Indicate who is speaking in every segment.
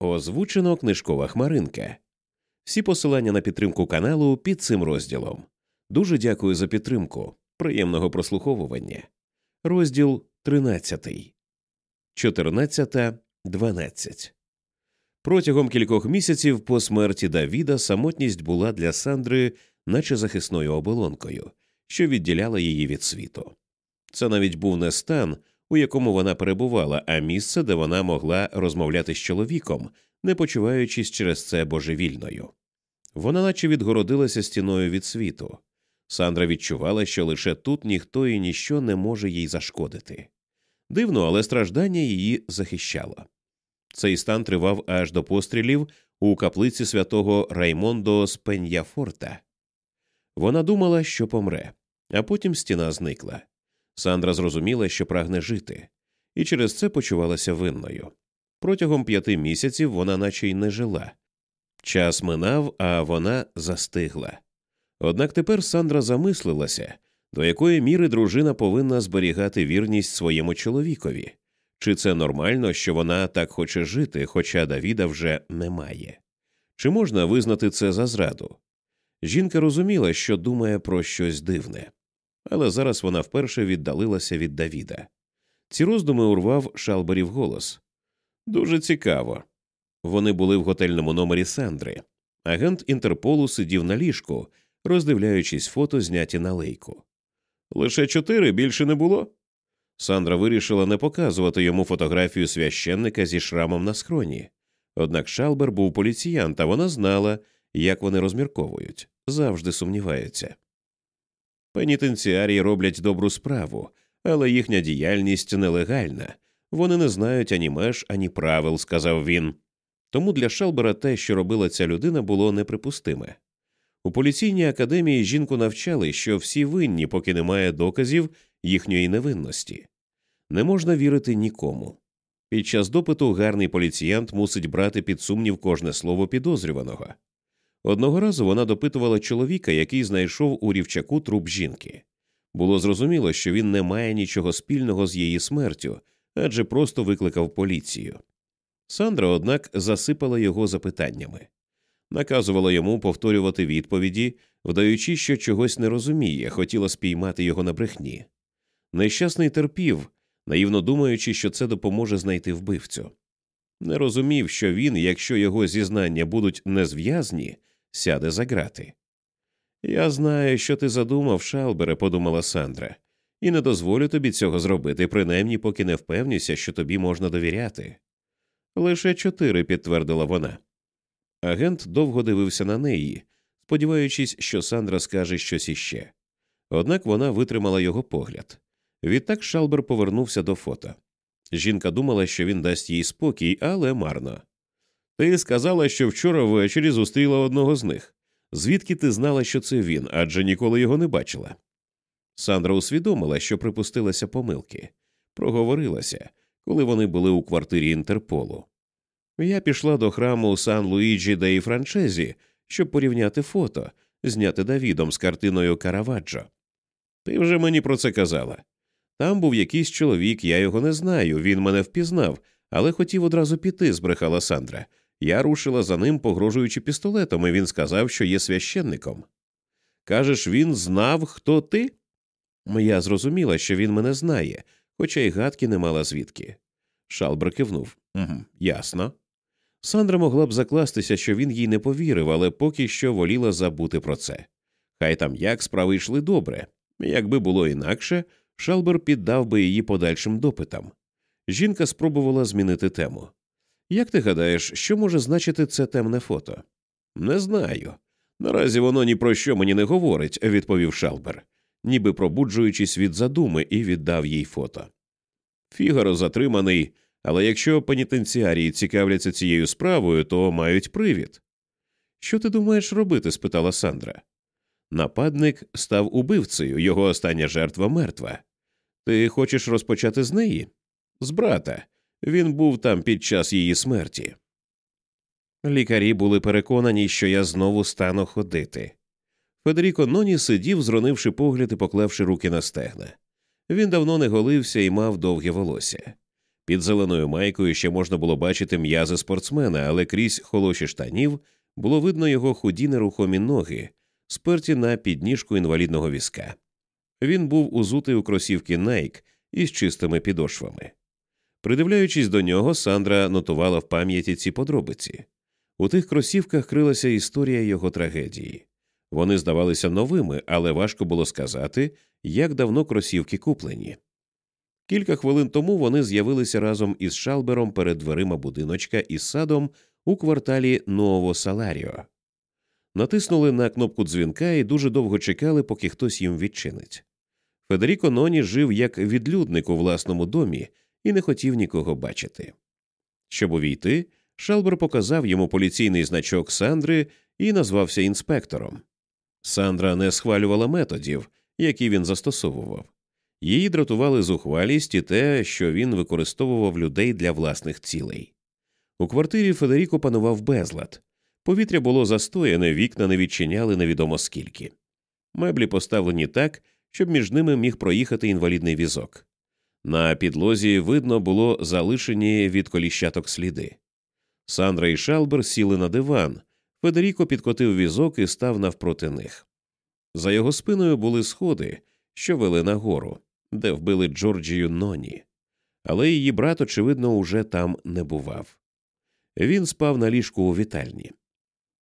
Speaker 1: Озвучено книжкова хмаринка. Всі посилання на підтримку каналу під цим розділом. Дуже дякую за підтримку. Приємного прослуховування. Розділ 13. 14.12. Протягом кількох місяців по смерті Давіда самотність була для Сандри, наче захисною оболонкою, що відділяла її від світу. Це навіть був не стан, у якому вона перебувала, а місце, де вона могла розмовляти з чоловіком, не почуваючись через це божевільною. Вона наче відгородилася стіною від світу. Сандра відчувала, що лише тут ніхто і ніщо не може їй зашкодити. Дивно, але страждання її захищало. Цей стан тривав аж до пострілів у каплиці святого Раймондо з Пеньяфорта. Вона думала, що помре, а потім стіна зникла. Сандра зрозуміла, що прагне жити, і через це почувалася винною. Протягом п'яти місяців вона наче й не жила. Час минав, а вона застигла. Однак тепер Сандра замислилася, до якої міри дружина повинна зберігати вірність своєму чоловікові, чи це нормально, що вона так хоче жити, хоча Давіда вже немає? Чи можна визнати це за зраду? Жінка розуміла, що думає про щось дивне, але зараз вона вперше віддалилася від Давіда. Ці роздуми урвав Шалберів голос. Дуже цікаво. Вони були в готельному номері Сандри. Агент Інтерполу сидів на ліжку, роздивляючись фото, зняті на лейку. Лише чотири більше не було. Сандра вирішила не показувати йому фотографію священника зі шрамом на скроні. Однак Шалбер був поліціянт, а вона знала, як вони розмірковують, завжди сумніваються. Пенітенціарії роблять добру справу, але їхня діяльність нелегальна. Вони не знають ані меж, ані правил, сказав він. Тому для Шалбера те, що робила ця людина, було неприпустиме. У поліційній академії жінку навчали, що всі винні, поки немає доказів їхньої невинності. Не можна вірити нікому. Під час допиту гарний поліціянт мусить брати під сумнів кожне слово підозрюваного. Одного разу вона допитувала чоловіка, який знайшов у рівчаку труп жінки. Було зрозуміло, що він не має нічого спільного з її смертю, адже просто викликав поліцію. Сандра, однак, засипала його запитаннями, наказувала йому повторювати відповіді, вдаючи, що чогось не розуміє, хотіла спіймати його на брехні. Нещасний терпів, наївно думаючи, що це допоможе знайти вбивцю. Не розумів, що він, якщо його зізнання будуть незв'язні, сяде за грати. Я знаю, що ти задумав, Шалбере, подумала Сандра, і не дозволю тобі цього зробити, принаймні поки не впевнюся, що тобі можна довіряти. Лише чотири, підтвердила вона. Агент довго дивився на неї, сподіваючись, що Сандра скаже щось іще. Однак вона витримала його погляд. Відтак Шалбер повернувся до фото. Жінка думала, що він дасть їй спокій, але марно. Ти сказала, що вчора ввечері зустріла одного з них. Звідки ти знала, що це він, адже ніколи його не бачила? Сандра усвідомила, що припустилася помилки, проговорилася, коли вони були у квартирі Інтерполу. Я пішла до храму Сан Луїджі Деї Франчезі, щоб порівняти фото, зняти Давідом з картиною Караваджо. Ти вже мені про це казала. Там був якийсь чоловік, я його не знаю, він мене впізнав, але хотів одразу піти, збрехала Сандра. Я рушила за ним, погрожуючи пістолетом, і він сказав, що є священником. Кажеш, він знав, хто ти? Я зрозуміла, що він мене знає, хоча й гадки не мала звідки. Шалбер кивнув. «Угу, Ясно. Сандра могла б закластися, що він їй не повірив, але поки що воліла забути про це. Хай там як справи йшли добре. Якби було інакше, Шалбер піддав би її подальшим допитам. Жінка спробувала змінити тему. Як ти гадаєш, що може значити це темне фото? Не знаю. Наразі воно ні про що мені не говорить, відповів Шалбер, ніби пробуджуючись від задуми, і віддав їй фото. Фігаро затриманий, але якщо пенітенціарії цікавляться цією справою, то мають привід. Що ти думаєш робити? спитала Сандра. Нападник став убивцею, його остання жертва мертва. Ти хочеш розпочати з неї? З брата. Він був там під час її смерті. Лікарі були переконані, що я знову стану ходити. Федеріко Ноні сидів, зронивши погляд і поклавши руки на стегна. Він давно не голився і мав довге волосся. Під зеленою майкою ще можна було бачити м'язи спортсмена, але крізь холоші штанів було видно його худі нерухомі ноги, сперті на підніжку інвалідного візка. Він був узутий у кросівки Nike із чистими підошвами. Придивляючись до нього, Сандра нотувала в пам'яті ці подробиці. У тих кросівках крилася історія його трагедії. Вони здавалися новими, але важко було сказати, як давно кросівки куплені. Кілька хвилин тому вони з'явилися разом із Шалбером перед дверима будиночка із садом у кварталі Ново Саларіо. Натиснули на кнопку дзвінка і дуже довго чекали, поки хтось їм відчинить. Федеріко Ноні жив як відлюдник у власному домі і не хотів нікого бачити. Щоб увійти, Шалбер показав йому поліційний значок Сандри і назвався інспектором. Сандра не схвалювала методів, які він застосовував. Її дратували зухвалість і те, що він використовував людей для власних цілей. У квартирі Федеріко панував безлад. Повітря було застояне, вікна не відчиняли невідомо скільки. Меблі поставлені так, щоб між ними міг проїхати інвалідний візок. На підлозі видно було залишені від коліщаток сліди. Сандра і Шалбер сіли на диван. Федеріко підкотив візок і став навпроти них. За його спиною були сходи, що вели нагору, де вбили Джорджію Ноні, але її брат, очевидно, уже там не бував. Він спав на ліжку у вітальні.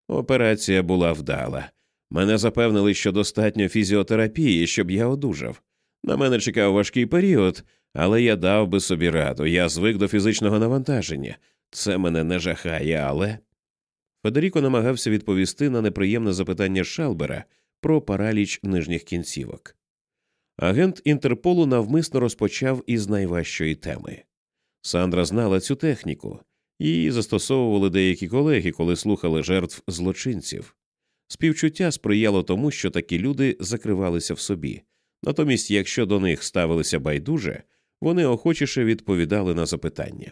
Speaker 1: Операція була вдала. Мене запевнили, що достатньо фізіотерапії, щоб я одужав. На мене чекав важкий період, але я дав би собі раду, я звик до фізичного навантаження. Це мене не жахає, але. Федеріко намагався відповісти на неприємне запитання Шалбера про параліч нижніх кінцівок. Агент Інтерполу навмисно розпочав із найважчої теми. Сандра знала цю техніку, її застосовували деякі колеги, коли слухали жертв злочинців. Співчуття сприяло тому, що такі люди закривалися в собі, натомість, якщо до них ставилися байдуже, вони охочіше відповідали на запитання.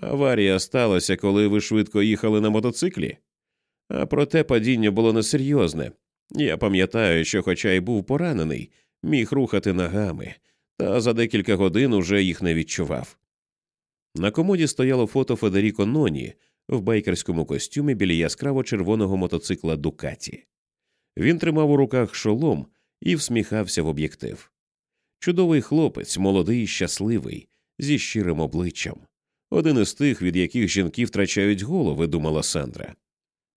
Speaker 1: Аварія сталася, коли ви швидко їхали на мотоциклі, а проте падіння було несерйозне. Я пам'ятаю, що, хоча й був поранений, міг рухати ногами, та за декілька годин уже їх не відчував. На комоді стояло фото Федеріко Ноні в байкерському костюмі біля яскраво червоного мотоцикла Дукаті. Він тримав у руках шолом і всміхався в об'єктив. Чудовий хлопець, молодий і щасливий, зі щирим обличчям. Один із тих, від яких жінки втрачають голови, думала Сандра.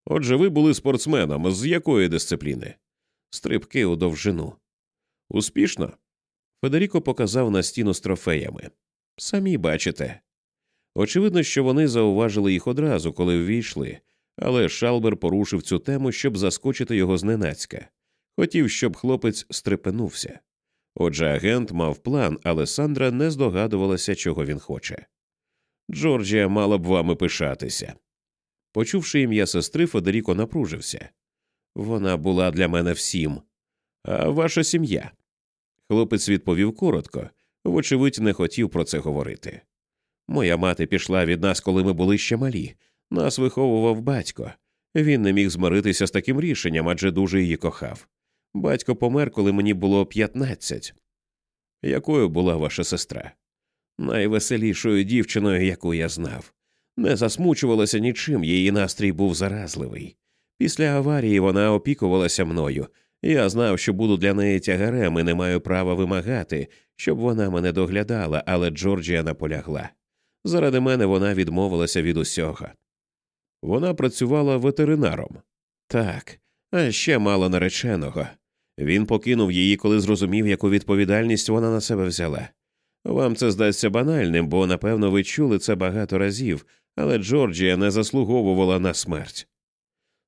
Speaker 1: Отже, ви були спортсменом з якої дисципліни? Стрибки у довжину. Успішно? Федеріко показав на стіну з трофеями. Самі бачите. Очевидно, що вони зауважили їх одразу, коли ввійшли, але Шалбер порушив цю тему, щоб заскочити його зненацька. Хотів, щоб хлопець стрепенувся. Отже, агент мав план, але Сандра не здогадувалася, чого він хоче. Джорджія мала б вами пишатися. Почувши ім'я сестри, Федеріко напружився. Вона була для мене всім. А ваша сім'я? Хлопець відповів коротко, вочевидь, не хотів про це говорити. Моя мати пішла від нас, коли ми були ще малі. Нас виховував батько. Він не міг змиритися з таким рішенням, адже дуже її кохав. Батько помер, коли мені було п'ятнадцять. Якою була ваша сестра? Найвеселішою дівчиною, яку я знав. Не засмучувалася нічим, її настрій був заразливий. Після аварії вона опікувалася мною. Я знав, що буду для неї тягарем і не маю права вимагати, щоб вона мене доглядала, але Джорджія наполягла. Заради мене вона відмовилася від усього. Вона працювала ветеринаром. Так, а ще мало нареченого. Він покинув її, коли зрозумів, яку відповідальність вона на себе взяла. Вам це здасться банальним, бо, напевно, ви чули це багато разів, але Джорджія не заслуговувала на смерть.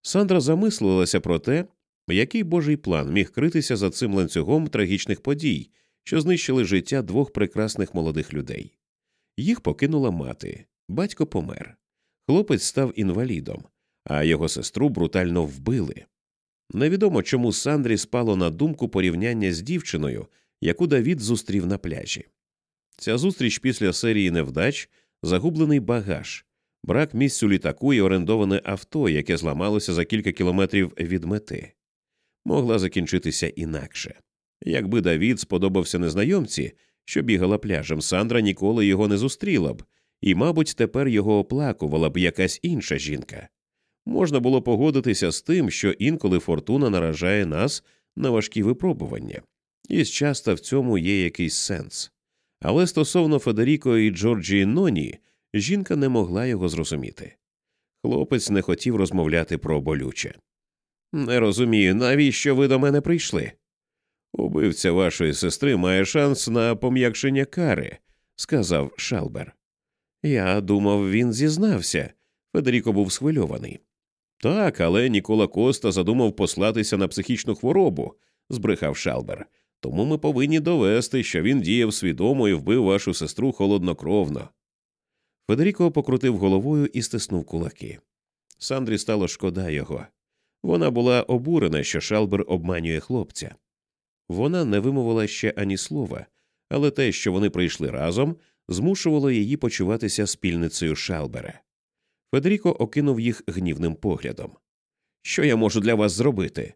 Speaker 1: Сандра замислилася про те, який божий план міг критися за цим ланцюгом трагічних подій, що знищили життя двох прекрасних молодих людей. Їх покинула мати, батько помер. Хлопець став інвалідом, а його сестру брутально вбили. Невідомо чому Сандрі спало на думку порівняння з дівчиною, яку Давід зустрів на пляжі. Ця зустріч після серії невдач, загублений багаж, брак місць у літаку і орендоване авто, яке зламалося за кілька кілометрів від мети, могла закінчитися інакше. Якби Давід сподобався незнайомці, що бігала пляжем, Сандра ніколи його не зустріла б, і, мабуть, тепер його оплакувала б якась інша жінка. Можна було погодитися з тим, що інколи фортуна наражає нас на важкі випробування, і часто в цьому є якийсь сенс. Але стосовно Федеріко і Джорджії Ноні, жінка не могла його зрозуміти. Хлопець не хотів розмовляти про болюче. Не розумію, навіщо ви до мене прийшли? Убивця вашої сестри має шанс на пом'якшення кари, сказав Шалбер. Я думав, він зізнався. Федеріко був схвильований. Так, але Нікола Коста задумав послатися на психічну хворобу, збрехав Шалбер. Тому ми повинні довести, що він діяв свідомо і вбив вашу сестру холоднокровно. Федеріко покрутив головою і стиснув кулаки. Сандрі стало шкода його. Вона була обурена, що Шалбер обманює хлопця. Вона не вимовила ще ані слова, але те, що вони прийшли разом, змушувало її почуватися спільницею Шалбера. Федеріко окинув їх гнівним поглядом. Що я можу для вас зробити?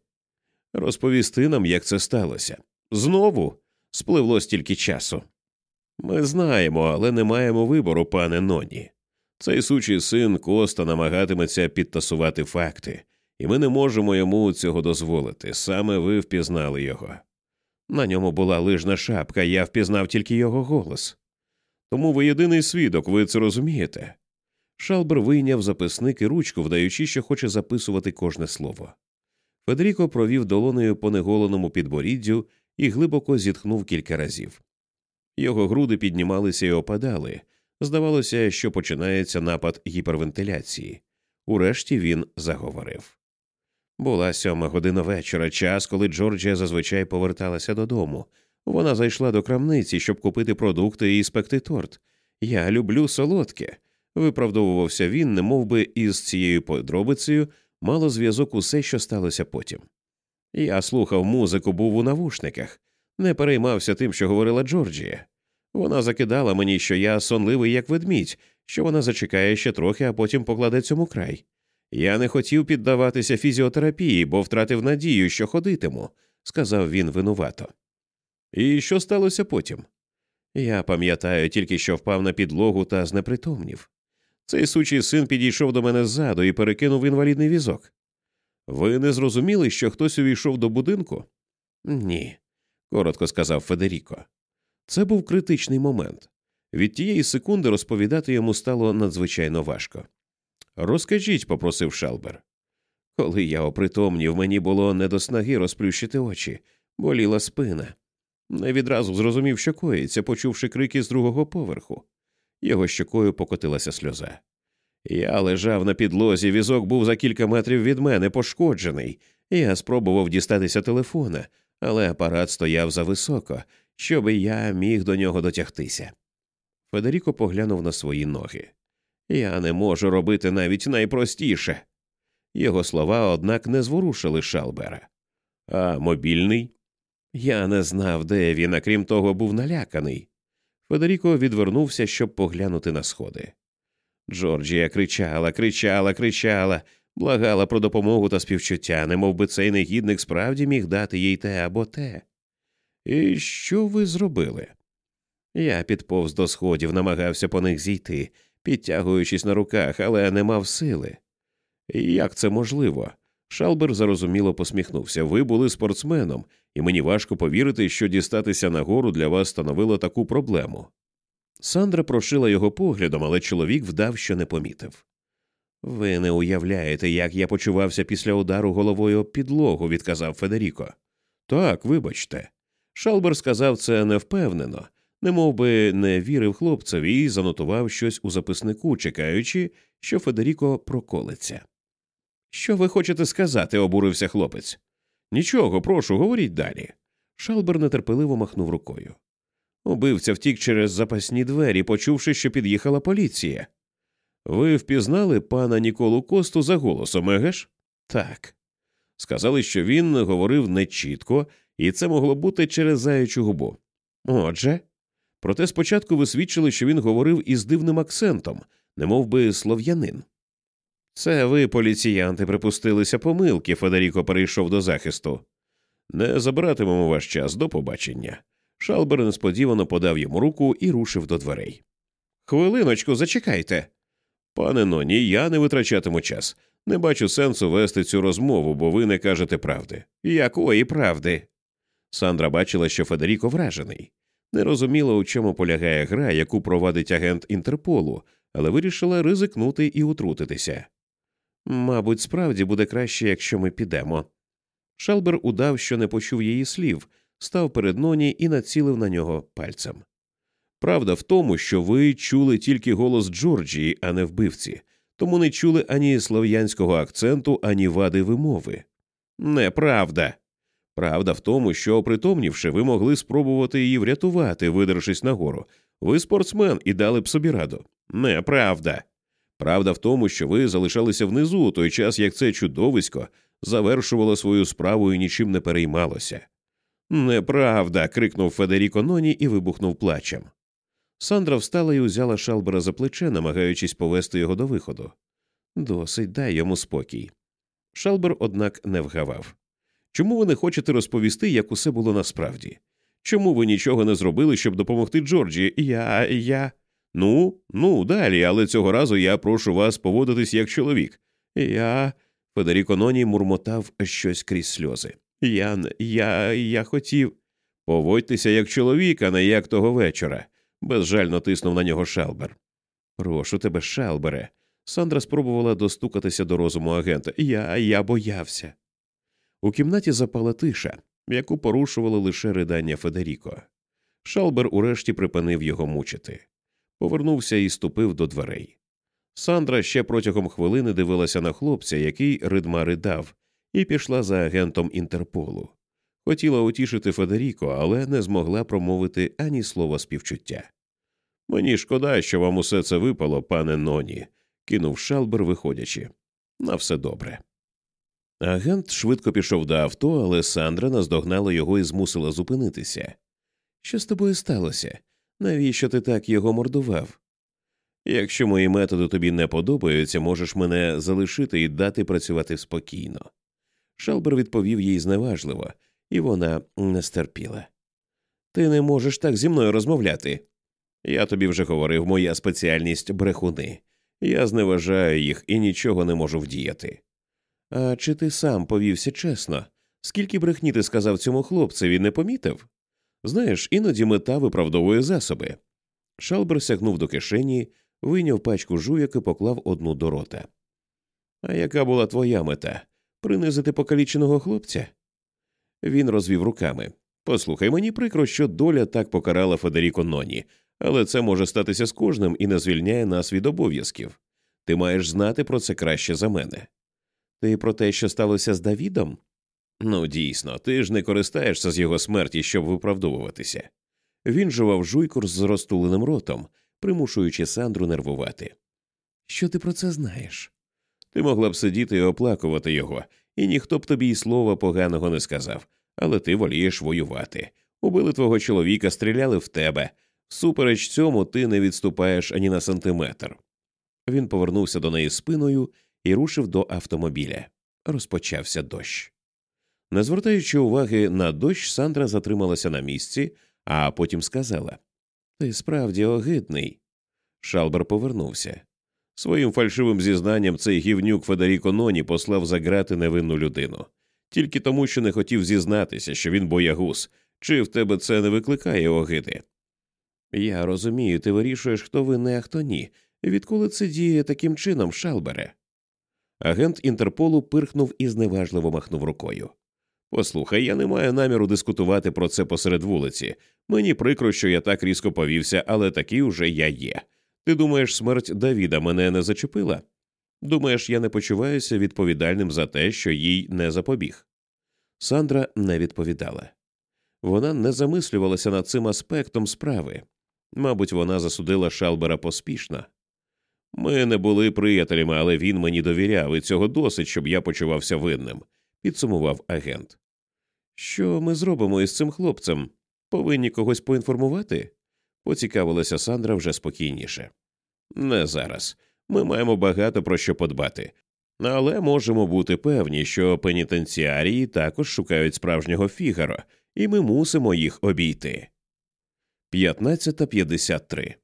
Speaker 1: Розповісти нам, як це сталося. Знову спливло стільки часу. Ми знаємо, але не маємо вибору, пане Ноні. Цей сучий син Коста намагатиметься підтасувати факти, і ми не можемо йому цього дозволити. Саме ви впізнали його. На ньому була лижна шапка, я впізнав тільки його голос. Тому ви єдиний свідок, ви це розумієте. Шалбер вийняв записник і ручку, вдаючи, що хоче записувати кожне слово. Федеріко провів долонею по неголеному підборіддю і глибоко зітхнув кілька разів. Його груди піднімалися і опадали. Здавалося, що починається напад гіпервентиляції. Урешті він заговорив. Була сьома година вечора, час, коли Джорджія зазвичай поверталася додому. Вона зайшла до крамниці, щоб купити продукти і спекти торт. Я люблю солодке. Виправдовувався він, не би із цією подробицею мало зв'язок усе, що сталося потім. Я слухав музику, був у навушниках, не переймався тим, що говорила Джорджія. Вона закидала мені, що я сонливий, як ведмідь, що вона зачекає ще трохи, а потім покладе цьому край. Я не хотів піддаватися фізіотерапії, бо втратив надію, що ходитиму, сказав він винувато. І що сталося потім? Я пам'ятаю тільки, що впав на підлогу та знепритомнів. Цей сучий син підійшов до мене ззаду і перекинув інвалідний візок. Ви не зрозуміли, що хтось увійшов до будинку? Ні, коротко сказав Федеріко. Це був критичний момент. Від тієї секунди розповідати йому стало надзвичайно важко. Розкажіть, попросив Шалбер. Коли я опритомнів, мені було не до снаги розплющити очі, боліла спина. Не відразу зрозумів, що коїться, почувши крики з другого поверху. Його щокою покотилася сльоза. Я лежав на підлозі, візок був за кілька метрів від мене пошкоджений. Я спробував дістатися телефона, але апарат стояв зависоко, щоб я міг до нього дотягтися. Федеріко поглянув на свої ноги. Я не можу робити навіть найпростіше. Його слова, однак, не зворушили Шалбера. А мобільний? Я не знав, де він, а крім того, був наляканий. Федеріко відвернувся, щоб поглянути на сходи. Джорджія кричала, кричала, кричала, благала про допомогу та співчуття, немов би цей негідник справді міг дати їй те або те. І що ви зробили? Я підповз до сходів, намагався по них зійти, підтягуючись на руках, але не мав сили. Як це можливо? Шалбер зарозуміло посміхнувся. Ви були спортсменом, і мені важко повірити, що дістатися нагору для вас становило таку проблему. Сандра прошила його поглядом, але чоловік вдав, що не помітив. Ви не уявляєте, як я почувався після удару головою об підлогу, відказав Федеріко. Так, вибачте. Шалбер сказав це невпевнено, немов би не вірив хлопцеві і занотував щось у записнику, чекаючи, що Федеріко проколиться. Що ви хочете сказати? обурився хлопець. Нічого, прошу, говоріть далі. Шалбер нетерпеливо махнув рукою. Убивця втік через запасні двері, почувши, що під'їхала поліція. Ви впізнали пана Ніколу Косту за голосом, егеш? Так. Сказали, що він говорив нечітко, і це могло бути через заячу губу. Отже, проте спочатку ви свідчили, що він говорив із дивним акцентом, немов би слов'янин. Це ви, поліціянти, припустилися помилки, Федеріко перейшов до захисту. Не забиратимемо ваш час до побачення. Шалбер несподівано подав йому руку і рушив до дверей. Хвилиночку, зачекайте. Пане Ноні, я не витрачатиму час. Не бачу сенсу вести цю розмову, бо ви не кажете правди. Якої правди? Сандра бачила, що Федеріко вражений. Не розуміла, у чому полягає гра, яку провадить агент Інтерполу, але вирішила ризикнути і утрутитися. Мабуть, справді буде краще, якщо ми підемо. Шалбер удав, що не почув її слів, став перед Ноні і націлив на нього пальцем. Правда в тому, що ви чули тільки голос Джорджії, а не вбивці, тому не чули ані слов'янського акценту, ані вади вимови. Неправда. Правда в тому, що, опритомнівши, ви могли спробувати її врятувати, видершись нагору. Ви спортсмен і дали б собі раду. Неправда. Правда в тому, що ви залишалися внизу у той час, як це чудовисько завершувало свою справу і нічим не переймалося. Неправда. крикнув Федеріко Ноні і вибухнув плачем. Сандра встала і узяла шалбера за плече, намагаючись повести його до виходу. Досить дай йому спокій. Шалбер, однак, не вгавав. Чому ви не хочете розповісти, як усе було насправді? Чому ви нічого не зробили, щоб допомогти Джорджі? Я. я. Ну, ну, далі, але цього разу я прошу вас поводитись як чоловік. Я. Федеріко Ноні мурмотав щось крізь сльози. Я я, я хотів. Поводьтеся як чоловік, а не як того вечора, безжально тиснув на нього Шалбер. Прошу тебе, Шалбере. Сандра спробувала достукатися до розуму агента. Я я боявся. У кімнаті запала тиша, яку порушувало лише ридання Федеріко. Шалбер урешті припинив його мучити. Повернувся і ступив до дверей. Сандра ще протягом хвилини дивилася на хлопця, який ридма ридав, і пішла за агентом Інтерполу. Хотіла утішити Федеріко, але не змогла промовити ані слова співчуття. Мені шкода, що вам усе це випало, пане Ноні, кинув шалбер, виходячи. На все добре. Агент швидко пішов до авто, але Сандра наздогнала його і змусила зупинитися. Що з тобою сталося? Навіщо ти так його мордував? Якщо мої методи тобі не подобаються, можеш мене залишити і дати працювати спокійно. Шалбер відповів їй зневажливо, і вона не стерпіла. Ти не можеш так зі мною розмовляти. Я тобі вже говорив, моя спеціальність брехуни. Я зневажаю їх і нічого не можу вдіяти. А чи ти сам повівся чесно? Скільки брехні ти сказав цьому хлопцеві, не помітив? Знаєш, іноді мета виправдовує засоби. Шалбер сягнув до кишені, вийняв пачку жуйок і поклав одну до рота. А яка була твоя мета? Принизити покаліченого хлопця? Він розвів руками. Послухай, мені прикро, що доля так покарала Федеріко Ноні, але це може статися з кожним і не звільняє нас від обов'язків. Ти маєш знати про це краще за мене. Ти про те, що сталося з Давідом? Ну, дійсно, ти ж не користаєшся з його смерті, щоб виправдовуватися. Він жував жуйкур з розтуленим ротом, примушуючи Сандру нервувати. Що ти про це знаєш? Ти могла б сидіти і оплакувати його, і ніхто б тобі й слова поганого не сказав, але ти волієш воювати. Убили твого чоловіка, стріляли в тебе. Супереч цьому ти не відступаєш ані на сантиметр. Він повернувся до неї спиною і рушив до автомобіля. Розпочався дощ. Не звертаючи уваги на дощ, Сандра затрималася на місці, а потім сказала Ти справді огидний. Шалбер повернувся. Своїм фальшивим зізнанням цей гівнюк Федеріко Ноні послав за грати невинну людину, тільки тому, що не хотів зізнатися, що він боягуз, чи в тебе це не викликає огиди. Я розумію, ти вирішуєш, хто винний, а хто ні. Відколи це діє таким чином, Шалбере? Агент Інтерполу пирхнув і зневажливо махнув рукою. Послухай, я не маю наміру дискутувати про це посеред вулиці. Мені прикро, що я так різко повівся, але такий уже я є. Ти думаєш, смерть Давіда мене не зачепила? Думаєш, я не почуваюся відповідальним за те, що їй не запобіг? Сандра не відповідала. Вона не замислювалася над цим аспектом справи. Мабуть, вона засудила Шалбера поспішно. Ми не були приятелями, але він мені довіряв, і цього досить, щоб я почувався винним, підсумував агент. Що ми зробимо із цим хлопцем? Повинні когось поінформувати? поцікавилася Сандра вже спокійніше. Не зараз. Ми маємо багато про що подбати, але можемо бути певні, що пенітенціарії також шукають справжнього фігаро, і ми мусимо їх обійти. 15.53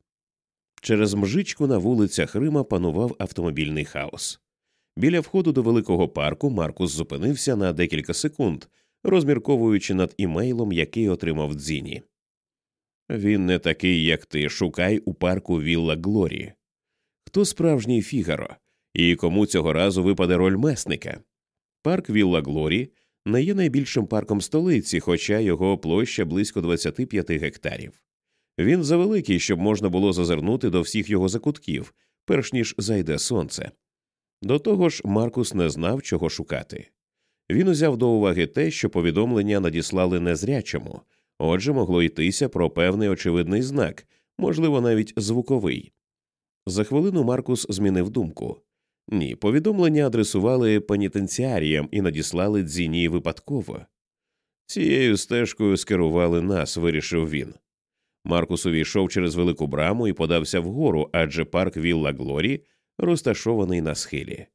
Speaker 1: Через мжичку на вулицях Рима панував автомобільний хаос. Біля входу до великого парку Маркус зупинився на декілька секунд, розмірковуючи над імейлом, який отримав Дзіні. Він не такий, як ти. Шукай у парку Вілла Глорі. Хто справжній Фігаро, і кому цього разу випаде роль месника? Парк Вілла Глорі не є найбільшим парком столиці, хоча його площа близько 25 гектарів. Він завеликий, щоб можна було зазирнути до всіх його закутків, перш ніж зайде сонце. До того ж, Маркус не знав, чого шукати. Він узяв до уваги те, що повідомлення надіслали незрячому, отже, могло йтися про певний очевидний знак, можливо, навіть звуковий. За хвилину Маркус змінив думку. Ні, повідомлення адресували пенітенціаріям і надіслали дзіні випадково. Цією стежкою скерували нас, вирішив він. Маркус увійшов через велику браму і подався вгору, адже парк Вілла Глорі розташований на схилі.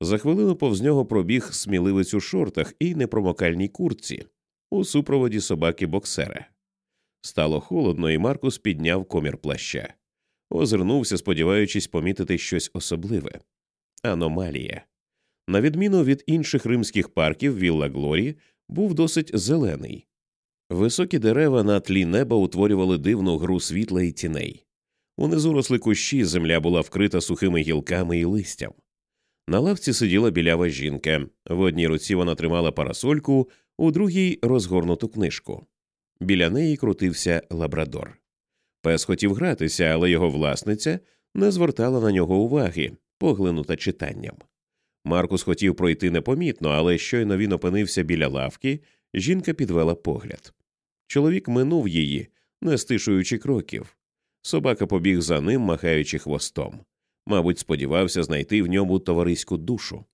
Speaker 1: За хвилину повз нього пробіг сміливець у шортах і непромокальній куртці у супроводі собаки боксера. Стало холодно, і Маркус підняв комір плаща, озирнувся, сподіваючись помітити щось особливе аномалія. На відміну від інших римських парків, Вілла Глорі був досить зелений. Високі дерева на тлі неба утворювали дивну гру світла і тіней. Унизу росли кущі, земля була вкрита сухими гілками і листям. На лавці сиділа білява жінка. В одній руці вона тримала парасольку, у другій розгорнуту книжку. Біля неї крутився лабрадор. Пес хотів гратися, але його власниця не звертала на нього уваги, поглинута читанням. Маркус хотів пройти непомітно, але щойно він опинився біля лавки, жінка підвела погляд. Чоловік минув її, не стишуючи кроків. Собака побіг за ним, махаючи хвостом. Мабуть, сподівався знайти в ньому товариську душу.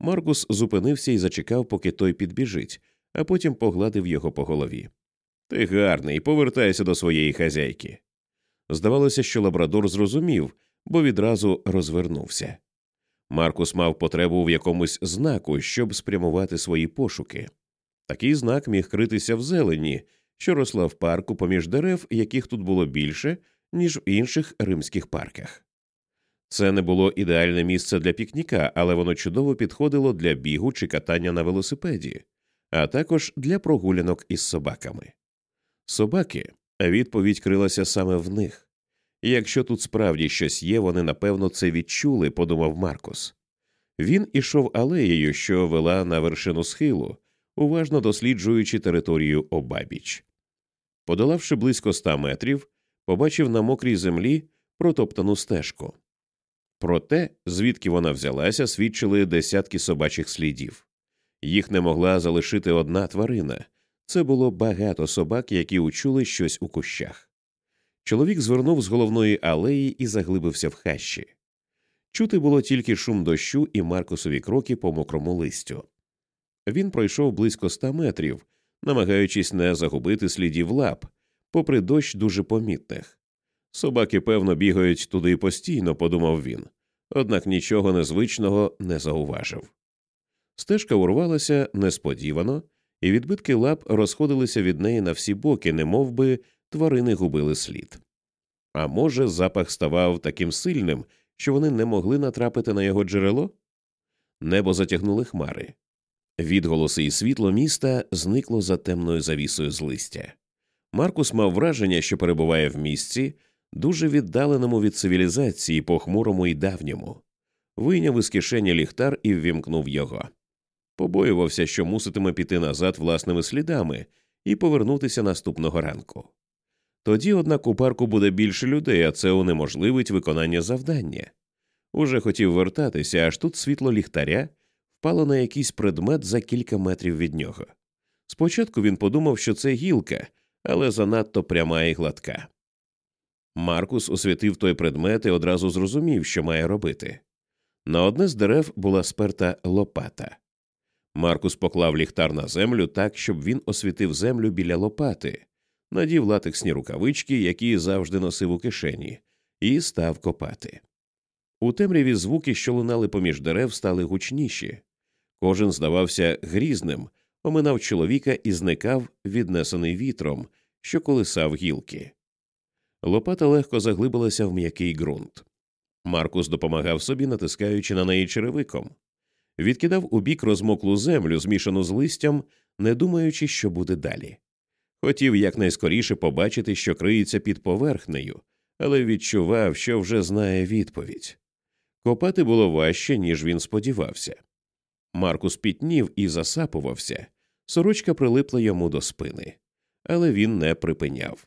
Speaker 1: Маркус зупинився і зачекав, поки той підбіжить, а потім погладив його по голові. Ти гарний, повертайся до своєї хазяйки. Здавалося, що лабрадор зрозумів, бо відразу розвернувся. Маркус мав потребу в якомусь знаку, щоб спрямувати свої пошуки. Такий знак міг критися в зелені, що росла в парку поміж дерев, яких тут було більше, ніж в інших римських парках. Це не було ідеальне місце для пікніка, але воно чудово підходило для бігу чи катання на велосипеді, а також для прогулянок із собаками. Собаки відповідь крилася саме в них. Якщо тут справді щось є, вони напевно це відчули, подумав Маркус. Він ішов алеєю, що вела на вершину схилу, уважно досліджуючи територію обабіч. Подолавши близько ста метрів, побачив на мокрій землі протоптану стежку. Про те, звідки вона взялася, свідчили десятки собачих слідів. Їх не могла залишити одна тварина це було багато собак, які учули щось у кущах. Чоловік звернув з головної алеї і заглибився в хащі. Чути було тільки шум дощу і Маркусові кроки по мокрому листю. Він пройшов близько ста метрів, намагаючись не загубити слідів лап, попри дощ дуже помітних. Собаки, певно, бігають туди постійно, подумав він, однак нічого незвичного не зауважив. Стежка урвалася несподівано, і відбитки лап розходилися від неї на всі боки, немов би тварини губили слід. А може, запах ставав таким сильним, що вони не могли натрапити на його джерело? Небо затягнули хмари. Відголоси і світло міста зникло за темною завісою з листя. Маркус мав враження, що перебуває в місці, дуже віддаленому від цивілізації, похмурому і давньому, вийняв із кишені ліхтар і ввімкнув його. Побоювався, що муситиме піти назад власними слідами і повернутися наступного ранку. Тоді, однак, у парку буде більше людей, а це унеможливить виконання завдання. Уже хотів вертатися, аж тут світло ліхтаря впало на якийсь предмет за кілька метрів від нього. Спочатку він подумав, що це гілка, але занадто пряма і гладка. Маркус освітив той предмет і одразу зрозумів, що має робити. На одне з дерев була сперта лопата. Маркус поклав ліхтар на землю так, щоб він освітив землю біля лопати, надів латексні рукавички, які завжди носив у кишені, і став копати. У темряві звуки, що лунали поміж дерев, стали гучніші. Кожен здавався грізним, оминав чоловіка і зникав, віднесений вітром, що колисав гілки. Лопата легко заглибилася в м'який ґрунт. Маркус допомагав собі, натискаючи на неї черевиком, відкидав у бік розмоклу землю, змішану з листям, не думаючи, що буде далі. Хотів якнайскоріше побачити, що криється під поверхнею, але відчував, що вже знає відповідь. Копати було важче, ніж він сподівався. Маркус пітнів і засапувався, сорочка прилипла йому до спини, але він не припиняв.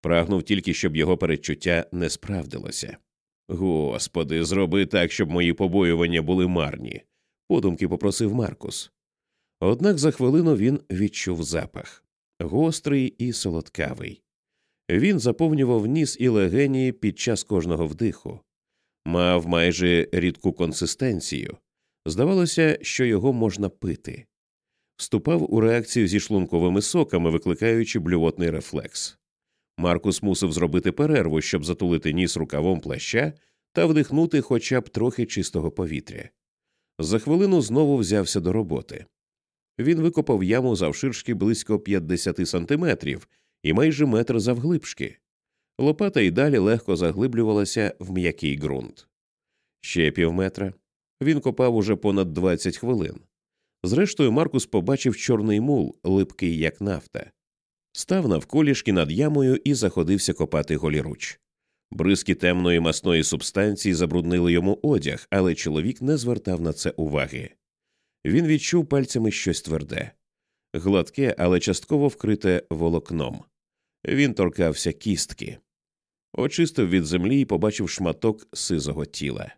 Speaker 1: Прагнув тільки, щоб його передчуття не справдилося. Господи, зроби так, щоб мої побоювання були марні, подумки попросив Маркус. Однак за хвилину він відчув запах гострий і солодкавий. Він заповнював ніс і легені під час кожного вдиху, мав майже рідку консистенцію. Здавалося, що його можна пити, вступав у реакцію зі шлунковими соками, викликаючи блювотний рефлекс. Маркус мусив зробити перерву, щоб затулити ніс рукавом плаща та вдихнути хоча б трохи чистого повітря. За хвилину знову взявся до роботи. Він викопав яму завширшки близько 50 сантиметрів і майже метр завглибшки. Лопата й далі легко заглиблювалася в м'який ґрунт. Ще півметра. Він копав уже понад 20 хвилин. Зрештою, Маркус побачив чорний мул, липкий, як нафта, став навколішки над ямою і заходився копати голіруч. Бризки темної масної субстанції забруднили йому одяг, але чоловік не звертав на це уваги. Він відчув пальцями щось тверде, гладке, але частково вкрите волокном. Він торкався кістки, очистив від землі і побачив шматок сизого тіла.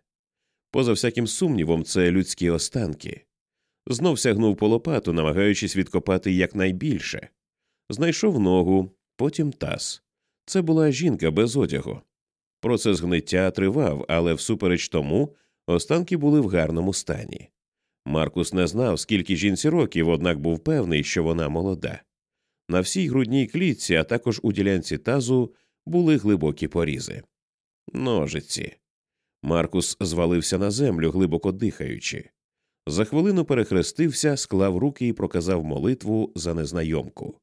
Speaker 1: Поза всяким сумнівом, це людські останки. Знов сягнув по лопату, намагаючись відкопати якнайбільше. Знайшов ногу, потім таз. Це була жінка без одягу. Процес гниття тривав, але всупереч тому останки були в гарному стані. Маркус не знав, скільки жінці років, однак був певний, що вона молода. На всій грудній клітці, а також у ділянці тазу, були глибокі порізи. Ножиці. Маркус звалився на землю, глибоко дихаючи. За хвилину перехрестився, склав руки і проказав молитву за незнайомку.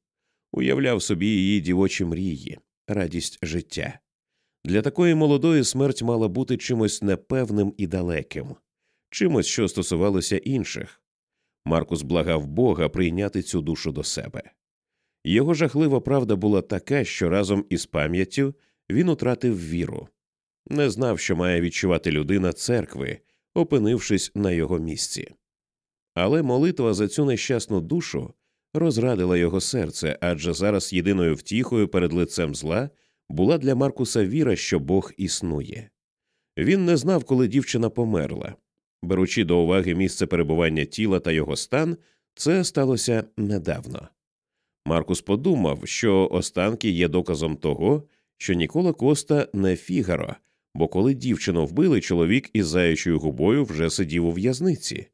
Speaker 1: Уявляв собі її дівочі мрії, радість життя. Для такої молодої смерть мала бути чимось непевним і далеким, чимось, що стосувалося інших. Маркус благав Бога прийняти цю душу до себе. Його жахлива правда була така, що разом із пам'яттю він утратив віру, не знав, що має відчувати людина церкви, опинившись на його місці. Але молитва за цю нещасну душу розрадила його серце, адже зараз єдиною втіхою перед лицем зла була для Маркуса віра, що Бог існує. Він не знав, коли дівчина померла. Беручи до уваги місце перебування тіла та його стан, це сталося недавно. Маркус подумав, що останки є доказом того, що Нікола Коста не фігаро, бо коли дівчину вбили, чоловік із заячою губою вже сидів у в'язниці.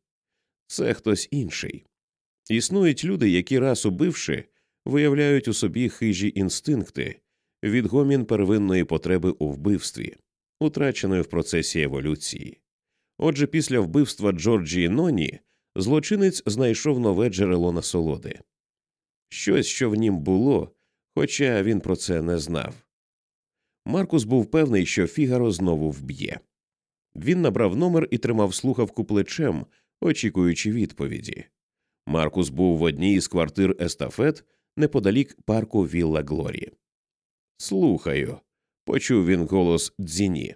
Speaker 1: Це хтось інший. Існують люди, які раз убивши, виявляють у собі хижі інстинкти, відгомін первинної потреби у вбивстві, утраченої в процесі еволюції. Отже, після вбивства Джорджії Ноні злочинець знайшов нове джерело насолоди щось, що в нім було, хоча він про це не знав. Маркус був певний, що Фігаро знову вб'є. Він набрав номер і тримав слухавку плечем, очікуючи відповіді. Маркус був в одній із квартир естафет неподалік парку Вілла Глорі. Слухаю, почув він голос Дзіні.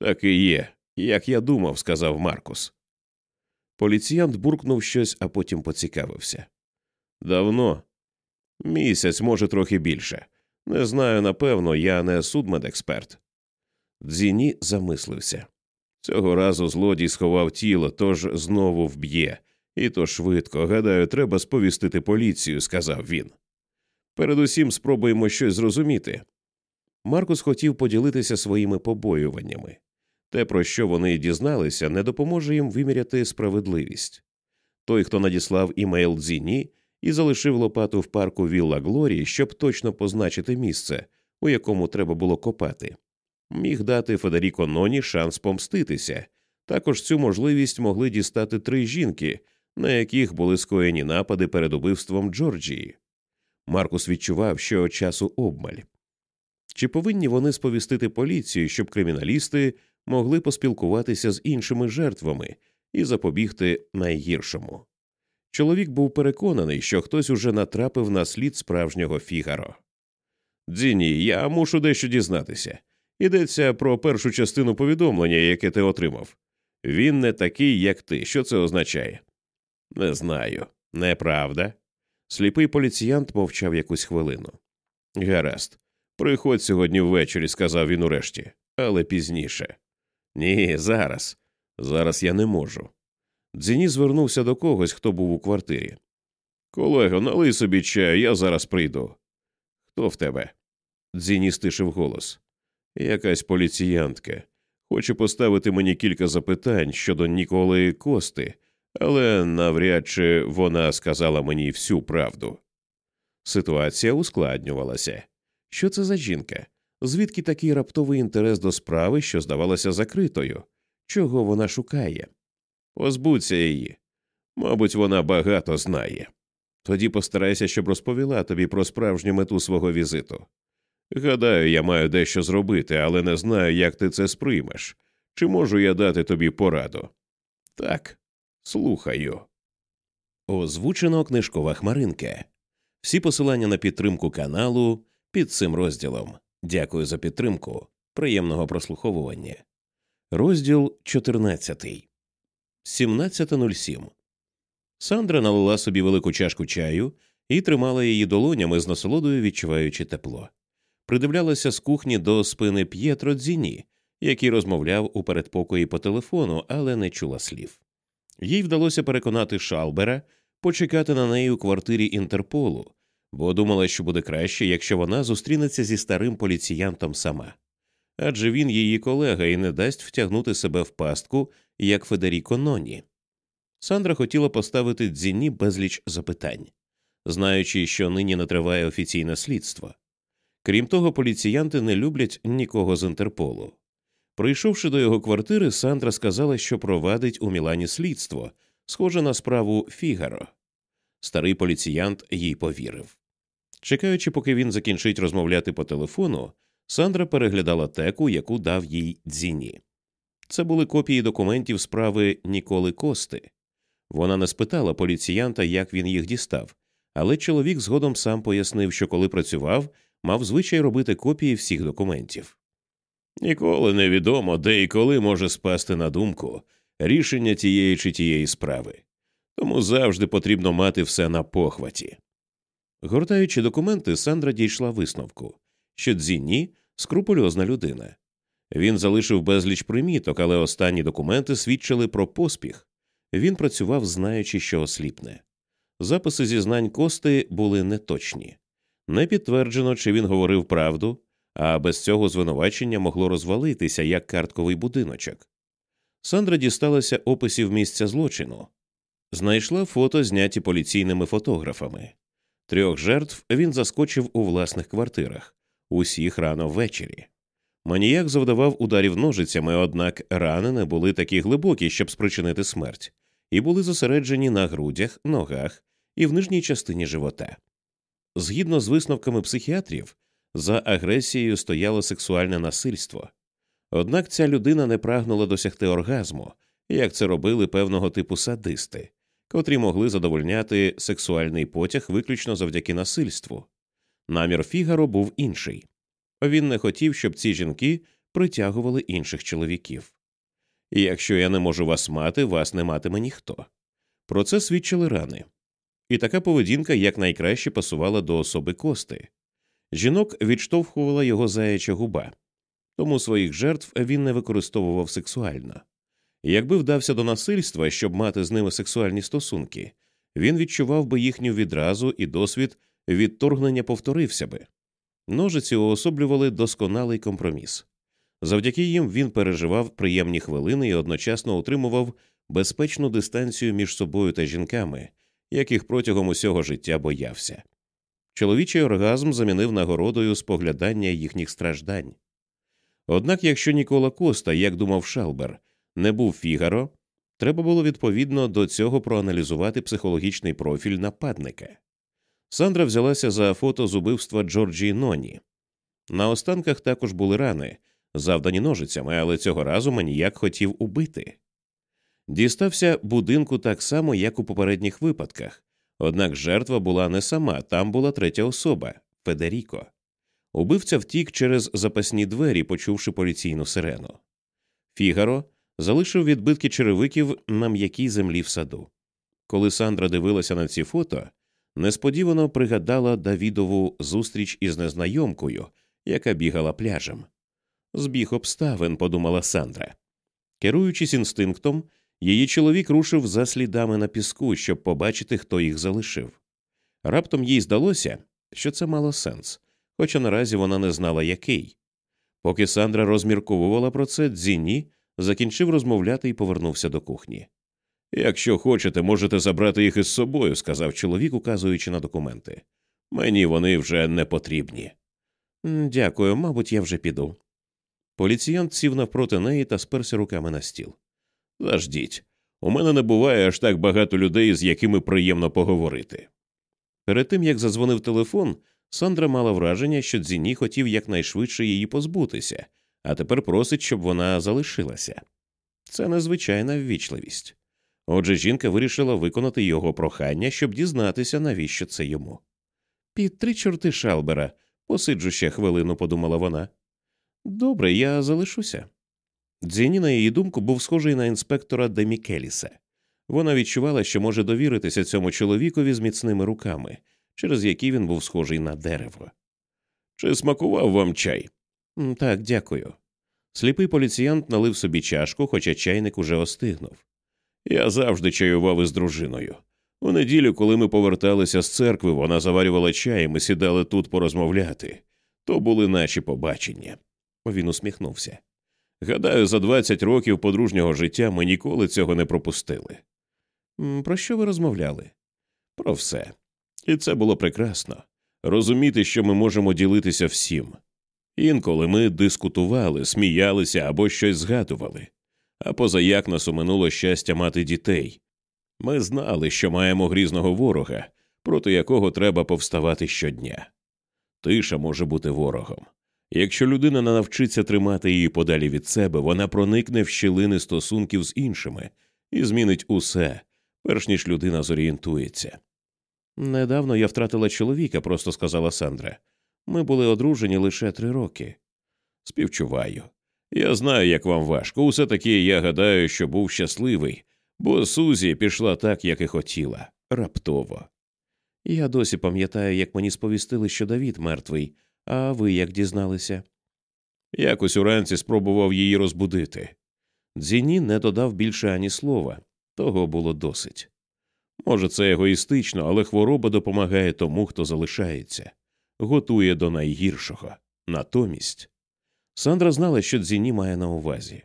Speaker 1: Так і є, як я думав, сказав Маркус. Поліціянт буркнув щось, а потім поцікавився. Давно. Місяць, може, трохи більше. Не знаю, напевно, я не судмедексперт. Дзіні замислився. Цього разу злодій сховав тіло, тож знову вб'є, і то швидко. Гадаю, треба сповістити поліцію, сказав він. Передусім спробуємо щось зрозуміти. Маркус хотів поділитися своїми побоюваннями. Те, про що вони дізналися, не допоможе їм виміряти справедливість. Той, хто надіслав імейл Дзіні і залишив лопату в парку Вілла Глорії, щоб точно позначити місце, у якому треба було копати, міг дати Федеріко Ноні шанс помститися. Також цю можливість могли дістати три жінки, на яких були скоєні напади перед убивством Джорджії. Маркус відчував, що часу обмаль. Чи повинні вони сповістити поліцію, щоб криміналісти могли поспілкуватися з іншими жертвами і запобігти найгіршому? Чоловік був переконаний, що хтось уже натрапив на слід справжнього фігаро. Дзіні, я мушу дещо дізнатися. Йдеться про першу частину повідомлення, яке ти отримав. Він не такий, як ти. Що це означає? Не знаю. Неправда. Сліпий поліціянт мовчав якусь хвилину. Гаразд, приходь сьогодні ввечері, сказав він урешті, але пізніше. Ні, зараз. Зараз я не можу. Дзіні звернувся до когось, хто був у квартирі. Колего, налий собі чаю, я зараз прийду. Хто в тебе? Дзіні стишив голос. Якась поліціянтка. Хоче поставити мені кілька запитань щодо Ніколи Кости, але навряд чи вона сказала мені всю правду. Ситуація ускладнювалася. Що це за жінка? Звідки такий раптовий інтерес до справи, що здавалася закритою? Чого вона шукає? Позбудься її. Мабуть, вона багато знає. Тоді постарайся, щоб розповіла тобі про справжню мету свого візиту. Гадаю, я маю дещо зробити, але не знаю, як ти це сприймеш. Чи можу я дати тобі пораду? Так, слухаю. Озвучено книжкова хмаринка. Всі посилання на підтримку каналу під цим розділом. Дякую за підтримку. Приємного прослуховування. Розділ 14. 17.07. Сандра налила собі велику чашку чаю і тримала її долонями з насолодою, відчуваючи тепло. Придивлялася з кухні до спини П'єтро Дзіні, який розмовляв у передпокої по телефону, але не чула слів. Їй вдалося переконати Шалбера почекати на неї у квартирі Інтерполу, бо думала, що буде краще, якщо вона зустрінеться зі старим поліціянтом сама. Адже він її колега і не дасть втягнути себе в пастку, як Федеріко Ноні. Сандра хотіла поставити дзіні безліч запитань, знаючи, що нині не триває офіційне слідство. Крім того, поліціянти не люблять нікого з Інтерполу. Прийшовши до його квартири, Сандра сказала, що провадить у Мілані слідство, схоже на справу Фігаро. Старий поліціянт їй повірив. Чекаючи, поки він закінчить розмовляти по телефону, Сандра переглядала теку, яку дав їй дзіні. Це були копії документів справи Ніколи Кости. Вона не спитала поліціянта, як він їх дістав, але чоловік згодом сам пояснив, що коли працював, мав звичай робити копії всіх документів. Ніколи не відомо, де і коли може спасти на думку рішення тієї чи тієї справи, тому завжди потрібно мати все на похваті. Гортаючи документи, Сандра дійшла висновку, що Дзінні скрупульозна людина. Він залишив безліч приміток, але останні документи свідчили про поспіх. Він працював, знаючи, що осліпне. Записи зізнань Кости були неточні. Не підтверджено, чи він говорив правду, а без цього звинувачення могло розвалитися як картковий будиночок. Сандра дісталася описів місця злочину, знайшла фото, зняті поліційними фотографами. Трьох жертв він заскочив у власних квартирах, усіх рано ввечері. Маніяк завдавав ударів ножицями, однак рани не були такі глибокі, щоб спричинити смерть, і були зосереджені на грудях, ногах і в нижній частині живота. Згідно з висновками психіатрів, за агресією стояло сексуальне насильство. Однак ця людина не прагнула досягти оргазму, як це робили певного типу садисти, котрі могли задовольняти сексуальний потяг виключно завдяки насильству. Намір Фігаро був інший він не хотів, щоб ці жінки притягували інших чоловіків. І якщо я не можу вас мати, вас не матиме ніхто. Про це свідчили рани. І така поведінка якнайкраще пасувала до особи кости. Жінок відштовхувала його заяча губа, тому своїх жертв він не використовував сексуально. Якби вдався до насильства, щоб мати з ними сексуальні стосунки, він відчував би їхню відразу і досвід відторгнення повторився би. Ножиці уособлювали досконалий компроміс. Завдяки їм він переживав приємні хвилини і одночасно утримував безпечну дистанцію між собою та жінками, яких протягом усього життя боявся. Чоловічий оргазм замінив нагородою споглядання їхніх страждань. Однак, якщо Нікола Коста, як думав Шалбер, не був фігаро, треба було відповідно до цього проаналізувати психологічний профіль нападника. Сандра взялася за фото з убивства Джорджії Ноні. На останках також були рани, завдані ножицями, але цього разу маніяк хотів убити. Дістався будинку так само, як у попередніх випадках, однак жертва була не сама, там була третя особа Федеріко. Убивця втік через запасні двері, почувши поліційну сирену. Фігаро залишив відбитки черевиків на м'якій землі в саду. Коли Сандра дивилася на ці фото, несподівано пригадала Давідову зустріч із незнайомкою, яка бігала пляжем. Збіг обставин, подумала Сандра. Керуючись інстинктом, її чоловік рушив за слідами на піску, щоб побачити, хто їх залишив. Раптом їй здалося, що це мало сенс, хоча наразі вона не знала, який. Поки Сандра розмірковувала про це, Дзіні закінчив розмовляти і повернувся до кухні. Якщо хочете, можете забрати їх із собою, сказав чоловік, указуючи на документи. Мені вони вже не потрібні. Дякую, мабуть, я вже піду. Поліціянт сів навпроти неї та сперся руками на стіл. Заждіть, у мене не буває аж так багато людей, з якими приємно поговорити. Перед тим як зазвонив телефон, Сандра мала враження, що Дзіні хотів якнайшвидше її позбутися, а тепер просить, щоб вона залишилася. Це незвичайна ввічливість. Отже, жінка вирішила виконати його прохання, щоб дізнатися, навіщо це йому. Під три чорти Шалбера, посиджу ще хвилину, подумала вона. Добре, я залишуся. Дзіні, на її думку, був схожий на інспектора Демікеліса. Вона відчувала, що може довіритися цьому чоловікові з міцними руками, через які він був схожий на дерево. Чи смакував вам чай? Так, дякую. Сліпий поліціянт налив собі чашку, хоча чайник уже остигнув. Я завжди чаював із дружиною. У неділю, коли ми поверталися з церкви, вона заварювала чай, і ми сідали тут порозмовляти. То були наші побачення. Він усміхнувся. Гадаю, за 20 років подружнього життя ми ніколи цього не пропустили. Про що ви розмовляли? Про все. І це було прекрасно розуміти, що ми можемо ділитися всім. Інколи ми дискутували, сміялися або щось згадували, а поза як нас уминуло щастя мати дітей. Ми знали, що маємо грізного ворога, проти якого треба повставати щодня. Тиша може бути ворогом. Якщо людина не навчиться тримати її подалі від себе, вона проникне в щілини стосунків з іншими і змінить усе, перш ніж людина зорієнтується. Недавно я втратила чоловіка, просто сказала Сандра. Ми були одружені лише три роки. Співчуваю. Я знаю, як вам важко. Усе таки я гадаю, що був щасливий, бо Сузі пішла так, як і хотіла, раптово. Я досі пам'ятаю, як мені сповістили, що Давід мертвий, а ви як дізналися? Якось уранці спробував її розбудити. Дзіні не додав більше ані слова, того було досить. Може, це егоїстично, але хвороба допомагає тому, хто залишається, готує до найгіршого. Натомість Сандра знала, що Дзіні має на увазі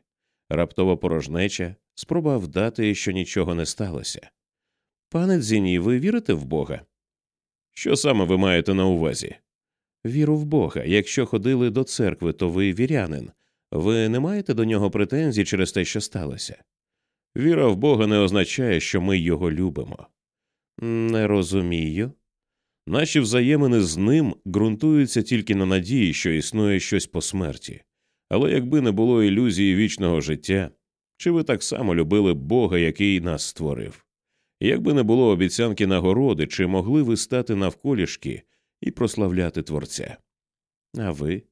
Speaker 1: раптова порожнеча, спроба вдати, що нічого не сталося. Пане Дзіні, ви вірите в Бога? Що саме ви маєте на увазі? Віру в Бога. Якщо ходили до церкви, то ви вірянин. Ви не маєте до нього претензій через те, що сталося. Віра в Бога не означає, що ми його любимо. Не розумію. Наші взаємини з ним ґрунтуються тільки на надії, що існує щось по смерті. Але якби не було ілюзії вічного життя, чи ви так само любили Бога, який нас створив? Якби не було обіцянки нагороди, чи могли ви стати навколішки і прославляти Творця? А ви?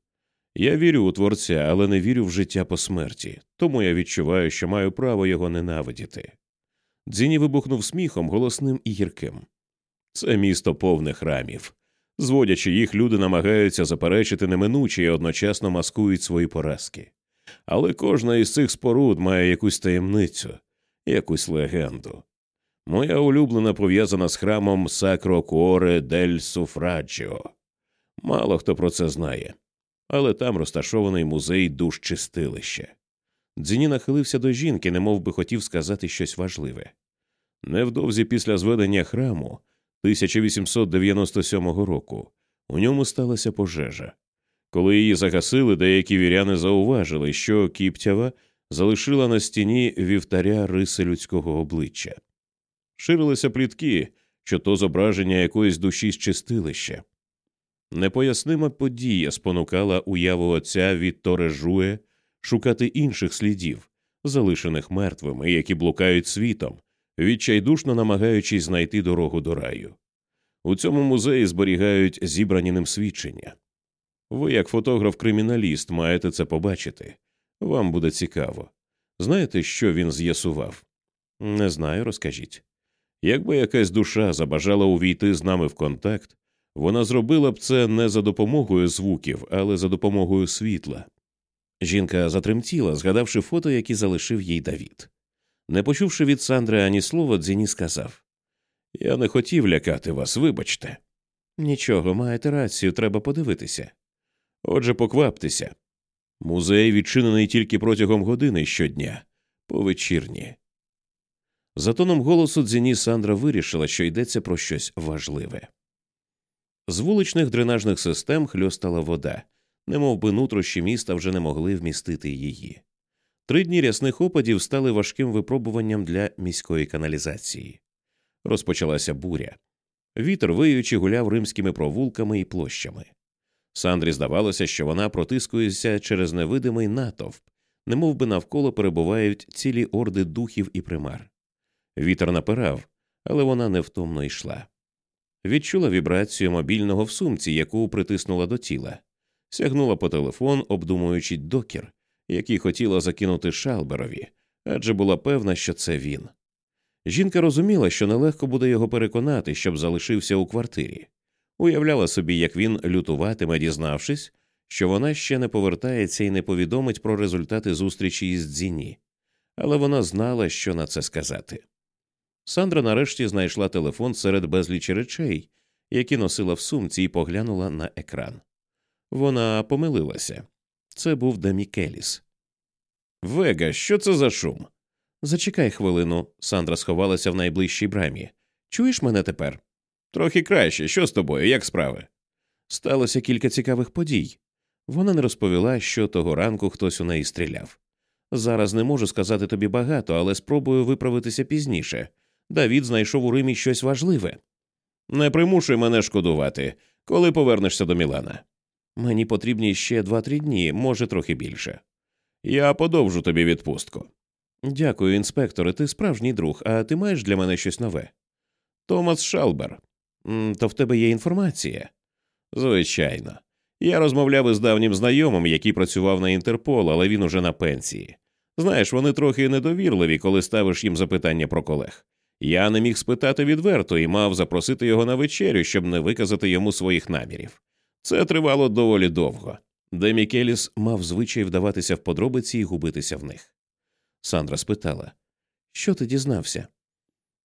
Speaker 1: Я вірю у Творця, але не вірю в життя по смерті, тому я відчуваю, що маю право його ненавидіти. Дзіні вибухнув сміхом, голосним і гірким. Це місто повне храмів. Зводячи їх, люди намагаються заперечити неминуче і одночасно маскують свої поразки. Але кожна із цих споруд має якусь таємницю, якусь легенду. Моя улюблена пов'язана з храмом Сакро Куоре дель Суфраджіо. Мало хто про це знає, але там розташований музей душ чистилища. Дзіні нахилився до жінки, немов би хотів сказати щось важливе. Невдовзі після зведення храму 1897 року у ньому сталася пожежа. Коли її загасили, деякі віряни зауважили, що Кіптява залишила на стіні вівтаря риси людського обличчя. Ширилися плітки, що то зображення якоїсь душі з чистилища. Непояснима подія спонукала уяву отця Вітторе Жуе шукати інших слідів, залишених мертвими, які блукають світом, відчайдушно намагаючись знайти дорогу до раю. У цьому музеї зберігають зібрані ним свідчення. Ви, як фотограф-криміналіст, маєте це побачити. Вам буде цікаво. Знаєте, що він з'ясував? Не знаю, розкажіть. Якби якась душа забажала увійти з нами в контакт, вона зробила б це не за допомогою звуків, але за допомогою світла. Жінка затремтіла, згадавши фото, які залишив їй Давід. Не почувши від Сандри ані слова, Дзіні сказав Я не хотів лякати вас, вибачте. Нічого, маєте рацію, треба подивитися. Отже, покваптеся. Музей відчинений тільки протягом години щодня, по вечірні. За тоном голосу Дзіні Сандра вирішила, що йдеться про щось важливе. З вуличних дренажних систем хльостала вода, немов би нутрощі міста вже не могли вмістити її. Три дні рясних опадів стали важким випробуванням для міської каналізації. Розпочалася буря. Вітер виючи гуляв римськими провулками і площами. Сандрі здавалося, що вона протискується через невидимий натовп, немов би навколо перебувають цілі орди духів і примар. Вітер напирав, але вона невтомно йшла. Відчула вібрацію мобільного в сумці, яку притиснула до тіла, сягнула по телефон, обдумуючи докір, який хотіла закинути Шалберові, адже була певна, що це він. Жінка розуміла, що нелегко буде його переконати, щоб залишився у квартирі, уявляла собі, як він лютуватиме, дізнавшись, що вона ще не повертається і не повідомить про результати зустрічі із Дзіні, але вона знала, що на це сказати. Сандра нарешті знайшла телефон серед безлічі речей, які носила в сумці, і поглянула на екран. Вона помилилася це був Демікеліс. Вега, що це за шум? Зачекай хвилину. Сандра сховалася в найближчій брамі. Чуєш мене тепер? Трохи краще. Що з тобою? Як справи? Сталося кілька цікавих подій. Вона не розповіла, що того ранку хтось у неї стріляв. Зараз не можу сказати тобі багато, але спробую виправитися пізніше. Давід знайшов у Римі щось важливе. Не примушуй мене шкодувати, коли повернешся до Мілана. Мені потрібні ще два-три дні, може, трохи більше. Я подовжу тобі відпустку. Дякую, інспекторе, ти справжній друг, а ти маєш для мене щось нове. Томас Шалбер. То в тебе є інформація? Звичайно. Я розмовляв із давнім знайомим, який працював на Інтерпол, але він уже на пенсії. Знаєш, вони трохи недовірливі, коли ставиш їм запитання про колег. Я не міг спитати відверто і мав запросити його на вечерю, щоб не виказати йому своїх намірів. Це тривало доволі довго. Де Мікеліс мав звичай вдаватися в подробиці і губитися в них. Сандра спитала Що ти дізнався?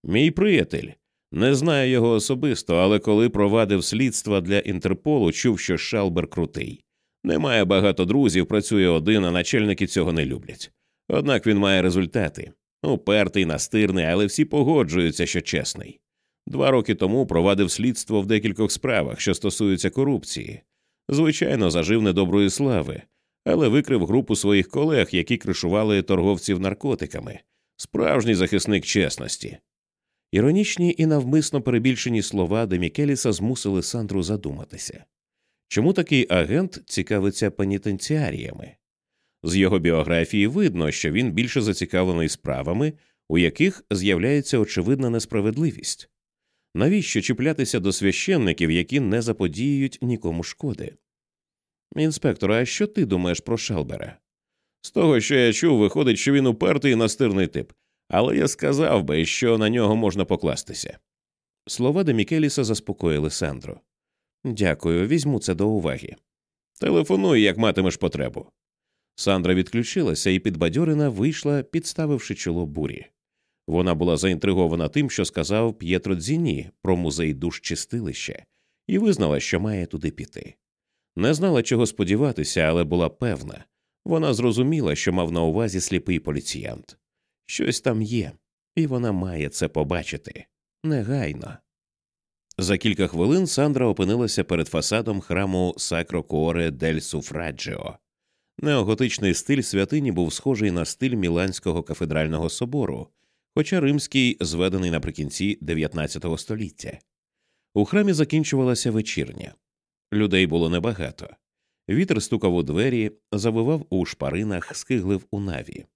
Speaker 1: Мій приятель. Не знаю його особисто, але коли провадив слідства для Інтерполу, чув, що Шалбер крутий. Немає багато друзів, працює один, а начальники цього не люблять. Однак він має результати. Упертий, настирний, але всі погоджуються, що чесний. Два роки тому провадив слідство в декількох справах, що стосуються корупції. Звичайно, зажив недоброї слави, але викрив групу своїх колег, які кришували торговців наркотиками, справжній захисник чесності. Іронічні і навмисно перебільшені слова Демікеліса змусили Сандру задуматися. Чому такий агент цікавиться пенітенціаріями? З його біографії видно, що він більше зацікавлений справами, у яких з'являється очевидна несправедливість. Навіщо чіплятися до священників, які не заподіюють нікому шкоди? Інспектор, а що ти думаєш про Шалбера? З того, що я чув, виходить, що він упертий і настирний тип, але я сказав би, що на нього можна покластися. Слова Демікеліса заспокоїли Сандро. Дякую, візьму це до уваги. Телефонуй, як матимеш потребу. Сандра відключилася і підбадьорена вийшла, підставивши чоло бурі. Вона була заінтригована тим, що сказав П'єтро Дзіні про музей душ чистилища, і визнала, що має туди піти. Не знала, чого сподіватися, але була певна. Вона зрозуміла, що мав на увазі сліпий поліціянт. Щось там є, і вона має це побачити негайно. За кілька хвилин Сандра опинилася перед фасадом храму Сакро Куоре дель Суфраджіо. Неоготичний стиль святині був схожий на стиль Міланського кафедрального собору, хоча римський зведений наприкінці 19 століття. У храмі закінчувалася вечірня. Людей було небагато. Вітер стукав у двері, завивав у шпаринах, скиглив у наві.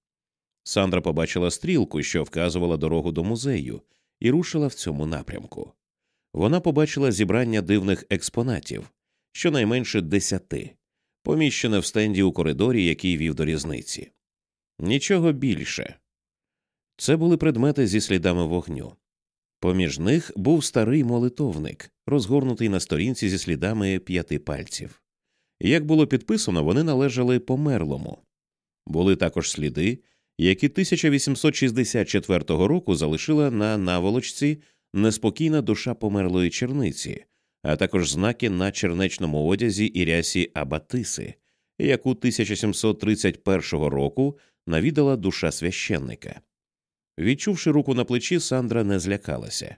Speaker 1: Сандра побачила стрілку, що вказувала дорогу до музею, і рушила в цьому напрямку. Вона побачила зібрання дивних експонатів, щонайменше десяти, поміщене в стенді у коридорі, який вів до різниці. Нічого більше. Це були предмети зі слідами вогню. Поміж них був старий молитовник, розгорнутий на сторінці зі слідами п'яти пальців. Як було підписано, вони належали померлому. Були також сліди, які 1864 року залишила на наволочці неспокійна душа померлої черниці, а також знаки на чернечному одязі і рясі Абатиси, яку 1731 року навідала душа священника. Відчувши руку на плечі, Сандра не злякалася.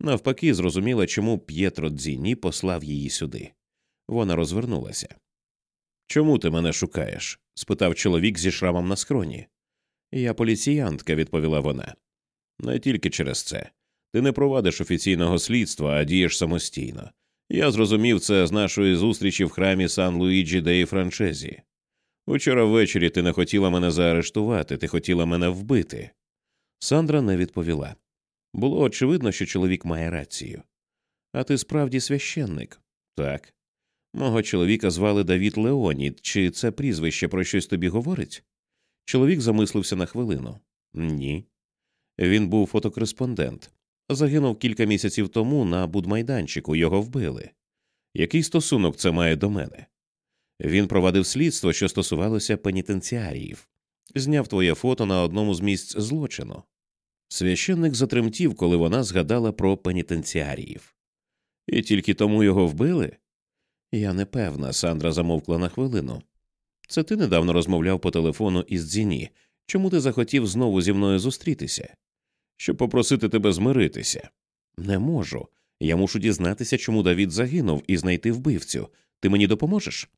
Speaker 1: Навпаки, зрозуміла, чому П'єтро Дзіні послав її сюди. Вона розвернулася. Чому ти мене шукаєш? спитав чоловік зі шрамом на скроні. Я поліціянтка, відповіла вона. Не тільки через це. Ти не провадиш офіційного слідства, а дієш самостійно. Я зрозумів це з нашої зустрічі в храмі Сан Луїджі Деї Франчезі. Учора ввечері ти не хотіла мене заарештувати, ти хотіла мене вбити. Сандра не відповіла. Було очевидно, що чоловік має рацію. А ти справді священник? Так. Мого чоловіка звали Давід Леонід. Чи це прізвище про щось тобі говорить? Чоловік замислився на хвилину. Ні. Він був фотокореспондент. Загинув кілька місяців тому на будмайданчику, його вбили. Який стосунок це має до мене? Він провадив слідство, що стосувалося пенітенціаріїв, зняв твоє фото на одному з місць злочину. Священник затремтів, коли вона згадала про пенітенціаріїв. І тільки тому його вбили? Я не певна, Сандра замовкла на хвилину. Це ти недавно розмовляв по телефону із Дзіні. Чому ти захотів знову зі мною зустрітися? Щоб попросити тебе змиритися. Не можу. Я мушу дізнатися, чому Давід загинув, і знайти вбивцю. Ти мені допоможеш?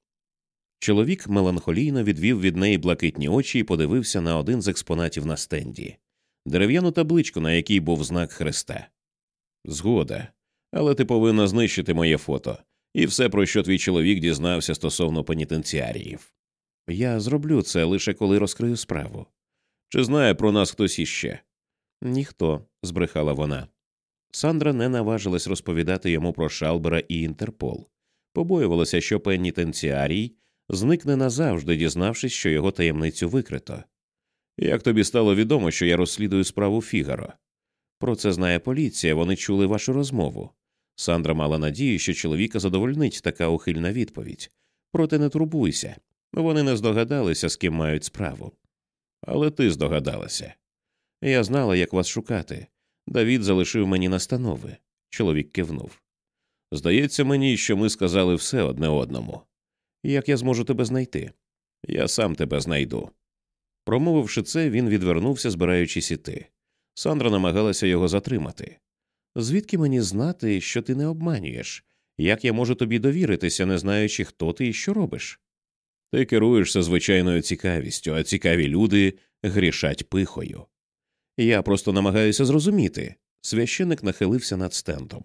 Speaker 1: Чоловік меланхолійно відвів від неї блакитні очі і подивився на один з експонатів на стенді дерев'яну табличку, на якій був знак Христа. Згода, але ти повинна знищити моє фото і все, про що твій чоловік дізнався стосовно пенітенціаріїв. Я зроблю це лише коли розкрию справу. Чи знає про нас хтось іще? Ніхто, збрехала вона. Сандра не наважилась розповідати йому про Шалбера і Інтерпол, побоювалася, що пенітенціарій зникне назавжди, дізнавшись, що його таємницю викрито. Як тобі стало відомо, що я розслідую справу Фігаро? Про це знає поліція, вони чули вашу розмову. Сандра мала надію, що чоловіка задовольнить така ухильна відповідь. Проте не турбуйся, вони не здогадалися, з ким мають справу. Але ти здогадалася. Я знала, як вас шукати. Давід залишив мені настанови. Чоловік кивнув. Здається мені, що ми сказали все одне одному. Як я зможу тебе знайти? Я сам тебе знайду. Промовивши це, він відвернувся, збираючись іти. Сандра намагалася його затримати. Звідки мені знати, що ти не обманюєш? Як я можу тобі довіритися, не знаючи, хто ти і що робиш? Ти керуєшся звичайною цікавістю, а цікаві люди грішать пихою. Я просто намагаюся зрозуміти. Священик нахилився над стендом.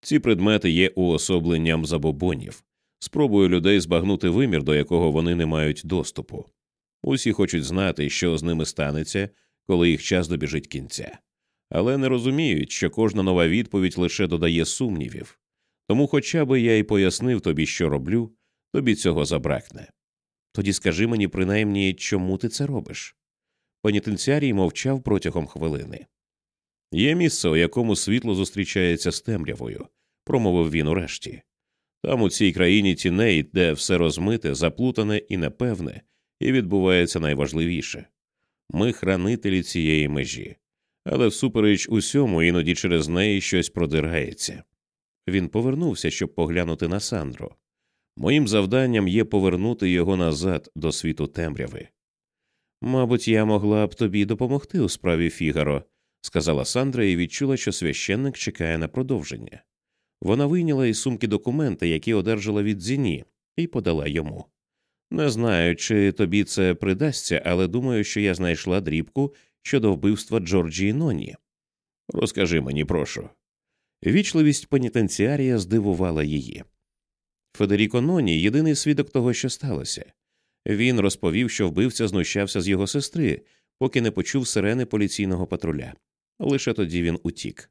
Speaker 1: Ці предмети є уособленням забобонів, спробую людей збагнути вимір, до якого вони не мають доступу. Усі хочуть знати, що з ними станеться, коли їх час добіжить кінця, але не розуміють, що кожна нова відповідь лише додає сумнівів. Тому, хоча би я й пояснив тобі, що роблю, тобі цього забракне. Тоді скажи мені, принаймні, чому ти це робиш? Пенітенціарій мовчав протягом хвилини. Є місце, у якому світло зустрічається з темрявою, промовив він урешті. Там, у цій країні тіней, де все розмите, заплутане і непевне, і відбувається найважливіше ми хранителі цієї межі, але всупереч усьому іноді через неї щось продирається. Він повернувся, щоб поглянути на Сандро. Моїм завданням є повернути його назад до світу темряви. Мабуть, я могла б тобі допомогти у справі Фігаро, сказала Сандра і відчула, що священник чекає на продовження. Вона вийняла із сумки документи, які одержала від Зіні, і подала йому. Не знаю, чи тобі це придасться, але думаю, що я знайшла дрібку щодо вбивства Джорджії Ноні. Розкажи мені, прошу. Вічливість пенітенціарія здивувала її. Федеріко Ноні єдиний свідок того, що сталося. Він розповів, що вбивця знущався з його сестри, поки не почув сирени поліційного патруля. Лише тоді він утік.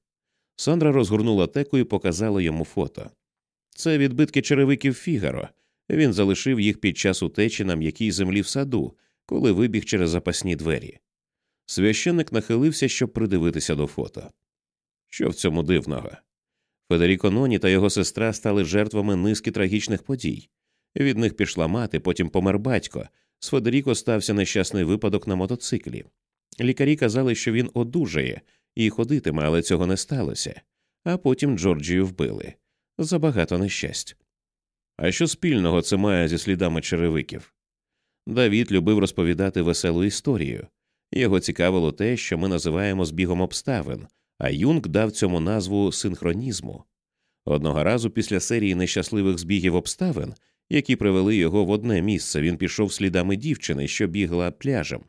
Speaker 1: Сандра розгорнула теку і показала йому фото. Це відбитки черевиків Фігаро. Він залишив їх під час утечі на м'якій землі в саду, коли вибіг через запасні двері. Священник нахилився, щоб придивитися до фото. Що в цьому дивного? Федеріко Ноні та його сестра стали жертвами низки трагічних подій. Від них пішла мати, потім помер батько. З Федеріко стався нещасний випадок на мотоциклі. Лікарі казали, що він одужає і ходитиме, але цього не сталося. А потім Джорджію вбили. Забагато нещасть. А що спільного це має зі слідами черевиків? Давід любив розповідати веселу історію. Його цікавило те, що ми називаємо збігом обставин, а Юнг дав цьому назву синхронізму. Одного разу після серії нещасливих збігів обставин, які привели його в одне місце, він пішов слідами дівчини, що бігла пляжем.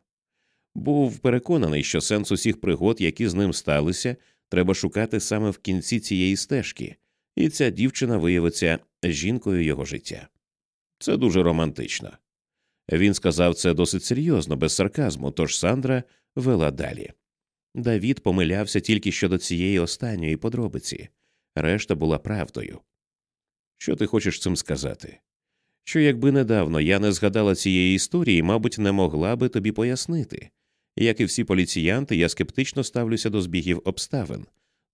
Speaker 1: Був переконаний, що сенс усіх пригод, які з ним сталися, треба шукати саме в кінці цієї стежки, і ця дівчина виявиться жінкою його життя. Це дуже романтично. Він сказав це досить серйозно, без сарказму, тож Сандра вела далі. Давід помилявся тільки щодо цієї останньої подробиці, решта була правдою. Що ти хочеш цим сказати? Що якби недавно я не згадала цієї історії, мабуть, не могла би тобі пояснити. Як і всі поліціянти, я скептично ставлюся до збігів обставин,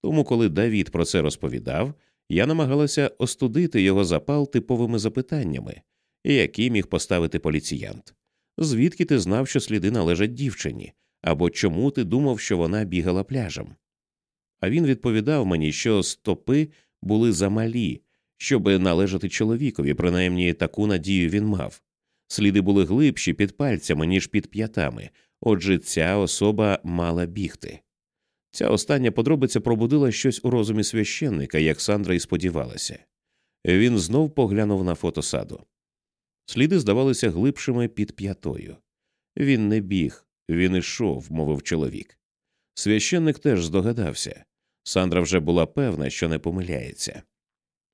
Speaker 1: тому, коли Давід про це розповідав, я намагалася остудити його запал типовими запитаннями, які міг поставити поліціянт. Звідки ти знав, що сліди належать дівчині, або чому ти думав, що вона бігала пляжем? А він відповідав мені, що стопи були замалі, щоб належати чоловікові, принаймні таку надію він мав. Сліди були глибші під пальцями, ніж під п'ятами, отже, ця особа мала бігти. Ця остання подробиця пробудила щось у розумі священника, як Сандра і сподівалася. Він знов поглянув на фото саду. Сліди здавалися глибшими під п'ятою. Він не біг, він ішов, мовив чоловік. Священник теж здогадався. Сандра вже була певна, що не помиляється.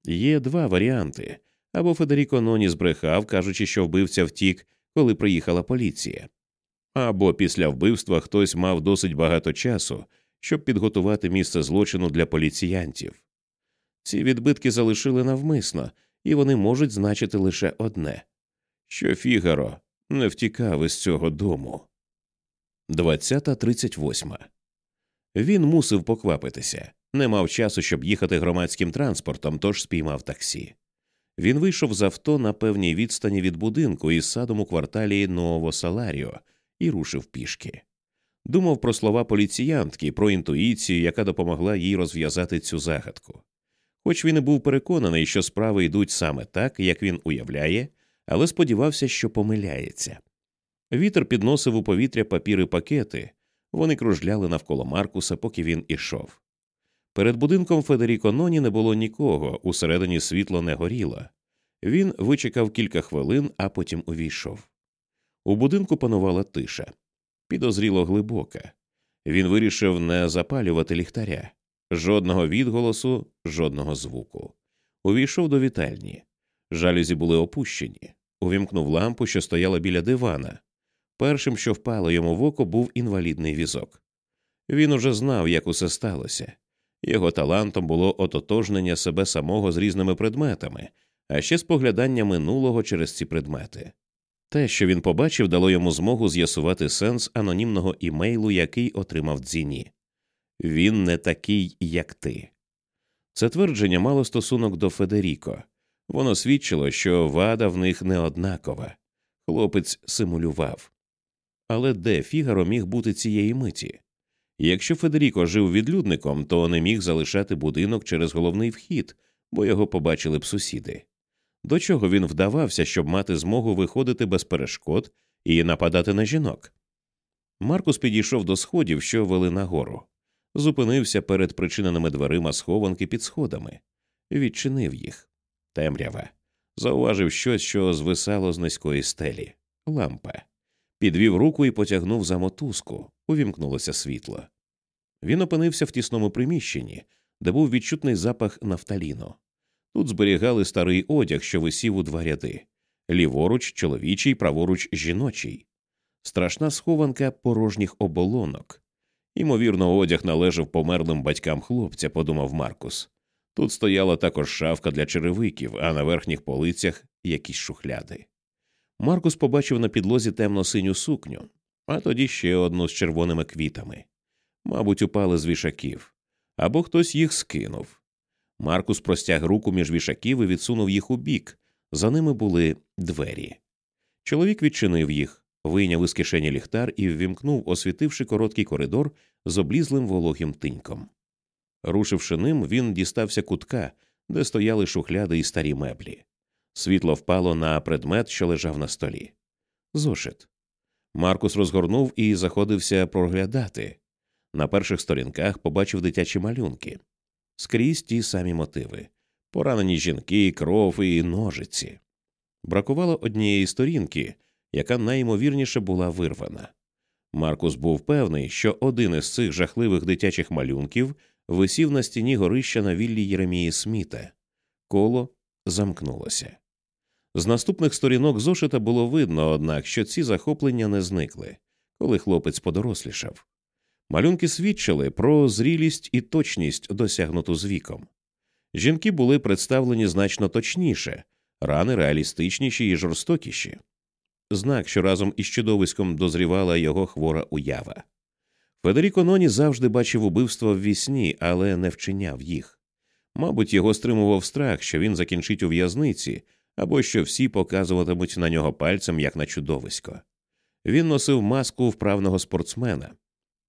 Speaker 1: Є два варіанти або Федеріко Ноні збрехав, кажучи, що вбивця втік, коли приїхала поліція, або після вбивства хтось мав досить багато часу, щоб підготувати місце злочину для поліціянтів. Ці відбитки залишили навмисно, і вони можуть значити лише одне що Фігаро не втікав із цього дому. 20.38. Він мусив поквапитися, не мав часу, щоб їхати громадським транспортом, тож спіймав таксі. Він вийшов з авто на певній відстані від будинку із садом у кварталі Ново Саларіо і рушив пішки. Думав про слова поліціянтки, про інтуїцію, яка допомогла їй розв'язати цю загадку. Хоч він і був переконаний, що справи йдуть саме так, як він уявляє, але сподівався, що помиляється. Вітер підносив у повітря папіри пакети, вони кружляли навколо Маркуса, поки він ішов. Перед будинком Федеріко Ноні не було нікого, усередині світло не горіло. Він вичекав кілька хвилин, а потім увійшов. У будинку панувала тиша, підозріло глибока. Він вирішив не запалювати ліхтаря, жодного відголосу, жодного звуку. Увійшов до вітальні. Жалюзі були опущені, увімкнув лампу, що стояла біля дивана. Першим, що впало йому в око, був інвалідний візок. Він уже знав, як усе сталося. Його талантом було ототожнення себе самого з різними предметами, а ще споглядання минулого через ці предмети. Те, що він побачив, дало йому змогу з'ясувати сенс анонімного імейлу, який отримав Дзіні. Він не такий, як ти. Це твердження мало стосунок до Федеріко. Воно свідчило, що вада в них не однакова. Хлопець симулював. Але де Фігаро міг бути цієї миті? Якщо Федеріко жив відлюдником, то не міг залишати будинок через головний вхід, бо його побачили б сусіди. До чого він вдавався, щоб мати змогу виходити без перешкод і нападати на жінок? Маркус підійшов до сходів, що вели нагору, зупинився перед причиненими дверима схованки під сходами, відчинив їх. Темрява. Зауважив щось, що звисало з низької стелі лампа. Підвів руку і потягнув за мотузку, увімкнулося світло. Він опинився в тісному приміщенні, де був відчутний запах нафталіну. Тут зберігали старий одяг, що висів у два ряди ліворуч, чоловічий, праворуч жіночий, страшна схованка порожніх оболонок. Ймовірно, одяг належав померлим батькам хлопця, подумав Маркус. Тут стояла також шафка для черевиків, а на верхніх полицях якісь шухляди. Маркус побачив на підлозі темно синю сукню, а тоді ще одну з червоними квітами. Мабуть, упали з вішаків, або хтось їх скинув. Маркус простяг руку між вішаків і відсунув їх у бік. За ними були двері. Чоловік відчинив їх, вийняв із кишені ліхтар і ввімкнув, освітивши короткий коридор з облізлим вологим тиньком. Рушивши ним, він дістався кутка, де стояли шухляди і старі меблі. Світло впало на предмет, що лежав на столі. Зошит. Маркус розгорнув і заходився проглядати. На перших сторінках побачив дитячі малюнки скрізь ті самі мотиви поранені жінки, кров і ножиці. Бракувало однієї сторінки, яка найімовірніше була вирвана. Маркус був певний, що один із цих жахливих дитячих малюнків висів на стіні горища на віллі Єремії Сміта. Коло замкнулося. З наступних сторінок зошита було видно, однак, що ці захоплення не зникли, коли хлопець подорослішав. Малюнки свідчили про зрілість і точність, досягнуту з віком. Жінки були представлені значно точніше, рани реалістичніші і жорстокіші. Знак, що разом із чудовиськом дозрівала його хвора уява. Федеріко Ноні завжди бачив убивства в вісні, але не вчиняв їх. Мабуть, його стримував страх, що він закінчить у в'язниці, або що всі показуватимуть на нього пальцем як на чудовисько. Він носив маску вправного спортсмена,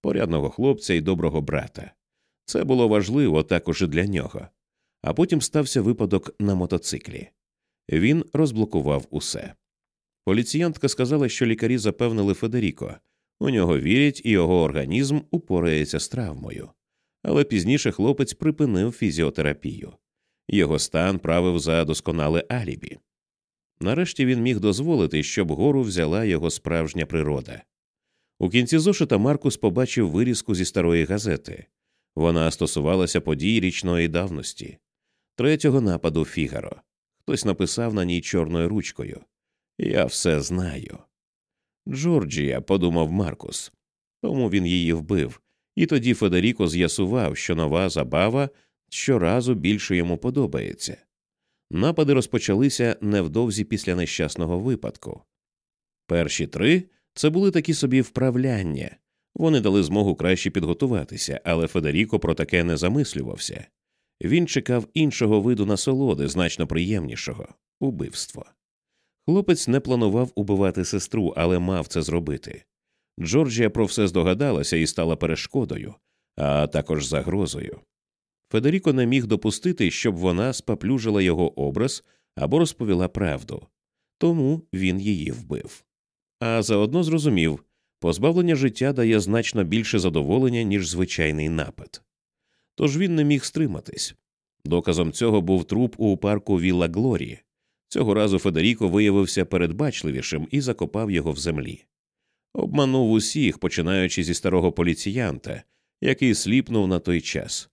Speaker 1: порядного хлопця і доброго брата. Це було важливо також і для нього. А потім стався випадок на мотоциклі. Він розблокував усе. Поліціянтка сказала, що лікарі запевнили Федеріко, у нього вірять, і його організм упорається з травмою. Але пізніше хлопець припинив фізіотерапію. Його стан правив за досконале алібі. Нарешті він міг дозволити, щоб гору взяла його справжня природа. У кінці зошита Маркус побачив вирізку зі старої газети. Вона стосувалася подій річної давності, третього нападу Фігаро. Хтось написав на ній чорною ручкою Я все знаю. Джорджія, подумав Маркус. Тому він її вбив, і тоді Федеріко з'ясував, що нова забава щоразу більше йому подобається. Напади розпочалися невдовзі після нещасного випадку. Перші три це були такі собі вправляння, вони дали змогу краще підготуватися, але Федеріко про таке не замислювався. Він чекав іншого виду насолоди, значно приємнішого убивство. Хлопець не планував убивати сестру, але мав це зробити. Джорджія про все здогадалася і стала перешкодою, а також загрозою. Федеріко не міг допустити, щоб вона спаплюжила його образ або розповіла правду, тому він її вбив. А заодно зрозумів позбавлення життя дає значно більше задоволення, ніж звичайний напад. Тож він не міг стриматись. Доказом цього був труп у парку Вілла Глорі. Цього разу Федеріко виявився передбачливішим і закопав його в землі. Обманув усіх, починаючи зі старого поліціянта, який сліпнув на той час.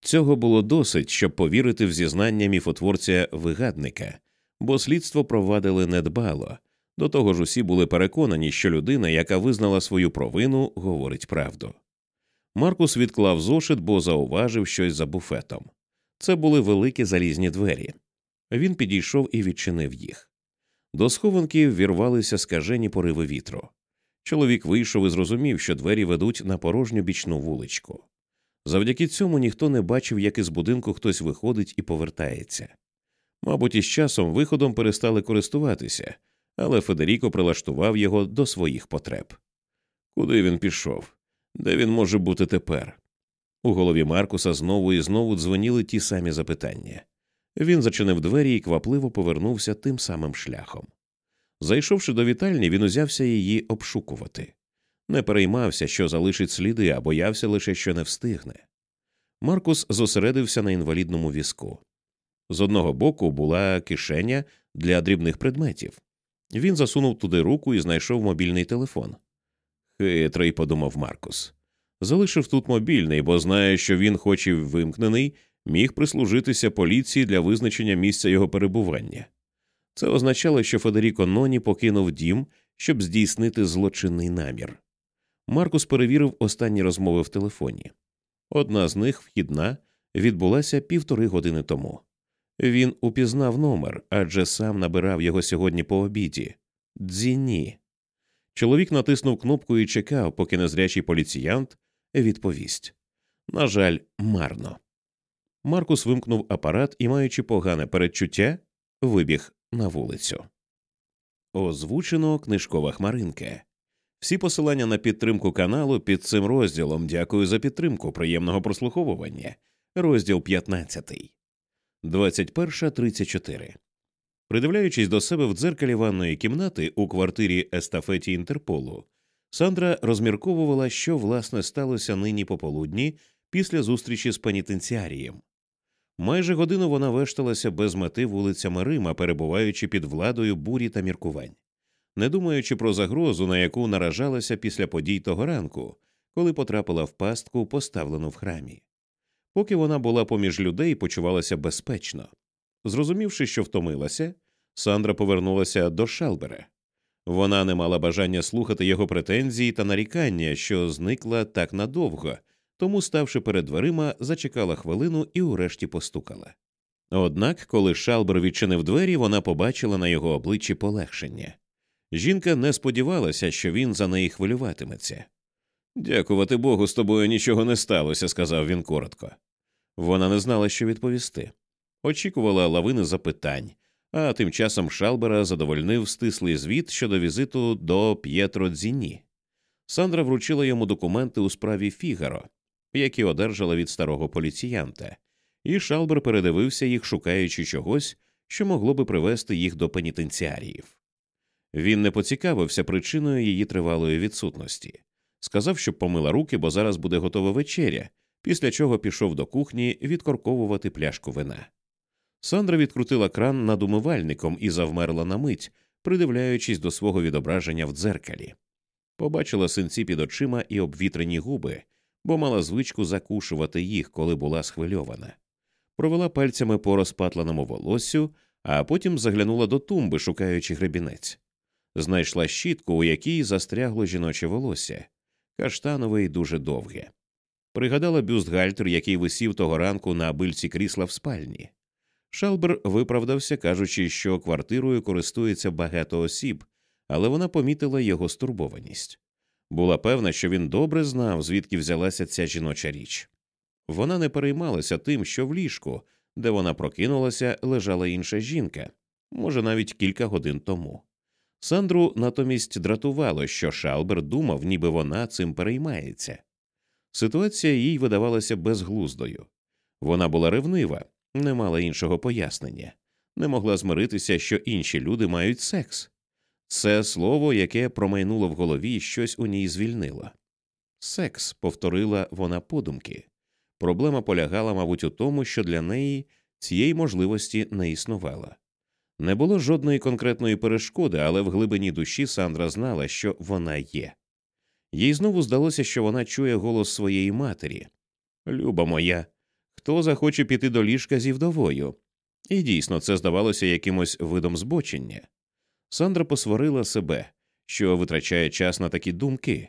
Speaker 1: Цього було досить, щоб повірити в зізнання міфотворця вигадника, бо слідство провадили недбало. До того ж, усі були переконані, що людина, яка визнала свою провину, говорить правду. Маркус відклав зошит, бо зауважив щось за буфетом. Це були великі залізні двері. Він підійшов і відчинив їх. До схованки ввірвалися скажені пориви вітру. Чоловік вийшов і зрозумів, що двері ведуть на порожню бічну вуличку. Завдяки цьому ніхто не бачив, як із будинку хтось виходить і повертається. Мабуть, із часом виходом перестали користуватися, але Федеріко прилаштував його до своїх потреб. Куди він пішов? Де він може бути тепер? У голові Маркуса знову і знову дзвоніли ті самі запитання. Він зачинив двері і квапливо повернувся тим самим шляхом. Зайшовши до вітальні, він узявся її обшукувати. Не переймався, що залишить сліди, а боявся лише, що не встигне. Маркус зосередився на інвалідному візку. З одного боку була кишеня для дрібних предметів. Він засунув туди руку і знайшов мобільний телефон. Хитрий, подумав Маркус. Залишив тут мобільний, бо знає, що він, хоч і вимкнений, міг прислужитися поліції для визначення місця його перебування. Це означало, що Федеріко Ноні покинув дім, щоб здійснити злочинний намір. Маркус перевірив останні розмови в телефоні. Одна з них, вхідна, відбулася півтори години тому. Він упізнав номер, адже сам набирав його сьогодні по обіді. Дзіні. Чоловік натиснув кнопку і чекав, поки незрячий поліціянт відповість. На жаль, марно. Маркус вимкнув апарат і, маючи погане передчуття, вибіг на вулицю. Озвучено книжкова хмаринка. Всі посилання на підтримку каналу під цим розділом. Дякую за підтримку. Приємного прослуховування. Розділ 15. 21.34. Придивляючись до себе в дзеркалі ванної кімнати у квартирі естафеті Інтерполу, Сандра розмірковувала, що власне сталося нині пополудні після зустрічі з пенітенціарієм. Майже годину вона вешталася без мети вулицями Рима, перебуваючи під владою бурі та міркувань, не думаючи про загрозу, на яку наражалася після подій того ранку, коли потрапила в пастку, поставлену в храмі. Поки вона була поміж людей, почувалася безпечно. Зрозумівши, що втомилася, Сандра повернулася до Шалбера. Вона не мала бажання слухати його претензії та нарікання, що зникла так надовго, тому, ставши перед дверима, зачекала хвилину і урешті постукала. Однак, коли Шалбер відчинив двері, вона побачила на його обличчі полегшення. Жінка не сподівалася, що він за неї хвилюватиметься. Дякувати Богу, з тобою нічого не сталося, сказав він коротко. Вона не знала, що відповісти. Очікувала лавини запитань, а тим часом Шалбера задовольнив стислий звіт щодо візиту до П'єтро Дзіні. Сандра вручила йому документи у справі Фігаро, які одержала від старого поліціянта, і Шалбер передивився їх, шукаючи чогось, що могло би привести їх до пенітенціаріїв. Він не поцікавився причиною її тривалої відсутності, сказав, щоб помила руки, бо зараз буде готова вечеря, після чого пішов до кухні відкорковувати пляшку вина. Сандра відкрутила кран над умивальником і завмерла на мить, придивляючись до свого відображення в дзеркалі. Побачила синці під очима і обвітрені губи, бо мала звичку закушувати їх, коли була схвильована. Провела пальцями по розпатленому волоссю, а потім заглянула до тумби, шукаючи гребінець. Знайшла щітку, у якій застрягло жіноче волосся, каштанове і дуже довге. Пригадала бюстгальтер, який висів того ранку на бильці крісла в спальні. Шалбер виправдався, кажучи, що квартирою користується багато осіб, але вона помітила його стурбованість. Була певна, що він добре знав, звідки взялася ця жіноча річ. Вона не переймалася тим, що в ліжку, де вона прокинулася, лежала інша жінка, може, навіть кілька годин тому. Сандру натомість дратувало, що Шалбер думав, ніби вона цим переймається. Ситуація їй видавалася безглуздою. Вона була ревнива, не мала іншого пояснення, не могла змиритися, що інші люди мають секс. Це слово, яке промайнуло в голові, щось у ній звільнило. Секс, повторила вона подумки. Проблема полягала, мабуть, у тому, що для неї цієї можливості не існувало. Не було жодної конкретної перешкоди, але в глибині душі Сандра знала, що вона є. Їй знову здалося, що вона чує голос своєї матері Люба моя, хто захоче піти до ліжка зі вдовою? І дійсно це здавалося якимось видом збочення. Сандра посварила себе, що витрачає час на такі думки.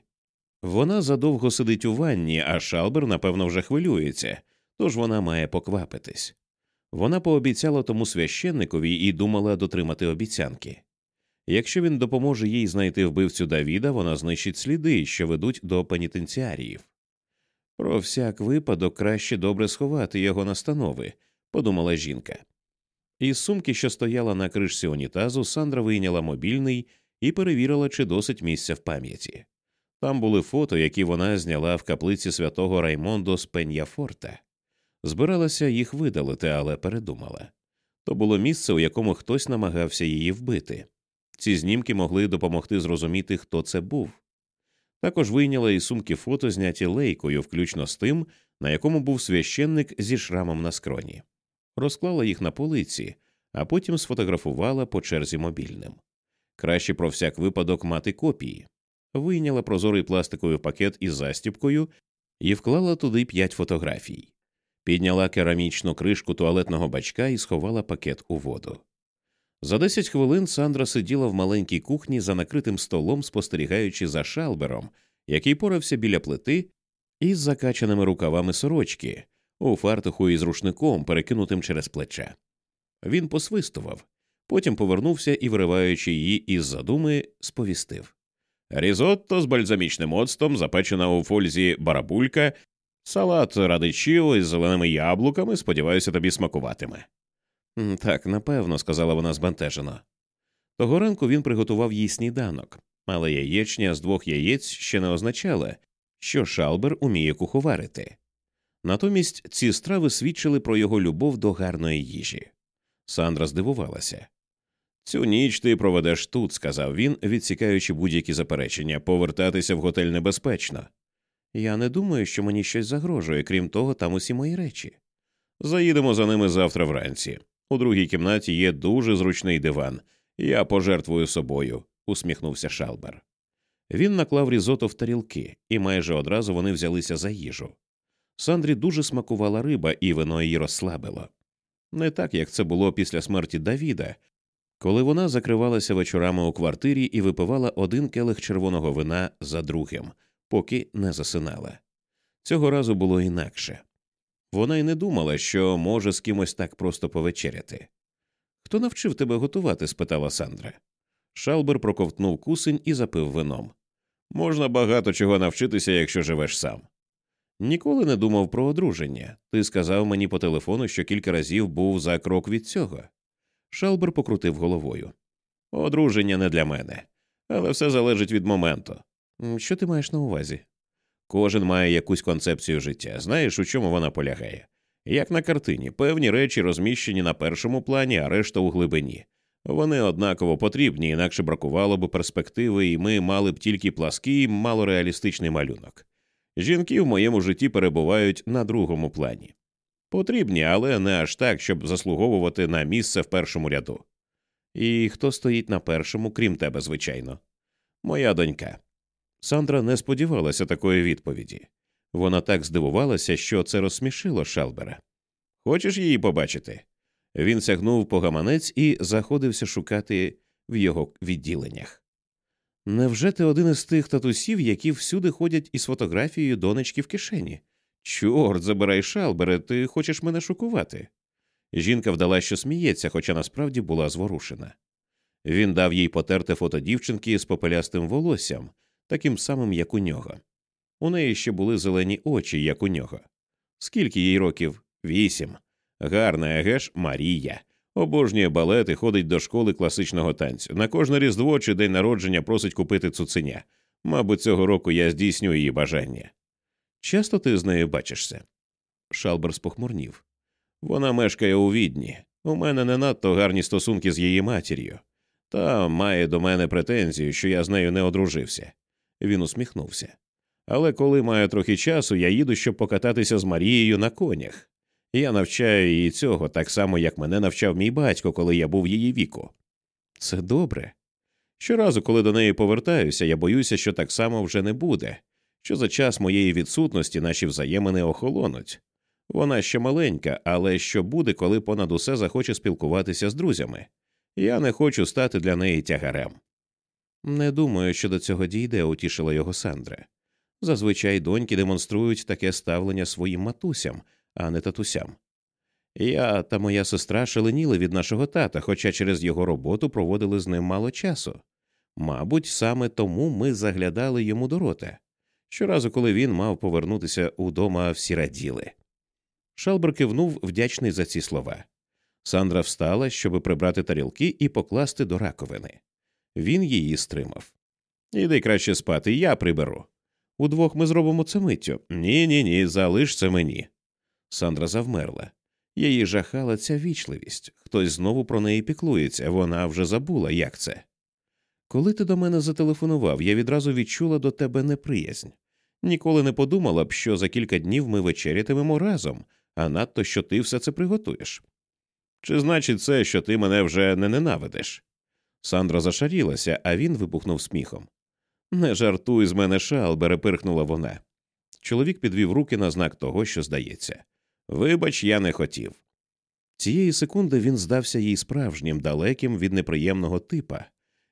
Speaker 1: Вона задовго сидить у ванні, а Шалбер, напевно, вже хвилюється, тож вона має поквапитись. Вона пообіцяла тому священникові і думала дотримати обіцянки. Якщо він допоможе їй знайти вбивцю Давіда, вона знищить сліди, що ведуть до пенітенціаріїв. Про всяк випадок краще добре сховати його настанови, подумала жінка. Із сумки, що стояла на кришці унітазу, Сандра вийняла мобільний і перевірила, чи досить місця в пам'яті. Там були фото, які вона зняла в каплиці святого Раймондо з Пеньяфорта. Збиралася їх видалити, але передумала. То було місце, у якому хтось намагався її вбити. Ці знімки могли допомогти зрозуміти, хто це був. Також вийняла із сумки фото, зняті лейкою, включно з тим, на якому був священник зі шрамом на скроні, розклала їх на полиці, а потім сфотографувала по черзі мобільним. Краще про всяк випадок мати копії. Вийняла прозорий пластиковий пакет із застіпкою і вклала туди п'ять фотографій. підняла керамічну кришку туалетного бачка і сховала пакет у воду. За десять хвилин Сандра сиділа в маленькій кухні за накритим столом, спостерігаючи за шалбером, який порався біля плити із закачаними рукавами сорочки, у фартуху із рушником, перекинутим через плече. Він посвистував, потім повернувся і, вириваючи її із задуми, сповістив Різотто з бальзамічним оцтом, запечена у фользі барабулька, салат радичів із зеленими яблуками, сподіваюся, тобі смакуватиме. Так, напевно, сказала вона збентежено. Того ранку він приготував їй сніданок, але яєчня з двох яєць ще не означала, що шалбер уміє куховарити. Натомість ці страви свідчили про його любов до гарної їжі. Сандра здивувалася. Цю ніч ти проведеш тут, сказав він, відсікаючи будь-які заперечення, повертатися в готель небезпечно. Я не думаю, що мені щось загрожує, крім того, там усі мої речі. Заїдемо за ними завтра вранці. У другій кімнаті є дуже зручний диван. Я пожертвую собою, усміхнувся Шалбер. Він наклав різото в тарілки, і майже одразу вони взялися за їжу. Сандрі дуже смакувала риба, і вино її розслабило. Не так, як це було після смерті Давіда, коли вона закривалася вечорами у квартирі і випивала один келих червоного вина за другим, поки не засинала. Цього разу було інакше. Вона й не думала, що може з кимось так просто повечеряти. Хто навчив тебе готувати? спитала Сандра. Шалбер проковтнув кусень і запив вином. Можна багато чого навчитися, якщо живеш сам. Ніколи не думав про одруження. Ти сказав мені по телефону, що кілька разів був за крок від цього. Шалбер покрутив головою. Одруження не для мене, але все залежить від моменту. Що ти маєш на увазі? Кожен має якусь концепцію життя. Знаєш, у чому вона полягає? Як на картині, певні речі розміщені на першому плані, а решта у глибині. Вони однаково потрібні, інакше бракувало б перспективи, і ми мали б тільки плаский, малореалістичний малюнок. Жінки в моєму житті перебувають на другому плані. Потрібні, але не аж так, щоб заслуговувати на місце в першому ряду. І хто стоїть на першому, крім тебе, звичайно? Моя донька. Сандра не сподівалася такої відповіді. Вона так здивувалася, що це розсмішило Шалбера. Хочеш її побачити? Він сягнув по гаманець і заходився шукати в його відділеннях. Невже ти один із тих татусів, які всюди ходять із фотографією донечки в кишені? Чорт, забирай шалбере, ти хочеш мене шокувати? Жінка вдала, що сміється, хоча насправді була зворушена. Він дав їй потерти фото дівчинки з попелястим волоссям, таким самим, як у нього. У неї ще були зелені очі, як у нього. Скільки їй років? Вісім. Гарна, еге ж, Марія. Обожнює балет і ходить до школи класичного танцю. На кожне різдво чи день народження просить купити цуценя. Мабуть, цього року я здійсню її бажання. Часто ти з нею бачишся? Шалбер спохмурнів. Вона мешкає у відні. У мене не надто гарні стосунки з її матір'ю, та має до мене претензію, що я з нею не одружився. Він усміхнувся. Але коли маю трохи часу, я їду, щоб покататися з Марією на конях. Я навчаю її цього так само, як мене навчав мій батько, коли я був її віку. Це добре. Щоразу, коли до неї повертаюся, я боюся, що так само вже не буде, що за час моєї відсутності наші взаємини охолонуть. Вона ще маленька, але що буде, коли понад усе захоче спілкуватися з друзями? Я не хочу стати для неї тягарем. Не думаю, що до цього дійде, утішила його Сандра. Зазвичай доньки демонструють таке ставлення своїм матусям, а не татусям. Я та моя сестра шаленіли від нашого тата, хоча через його роботу проводили з ним мало часу. Мабуть, саме тому ми заглядали йому до рота. Щоразу, коли він мав повернутися удома, всі раділи. Шалбер кивнув вдячний за ці слова. Сандра встала, щоб прибрати тарілки і покласти до раковини. Він її стримав. Іди краще спати, я приберу. Удвох ми зробимо це миттю. Ні, ні, ні, залиш це мені. Сандра завмерла. Її жахала ця вічливість. Хтось знову про неї піклується, вона вже забула, як це. Коли ти до мене зателефонував, я відразу відчула до тебе неприязнь. Ніколи не подумала б, що за кілька днів ми вечерятимемо разом, а надто що ти все це приготуєш. Чи значить це, що ти мене вже не ненавидиш? Сандра зашарілася, а він вибухнув сміхом. Не жартуй з мене шал, перепирхнула вона. Чоловік підвів руки на знак того, що здається. Вибач, я не хотів. Цієї секунди він здався їй справжнім, далеким від неприємного типа,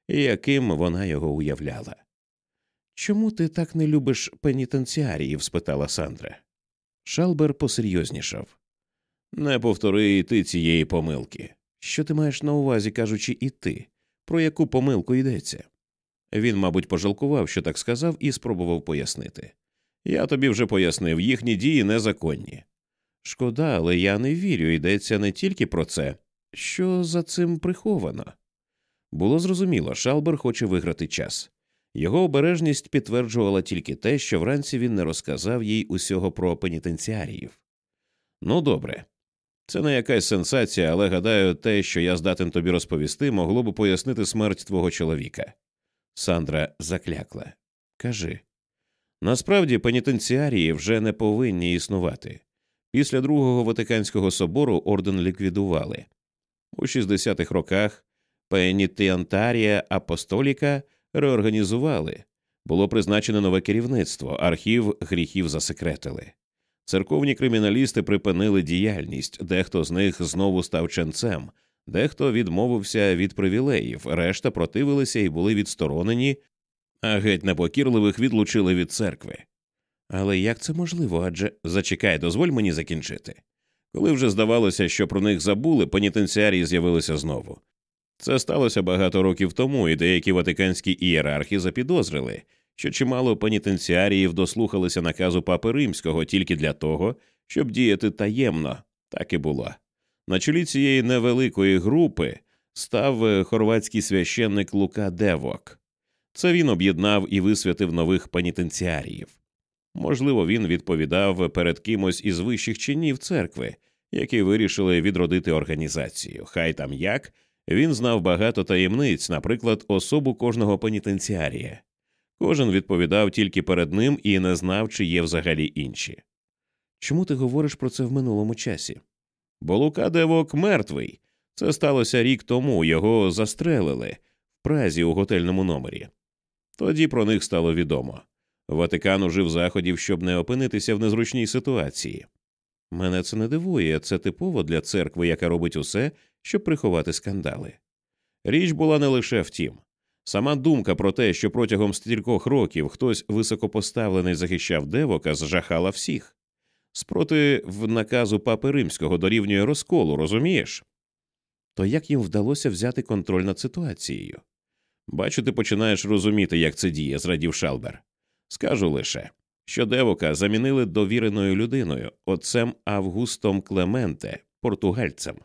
Speaker 1: яким вона його уявляла. Чому ти так не любиш пенітенціаріїв? спитала Сандра. Шалбер посерйознішав. Не повтори і ти цієї помилки. Що ти маєш на увазі, кажучи, і ти? Про яку помилку йдеться? Він, мабуть, пожалкував, що так сказав, і спробував пояснити. Я тобі вже пояснив, їхні дії незаконні. Шкода, але я не вірю, йдеться не тільки про це, що за цим приховано. Було зрозуміло, Шалбер хоче виграти час. Його обережність підтверджувала тільки те, що вранці він не розказав їй усього про пенітенціаріїв. Ну, добре, це не якась сенсація, але гадаю, те, що я здатен тобі розповісти, могло би пояснити смерть твого чоловіка. Сандра заклякла. Кажи. Насправді пенітенціарії вже не повинні існувати. Після Другого Ватиканського собору орден ліквідували. У 60-х роках пенітентарія апостоліка реорганізували, було призначено нове керівництво, архів гріхів засекретили. Церковні криміналісти припинили діяльність, дехто з них знову став ченцем, дехто відмовився від привілеїв, решта противилися і були відсторонені, а геть непокірливих відлучили від церкви. Але як це можливо? Адже зачекай, дозволь мені закінчити. Коли вже здавалося, що про них забули, пенітенціарії з'явилися знову. Це сталося багато років тому, і деякі ватиканські ієрархи запідозрили, що чимало пенітенціаріїв дослухалися наказу папи римського тільки для того, щоб діяти таємно, так і було. На чолі цієї невеликої групи став хорватський священник Лука Девок. Це він об'єднав і висвятив нових пенітенціаріїв. Можливо, він відповідав перед кимось із вищих чинів церкви, які вирішили відродити організацію. Хай там як він знав багато таємниць, наприклад, особу кожного пенітенціарія. Кожен відповідав тільки перед ним і не знав, чи є взагалі інші. Чому ти говориш про це в минулому часі? Бо Лука Девок мертвий. Це сталося рік тому, його застрелили в Празі у готельному номері. Тоді про них стало відомо. Ватикан ужив заходів, щоб не опинитися в незручній ситуації. Мене це не дивує, це типово для церкви, яка робить усе, щоб приховати скандали. Річ була не лише в тім. Сама думка про те, що протягом стількох років хтось високопоставлений захищав девока, зжахала всіх. Спротив наказу папи римського дорівнює розколу, розумієш? То як їм вдалося взяти контроль над ситуацією? Бачу, ти починаєш розуміти, як це діє, зрадів Шалбер. Скажу лише, що Девока замінили довіреною людиною, отцем Августом Клементе, португальцем.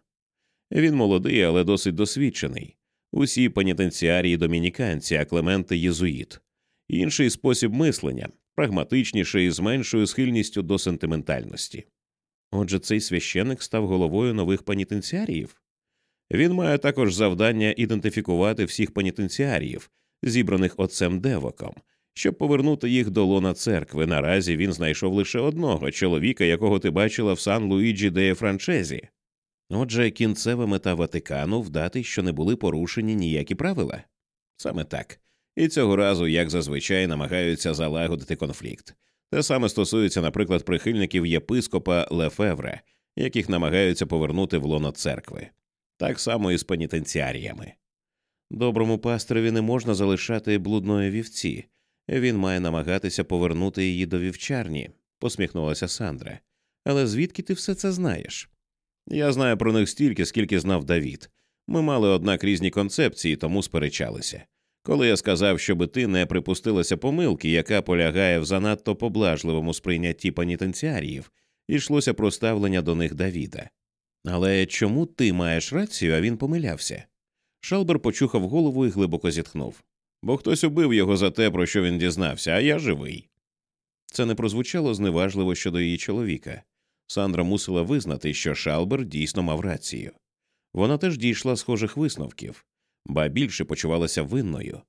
Speaker 1: Він молодий, але досить досвідчений. Усі пенітенціарії домініканці, а Клементе єзуїт. Інший спосіб мислення, прагматичніший і з меншою схильністю до сентиментальності. Отже, цей священник став головою нових пенітенціаріїв. Він має також завдання ідентифікувати всіх пенітенціаріїв, зібраних отцем Девоком, щоб повернути їх до лона церкви. Наразі він знайшов лише одного чоловіка, якого ти бачила в Сан Луїджі де Франчезі. Отже, кінцева мета Ватикану вдати, що не були порушені ніякі правила. Саме так. І цього разу, як зазвичай, намагаються залагодити конфлікт. Те саме стосується, наприклад, прихильників єпископа Лефевре, яких намагаються повернути в лоно церкви, так само і з пенітенціаріями. Доброму пастрові не можна залишати блудної вівці, він має намагатися повернути її до вівчарні, посміхнулася Сандра. Але звідки ти все це знаєш? Я знаю про них стільки, скільки знав Давід. Ми мали однак різні концепції, тому сперечалися. Коли я сказав, щоби ти не припустилася помилки, яка полягає в занадто поблажливому сприйнятті пенітенціаріїв, йшлося про ставлення до них Давіда. Але чому ти маєш рацію, а він помилявся? Шалбер почухав голову і глибоко зітхнув. Бо хтось убив його за те, про що він дізнався, а я живий. Це не прозвучало зневажливо щодо її чоловіка. Сандра мусила визнати, що Шалбер дійсно мав рацію. Вона теж дійшла схожих висновків, ба більше почувалася винною.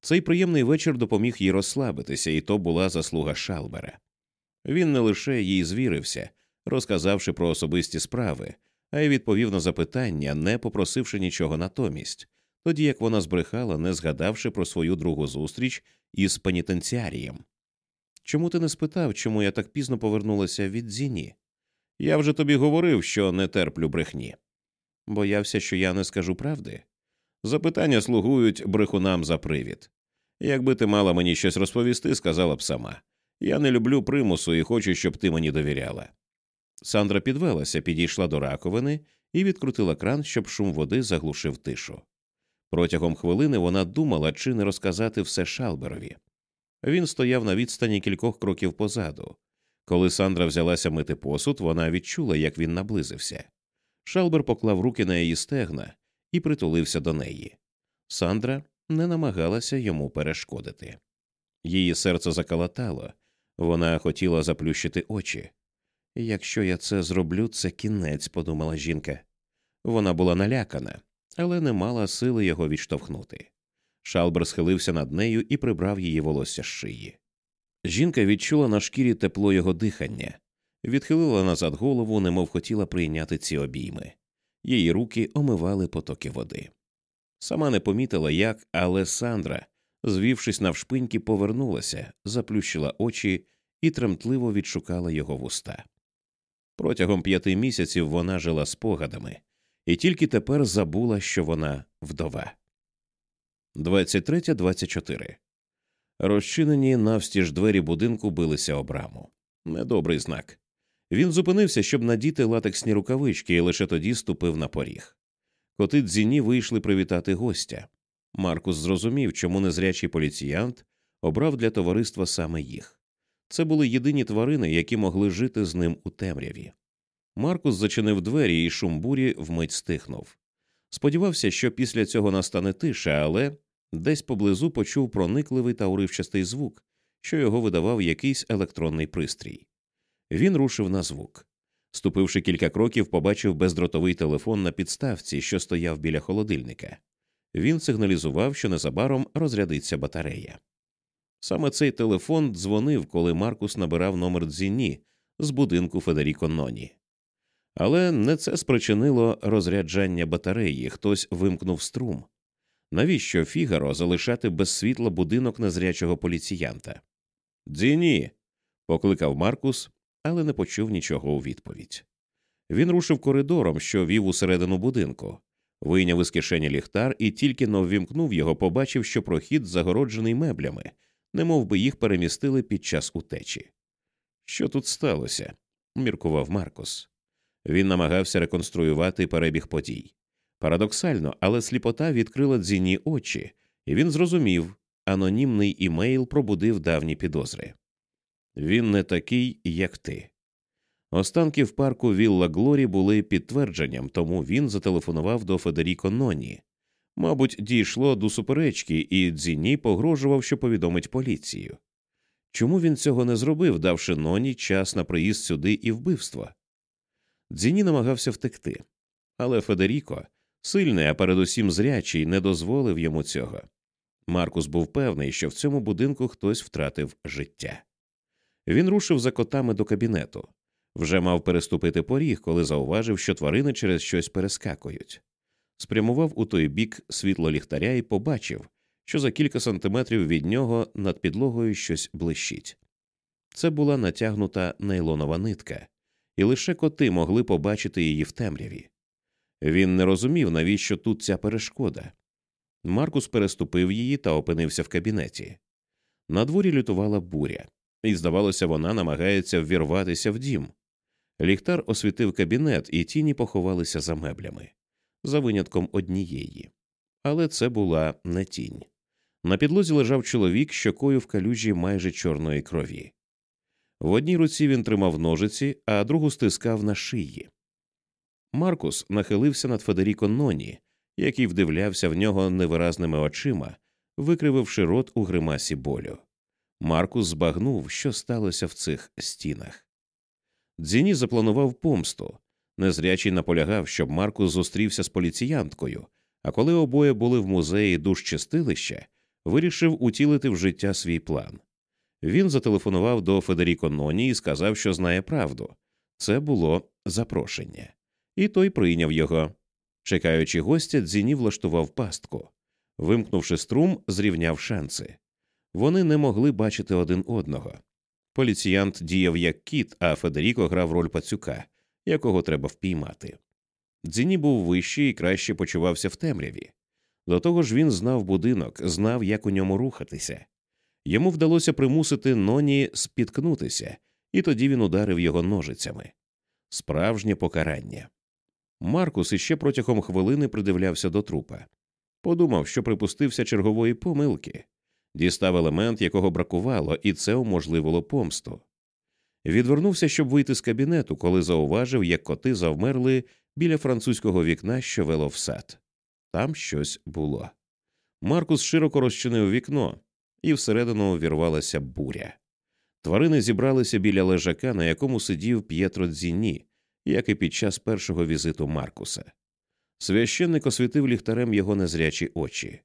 Speaker 1: Цей приємний вечір допоміг їй розслабитися, і то була заслуга Шалбера. Він не лише їй звірився, розказавши про особисті справи, а й відповів на запитання, не попросивши нічого натомість, тоді як вона збрехала, не згадавши про свою другу зустріч із пенітенціарієм. Чому ти не спитав, чому я так пізно повернулася від Зіні? Я вже тобі говорив, що не терплю брехні. Боявся, що я не скажу правди. Запитання слугують брехунам за привід. Якби ти мала мені щось розповісти, сказала б сама. Я не люблю примусу і хочу, щоб ти мені довіряла. Сандра підвелася, підійшла до раковини і відкрутила кран, щоб шум води заглушив тишу. Протягом хвилини вона думала, чи не розказати все Шалберові. Він стояв на відстані кількох кроків позаду. Коли Сандра взялася мити посуд, вона відчула, як він наблизився. Шалбер поклав руки на її стегна і притулився до неї. Сандра не намагалася йому перешкодити. Її серце закалатало, вона хотіла заплющити очі. Якщо я це зроблю, це кінець, подумала жінка. Вона була налякана, але не мала сили його відштовхнути. Шалбер схилився над нею і прибрав її волосся з шиї. Жінка відчула на шкірі тепло його дихання, відхилила назад голову, немов хотіла прийняти ці обійми. Її руки омивали потоки води. Сама не помітила, як, але Сандра, звівшись навшпиньки, повернулася, заплющила очі і тремтливо відшукала його вуста. Протягом п'яти місяців вона жила спогадами, і тільки тепер забула, що вона вдова. 23.24. Розчинені навстіж двері будинку билися об раму. Недобрий знак. Він зупинився, щоб надіти латексні рукавички, і лише тоді ступив на поріг. Коти дзіні вийшли привітати гостя. Маркус зрозумів, чому незрячий поліціянт обрав для товариства саме їх. Це були єдині тварини, які могли жити з ним у темряві. Маркус зачинив двері, і шум бурі вмить стихнув. Сподівався, що після цього настане тиша, але десь поблизу почув проникливий та уривчастий звук, що його видавав якийсь електронний пристрій. Він рушив на звук. Ступивши кілька кроків, побачив бездротовий телефон на підставці, що стояв біля холодильника. Він сигналізував, що незабаром розрядиться батарея. Саме цей телефон дзвонив, коли Маркус набирав номер дзіні з будинку Федеріко Ноні. Але не це спричинило розряджання батареї, хтось вимкнув струм. Навіщо Фігаро залишати без світла будинок незрячого поліціянта? Дзіні. покликав Маркус, але не почув нічого у відповідь. Він рушив коридором, що вів усередину будинку, вийняв із кишені ліхтар і тільки но ввімкнув його, побачив, що прохід загороджений меблями, немов би їх перемістили під час утечі. Що тут сталося? міркував Маркус. Він намагався реконструювати перебіг подій. Парадоксально, але сліпота відкрила дзіні очі, і він зрозумів анонімний імейл пробудив давні підозри. Він не такий, як ти. Останки в парку Вілла Глорі були підтвердженням, тому він зателефонував до Федеріко Ноні. Мабуть, дійшло до суперечки, і Дзіні погрожував, що повідомить поліцію. Чому він цього не зробив, давши Ноні час на приїзд сюди і вбивство? Дзіні намагався втекти, але Федеріко, сильний, а передусім зрячий, не дозволив йому цього. Маркус був певний, що в цьому будинку хтось втратив життя. Він рушив за котами до кабінету. Вже мав переступити поріг, коли зауважив, що тварини через щось перескакують. Спрямував у той бік світло ліхтаря і побачив, що за кілька сантиметрів від нього над підлогою щось блищить. Це була натягнута нейлонова нитка, і лише коти могли побачити її в темряві. Він не розумів, навіщо тут ця перешкода. Маркус переступив її та опинився в кабінеті. На дворі лютувала буря і, здавалося, вона намагається ввірватися в дім. Ліхтар освітив кабінет, і тіні поховалися за меблями, за винятком однієї. Але це була не тінь. На підлозі лежав чоловік, щокою в калюжі майже чорної крові. В одній руці він тримав ножиці, а другу стискав на шиї. Маркус нахилився над Федеріко Ноні, який вдивлявся в нього невиразними очима, викрививши рот у гримасі болю. Маркус збагнув, що сталося в цих стінах. Дзіні запланував помсту. Незрячий наполягав, щоб Маркус зустрівся з поліціянткою, а коли обоє були в музеї душчистилища, вирішив утілити в життя свій план. Він зателефонував до Федеріко Ноні і сказав, що знає правду. Це було запрошення, і той прийняв його. Чекаючи гостя, Дзіні влаштував пастку. Вимкнувши струм, зрівняв шанси. Вони не могли бачити один одного. Поліціянт діяв як кіт, а Федеріко грав роль пацюка, якого треба впіймати. Дзіні був вищий і краще почувався в темряві. До того ж, він знав будинок, знав, як у ньому рухатися. Йому вдалося примусити ноні спіткнутися, і тоді він ударив його ножицями. Справжнє покарання. Маркус іще протягом хвилини придивлявся до трупа. Подумав, що припустився чергової помилки, дістав елемент, якого бракувало, і це уможливило помсту. Відвернувся, щоб вийти з кабінету, коли зауважив, як коти завмерли біля французького вікна, що вело в сад. Там щось було. Маркус широко розчинив вікно, і всередину увірвалася буря. Тварини зібралися біля лежака, на якому сидів П'єтро Дзіні, як і під час першого візиту Маркуса. Священник освітив ліхтарем його незрячі очі.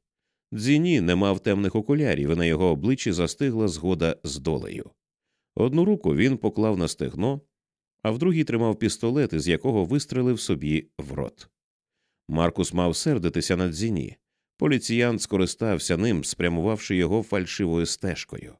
Speaker 1: Дзіні не мав темних окулярів, і на його обличчі застигла згода з долею. Одну руку він поклав на стегно, а в другій тримав пістолет, із якого вистрелив собі в рот. Маркус мав сердитися на дзіні. Поліціянт скористався ним, спрямувавши його фальшивою стежкою.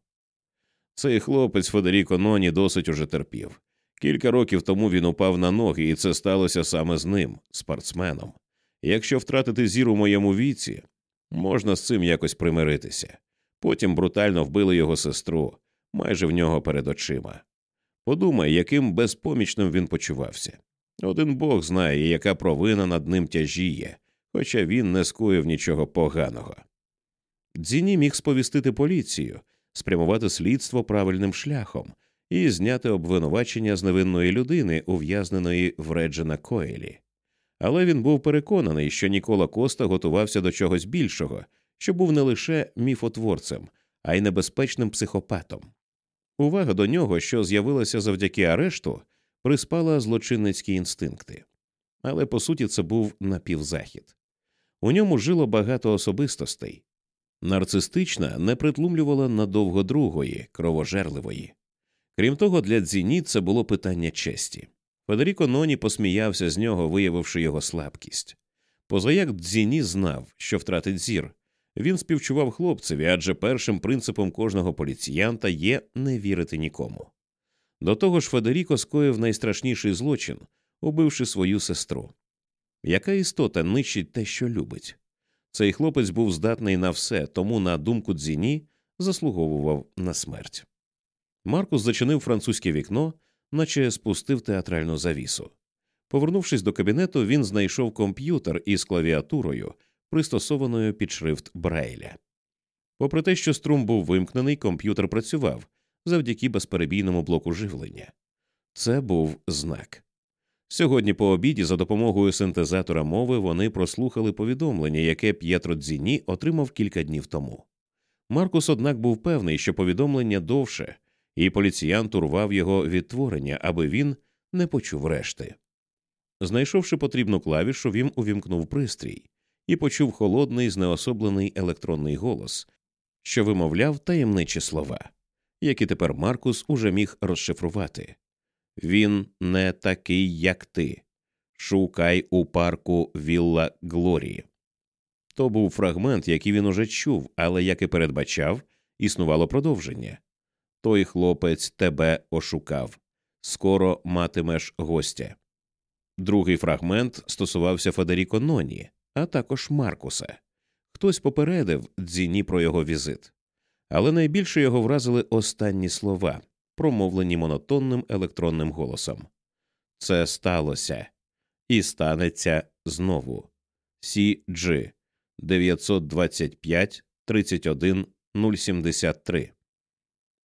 Speaker 1: Цей хлопець Федеріко Ноні досить уже терпів. Кілька років тому він упав на ноги, і це сталося саме з ним, спортсменом. Якщо втратити зір у моєму віці, можна з цим якось примиритися. Потім брутально вбили його сестру, майже в нього перед очима. Подумай, яким безпомічним він почувався. Один бог знає, яка провина над ним тяжіє, хоча він не скоїв нічого поганого. Дзіні міг сповістити поліцію, спрямувати слідство правильним шляхом і зняти обвинувачення з невинної людини, ув'язненої в Реджена Коелі. Але він був переконаний, що Нікола Коста готувався до чогось більшого, що був не лише міфотворцем, а й небезпечним психопатом. Увага до нього, що з'явилася завдяки арешту, приспала злочинницькі інстинкти. Але по суті це був напівзахід. У ньому жило багато особистостей. Нарцистична не притлумлювала надовго другої, кровожерливої. Крім того, для Дзіні це було питання честі. Федеріко Ноні посміявся з нього, виявивши його слабкість. Позаяк Дзіні знав, що втратить зір. Він співчував хлопцеві, адже першим принципом кожного поліціянта є не вірити нікому. До того ж, Федеріко скоїв найстрашніший злочин, убивши свою сестру. Яка істота нищить те, що любить? Цей хлопець був здатний на все, тому, на думку Дзіні, заслуговував на смерть. Маркус зачинив французьке вікно, наче спустив театральну завісу. Повернувшись до кабінету, він знайшов комп'ютер із клавіатурою, пристосованою під шрифт Брайля. Попри те, що струм був вимкнений, комп'ютер працював завдяки безперебійному блоку живлення. Це був знак. Сьогодні по обіді за допомогою синтезатора мови вони прослухали повідомлення, яке П'єтро Дзіні отримав кілька днів тому. Маркус, однак, був певний, що повідомлення довше, і поліціянт урвав його відтворення, аби він не почув решти. Знайшовши потрібну клавішу, він увімкнув пристрій і почув холодний, знеособлений електронний голос, що вимовляв таємничі слова, які тепер Маркус уже міг розшифрувати. Він не такий, як ти. Шукай у парку Вілла Глорії. То був фрагмент, який він уже чув, але, як і передбачав, існувало продовження. Той хлопець тебе ошукав. Скоро матимеш гостя. Другий фрагмент стосувався Федеріко Ноні, а також Маркуса. Хтось попередив Дзіні про його візит. Але найбільше його вразили останні слова, промовлені монотонним електронним голосом. Це сталося і станеться знову. CG 925 31 073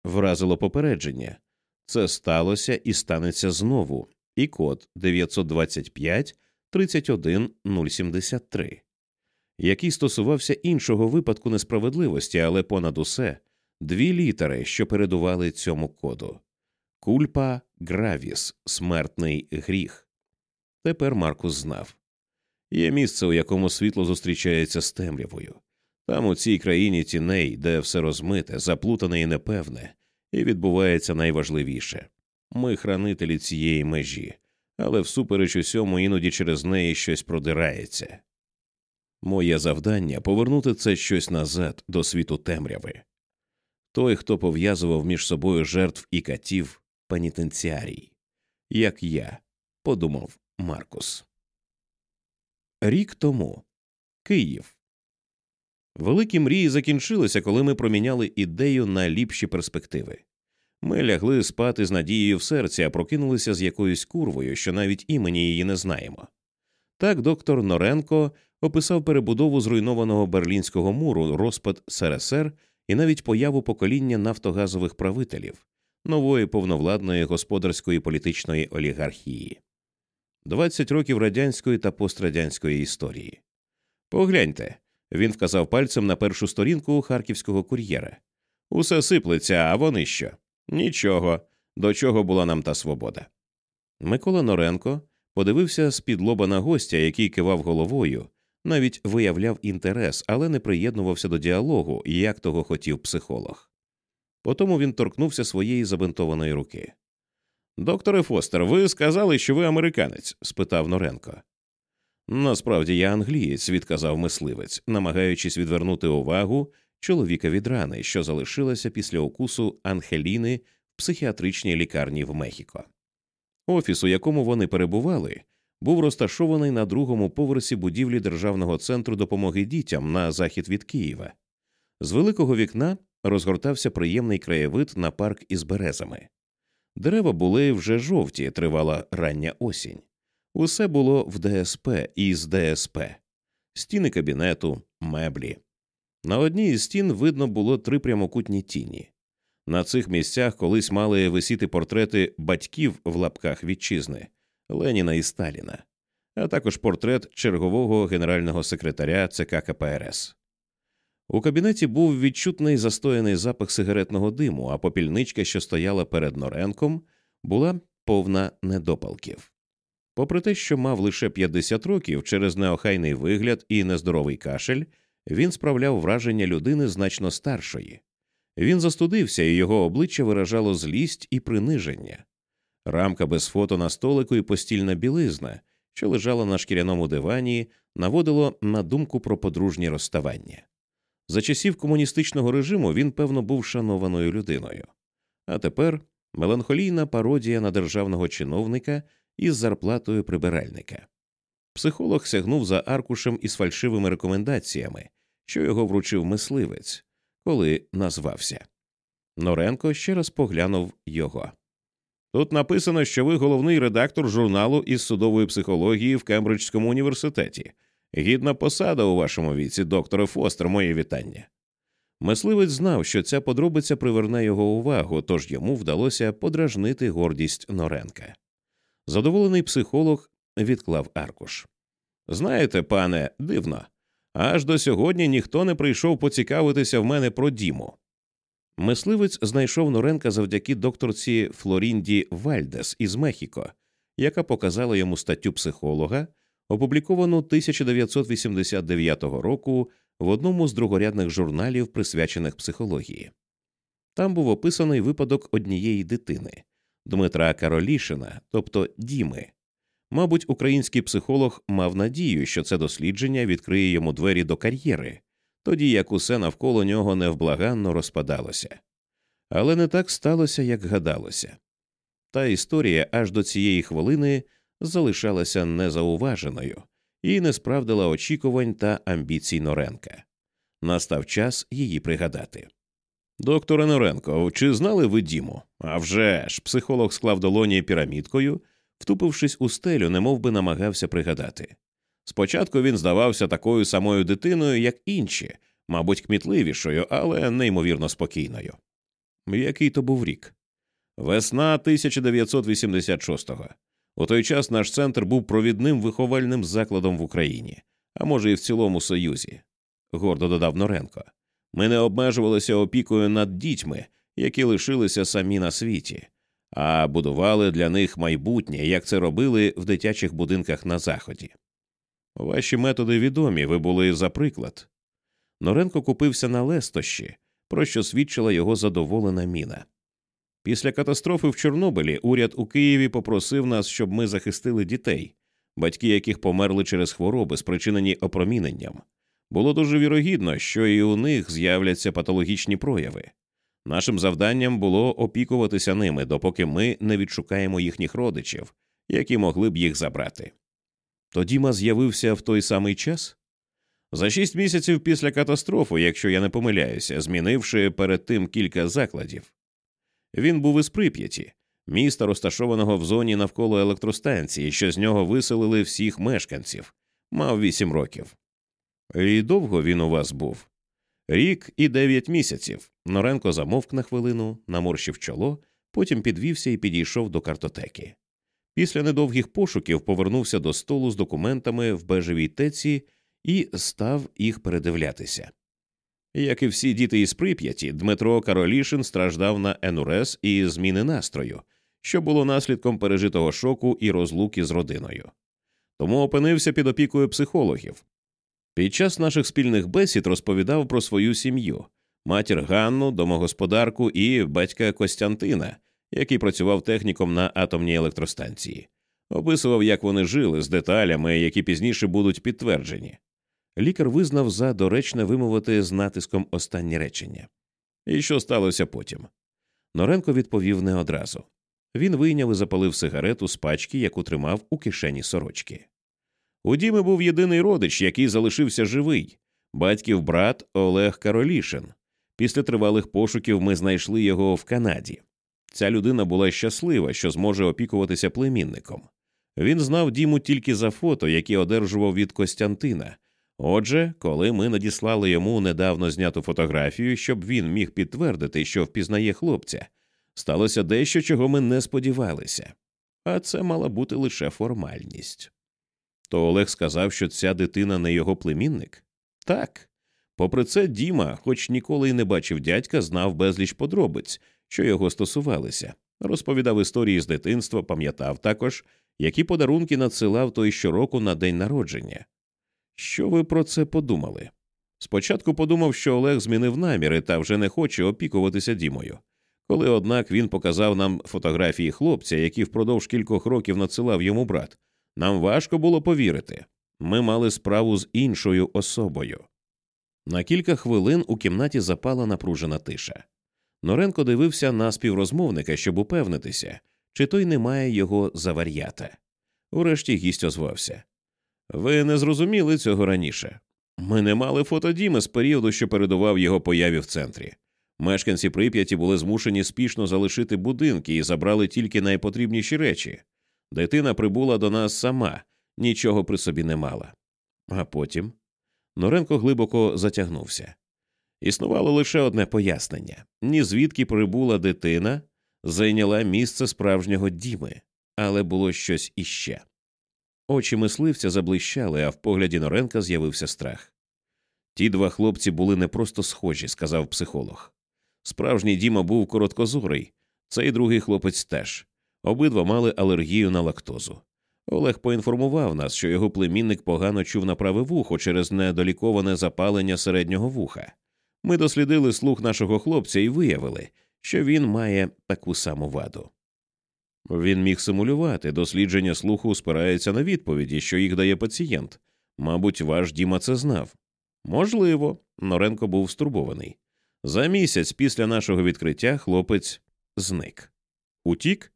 Speaker 1: Вразило попередження. Це сталося і станеться знову. І код 925 31 073, який стосувався іншого випадку несправедливості, але понад усе дві літери, що передували цьому коду кульпа гравіс, смертний гріх. Тепер Маркус знав є місце, у якому світло зустрічається з темрявою. Там, у цій країні тіней, де все розмите, заплутане і непевне, і відбувається найважливіше ми хранителі цієї межі, але всупереч усьому іноді через неї щось продирається. Моє завдання повернути це щось назад до світу темряви. Той, хто пов'язував між собою жертв і катів пенітенціарій, як я, подумав Маркус. Рік тому Київ. Великі мрії закінчилися, коли ми проміняли ідею на ліпші перспективи. Ми лягли спати з надією в серці, а прокинулися з якоюсь курвою, що навіть імені її не знаємо. Так доктор Норенко описав перебудову зруйнованого берлінського муру, розпад СРСР і навіть появу покоління нафтогазових правителів, нової повновладної господарської політичної олігархії, 20 років радянської та пострадянської історії. Погляньте, він вказав пальцем на першу сторінку харківського кур'єра. Усе сиплеться, а вони що? Нічого, до чого була нам та свобода. Микола Норенко подивився з під лоба на гостя, який кивав головою, навіть виявляв інтерес, але не приєднувався до діалогу, як того хотів психолог. Потому він торкнувся своєї забинтованої руки. Докторе Фостер, ви сказали, що ви американець? спитав Норенко. Насправді я англієць, відказав мисливець, намагаючись відвернути увагу чоловіка від рани, що залишилася після укусу Анхеліни в психіатричній лікарні в Мехіко. Офіс, у якому вони перебували, був розташований на другому поверсі будівлі Державного центру допомоги дітям на захід від Києва. З великого вікна розгортався приємний краєвид на парк із березами. Дерева були вже жовті, тривала рання осінь. Усе було в ДСП і з ДСП, стіни кабінету, меблі. На одній із стін видно було три прямокутні тіні. На цих місцях колись мали висіти портрети батьків в лапках вітчизни Леніна і Сталіна, а також портрет чергового генерального секретаря ЦК КПРС. У кабінеті був відчутний застояний запах сигаретного диму, а попільничка, що стояла перед Норенком, була повна недопалків. Попри те, що мав лише 50 років через неохайний вигляд і нездоровий кашель, він справляв враження людини значно старшої. Він застудився, і його обличчя виражало злість і приниження. Рамка без фото на столику і постільна білизна, що лежала на шкіряному дивані, наводило на думку про подружнє розставання. За часів комуністичного режиму він, певно, був шанованою людиною. А тепер меланхолійна пародія на державного чиновника із зарплатою прибиральника. Психолог сягнув за аркушем із фальшивими рекомендаціями, що його вручив мисливець, коли назвався. Норенко ще раз поглянув його. Тут написано, що ви головний редактор журналу із судової психології в Кембриджському університеті. Гідна посада у вашому віці, докторе Фостер, моє вітання. Мисливець знав, що ця подробиця приверне його увагу, тож йому вдалося подражнити гордість Норенка. Задоволений психолог відклав аркуш. Знаєте, пане, дивно, аж до сьогодні ніхто не прийшов поцікавитися в мене про Діму. Мисливець знайшов Норенка завдяки докторці Флорінді Вальдес із Мехіко, яка показала йому статтю психолога, опубліковану 1989 року в одному з другорядних журналів, присвячених психології. Там був описаний випадок однієї дитини Дмитра Каролішина, тобто Діми. Мабуть, український психолог мав надію, що це дослідження відкриє йому двері до кар'єри, тоді як усе навколо нього невблаганно розпадалося. Але не так сталося, як гадалося. Та історія аж до цієї хвилини залишалася незауваженою і не справдила очікувань та амбіцій Норенка. Настав час її пригадати. Докторе Норенко, чи знали ви Діму? «А вже ж!» – психолог склав долоні пірамідкою, втупившись у стелю, немов би намагався пригадати. Спочатку він здавався такою самою дитиною, як інші, мабуть, кмітливішою, але неймовірно спокійною. Який то був рік? Весна 1986-го. У той час наш центр був провідним виховальним закладом в Україні, а може, і в цілому Союзі, гордо додав Норенко. Ми не обмежувалися опікою над дітьми, які лишилися самі на світі, а будували для них майбутнє, як це робили в дитячих будинках на Заході. Ваші методи відомі, ви були за приклад. Норенко купився на лестощі, про що свідчила його задоволена міна. Після катастрофи в Чорнобилі уряд у Києві попросив нас, щоб ми захистили дітей, батьки яких померли через хвороби, спричинені опроміненням. Було дуже вірогідно, що і у них з'являться патологічні прояви. Нашим завданням було опікуватися ними, допоки ми не відшукаємо їхніх родичів, які могли б їх забрати. То Діма з'явився в той самий час? За шість місяців після катастрофи, якщо я не помиляюся, змінивши перед тим кілька закладів. Він був із Прип'яті, міста, розташованого в зоні навколо електростанції, що з нього виселили всіх мешканців, мав вісім років. І довго він у вас був? Рік і дев'ять місяців. Норенко замовк на хвилину, наморщив чоло, потім підвівся і підійшов до картотеки. Після недовгих пошуків повернувся до столу з документами в бежевій теці і став їх передивлятися. Як і всі діти із прип'яті, Дмитро Каролішин страждав на енурез і зміни настрою, що було наслідком пережитого шоку і розлуки з родиною. Тому опинився під опікою психологів. Під час наших спільних бесід розповідав про свою сім'ю, матір Ганну, домогосподарку і батька Костянтина, який працював техніком на атомній електростанції, описував, як вони жили з деталями, які пізніше будуть підтверджені. Лікар визнав за доречне вимовити з натиском останні речення. І що сталося потім? Норенко відповів не одразу. Він вийняв і запалив сигарету з пачки, яку тримав у кишені сорочки. У Діми був єдиний родич, який залишився живий батьків брат Олег Каролішин. Після тривалих пошуків ми знайшли його в Канаді. Ця людина була щаслива, що зможе опікуватися племінником. Він знав Діму тільки за фото, які одержував від Костянтина. Отже, коли ми надіслали йому недавно зняту фотографію, щоб він міг підтвердити, що впізнає хлопця, сталося дещо, чого ми не сподівалися, а це мала бути лише формальність. То Олег сказав, що ця дитина не його племінник? Так. Попри це, Діма, хоч ніколи й не бачив дядька, знав безліч подробиць, що його стосувалися, розповідав історії з дитинства, пам'ятав також, які подарунки надсилав той щороку на день народження. Що ви про це подумали? Спочатку подумав, що Олег змінив наміри та вже не хоче опікуватися Дімою. Коли, однак, він показав нам фотографії хлопця, які впродовж кількох років надсилав йому брат, нам важко було повірити ми мали справу з іншою особою. На кілька хвилин у кімнаті запала напружена тиша. Норенко дивився на співрозмовника, щоб упевнитися, чи той не має його за вар'ята. Урешті гість озвався. Ви не зрозуміли цього раніше. Ми не мали фото Діми з періоду, що передував його появі в центрі. Мешканці прип'яті були змушені спішно залишити будинки і забрали тільки найпотрібніші речі. Дитина прибула до нас сама, нічого при собі не мала. А потім Норенко глибоко затягнувся. Існувало лише одне пояснення ні звідки прибула дитина, зайняла місце справжнього діми, але було щось іще. Очі мисливця заблищали, а в погляді Норенка з'явився страх. Ті два хлопці були не просто схожі, сказав психолог. Справжній Діма був короткозорий, цей другий хлопець теж. Обидва мали алергію на лактозу. Олег поінформував нас, що його племінник погано чув на праве вухо через недоліковане запалення середнього вуха. Ми дослідили слух нашого хлопця і виявили, що він має таку саму ваду. Він міг симулювати, дослідження слуху спирається на відповіді, що їх дає пацієнт. Мабуть, ваш Діма це знав. Можливо, Норенко був стурбований. За місяць після нашого відкриття хлопець зник. Утік?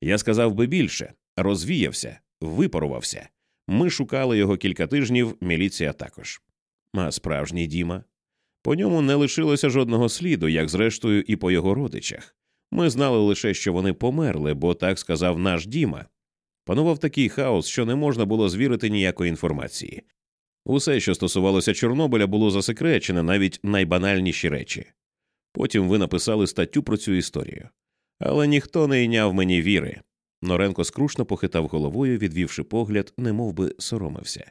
Speaker 1: Я сказав би більше розвіявся, випарувався. Ми шукали його кілька тижнів, міліція також. А справжній Діма. По ньому не лишилося жодного сліду, як зрештою, і по його родичах. Ми знали лише, що вони померли, бо так сказав наш Діма. Панував такий хаос, що не можна було звірити ніякої інформації. Усе, що стосувалося Чорнобиля, було засекречене, навіть найбанальніші речі. Потім ви написали статтю про цю історію. Але ніхто не йняв мені віри. Норенко скрушно похитав головою, відвівши погляд, немов би соромився.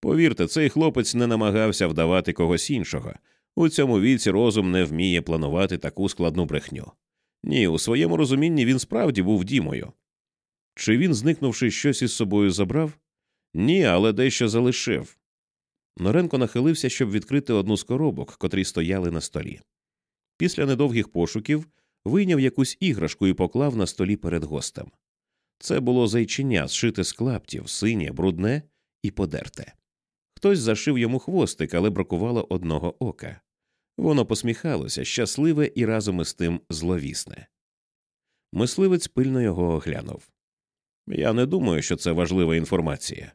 Speaker 1: Повірте, цей хлопець не намагався вдавати когось іншого. У цьому віці розум не вміє планувати таку складну брехню. Ні, у своєму розумінні він справді був Дімою. Чи він, зникнувши, щось із собою забрав? Ні, але дещо залишив. Норенко нахилився, щоб відкрити одну з коробок, котрі стояли на столі. Після недовгих пошуків вийняв якусь іграшку і поклав на столі перед гостем. Це було зайчиня, зшите з клаптів, синє, брудне і подерте. Хтось зашив йому хвостик, але бракувало одного ока. Воно посміхалося, щасливе і разом із тим зловісне. Мисливець пильно його оглянув. Я не думаю, що це важлива інформація.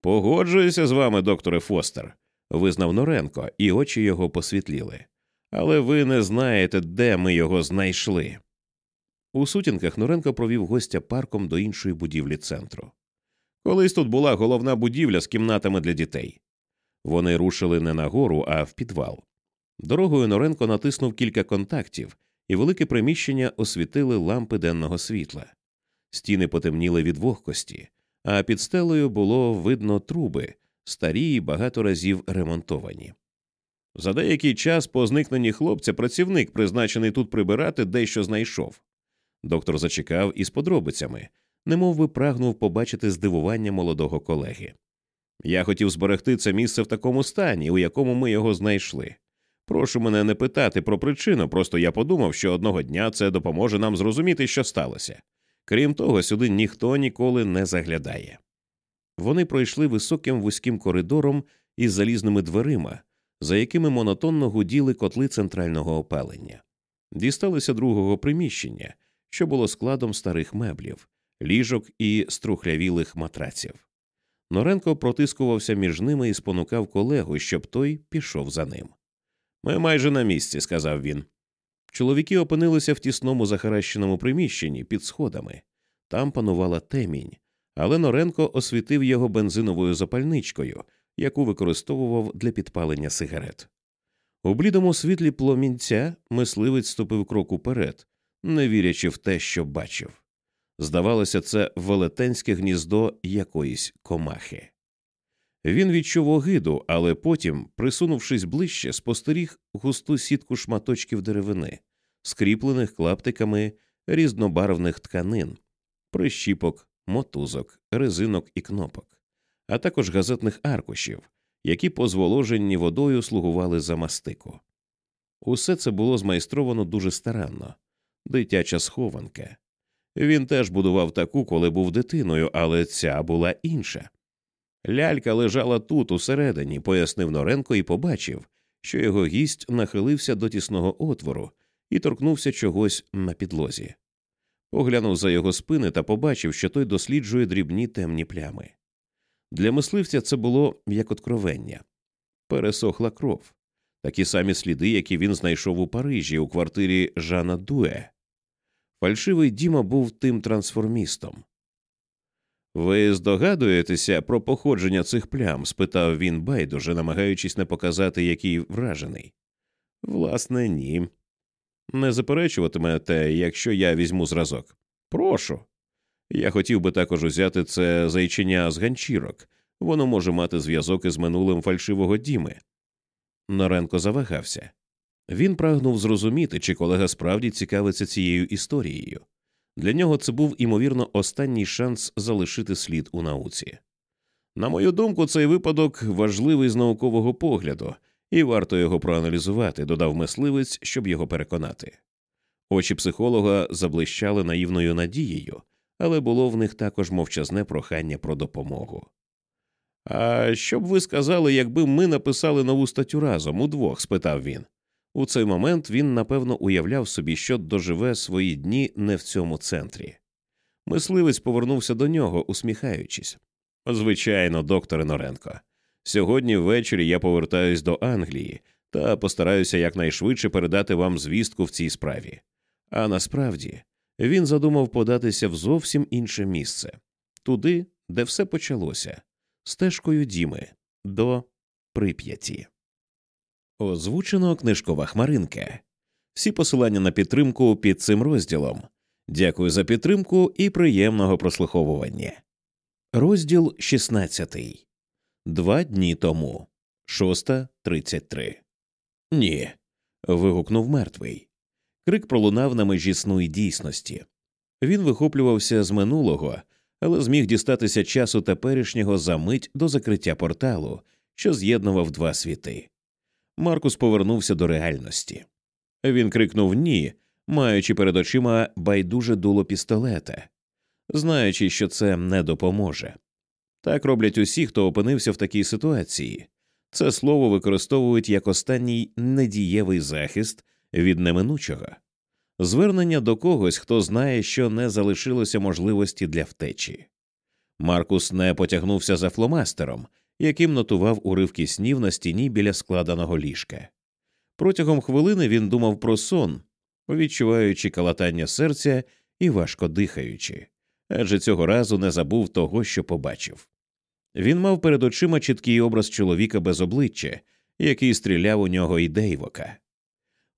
Speaker 1: Погоджуюся з вами, докторе Фостер, визнав Норенко, і очі його посвітліли. Але ви не знаєте, де ми його знайшли. У сутінках Норенко провів гостя парком до іншої будівлі центру. Колись тут була головна будівля з кімнатами для дітей. Вони рушили не нагору, а в підвал. Дорогою Норенко натиснув кілька контактів, і велике приміщення освітили лампи денного світла. Стіни потемніли від вогкості, а під стелею було видно труби, старі і багато разів ремонтовані. За деякий час по зникненні хлопця працівник, призначений тут прибирати, дещо знайшов. Доктор зачекав із подробицями, немов би прагнув побачити здивування молодого колеги. Я хотів зберегти це місце в такому стані, у якому ми його знайшли. Прошу мене не питати про причину, просто я подумав, що одного дня це допоможе нам зрозуміти, що сталося. Крім того, сюди ніхто ніколи не заглядає. Вони пройшли високим вузьким коридором із залізними дверима, за якими монотонно гуділи котли центрального опалення, дісталися другого приміщення, що було складом старих меблів, ліжок і струхлявілих матраців. Норенко протискувався між ними і спонукав колегу, щоб той пішов за ним. Ми майже на місці, сказав він. Чоловіки опинилися в тісному захаращеному приміщенні під сходами. Там панувала темінь, але Норенко освітив його бензиновою запальничкою, яку використовував для підпалення сигарет. У блідому світлі пломінця мисливець ступив крок уперед, не вірячи в те, що бачив. Здавалося, це велетенське гніздо якоїсь комахи. Він відчув огиду, але потім, присунувшись ближче, спостеріг густу сітку шматочків деревини, скріплених клаптиками різнобарвних тканин, прищіпок, мотузок, резинок і кнопок, а також газетних аркушів, які по зволоженні водою слугували за мастику. Усе це було змайстровано дуже старанно, дитяча схованка. Він теж будував таку, коли був дитиною, але ця була інша. Лялька лежала тут, усередині, пояснив Норенко і побачив, що його гість нахилився до тісного отвору і торкнувся чогось на підлозі. Поглянув за його спини та побачив, що той досліджує дрібні темні плями. Для мисливця це було як откровення пересохла кров, такі самі сліди, які він знайшов у Парижі у квартирі Жана Дуе. Фальшивий Діма був тим трансформістом. Ви здогадуєтеся про походження цих плям? спитав він байдуже, намагаючись не показати, який вражений. Власне, ні. Не заперечуватимете, якщо я візьму зразок. Прошу. Я хотів би також узяти це зайчиня з ганчірок. Воно може мати зв'язок із минулим фальшивого Діми. Норенко завагався. Він прагнув зрозуміти, чи колега справді цікавиться цією історією. Для нього це був, імовірно, останній шанс залишити слід у науці. На мою думку, цей випадок важливий з наукового погляду, і варто його проаналізувати, додав мисливець, щоб його переконати. Очі психолога заблищали наївною надією, але було в них також мовчазне прохання про допомогу. А що б ви сказали, якби ми написали нову статтю разом удвох? спитав він. У цей момент він напевно уявляв собі, що доживе свої дні не в цьому центрі. Мисливець повернувся до нього, усміхаючись. Звичайно, докторе Норенко. Сьогодні ввечері я повертаюсь до Англії та постараюся якнайшвидше передати вам звістку в цій справі. А насправді він задумав податися в зовсім інше місце туди, де все почалося, стежкою Діми до Прип'яті. Озвучено книжкова хмаринка. Всі посилання на підтримку під цим розділом. Дякую за підтримку і приємного прослуховування. Розділ 16. Два дні тому. 6.33. Ні. вигукнув мертвий. Крик пролунав на межі сну і дійсності. Він вихоплювався з минулого, але зміг дістатися часу теперішнього за мить до закриття порталу, що з'єднував два світи. Маркус повернувся до реальності. Він крикнув ні, маючи перед очима байдуже дуло пістолета, знаючи, що це не допоможе. Так роблять усі, хто опинився в такій ситуації. Це слово використовують як останній недієвий захист від неминучого. звернення до когось, хто знає, що не залишилося можливості для втечі. Маркус не потягнувся за фломастером, яким нотував уривки снів на стіні біля складеного ліжка. Протягом хвилини він думав про сон, відчуваючи калатання серця і важко дихаючи, адже цього разу не забув того, що побачив. Він мав перед очима чіткий образ чоловіка без обличчя, який стріляв у нього і Дейвока.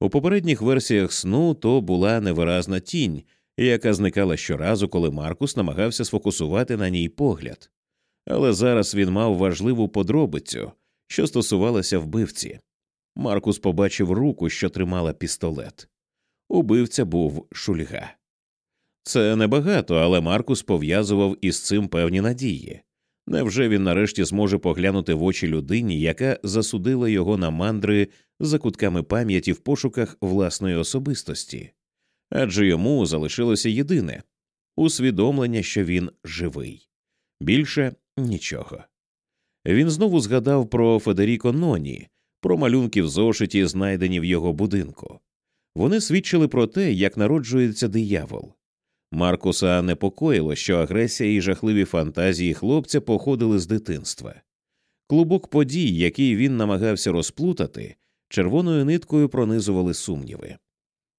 Speaker 1: У попередніх версіях сну то була невиразна тінь, яка зникала щоразу, коли Маркус намагався сфокусувати на ній погляд. Але зараз він мав важливу подробицю, що стосувалася вбивці. Маркус побачив руку, що тримала пістолет. Убивця був шульга. Це небагато, але Маркус пов'язував із цим певні надії. Невже він нарешті зможе поглянути в очі людині, яка засудила його на мандри за кутками пам'яті в пошуках власної особистості? Адже йому залишилося єдине усвідомлення, що він живий. Більше нічого. Він знову згадав про Федеріко Ноні, про малюнки в зошиті, знайдені в його будинку. Вони свідчили про те, як народжується диявол. Маркуса непокоїло, що агресія і жахливі фантазії хлопця походили з дитинства. Клубок подій, який він намагався розплутати, червоною ниткою пронизували сумніви.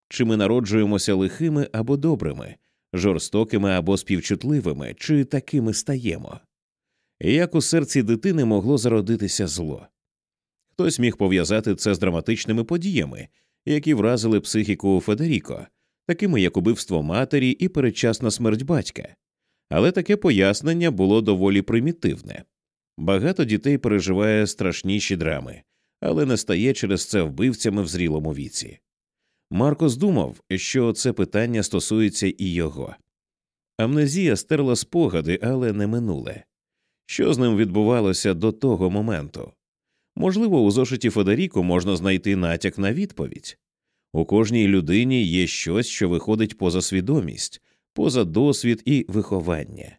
Speaker 1: Чи ми народжуємося лихими або добрими, жорстокими або співчутливими, чи такими стаємо? Як у серці дитини могло зародитися зло? Хтось міг пов'язати це з драматичними подіями, які вразили психіку Федеріко, такими як убивство матері і передчасна смерть батька. Але таке пояснення було доволі примітивне. Багато дітей переживає страшніші драми, але не стає через це вбивцями в зрілому віці. Маркос думав, що це питання стосується і його. Амнезія стерла спогади, але не минуле. Що з ним відбувалося до того моменту? Можливо, у зошиті Федеріко можна знайти натяк на відповідь. У кожній людині є щось, що виходить поза свідомість, поза досвід і виховання,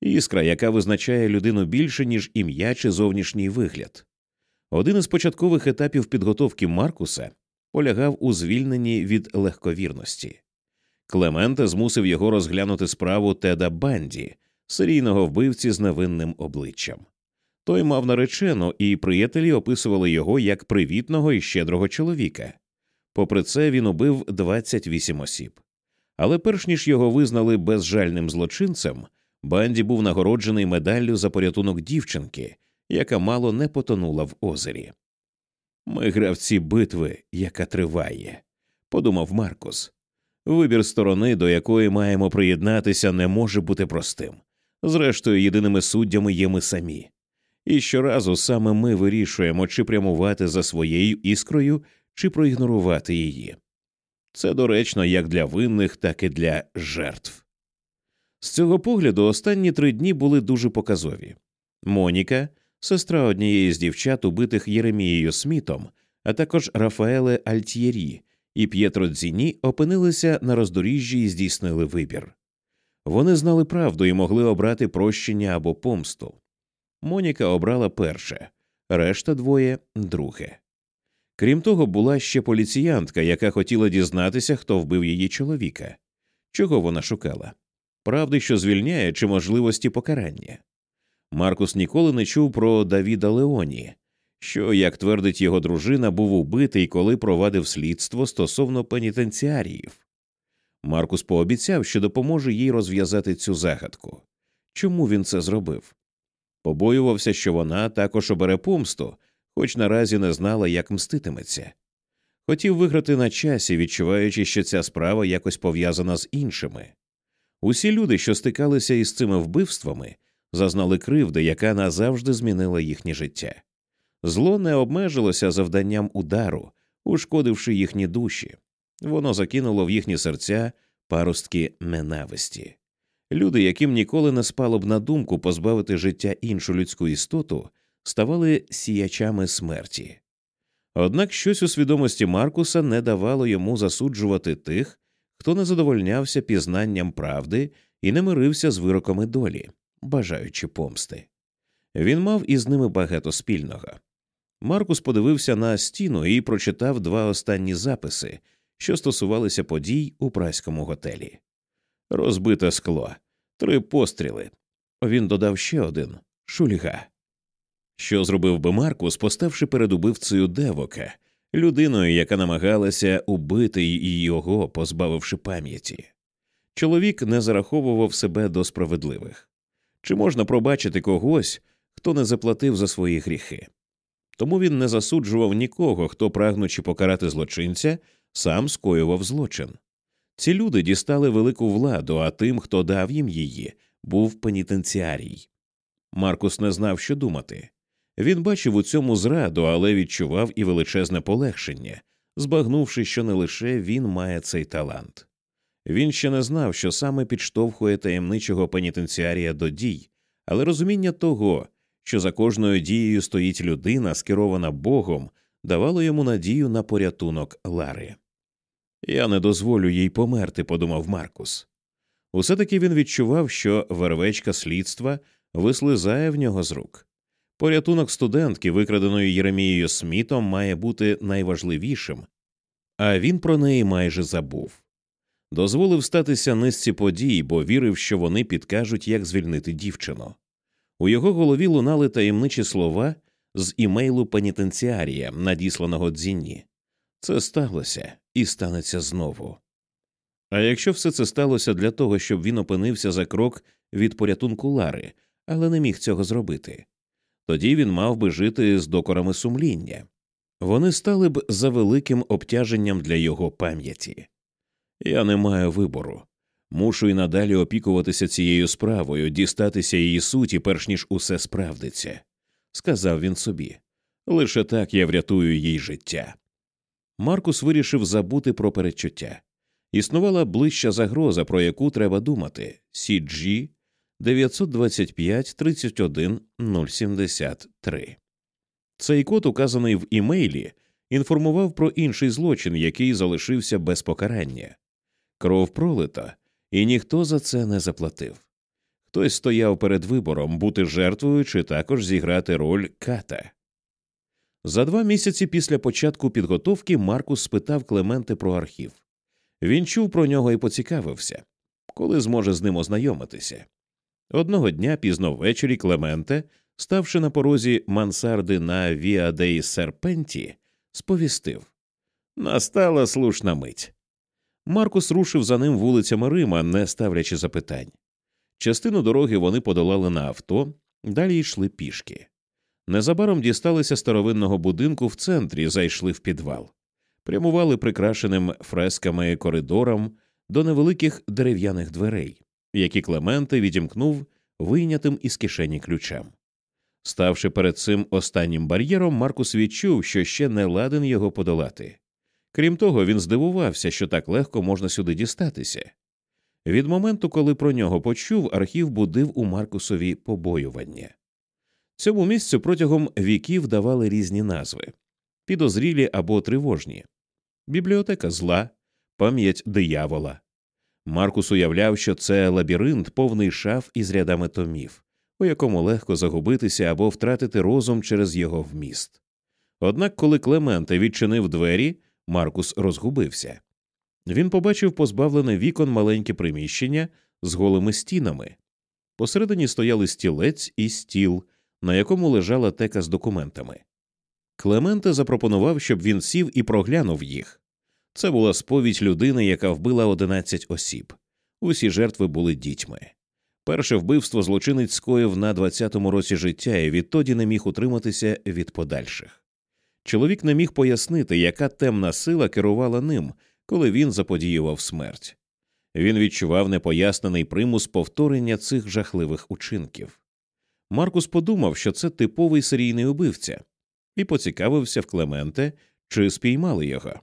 Speaker 1: іскра, яка визначає людину більше, ніж ім'я чи зовнішній вигляд. Один із початкових етапів підготовки Маркуса полягав у звільненні від легковірності. Клементе змусив його розглянути справу Теда Банді, серійного вбивці з невинним обличчям. Той мав наречену, і приятелі описували його як привітного і щедрого чоловіка. Попри це, він убив 28 осіб. Але перш ніж його визнали безжальним злочинцем, Банді був нагороджений медаллю за порятунок дівчинки, яка мало не потонула в озері. Ми гравці битви, яка триває, подумав Маркус. Вибір сторони, до якої маємо приєднатися, не може бути простим. Зрештою, єдиними суддями є ми самі. І щоразу саме ми вирішуємо, чи прямувати за своєю іскрою, чи проігнорувати її. Це доречно як для винних, так і для жертв. З цього погляду останні три дні були дуже показові. Моніка, сестра однієї з дівчат, убитих Єремією Смітом, а також Рафаеле Альтєрі і П'єтро Дзіні опинилися на роздоріжжі і здійснили вибір. Вони знали правду і могли обрати прощення або помсту. Моніка обрала перше, решта двоє друге. Крім того, була ще поліціянтка, яка хотіла дізнатися, хто вбив її чоловіка. Чого вона шукала? Правди, що звільняє, чи можливості покарання. Маркус ніколи не чув про Давіда Леоні, що, як твердить його дружина, був убитий, коли провадив слідство стосовно пенітенціаріїв. Маркус пообіцяв, що допоможе їй розв'язати цю загадку. Чому він це зробив? Побоювався, що вона також обере помсту, хоч наразі не знала, як мститиметься. Хотів виграти на часі, відчуваючи, що ця справа якось пов'язана з іншими. Усі люди, що стикалися із цими вбивствами, зазнали кривди, яка назавжди змінила їхнє життя. Зло не обмежилося завданням удару, ушкодивши їхні душі, воно закинуло в їхні серця паростки ненависті. Люди, яким ніколи не спало б на думку позбавити життя іншу людську істоту, ставали сіячами смерті. Однак щось у свідомості Маркуса не давало йому засуджувати тих, хто не задовольнявся пізнанням правди і не мирився з вироками долі, бажаючи помсти. Він мав із ними багато спільного. Маркус подивився на стіну і прочитав два останні записи, що стосувалися подій у праському готелі. Розбите скло, три постріли. Він додав ще один шульга. Що зробив би Маркус, поставши перед убивцею Девока, людиною, яка намагалася убити і його, позбавивши пам'яті? Чоловік не зараховував себе до справедливих. Чи можна пробачити когось, хто не заплатив за свої гріхи? Тому він не засуджував нікого, хто, прагнучи покарати злочинця, сам скоював злочин. Ці люди дістали велику владу, а тим, хто дав їм її, був пенітенціарій. Маркус не знав, що думати. Він бачив у цьому зраду, але відчував і величезне полегшення, збагнувши, що не лише він має цей талант. Він ще не знав, що саме підштовхує таємничого пенітенціарія до дій, але розуміння того, що за кожною дією стоїть людина, скерована Богом, давало йому надію на порятунок Лари. Я не дозволю їй померти, подумав Маркус. Усе таки він відчував, що вервечка слідства вислизає в нього з рук. Порятунок студентки, викраденої Єремією Смітом, має бути найважливішим, а він про неї майже забув. Дозволив статися низці подій, бо вірив, що вони підкажуть, як звільнити дівчину. У його голові лунали таємничі слова з імейлу пенітенціарія, надісланого дзінні. Це сталося і станеться знову. А якщо все це сталося для того, щоб він опинився за крок від порятунку Лари, але не міг цього зробити, тоді він мав би жити з докорами сумління. Вони стали б за великим обтяженням для його пам'яті. Я не маю вибору. Мушу й надалі опікуватися цією справою, дістатися її суті, перш ніж усе справдиться, сказав він собі. Лише так я врятую їй життя. Маркус вирішив забути про передчуття. Існувала ближча загроза, про яку треба думати CG 925 31 073. Цей код, указаний в імейлі, інформував про інший злочин, який залишився без покарання. Кров пролита, і ніхто за це не заплатив. Хтось стояв перед вибором бути жертвою чи також зіграти роль ката. За два місяці після початку підготовки Маркус спитав Клементе про архів. Він чув про нього і поцікавився, коли зможе з ним ознайомитися. Одного дня пізно ввечері Клементе, ставши на порозі мансарди на Віа Деї Серпенті, сповістив Настала слушна мить. Маркус рушив за ним вулицями Рима, не ставлячи запитань. Частину дороги вони подолали на авто, далі йшли пішки. Незабаром дісталися старовинного будинку в центрі, зайшли в підвал, прямували прикрашеним фресками коридором до невеликих дерев'яних дверей, які Клементе відімкнув вийнятим із кишені ключем. Ставши перед цим останнім бар'єром, Маркус відчув, що ще не ладен його подолати. Крім того, він здивувався, що так легко можна сюди дістатися. Від моменту, коли про нього почув, архів будив у Маркусові побоювання. Цьому місцю протягом віків давали різні назви підозрілі або тривожні бібліотека зла, пам'ять диявола. Маркус уявляв, що це лабіринт, повний шаф із рядами томів, у якому легко загубитися або втратити розум через його вміст. Однак, коли Клементе відчинив двері, Маркус розгубився. Він побачив позбавлене вікон маленьке приміщення з голими стінами. Посередині стояли стілець і стіл, на якому лежала тека з документами. Клементе запропонував, щоб він сів і проглянув їх. Це була сповідь людини, яка вбила 11 осіб. Усі жертви були дітьми. Перше вбивство злочинець скоїв на 20-му році життя і відтоді не міг утриматися від подальших. Чоловік не міг пояснити, яка темна сила керувала ним, коли він заподіював смерть. Він відчував непояснений примус повторення цих жахливих учинків. Маркус подумав, що це типовий серійний убивця, і поцікавився в Клементе, чи спіймали його.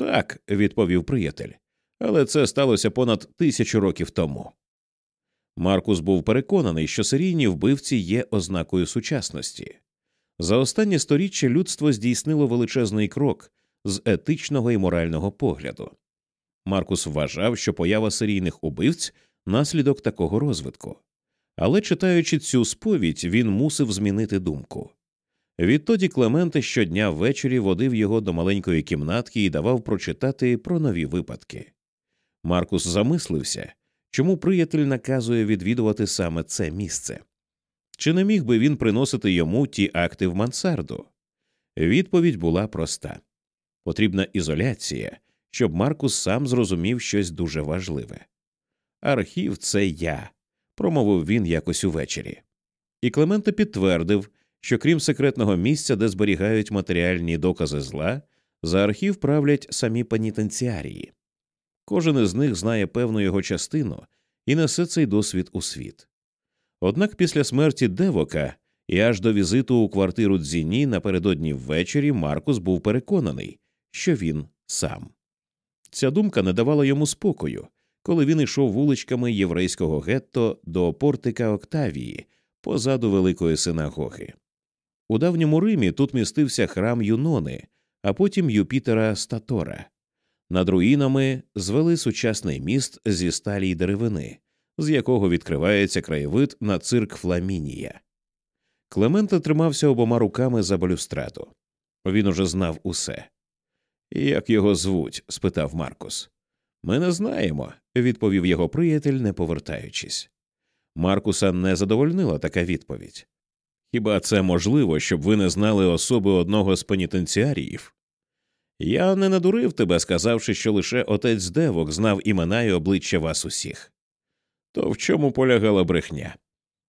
Speaker 1: Так, відповів приятель, але це сталося понад тисячу років тому. Маркус був переконаний, що серійні вбивці є ознакою сучасності. За останнє сторіччя людство здійснило величезний крок з етичного і морального погляду. Маркус вважав, що поява серійних убивць наслідок такого розвитку, але читаючи цю сповідь, він мусив змінити думку. Відтоді Клементе щодня ввечері водив його до маленької кімнатки і давав прочитати про нові випадки. Маркус замислився, чому приятель наказує відвідувати саме це місце. Чи не міг би він приносити йому ті акти в мансарду? Відповідь була проста потрібна ізоляція, щоб Маркус сам зрозумів щось дуже важливе. Архів це я, промовив він якось увечері. І Клементе підтвердив, що крім секретного місця, де зберігають матеріальні докази зла, за архів правлять самі пенітенціарії. Кожен із них знає певну його частину і несе цей досвід у світ. Однак після смерті Девока і аж до візиту у квартиру Дзіні напередодні ввечері Маркус був переконаний, що він сам. Ця думка не давала йому спокою, коли він йшов вуличками єврейського гетто до портика Октавії позаду великої синагоги. У давньому Римі тут містився храм Юнони, а потім Юпітера Статора. Над руїнами звели сучасний міст зі сталі й деревини, з якого відкривається краєвид на цирк Фламінія. Клемента тримався обома руками за балюстраду. Він уже знав усе. Як його звуть? спитав Маркус. Ми не знаємо, відповів його приятель, не повертаючись. Маркуса не задовольнила така відповідь. Хіба це можливо, щоб ви не знали особи одного з пенітенціаріїв? Я не надурив тебе, сказавши, що лише отець девок знав імена і обличчя вас усіх. То в чому полягала брехня?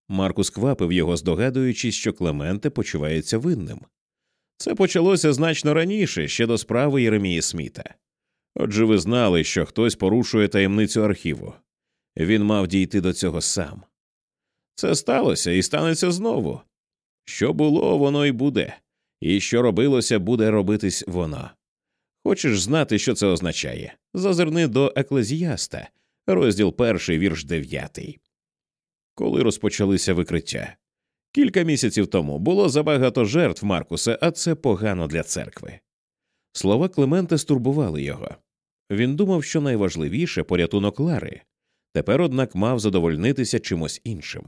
Speaker 1: Маркус квапив його, здогадуючись, що Клементе почувається винним. Це почалося значно раніше, ще до справи Єремії Сміта. Отже, ви знали, що хтось порушує таємницю архіву. Він мав дійти до цього сам. Це сталося і станеться знову. Що було, воно й буде, і що робилося, буде робитись воно. Хочеш знати, що це означає? Зазирни до Еклезіаста, розділ перший, вірш дев'ятий. Коли розпочалися викриття. Кілька місяців тому було забагато жертв Маркуса, а це погано для церкви. Слова Клемента стурбували його. Він думав, що найважливіше порятунок Лари. Тепер, однак, мав задовольнитися чимось іншим.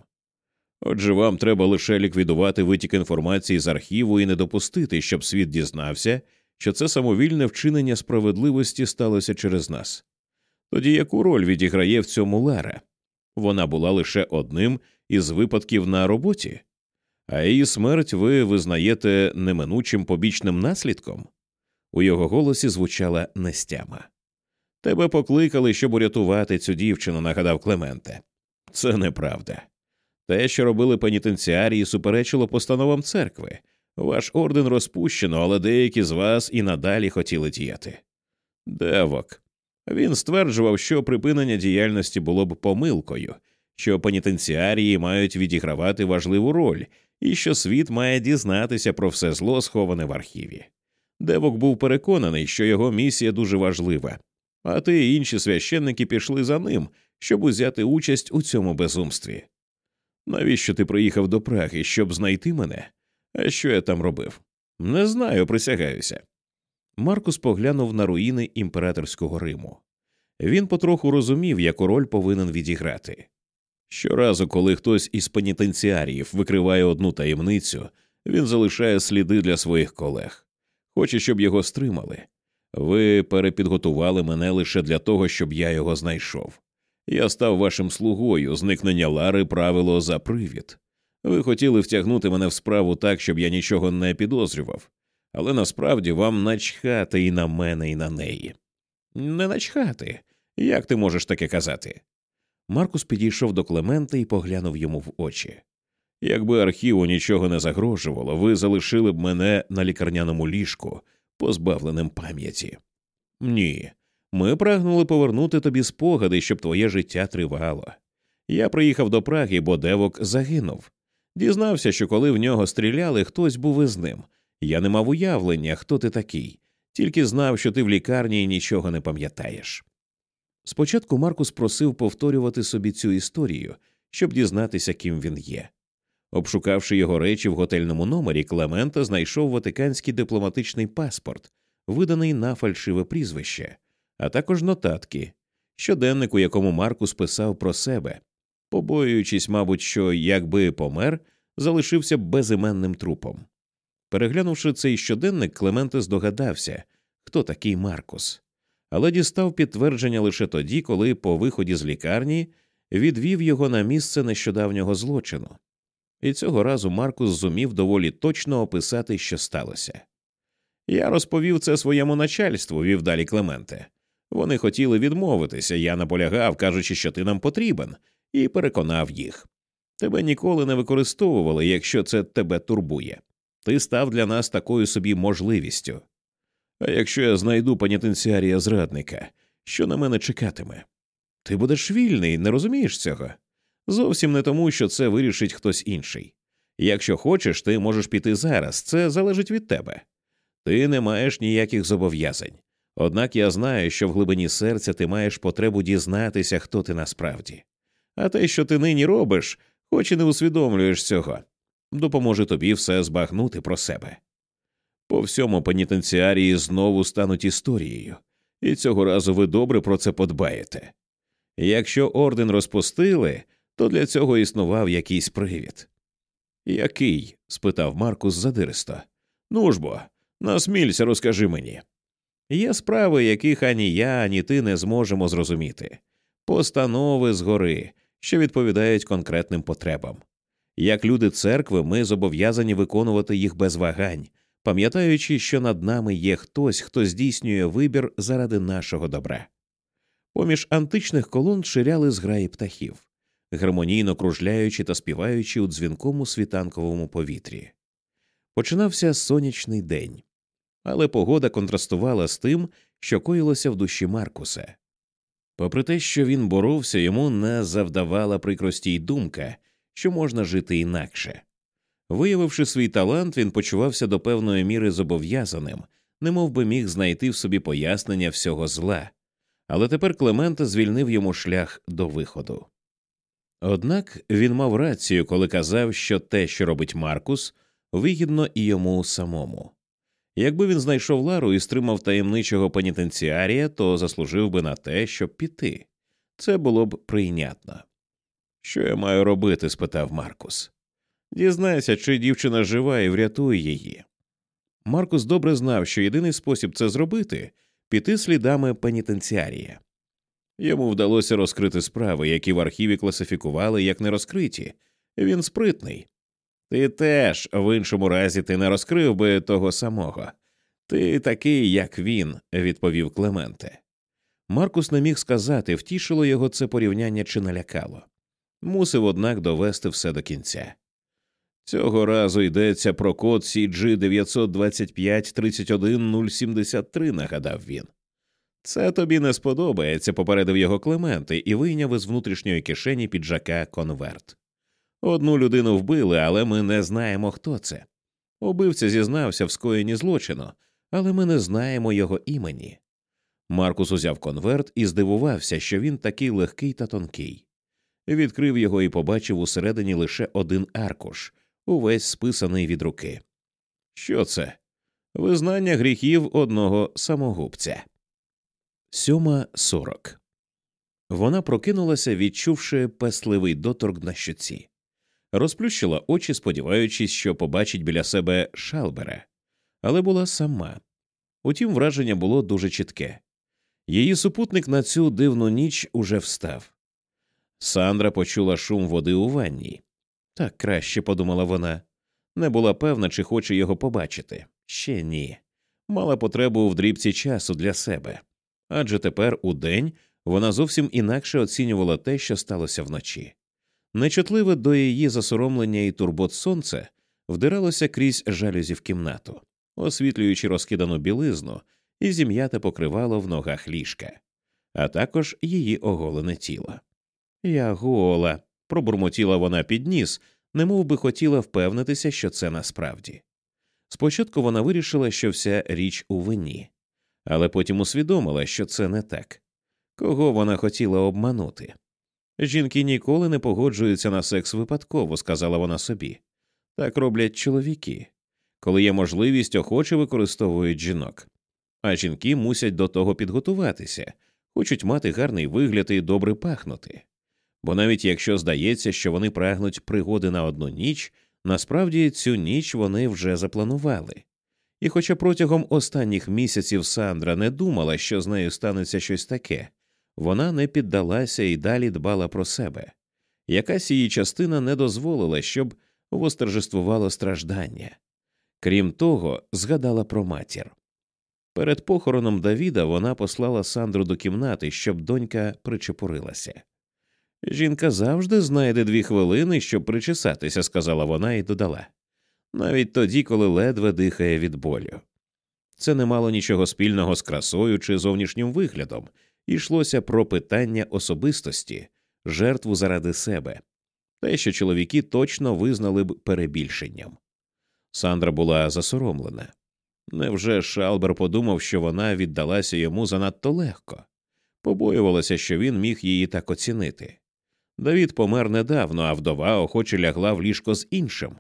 Speaker 1: Отже, вам треба лише ліквідувати витік інформації з архіву і не допустити, щоб світ дізнався, що це самовільне вчинення справедливості сталося через нас. Тоді яку роль відіграє в цьому Лара? Вона була лише одним із випадків на роботі, а її смерть ви визнаєте неминучим побічним наслідком? У його голосі звучала нестяма. Тебе покликали, щоб урятувати цю дівчину, нагадав Клементе. Це неправда. Те, що робили пенітенціарії, суперечило постановам церкви. Ваш орден розпущено, але деякі з вас і надалі хотіли діяти. Девок. Він стверджував, що припинення діяльності було б помилкою, що пенітенціарії мають відігравати важливу роль, і що світ має дізнатися про все зло, сховане в архіві. Девок був переконаний, що його місія дуже важлива, а ти і інші священники пішли за ним, щоб узяти участь у цьому безумстві. Навіщо ти приїхав до Праги, щоб знайти мене? А що я там робив? Не знаю, присягаюся. Маркус поглянув на руїни імператорського Риму. Він потроху розумів, яку роль повинен відіграти. Щоразу, коли хтось із пенітенціаріїв викриває одну таємницю, він залишає сліди для своїх колег. Хоче, щоб його стримали. Ви перепідготували мене лише для того, щоб я його знайшов. Я став вашим слугою, зникнення Лари правило за привід. Ви хотіли втягнути мене в справу так, щоб я нічого не підозрював, але насправді вам начхати і на мене, і на неї. Не начхати. Як ти можеш таке казати? Маркус підійшов до Клемента і поглянув йому в очі. Якби архіву нічого не загрожувало, ви залишили б мене на лікарняному ліжку, позбавленим пам'яті. Ні, ми прагнули повернути тобі спогади, щоб твоє життя тривало. Я приїхав до Праги, бо девок загинув. Дізнався, що коли в нього стріляли, хтось був із ним. Я не мав уявлення, хто ти такий, тільки знав, що ти в лікарні і нічого не пам'ятаєш. Спочатку Маркус просив повторювати собі цю історію, щоб дізнатися, ким він є. Обшукавши його речі в готельному номері, Клемента знайшов ватиканський дипломатичний паспорт, виданий на фальшиве прізвище, а також нотатки, щоденник, у якому Маркус писав про себе, побоюючись, мабуть, що якби помер, залишився безіменним трупом. Переглянувши цей щоденник, Клементе здогадався, хто такий Маркус, але дістав підтвердження лише тоді, коли по виході з лікарні відвів його на місце нещодавнього злочину. І цього разу Маркус зумів доволі точно описати, що сталося. Я розповів це своєму начальству, вів далі Клементе. Вони хотіли відмовитися, я наполягав, кажучи, що ти нам потрібен, і переконав їх. Тебе ніколи не використовували, якщо це тебе турбує. Ти став для нас такою собі можливістю. А якщо я знайду пенітенціарія зрадника, що на мене чекатиме? Ти будеш вільний, не розумієш цього? Зовсім не тому, що це вирішить хтось інший. Якщо хочеш, ти можеш піти зараз, це залежить від тебе. Ти не маєш ніяких зобов'язань. Однак я знаю, що в глибині серця ти маєш потребу дізнатися, хто ти насправді. А те, що ти нині робиш, хоч і не усвідомлюєш цього, допоможе тобі все збагнути про себе. По всьому пенітенціарії знову стануть історією, і цього разу ви добре про це подбаєте. Якщо орден розпустили, то для цього існував якийсь привід. Який? спитав Маркус задиристо. Ну ж бо, насмілься, розкажи мені. Є справи, яких ані я, ані ти не зможемо зрозуміти, постанови згори, що відповідають конкретним потребам. Як люди церкви, ми зобов'язані виконувати їх без вагань, пам'ятаючи, що над нами є хтось, хто здійснює вибір заради нашого добра. Поміж античних колон ширяли зграї птахів, гармонійно кружляючи та співаючи у дзвінкому світанковому повітрі. Починався сонячний день, але погода контрастувала з тим, що коїлося в душі Маркуса. Попри те, що він боровся, йому не завдавала прикрості й думка, що можна жити інакше. Виявивши свій талант, він почувався до певної міри зобов'язаним, немов би міг знайти в собі пояснення всього зла, але тепер Клемента звільнив йому шлях до виходу. Однак він мав рацію, коли казав, що те, що робить Маркус, вигідно і йому самому. Якби він знайшов Лару і стримав таємничого пенітенціарія, то заслужив би на те, щоб піти. Це було б прийнятно. Що я маю робити? спитав Маркус. Дізнайся, чи дівчина жива і врятуй її. Маркус добре знав, що єдиний спосіб це зробити піти слідами пенітенціарія. Йому вдалося розкрити справи, які в архіві класифікували як нерозкриті. Він спритний. Ти теж в іншому разі ти не розкрив би того самого. Ти такий, як він, відповів Клементе. Маркус не міг сказати, втішило його це порівняння чи налякало. Мусив, однак, довести все до кінця. Цього разу йдеться про код CG 925 31 073, нагадав він. Це тобі не сподобається, попередив його Клементи і вийняв із внутрішньої кишені піджака конверт. Одну людину вбили, але ми не знаємо, хто це. Убивця зізнався в скоєнні злочину, але ми не знаємо його імені. Маркус узяв конверт і здивувався, що він такий легкий та тонкий. Відкрив його і побачив усередині лише один аркуш, увесь списаний від руки. Що це? Визнання гріхів одного самогубця. Сьома сорок. Вона прокинулася, відчувши песливий доторк на щоці, розплющила очі, сподіваючись, що побачить біля себе шалбера, але була сама. Утім, враження було дуже чітке. Її супутник на цю дивну ніч уже встав. Сандра почула шум води у ванні. Так краще, подумала вона. Не була певна, чи хоче його побачити. Ще ні. Мала потребу в дрібці часу для себе адже тепер у день вона зовсім інакше оцінювала те, що сталося вночі. Нечутливе до її засоромлення і турбот сонце вдиралося крізь жалюзі в кімнату, освітлюючи розкидану білизну і зім'яте покривало в ногах ліжка, а також її оголене тіло. Я гола, пробурмотіла вона під ніс, немов би хотіла впевнитися, що це насправді. Спочатку вона вирішила, що вся річ у вині, але потім усвідомила, що це не так. Кого вона хотіла обманути? Жінки ніколи не погоджуються на секс випадково, сказала вона собі. Так роблять чоловіки. Коли є можливість, охоче використовують жінок. А жінки мусять до того підготуватися, хочуть мати гарний вигляд і добре пахнути. Бо навіть якщо здається, що вони прагнуть пригоди на одну ніч, Насправді цю ніч вони вже запланували. І, хоча протягом останніх місяців Сандра не думала, що з нею станеться щось таке, вона не піддалася і далі дбала про себе. Якась її частина не дозволила, щоб восторжествувало страждання. Крім того, згадала про матір. Перед похороном Давіда вона послала Сандру до кімнати, щоб донька причепурилася. Жінка завжди знайде дві хвилини, щоб причесатися, сказала вона і додала навіть тоді, коли ледве дихає від болю. Це не мало нічого спільного з красою чи зовнішнім виглядом, йшлося про питання особистості, жертву заради себе, те, що чоловіки точно визнали б перебільшенням. Сандра була засоромлена. Невже Шалбер подумав, що вона віддалася йому занадто легко, побоювалася, що він міг її так оцінити. Давід помер недавно, а вдова охоче лягла в ліжко з іншим.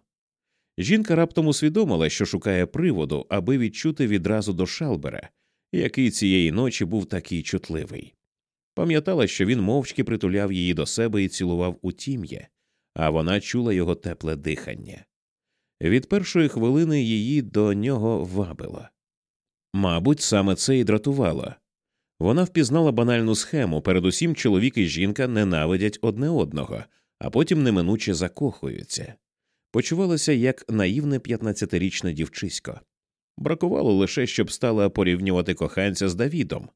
Speaker 1: Жінка раптом усвідомила, що шукає приводу, аби відчути відразу до Шалбера, який цієї ночі був такий чутливий. Пам'ятала, що він мовчки притуляв її до себе і цілував у тім'я, а вона чула його тепле дихання. Від першої хвилини її до нього вабило. Мабуть, саме це і дратувало. Вона впізнала банальну схему передусім чоловік і жінка ненавидять одне одного, а потім неминуче закохуються. Почувалася як наївне 15-річне дівчисько. Бракувало лише, щоб стала порівнювати коханця з Давідом.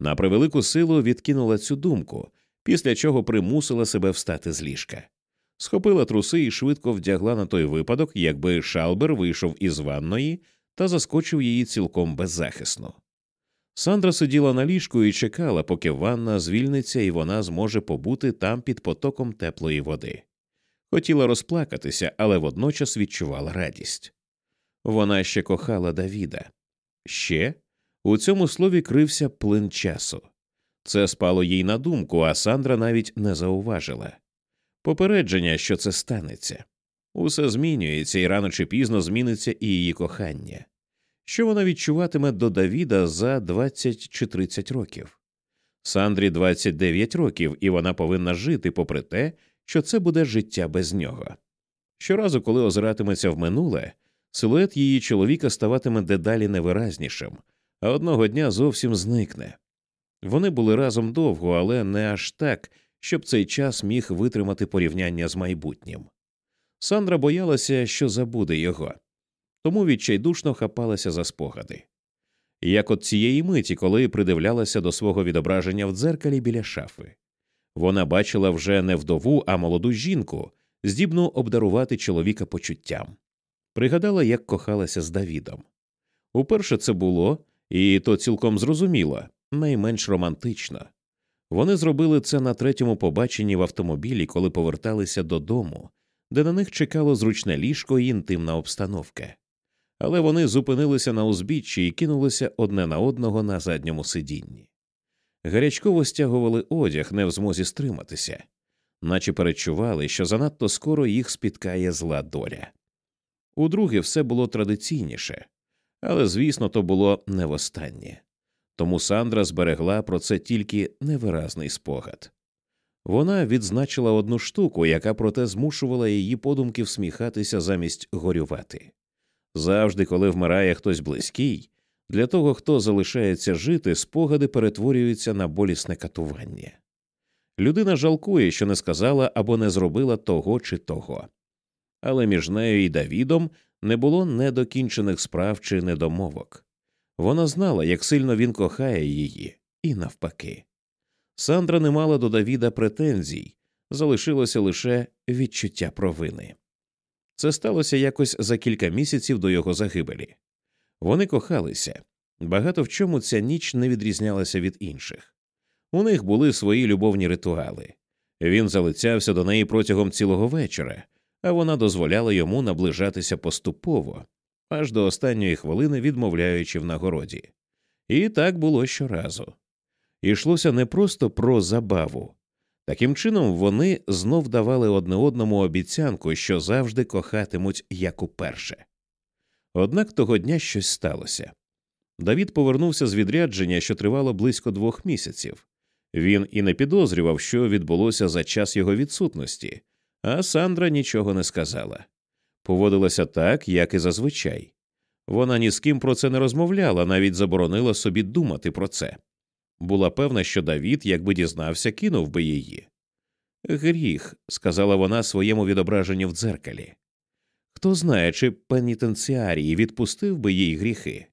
Speaker 1: На превелику силу відкинула цю думку, після чого примусила себе встати з ліжка. Схопила труси і швидко вдягла на той випадок, якби Шалбер вийшов із ванної та заскочив її цілком беззахисно. Сандра сиділа на ліжку і чекала, поки ванна звільниться і вона зможе побути там під потоком теплої води. Хотіла розплакатися, але водночас відчувала радість. Вона ще кохала Давіда. Ще у цьому слові крився плин часу. Це спало їй на думку, а Сандра навіть не зауважила. Попередження, що це станеться. Усе змінюється, і рано чи пізно зміниться і її кохання. Що вона відчуватиме до Давіда за 20 чи 30 років? Сандрі 29 років, і вона повинна жити, попри те, що це буде життя без нього. Щоразу, коли озиратиметься в минуле, силует її чоловіка ставатиме дедалі невиразнішим, а одного дня зовсім зникне. Вони були разом довго, але не аж так, щоб цей час міг витримати порівняння з майбутнім. Сандра боялася, що забуде його, тому відчайдушно хапалася за спогади. Як от цієї миті, коли придивлялася до свого відображення в дзеркалі біля шафи. Вона бачила вже не вдову, а молоду жінку, здібну обдарувати чоловіка почуттям. Пригадала, як кохалася з Давідом. Уперше це було, і то цілком зрозуміло, найменш романтично. Вони зробили це на третьому побаченні в автомобілі, коли поверталися додому, де на них чекало зручне ліжко і інтимна обстановка. Але вони зупинилися на узбіччі і кинулися одне на одного на задньому сидінні гарячково стягували одяг, не в змозі стриматися, наче перечували, що занадто скоро їх спіткає зла доля. Удруге, все було традиційніше, але, звісно, то було не востаннє. Тому Сандра зберегла про це тільки невиразний спогад. Вона відзначила одну штуку, яка проте змушувала її подумки всміхатися замість горювати. Завжди, коли вмирає хтось близький, для того, хто залишається жити, спогади перетворюються на болісне катування. Людина жалкує, що не сказала або не зробила того чи того. Але між нею і Давідом не було недокінчених справ чи недомовок. Вона знала, як сильно він кохає її, і навпаки. Сандра не мала до Давіда претензій, залишилося лише відчуття провини. Це сталося якось за кілька місяців до його загибелі. Вони кохалися, багато в чому ця ніч не відрізнялася від інших. У них були свої любовні ритуали. Він залицявся до неї протягом цілого вечора, а вона дозволяла йому наближатися поступово, аж до останньої хвилини відмовляючи в нагороді. І так було щоразу. Ішлося не просто про забаву. Таким чином, вони знов давали одне одному обіцянку, що завжди кохатимуть як уперше. Однак того дня щось сталося. Давід повернувся з відрядження, що тривало близько двох місяців. Він і не підозрював, що відбулося за час його відсутності, а Сандра нічого не сказала. Поводилася так, як і зазвичай. Вона ні з ким про це не розмовляла, навіть заборонила собі думати про це. Була певна, що Давід, якби дізнався, кинув би її. Гріх, сказала вона своєму відображенню в дзеркалі. Хто знає, чи пенітенціарій відпустив би їй гріхи.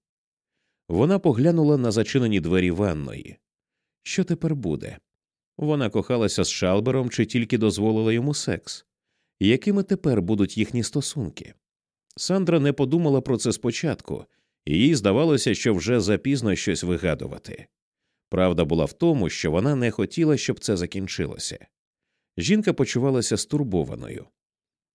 Speaker 1: Вона поглянула на зачинені двері ванної. Що тепер буде? Вона кохалася з Шалбером чи тільки дозволила йому секс? Якими тепер будуть їхні стосунки? Сандра не подумала про це спочатку, і їй здавалося, що вже запізно щось вигадувати. Правда була в тому, що вона не хотіла, щоб це закінчилося. Жінка почувалася стурбованою.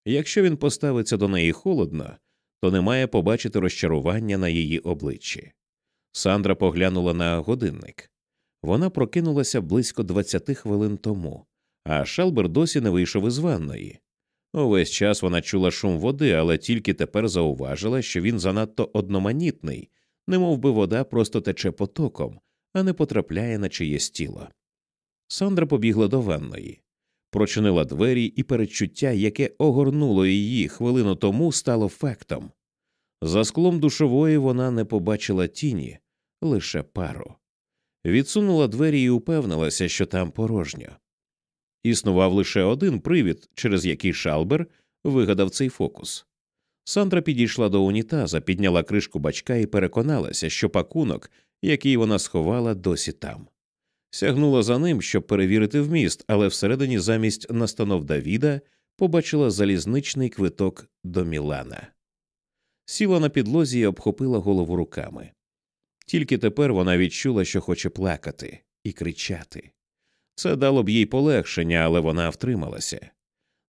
Speaker 1: Якщо він поставиться до неї холодно, то не має побачити розчарування на її обличчі. Сандра поглянула на годинник. Вона прокинулася близько двадцяти хвилин тому, а Шалбер досі не вийшов із ванної. Увесь час вона чула шум води, але тільки тепер зауважила, що він занадто одноманітний, немов би вода просто тече потоком, а не потрапляє на чиєсь тіло. Сандра побігла до ванної, прочинила двері, і передчуття, яке огорнуло її хвилину тому, стало фактом. За склом душової вона не побачила тіні, лише пару. Відсунула двері і упевнилася, що там порожньо. Існував лише один привід, через який Шалбер вигадав цей фокус. Сандра підійшла до унітаза, підняла кришку бачка і переконалася, що пакунок, який вона сховала, досі там. Сягнула за ним, щоб перевірити вміст, але всередині замість настанов Давіда побачила залізничний квиток до Мілана. Сіла на підлозі і обхопила голову руками. Тільки тепер вона відчула, що хоче плакати і кричати. Це дало б їй полегшення, але вона втрималася.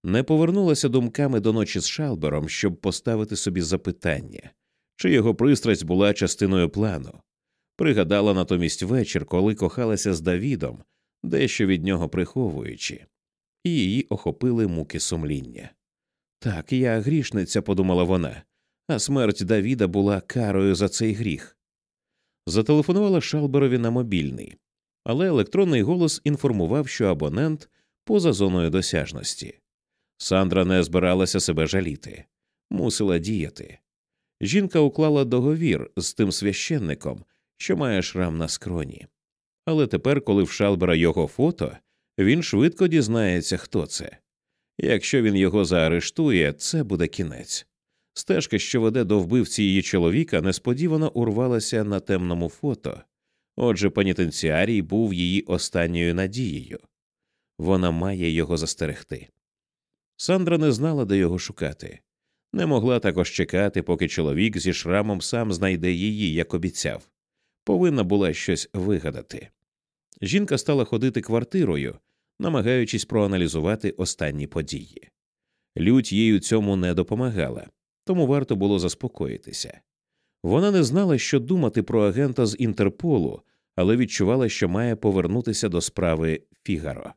Speaker 1: Не повернулася думками до ночі з Шалбером, щоб поставити собі запитання, чи його пристрасть була частиною плану. Пригадала натомість вечір, коли кохалася з Давідом, дещо від нього приховуючи, і її охопили муки сумління. Так, я грішниця, подумала вона, а смерть Давіда була карою за цей гріх. Зателефонувала Шалберові на мобільний але електронний голос інформував, що абонент поза зоною досяжності. Сандра не збиралася себе жаліти, мусила діяти. Жінка уклала договір з тим священником, що має шрам на скроні. Але тепер, коли в Шалбера його фото, він швидко дізнається, хто це. Якщо він його заарештує, це буде кінець. Стежка, що веде до вбивці її чоловіка, несподівано урвалася на темному фото, Отже, пенітенціарій був її останньою надією вона має його застерегти. Сандра не знала, де його шукати, не могла також чекати, поки чоловік зі шрамом сам знайде її, як обіцяв, повинна була щось вигадати. Жінка стала ходити квартирою, намагаючись проаналізувати останні події. Лють їй у цьому не допомагала, тому варто було заспокоїтися. Вона не знала, що думати про агента з Інтерполу, але відчувала, що має повернутися до справи Фігаро.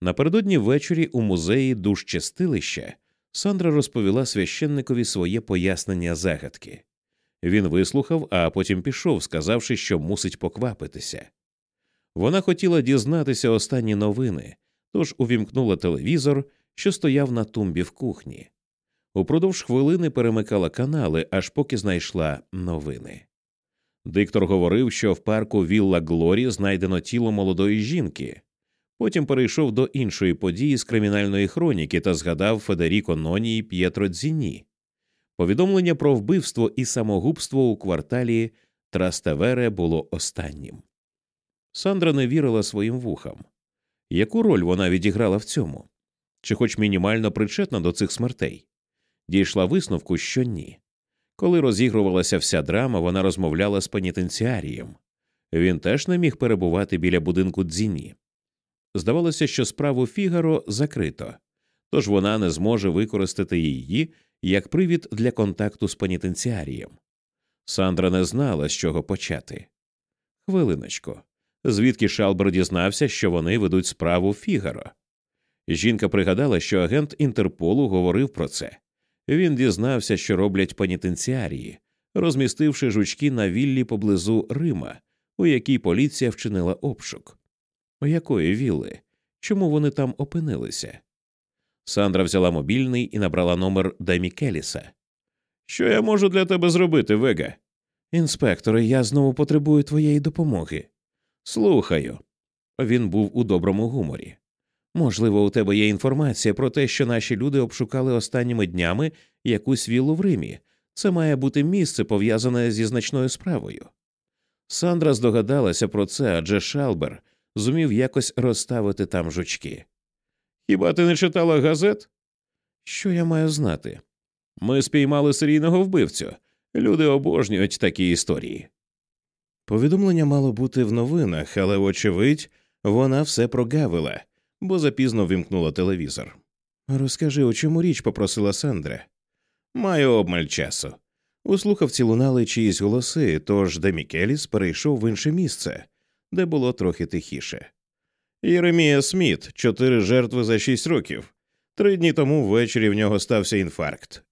Speaker 1: Напередодні ввечері у музеї душчастилища Сандра розповіла священникові своє пояснення загадки. Він вислухав, а потім пішов, сказавши, що мусить поквапитися. Вона хотіла дізнатися останні новини, тож увімкнула телевізор, що стояв на тумбі в кухні. Упродовж хвилини перемикала канали, аж поки знайшла новини. Диктор говорив, що в парку Вілла Глорі знайдено тіло молодої жінки. Потім перейшов до іншої події з кримінальної хроніки та згадав Федеріко Ноні і П'єтро Дзіні. Повідомлення про вбивство і самогубство у кварталі Траставере було останнім. Сандра не вірила своїм вухам. Яку роль вона відіграла в цьому? Чи хоч мінімально причетна до цих смертей? Дійшла висновку, що ні. Коли розігрувалася вся драма, вона розмовляла з пенітенціарієм. Він теж не міг перебувати біля будинку дзіні. Здавалося, що справу Фігаро закрито, тож вона не зможе використати її як привід для контакту з пенітенціарієм. Сандра не знала, з чого почати. Хвилиночку, звідки Шалбер дізнався, що вони ведуть справу Фігаро. Жінка пригадала, що агент Інтерполу говорив про це. Він дізнався, що роблять пенітенціарії, розмістивши жучки на віллі поблизу Рима, у якій поліція вчинила обшук. Якої вілли? Чому вони там опинилися? Сандра взяла мобільний і набрала номер Демі Келіса. Що я можу для тебе зробити, Вега? Інспекторе, я знову потребую твоєї допомоги. Слухаю. Він був у доброму гуморі. Можливо, у тебе є інформація про те, що наші люди обшукали останніми днями якусь віллу в Римі. Це має бути місце пов'язане зі значною справою. Сандра здогадалася про це, адже Шалбер зумів якось розставити там жучки. Хіба ти не читала газет? Що я маю знати? Ми спіймали серійного вбивцю. Люди обожнюють такі історії. Повідомлення мало бути в новинах, але, вочевидь, вона все прогавила, бо запізно вимкнула телевізор. Розкажи, у чому річ попросила Сандра. Маю обмаль часу. У слухавці лунали чиїсь голоси, тож Демікеліс перейшов в інше місце, де було трохи тихіше. Єремія Сміт, чотири жертви за шість років. Три дні тому ввечері в нього стався інфаркт.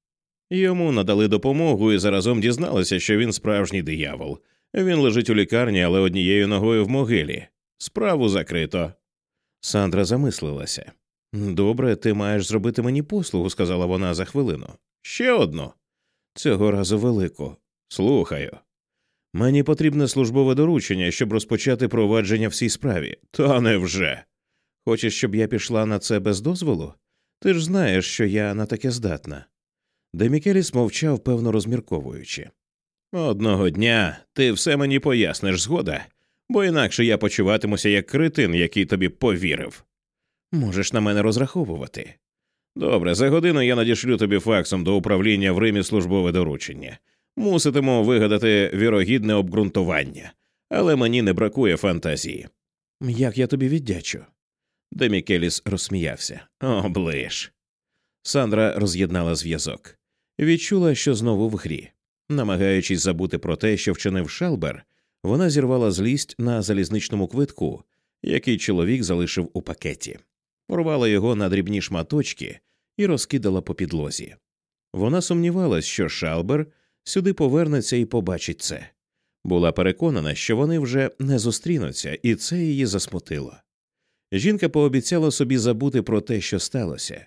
Speaker 1: Йому надали допомогу і заразом дізналися, що він справжній диявол. Він лежить у лікарні, але однією ногою в могилі. Справу закрито. Сандра замислилася. Добре, ти маєш зробити мені послугу, сказала вона за хвилину. Ще одну. Цього разу велику. Слухаю. Мені потрібне службове доручення, щоб розпочати провадження в цій справі. Та невже. Хочеш, щоб я пішла на це без дозволу? Ти ж знаєш, що я на таке здатна. Демікеліс мовчав, певно розмірковуючи. Одного дня ти все мені поясниш, згода, бо інакше я почуватимуся як критин, який тобі повірив. Можеш на мене розраховувати. Добре, за годину я надішлю тобі факсом до управління в Римі службове доручення. Муситиму вигадати вірогідне обґрунтування, але мені не бракує фантазії. Як я тобі віддячу? Демікеліс розсміявся. О. Сандра роз'єднала зв'язок. Відчула, що знову в грі. Намагаючись забути про те, що вчинив Шалбер, вона зірвала злість на залізничному квитку, який чоловік залишив у пакеті, порвала його на дрібні шматочки і розкидала по підлозі. Вона сумнівалась, що Шалбер сюди повернеться і побачить це. Була переконана, що вони вже не зустрінуться, і це її засмутило. Жінка пообіцяла собі забути про те, що сталося.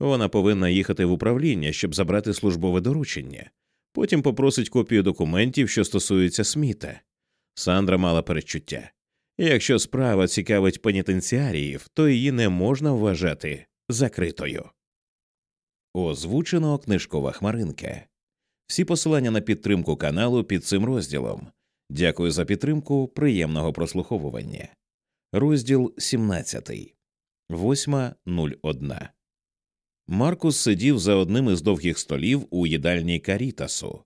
Speaker 1: Вона повинна їхати в управління, щоб забрати службове доручення, потім попросить копію документів, що стосуються сміта. Сандра мала передчуття. Якщо справа цікавить пенітенціаріїв, то її не можна вважати закритою. Озвучено книжкова хмаринка. Всі посилання на підтримку каналу під цим розділом. Дякую за підтримку. Приємного прослуховування. Розділ 17. 8.01 Маркус сидів за одним із довгих столів у їдальні Карітасу.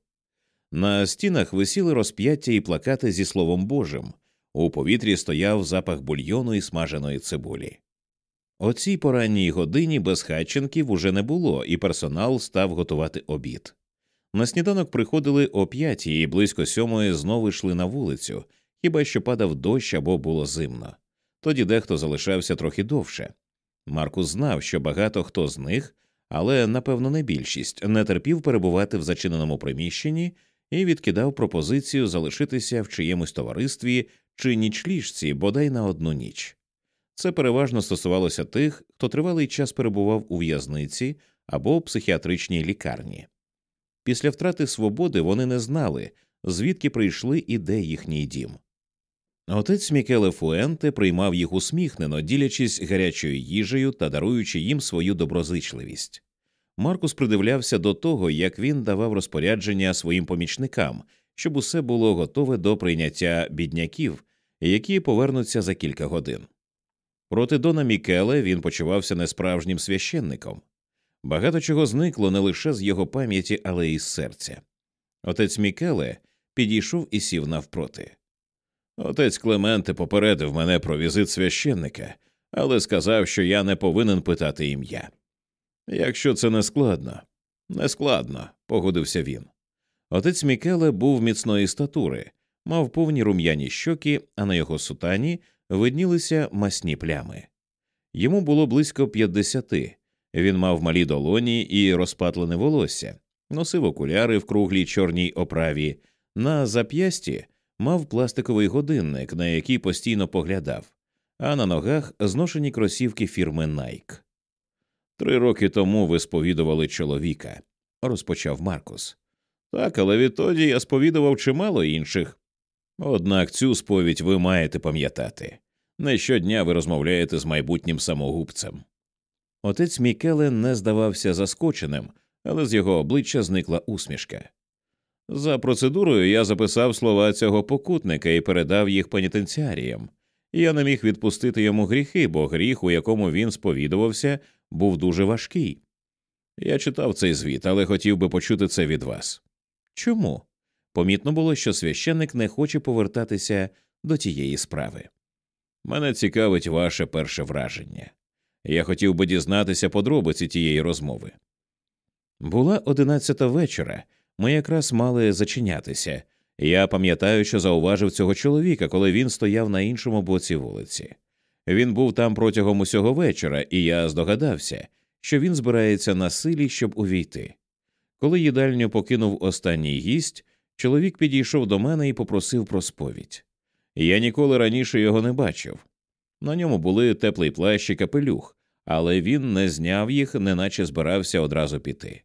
Speaker 1: На стінах висіли розп'яття і плакати зі Словом Божим. У повітрі стояв запах бульйону і смаженої цибулі. О цій поранній годині безхатченків уже не було, і персонал став готувати обід. На сніданок приходили о п'ятій і близько сьомої знову йшли на вулицю, хіба що падав дощ або було зимно. Тоді дехто залишався трохи довше. Маркус знав, що багато хто з них, але напевно не більшість, не терпів перебувати в зачиненому приміщенні і відкидав пропозицію залишитися в чиємусь товаристві чи нічліжці бодай на одну ніч. Це переважно стосувалося тих, хто тривалий час перебував у в'язниці або психіатричній лікарні. Після втрати свободи вони не знали, звідки прийшли і де їхній дім. Отець Мікеле Фуенте приймав їх усміхнено, ділячись гарячою їжею та даруючи їм свою доброзичливість. Маркус придивлявся до того, як він давав розпорядження своїм помічникам, щоб усе було готове до прийняття бідняків, які повернуться за кілька годин. Проти Дона Мікеле він почувався несправжнім священником. Багато чого зникло не лише з його пам'яті, але й з серця. Отець Мікеле підійшов і сів навпроти. Отець Клементе попередив мене про візит священника, але сказав, що я не повинен питати ім'я. Якщо це не складно, не складно, погодився він. Отець Мікеле був міцної статури, мав повні рум'яні щоки, а на його сутані виднілися масні плями. Йому було близько п'ятдесяти. Він мав малі долоні і розпатлене волосся, носив окуляри в круглій чорній оправі, на зап'ясті мав пластиковий годинник, на який постійно поглядав, а на ногах зношені кросівки фірми Nike. Три роки тому ви сповідували чоловіка, розпочав Маркус. Так, але відтоді я сповідував чимало інших. Однак цю сповідь ви маєте пам'ятати. Не щодня ви розмовляєте з майбутнім самогубцем. Отець Мікеле не здавався заскоченим, але з його обличчя зникла усмішка. За процедурою я записав слова цього покутника і передав їх пенітенціаріям. Я не міг відпустити йому гріхи, бо гріх, у якому він сповідувався, був дуже важкий. Я читав цей звіт, але хотів би почути це від вас. Чому? Помітно було, що священник не хоче повертатися до тієї справи. Мене цікавить ваше перше враження. Я хотів би дізнатися подробиці тієї розмови. Була одинадцята вечора, ми якраз мали зачинятися. Я пам'ятаю, що зауважив цього чоловіка, коли він стояв на іншому боці вулиці. Він був там протягом усього вечора, і я здогадався, що він збирається на силі, щоб увійти. Коли їдальню покинув останній гість, чоловік підійшов до мене і попросив про сповідь. Я ніколи раніше його не бачив. На ньому були теплий плащ і капелюх, але він не зняв їх, неначе збирався одразу піти.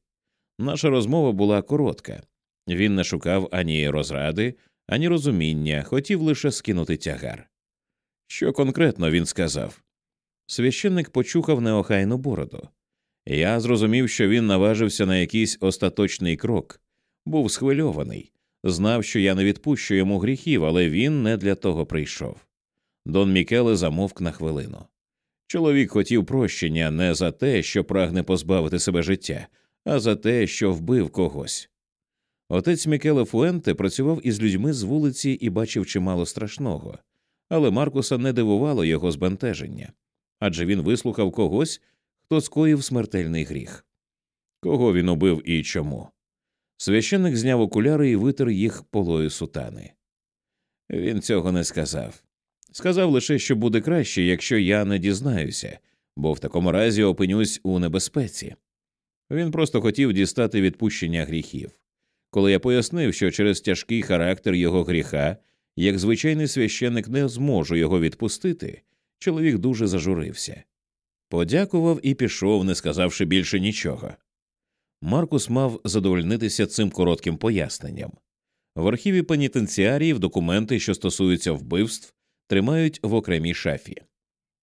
Speaker 1: Наша розмова була коротка. Він не шукав ані розради, ані розуміння, хотів лише скинути тягар. Що конкретно він сказав? Священник почухав неохайну бороду. Я зрозумів, що він наважився на якийсь остаточний крок, був схвильований, знав, що я не відпущу йому гріхів, але він не для того прийшов. Дон Мікеле замовк на хвилину. Чоловік хотів прощення не за те, що прагне позбавити себе життя, а за те, що вбив когось. Отець Мікеле Фуенте працював із людьми з вулиці і бачив чимало страшного, але Маркуса не дивувало його збентеження адже він вислухав когось, хто скоїв смертельний гріх. Кого він убив і чому? Священник зняв окуляри і витер їх полою сутани. Він цього не сказав. Сказав лише, що буде краще, якщо я не дізнаюся, бо в такому разі опинюсь у небезпеці. Він просто хотів дістати відпущення гріхів. Коли я пояснив, що через тяжкий характер його гріха, як звичайний священник не зможу його відпустити, чоловік дуже зажурився. Подякував і пішов, не сказавши більше нічого. Маркус мав задовольнитися цим коротким поясненням. В архіві пенітенціаріїв документи, що стосуються вбивств, тримають в окремій шафі.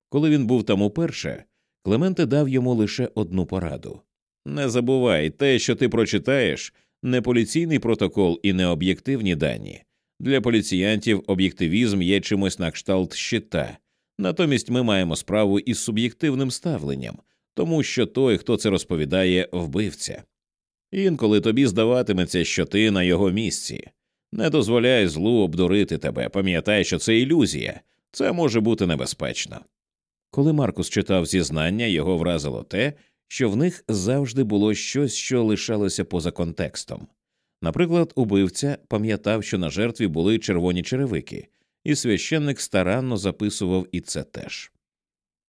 Speaker 1: Коли він був там уперше, Клементе дав йому лише одну пораду не забувай, те, що ти прочитаєш, не поліційний протокол і не об'єктивні дані. Для поліціянтів об'єктивізм є чимось на кшталт щита, натомість ми маємо справу із суб'єктивним ставленням, тому що той, хто це розповідає, вбивця. Інколи тобі здаватиметься, що ти на його місці. Не дозволяй злу обдурити тебе, пам'ятай, що це ілюзія, це може бути небезпечно. Коли Маркус читав зізнання, його вразило те, що в них завжди було щось, що лишалося поза контекстом. Наприклад, убивця пам'ятав, що на жертві були червоні черевики, і священник старанно записував і це теж.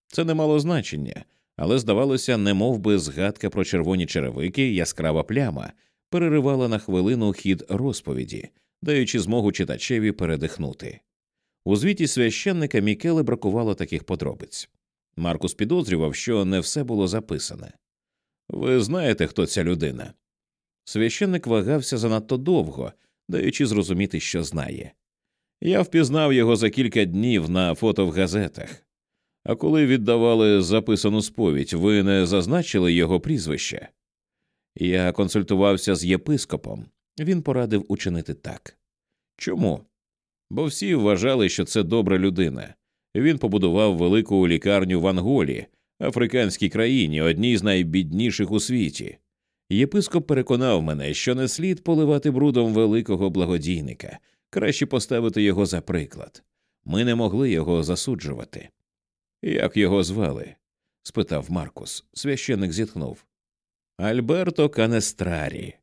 Speaker 1: Це не мало значення, але здавалося, не би згадка про червоні черевики, яскрава пляма, переривала на хвилину хід розповіді, даючи змогу читачеві передихнути. У звіті священника Мікеле бракувало таких подробиць. Маркус підозрював, що не все було записане. Ви знаєте, хто ця людина? Священник вагався занадто довго, даючи зрозуміти, що знає. Я впізнав його за кілька днів на фото в газетах. А коли віддавали записану сповідь, ви не зазначили його прізвище? Я консультувався з єпископом. Він порадив учинити так. Чому? Бо всі вважали, що це добра людина. Він побудував велику лікарню в Анголі, африканській країні, одній з найбідніших у світі. Єпископ переконав мене, що не слід поливати брудом великого благодійника, краще поставити його за приклад. Ми не могли його засуджувати. Як його звали? спитав Маркус. Священник зітхнув. Альберто Канестрарі.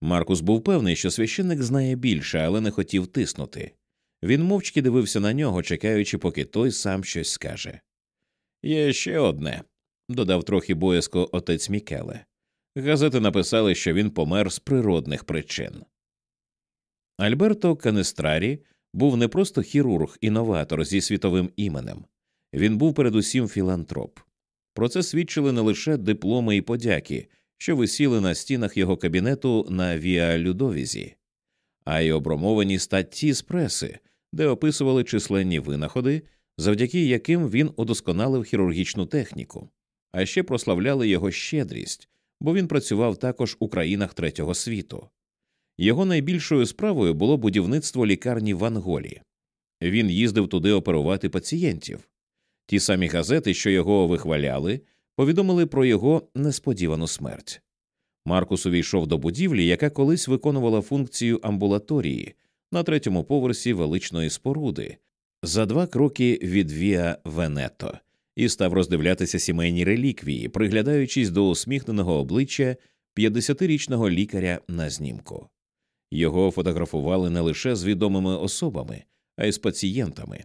Speaker 1: Маркус був певний, що священник знає більше, але не хотів тиснути. Він мовчки дивився на нього, чекаючи, поки той сам щось скаже. Є ще одне, додав трохи боязко отець Мікеле. Газети написали, що він помер з природних причин. Альберто Канестрарі був не просто хірург інноватор зі світовим іменем, він був передусім філантроп. Про це свідчили не лише дипломи і подяки, що висіли на стінах його кабінету на Віа Людовізі, а й обромовані статті з преси, де описували численні винаходи, завдяки яким він удосконалив хірургічну техніку, а ще прославляли його щедрість, бо він працював також у країнах третього світу. Його найбільшою справою було будівництво лікарні в Анголі. Він їздив туди оперувати пацієнтів. Ті самі газети, що його вихваляли, повідомили про його несподівану смерть. Маркус увійшов до будівлі, яка колись виконувала функцію амбулаторії на третьому поверсі величної споруди, за два кроки від Віа Венето, і став роздивлятися сімейні реліквії, приглядаючись до усміхненого обличчя 50-річного лікаря на знімку. Його фотографували не лише з відомими особами, а й з пацієнтами.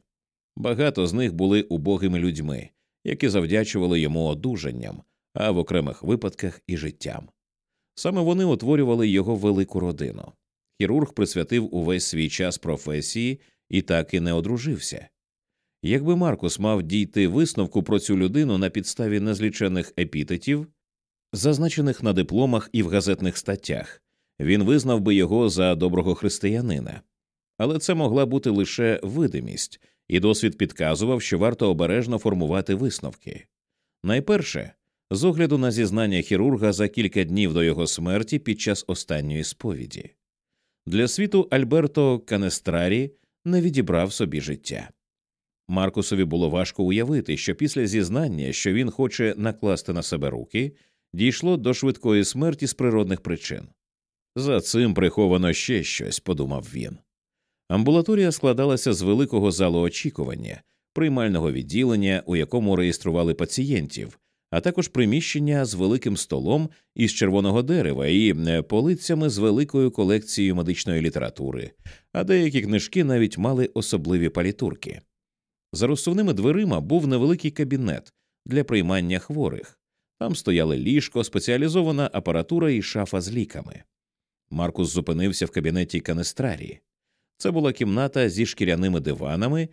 Speaker 1: Багато з них були убогими людьми, які завдячували йому одужанням, а в окремих випадках і життям. Саме вони утворювали його велику родину. Хірург присвятив увесь свій час професії і так і не одружився. Якби Маркус мав дійти висновку про цю людину на підставі незлічених епітетів, зазначених на дипломах і в газетних статтях, він визнав би його за доброго християнина. Але це могла бути лише видимість, і досвід підказував, що варто обережно формувати висновки. Найперше, з огляду на зізнання хірурга за кілька днів до його смерті під час останньої сповіді. Для світу Альберто Канестрарі не відібрав собі життя. Маркусові було важко уявити, що після зізнання, що він хоче накласти на себе руки, дійшло до швидкої смерті з природних причин. За цим приховано ще щось, подумав він. Амбулаторія складалася з великого залу очікування, приймального відділення, у якому реєстрували пацієнтів, а також приміщення з великим столом із червоного дерева і е, полицями з великою колекцією медичної літератури, а деякі книжки навіть мали особливі палітурки. За розсувними дверима був невеликий кабінет для приймання хворих. Там стояли ліжко, спеціалізована апаратура і шафа з ліками. Маркус зупинився в кабінеті канестрарі. Це була кімната зі шкіряними диванами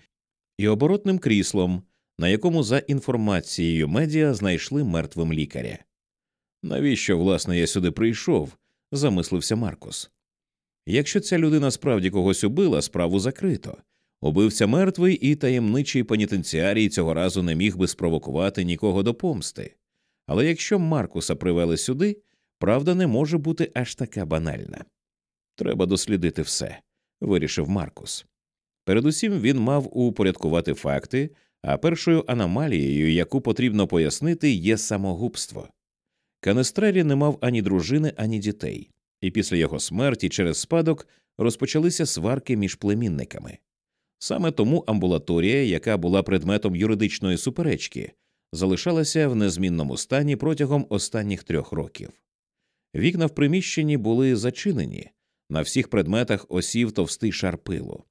Speaker 1: і оборотним кріслом, на якому, за інформацією медіа, знайшли мертвим лікаря. Навіщо, власне, я сюди прийшов? замислився Маркус. Якщо ця людина справді когось убила, справу закрито. Убивця мертвий і таємничий пенітенціарій цього разу не міг би спровокувати нікого до помсти. Але якщо Маркуса привели сюди, правда не може бути аж така банальна. Треба дослідити все, вирішив Маркус. Передусім він мав упорядкувати факти, а першою аномалією, яку потрібно пояснити, є самогубство. Канестрелі не мав ані дружини, ані дітей, і після його смерті через спадок розпочалися сварки між племінниками. Саме тому амбулаторія, яка була предметом юридичної суперечки, залишалася в незмінному стані протягом останніх трьох років. Вікна в приміщенні були зачинені, на всіх предметах осів товстий шар пилу.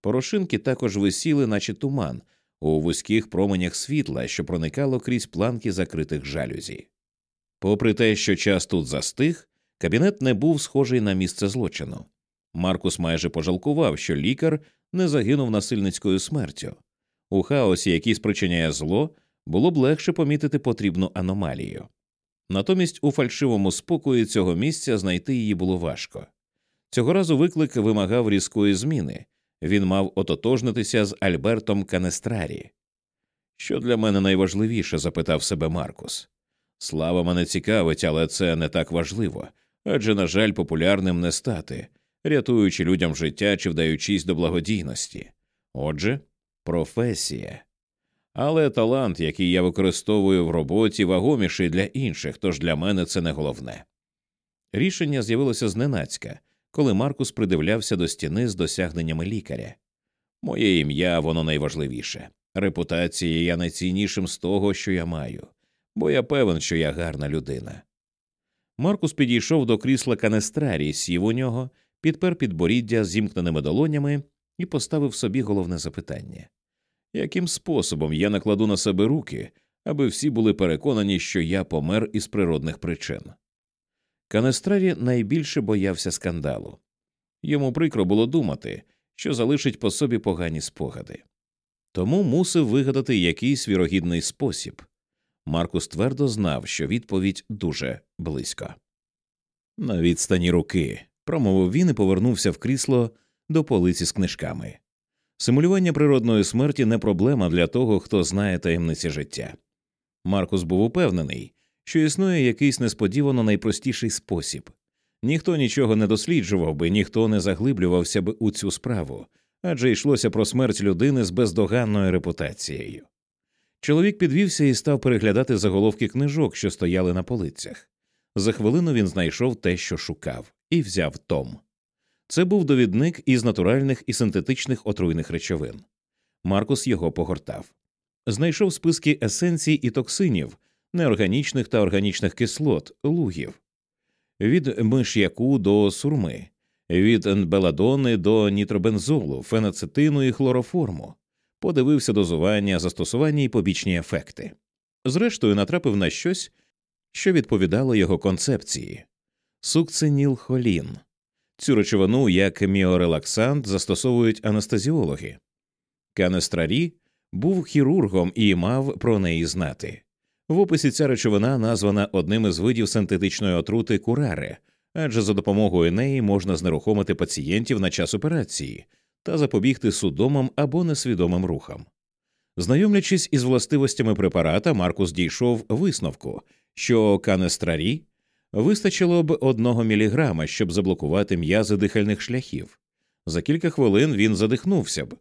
Speaker 1: Порошинки також висіли, наче туман, у вузьких променях світла, що проникало крізь планки закритих жалюзі. Попри те, що час тут застиг, кабінет не був схожий на місце злочину. Маркус майже пожалкував, що лікар не загинув насильницькою смертю. У хаосі, який спричиняє зло, було б легше помітити потрібну аномалію. Натомість у фальшивому спокої цього місця знайти її було важко. Цього разу виклик вимагав різкої зміни він мав ототожнитися з Альбертом Канестрарі. Що для мене найважливіше? запитав себе Маркус. Слава мене цікавить, але це не так важливо адже, на жаль, популярним не стати, рятуючи людям життя чи вдаючись до благодійності. Отже, професія. Але талант, який я використовую в роботі, вагоміший для інших, тож для мене це не головне. Рішення з'явилося зненацька, коли Маркус придивлявся до стіни з досягненнями лікаря. Моє ім'я воно найважливіше. Репутація я найціннішим з того, що я маю, бо я певен, що я гарна людина. Маркус підійшов до крісла канестрарі, сів у нього, підпер підборіддя зімкненими долонями і поставив собі головне запитання яким способом я накладу на себе руки, аби всі були переконані, що я помер із природних причин. Канестрарі найбільше боявся скандалу. Йому прикро було думати, що залишить по собі погані спогади. Тому мусив вигадати якийсь вірогідний спосіб.
Speaker 2: Маркус твердо знав, що відповідь дуже близько. На відстані руки, промовив він і повернувся в крісло до полиці з книжками. Симулювання природної смерті не проблема для того, хто знає таємниці життя. Маркус був упевнений, що існує якийсь несподівано найпростіший спосіб. Ніхто нічого не досліджував би, ніхто не заглиблювався б у цю справу, адже йшлося про смерть людини з бездоганною репутацією. Чоловік підвівся і став переглядати заголовки книжок, що стояли на полицях. За хвилину він знайшов те, що шукав, і взяв том. Це був довідник із натуральних і синтетичних отруйних речовин. Маркус його погортав. Знайшов списки есенцій і токсинів, неорганічних та органічних кислот, лугів, від миш'яку до сурми, від беладони до нітробензолу, фенацетину і хлороформу, подивився дозування, застосування і побічні ефекти. Зрештою, натрапив на щось, що відповідало його концепції сукцинілхолін. Цю речовину як міорелаксант застосовують анестезіологи. Канестрарі був хірургом і мав про неї знати. В описі ця речовина названа одним із видів синтетичної отрути курари, адже за допомогою неї можна знерухомити пацієнтів на час операції та запобігти судомим або несвідомим рухам. Знайомлячись із властивостями препарата, Маркус дійшов висновку, що канестрарі вистачило б одного міліграма, щоб заблокувати м'язи дихальних шляхів. За кілька хвилин він задихнувся б.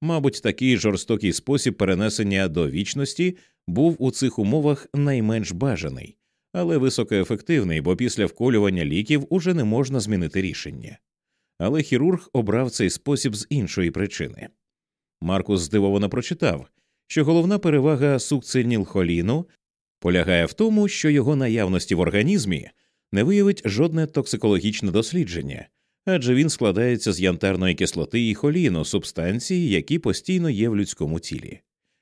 Speaker 2: Мабуть, такий жорстокий спосіб перенесення до вічності був у цих умовах найменш бажаний, але високоефективний, бо після вколювання ліків уже не можна змінити рішення. Але хірург обрав цей спосіб з іншої причини. Маркус здивовано прочитав, що головна перевага сукцинілхоліну полягає в тому, що його наявності в організмі не виявить жодне токсикологічне дослідження, адже він складається з янтарної кислоти і холіну, субстанції, які постійно є в людському тілі.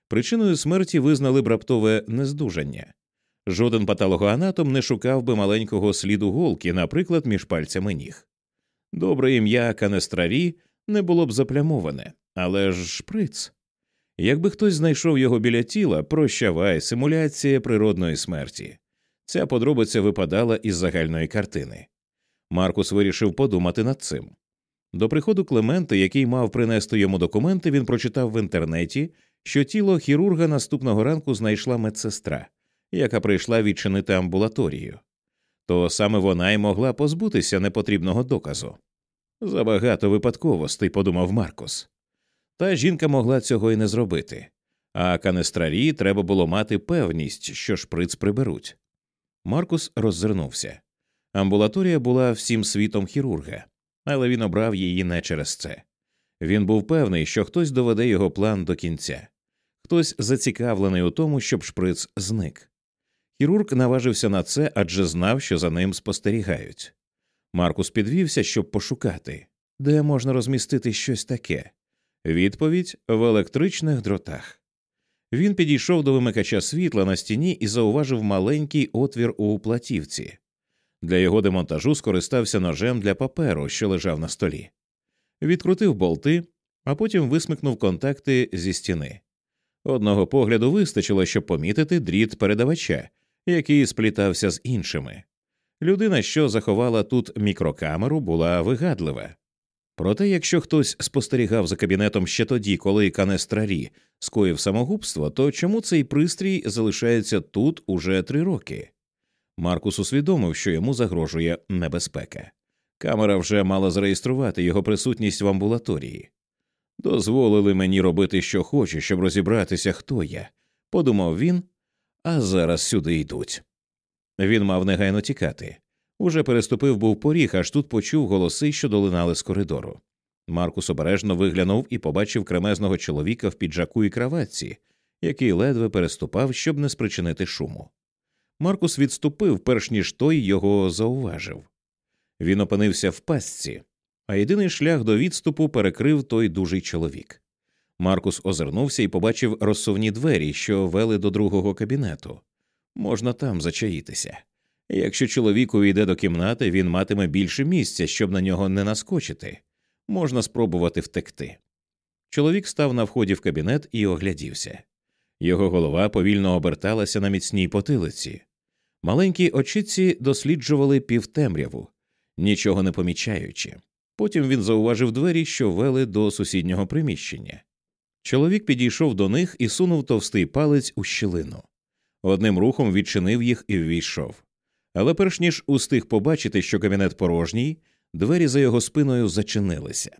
Speaker 2: Причиною смерті визнали б раптове нездужання. Жоден патологоанатом не шукав би маленького сліду голки, наприклад, між пальцями ніг. Добре ім'я канестрарі не було б заплямоване, але ж шприц. Якби хтось знайшов його біля тіла, прощавай, симуляція природної смерті. Ця подробиця випадала із загальної картини. Маркус вирішив подумати над цим. До приходу Клемента, який мав принести йому документи, він прочитав в інтернеті, що тіло хірурга наступного ранку знайшла медсестра, яка прийшла відчинити амбулаторію. То саме вона й могла позбутися непотрібного доказу. Забагато випадковостей, подумав Маркус. Та жінка могла цього і не зробити, а канестрарі треба було мати певність, що шприц приберуть. Маркус роззирнувся. Амбулаторія була всім світом хірурга, але він обрав її не через це. Він був певний, що хтось доведе його план до кінця, хтось зацікавлений у тому, щоб шприц зник. Хірург наважився на це адже знав, що за ним спостерігають. Маркус підвівся, щоб пошукати, де можна розмістити щось таке. Відповідь в електричних дротах. Він підійшов до вимикача світла на стіні і зауважив маленький отвір у платівці. Для його демонтажу скористався ножем для паперу, що лежав на столі. Відкрутив болти, а потім висмикнув контакти зі стіни. Одного погляду вистачило, щоб помітити дріт передавача, який сплітався з іншими. Людина, що заховала тут мікрокамеру, була вигадлива. Проте, якщо хтось спостерігав за кабінетом ще тоді, коли канестрарі скоїв самогубство, то чому цей пристрій залишається тут уже три роки? Маркус усвідомив, що йому загрожує небезпека. Камера вже мала зареєструвати його присутність в амбулаторії. Дозволили мені робити, що хочу, щоб розібратися, хто я, подумав він, а зараз сюди йдуть. Він мав негайно тікати. Уже переступив був поріг, аж тут почув голоси, що долинали з коридору. Маркус обережно виглянув і побачив кремезного чоловіка в піджаку і краватці, який ледве переступав, щоб не спричинити шуму. Маркус відступив, перш ніж той його зауважив. Він опинився в пастці, а єдиний шлях до відступу перекрив той дужий чоловік. Маркус озирнувся і побачив розсувні двері, що вели до другого кабінету. Можна там зачаїтися. Якщо чоловік увійде до кімнати, він матиме більше місця, щоб на нього не наскочити. Можна спробувати втекти. Чоловік став на вході в кабінет і оглядівся. Його голова повільно оберталася на міцній потилиці. Маленькі очиці досліджували півтемряву, нічого не помічаючи. Потім він зауважив двері, що вели до сусіднього приміщення. Чоловік підійшов до них і сунув товстий палець у щілину. Одним рухом відчинив їх і ввійшов. Але перш ніж устиг побачити, що кабінет порожній, двері за його спиною зачинилися.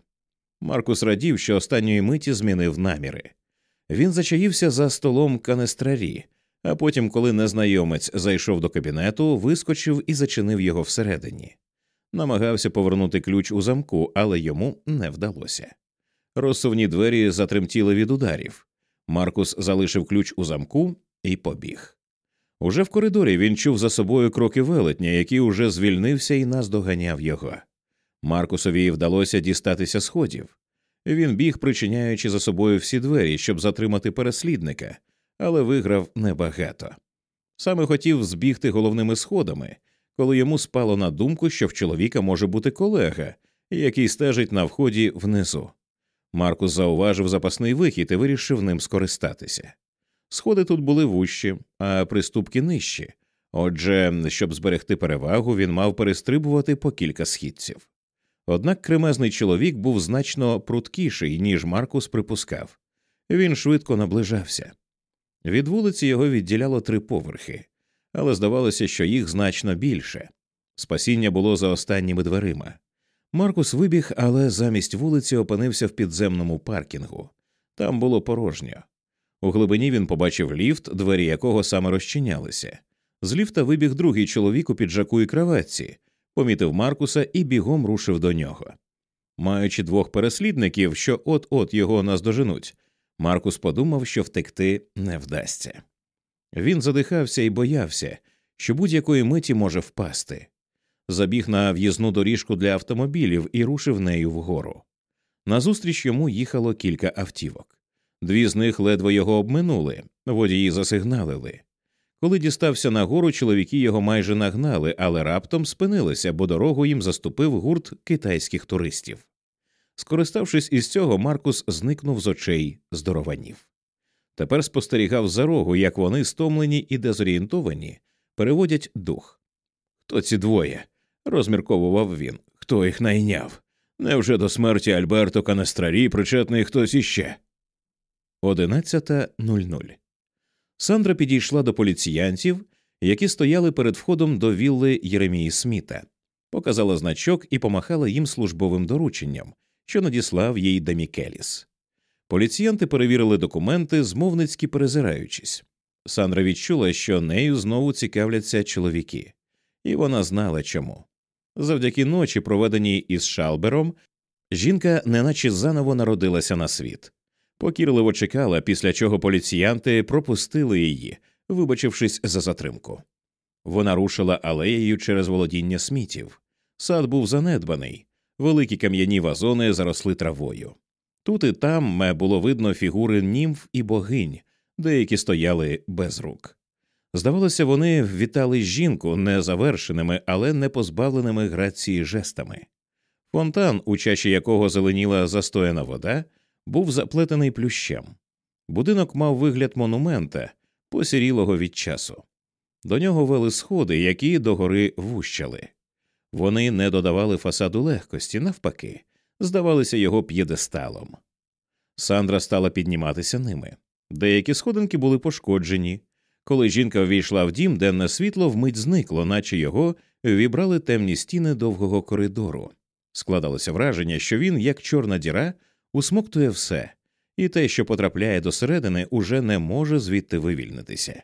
Speaker 2: Маркус радів, що останньої миті змінив наміри. Він зачаївся за столом канестрарі, а потім, коли незнайомець зайшов до кабінету, вискочив і зачинив його всередині. Намагався повернути ключ у замку, але йому не вдалося. Розсувні двері затремтіли від ударів. Маркус залишив ключ у замку і побіг. Уже в коридорі він чув за собою кроки велетня, який уже звільнився і наздоганяв його. Маркусові вдалося дістатися сходів. Він біг, причиняючи за собою всі двері, щоб затримати переслідника, але виграв небагато. Саме хотів збігти головними сходами, коли йому спало на думку, що в чоловіка може бути колега, який стежить на вході внизу. Маркус зауважив запасний вихід і вирішив ним скористатися. Сходи тут були вущі, а приступки нижчі. Отже, щоб зберегти перевагу, він мав перестрибувати по кілька східців. Однак кремезний чоловік був значно пруткіший, ніж Маркус припускав. Він швидко наближався. Від вулиці його відділяло три поверхи, але здавалося, що їх значно більше. Спасіння було за останніми дверима. Маркус вибіг, але замість вулиці опинився в підземному паркінгу. Там було порожньо. У глибині він побачив ліфт, двері якого саме розчинялися. З ліфта вибіг другий чоловік у піджаку і краватці, помітив Маркуса і бігом рушив до нього. Маючи двох переслідників, що от-от його наздоженуть, Маркус подумав, що втекти не вдасться. Він задихався і боявся, що будь-якої миті може впасти. Забіг на в'їзну доріжку для автомобілів і рушив нею вгору. Назустріч йому їхало кілька автівок. Дві з них ледве його обминули, водії засигналили. Коли дістався нагору, чоловіки його майже нагнали, але раптом спинилися, бо дорогу їм заступив гурт китайських туристів. Скориставшись із цього, Маркус зникнув з очей здорованів. Тепер спостерігав за рогу, як вони, стомлені і дезорієнтовані, переводять дух. Хто ці двоє? розмірковував він. Хто їх найняв? Невже до смерті Альберто Канестрарі причетний хтось іще? 11.00 Сандра підійшла до поліціянтів, які стояли перед входом до вілли Єремії Сміта, показала значок і помахала їм службовим дорученням, що надіслав їй Демікеліс. Поліціянти перевірили документи, змовницьки перезираючись. Сандра відчула, що нею знову цікавляться чоловіки, і вона знала чому. Завдяки ночі, проведеній із Шалбером, жінка неначе заново народилася на світ. Покірливо чекала, після чого поліціянти пропустили її, вибачившись за затримку. Вона рушила алеєю через володіння смітів. Сад був занедбаний, великі кам'яні вазони заросли травою. Тут і там було видно фігури німф і богинь, деякі стояли без рук. Здавалося, вони вітали жінку незавершеними, але не позбавленими грації жестами. Фонтан, у чаші якого зеленіла застояна вода, був заплетений плющем. Будинок мав вигляд монумента, посірілого від часу. До нього вели сходи, які догори вущали. Вони не додавали фасаду легкості, навпаки, здавалися його п'єдесталом. Сандра стала підніматися ними. Деякі сходинки були пошкоджені. Коли жінка ввійшла в дім, денне світло вмить зникло, наче його вібрали темні стіни довгого коридору. Складалося враження, що він, як чорна діра, усмоктує все, і те, що потрапляє до середини, уже не може звідти вивільнитися.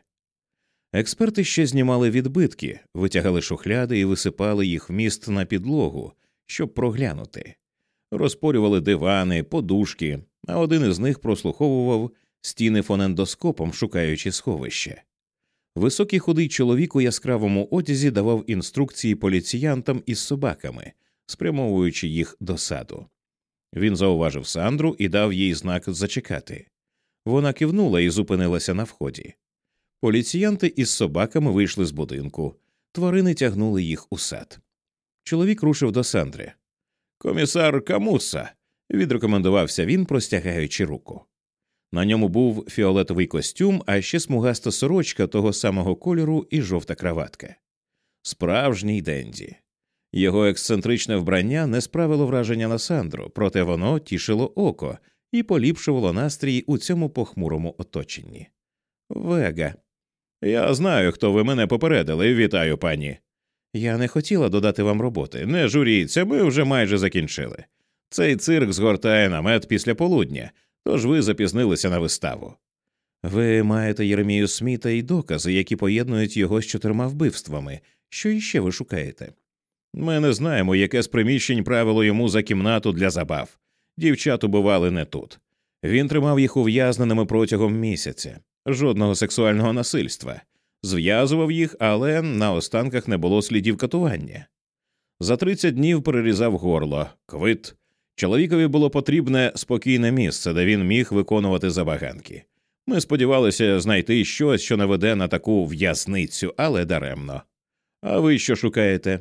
Speaker 2: Експерти ще знімали відбитки, витягали шухляди і висипали їх вміст на підлогу, щоб проглянути, розпорювали дивани, подушки, а один із них прослуховував стіни фонендоскопом, шукаючи сховище. Високий худий чоловік у яскравому одязі давав інструкції поліціянтам із собаками, спрямовуючи їх до саду. Він зауважив Сандру і дав їй знак зачекати. Вона кивнула і зупинилася на вході. Поліціянти із собаками вийшли з будинку, тварини тягнули їх у сад. Чоловік рушив до Сандри. Комісар Камуса, відрекомендувався він, простягаючи руку. На ньому був фіолетовий костюм, а ще смугаста сорочка того самого кольору і жовта краватка. Справжній Денді. Його ексцентричне вбрання не справило враження на Сандру, проте воно тішило око і поліпшувало настрій у цьому похмурому оточенні. Вега. Я знаю, хто ви мене попередили. Вітаю, пані. Я не хотіла додати вам роботи. Не журіться, ми вже майже закінчили. Цей цирк згортає намет після полудня, тож ви запізнилися на виставу. Ви маєте Єремію Сміта і докази, які поєднують його з чотирма вбивствами. Що іще ви шукаєте? Ми не знаємо, яке з приміщень правило йому за кімнату для забав. Дівчат убивали не тут. Він тримав їх ув'язненими протягом місяця, жодного сексуального насильства, зв'язував їх, але на останках не було слідів катування. За 30 днів перерізав горло, квит. Чоловікові було потрібне спокійне місце, де він міг виконувати забаганки. Ми сподівалися знайти щось, що наведе на таку в'язницю, але даремно. А ви що шукаєте?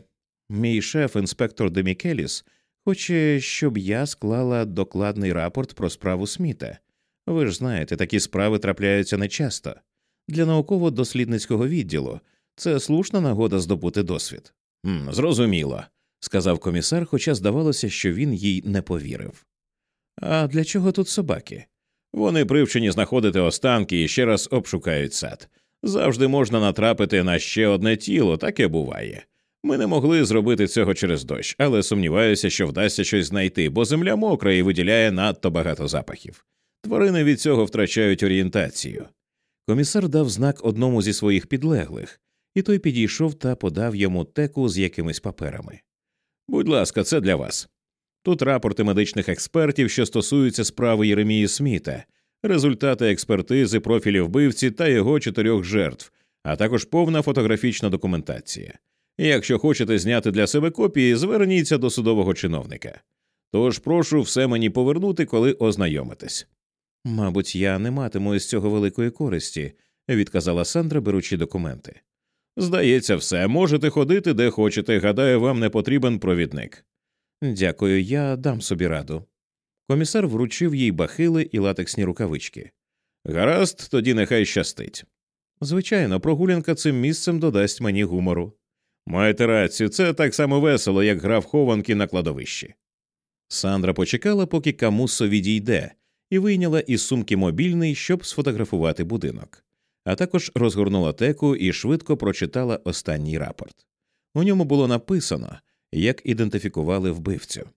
Speaker 2: Мій шеф, інспектор Демікеліс, хоче, щоб я склала докладний рапорт про справу Сміта. Ви ж знаєте, такі справи трапляються нечасто. Для науково-дослідницького відділу це слушна нагода здобути досвід. «М, Зрозуміло, сказав комісар, хоча здавалося, що він їй не повірив. А для чого тут собаки? Вони привчені знаходити останки і ще раз обшукають сад. Завжди можна натрапити на ще одне тіло, таке буває. Ми не могли зробити цього через дощ, але сумніваюся, що вдасться щось знайти, бо земля мокра і виділяє надто багато запахів. Тварини від цього втрачають орієнтацію. Комісар дав знак одному зі своїх підлеглих, і той підійшов та подав йому теку з якимись паперами. Будь ласка, це для вас. Тут рапорти медичних експертів, що стосуються справи Єремії Сміта, результати експертизи профілів вбивці та його чотирьох жертв, а також повна фотографічна документація. Якщо хочете зняти для себе копії, зверніться до судового чиновника. Тож прошу все мені повернути, коли ознайомитесь. Мабуть, я не матиму із цього великої користі, відказала Сандра, беручи документи. Здається, все, можете ходити де хочете. Гадаю, вам не потрібен провідник. Дякую, я дам собі раду. Комісар вручив їй бахили і латексні рукавички. Гаразд, тоді нехай щастить. Звичайно, прогулянка цим місцем додасть мені гумору. Маєте рацію, це так само весело, як гра в хованки на кладовищі. Сандра почекала, поки Камусо відійде, і вийняла із сумки мобільний, щоб сфотографувати будинок, а також розгорнула теку і швидко прочитала останній рапорт. У ньому було написано, як ідентифікували вбивцю.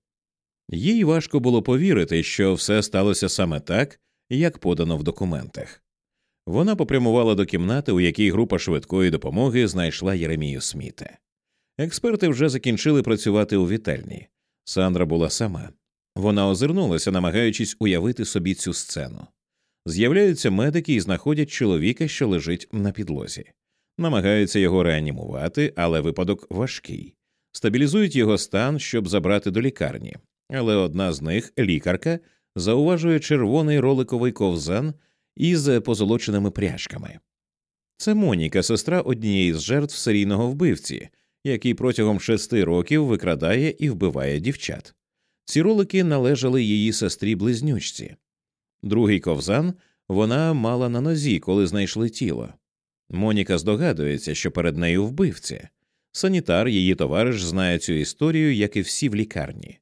Speaker 2: Їй важко було повірити, що все сталося саме так, як подано в документах. Вона попрямувала до кімнати, у якій група швидкої допомоги знайшла Єремію Сміта. Експерти вже закінчили працювати у вітальні. Сандра була сама. Вона озирнулася, намагаючись уявити собі цю сцену. З'являються медики і знаходять чоловіка, що лежить на підлозі, намагаються його реанімувати, але випадок важкий. Стабілізують його стан, щоб забрати до лікарні. Але одна з них, лікарка, зауважує червоний роликовий ковзан із позолоченими пряжками. Це Моніка, сестра однієї з жертв серійного вбивці, який протягом шести років викрадає і вбиває дівчат. Ці ролики належали її сестрі близнючці. Другий ковзан вона мала на нозі, коли знайшли тіло. Моніка здогадується, що перед нею вбивця. Санітар, її товариш, знає цю історію, як і всі в лікарні.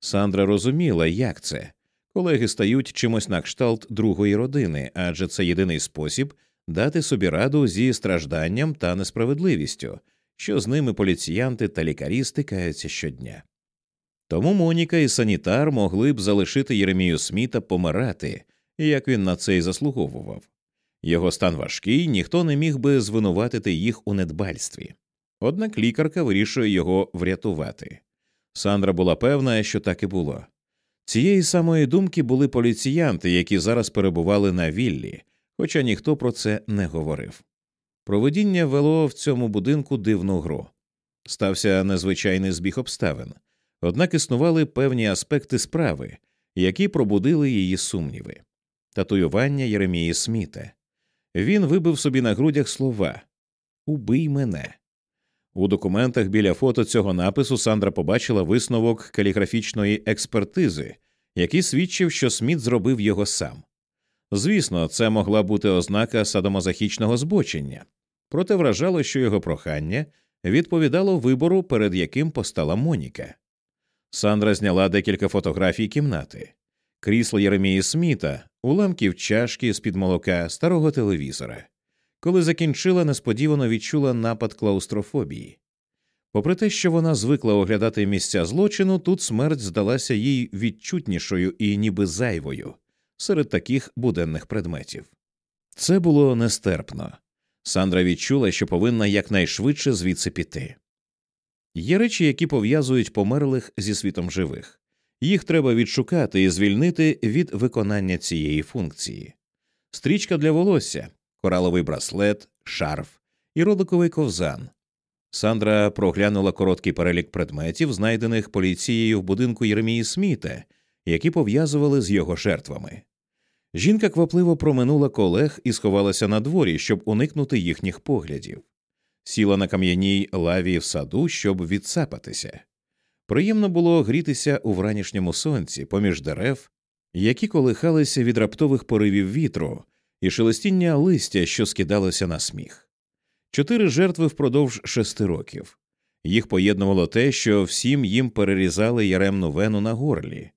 Speaker 2: Сандра розуміла, як це. Колеги стають чимось на кшталт другої родини, адже це єдиний спосіб дати собі раду зі стражданням та несправедливістю, що з ними поліціянти та лікарі стикаються щодня. Тому Моніка і санітар могли б залишити Єремію Сміта помирати, як він на це й заслуговував. Його стан важкий, ніхто не міг би звинуватити їх у недбальстві. Однак лікарка вирішує його врятувати. Сандра була певна, що так і було. Цієї самої думки були поліціянти, які зараз перебували на віллі, хоча ніхто про це не говорив. Проведіння вело в цьому будинку дивну гру. Стався незвичайний збіг обставин, однак існували певні аспекти справи, які пробудили її сумніви. Татуювання Єремії Сміта. Він вибив собі на грудях слова Убий мене. У документах біля фото цього напису Сандра побачила висновок каліграфічної експертизи, який свідчив, що Сміт зробив його сам. Звісно, це могла бути ознака садомазохічного збочення, проте вражало, що його прохання відповідало вибору, перед яким постала Моніка. Сандра зняла декілька фотографій кімнати, крісло Єремії Сміта, уламків чашки з під молока старого телевізора. Коли закінчила, несподівано відчула напад клаустрофобії. Попри те, що вона звикла оглядати місця злочину, тут смерть здалася їй відчутнішою і ніби зайвою серед таких буденних предметів. Це було нестерпно. Сандра відчула, що повинна якнайшвидше звідси піти. Є речі, які пов'язують померлих зі світом живих. Їх треба відшукати і звільнити від виконання цієї функції. Стрічка для волосся, кораловий браслет, шарф і роликовий ковзан. Сандра проглянула короткий перелік предметів, знайдених поліцією в будинку Єремії Сміта, які пов'язували з його жертвами. Жінка квапливо проминула колег і сховалася на дворі, щоб уникнути їхніх поглядів, сіла на кам'яній лаві в саду, щоб відсапатися. Приємно було грітися у вранішньому сонці поміж дерев, які колихалися від раптових поривів вітру, і шелестіння листя, що скидалося на сміх. Чотири жертви впродовж шести років. Їх поєднувало те, що всім їм перерізали яремну вену на горлі,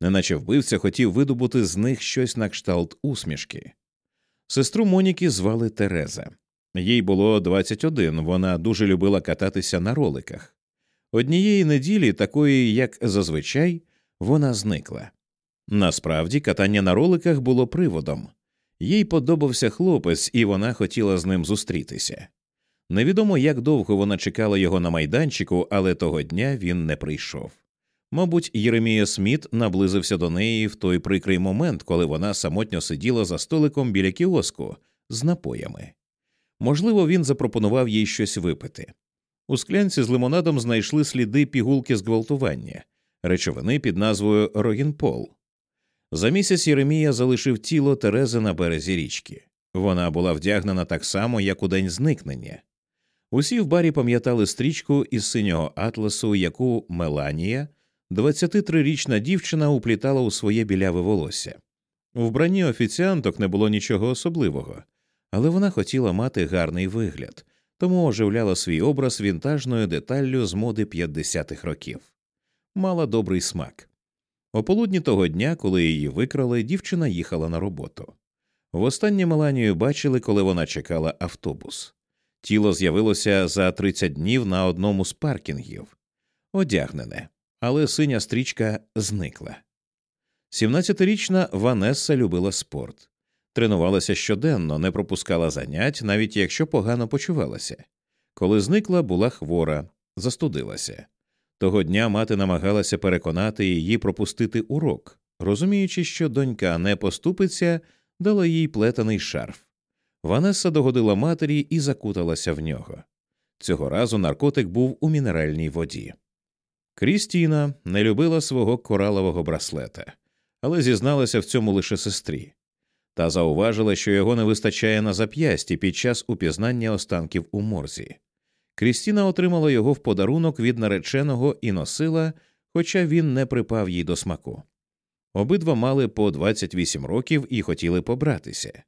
Speaker 2: неначе вбивця хотів видобути з них щось на кшталт усмішки. Сестру Моніки звали Тереза. Їй було 21, вона дуже любила кататися на роликах. Однієї неділі, такої, як зазвичай, вона зникла. Насправді, катання на роликах було приводом. Їй подобався хлопець, і вона хотіла з ним зустрітися. Невідомо, як довго вона чекала його на майданчику, але того дня він не прийшов. Мабуть, Єремія Сміт наблизився до неї в той прикрий момент, коли вона самотньо сиділа за столиком біля кіоску з напоями. Можливо, він запропонував їй щось випити. У склянці з лимонадом знайшли сліди пігулки зґвалтування, речовини під назвою Рогінпол. За місяць Єремія залишив тіло Терези на березі річки. Вона була вдягнена так само, як у день зникнення. Усі в барі пам'ятали стрічку із синього атласу, яку Меланія, 23-річна дівчина, уплітала у своє біляве волосся. У вбранні офіціанток не було нічого особливого, але вона хотіла мати гарний вигляд, тому оживляла свій образ вінтажною деталлю з моди 50-х років. Мала добрий смак. О полудні того дня, коли її викрали, дівчина їхала на роботу. Востаннє Меланію бачили, коли вона чекала автобус. Тіло з'явилося за 30 днів на одному з паркінгів, одягнене, але синя стрічка зникла. 17-річна Ванесса любила спорт, тренувалася щоденно, не пропускала занять, навіть якщо погано почувалася. Коли зникла, була хвора, застудилася. Того дня мати намагалася переконати її пропустити урок, розуміючи, що донька не поступиться, дала їй плетений шарф. Ванеса догодила матері і закуталася в нього. Цього разу наркотик був у мінеральній воді. Крістіна не любила свого коралового браслета, але зізналася в цьому лише сестрі, та зауважила, що його не вистачає на зап'ясті під час упізнання останків у морзі. Крістіна отримала його в подарунок від нареченого і носила, хоча він не припав їй до смаку. Обидва мали по 28 років і хотіли побратися.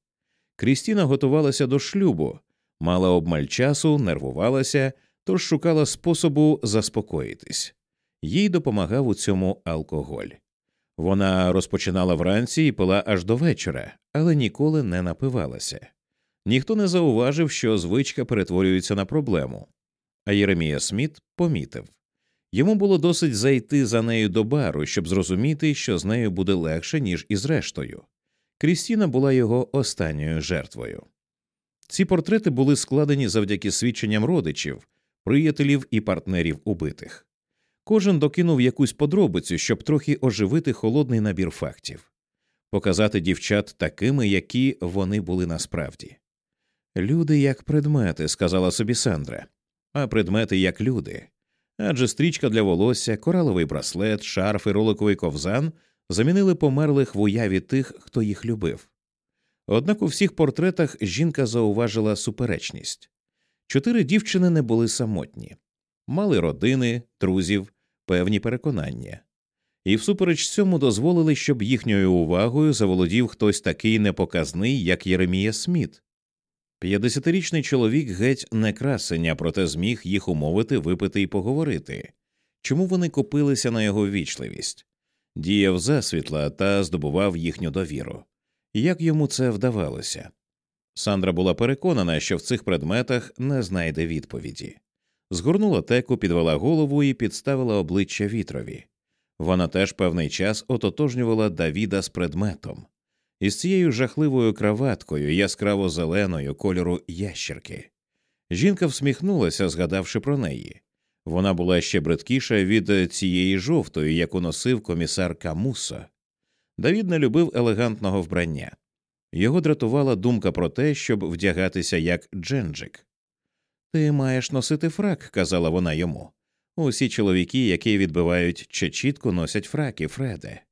Speaker 2: Крістіна готувалася до шлюбу, мала обмаль часу, нервувалася, тож шукала способу заспокоїтись. Їй допомагав у цьому алкоголь. Вона розпочинала вранці і пила аж до вечора, але ніколи не напивалася. Ніхто не зауважив, що звичка перетворюється на проблему. А Єремія Сміт помітив йому було досить зайти за нею до бару, щоб зрозуміти, що з нею буде легше, ніж із рештою. Крістіна була його останньою жертвою. Ці портрети були складені завдяки свідченням родичів, приятелів і партнерів убитих. Кожен докинув якусь подробицю, щоб трохи оживити холодний набір фактів, показати дівчат такими, які вони були насправді. Люди як предмети, сказала собі Сандра, а предмети як люди. Адже стрічка для волосся, кораловий браслет, шарф і роликовий ковзан замінили померлих в уяві тих, хто їх любив. Однак у всіх портретах жінка зауважила суперечність чотири дівчини не були самотні, мали родини, друзів, певні переконання. і всупереч цьому дозволили, щоб їхньою увагою заволодів хтось такий непоказний, як Єремія Сміт. П'ятдесятирічний чоловік геть не красення, проте зміг їх умовити випити і поговорити. Чому вони купилися на його вічливість? Діяв засвітла та здобував їхню довіру. Як йому це вдавалося? Сандра була переконана, що в цих предметах не знайде відповіді. Згорнула теку, підвела голову і підставила обличчя вітрові. Вона теж певний час ототожнювала Давіда з предметом, із цією жахливою краваткою, яскраво зеленою кольору ящерки. Жінка всміхнулася, згадавши про неї. Вона була ще бридкіша від цієї жовтої, яку носив комісар Камусо. Давід не любив елегантного вбрання. Його дратувала думка про те, щоб вдягатися як Дженджик. Ти маєш носити фрак, казала вона йому. Усі чоловіки, які відбивають чечітку, носять фраки, Фреде.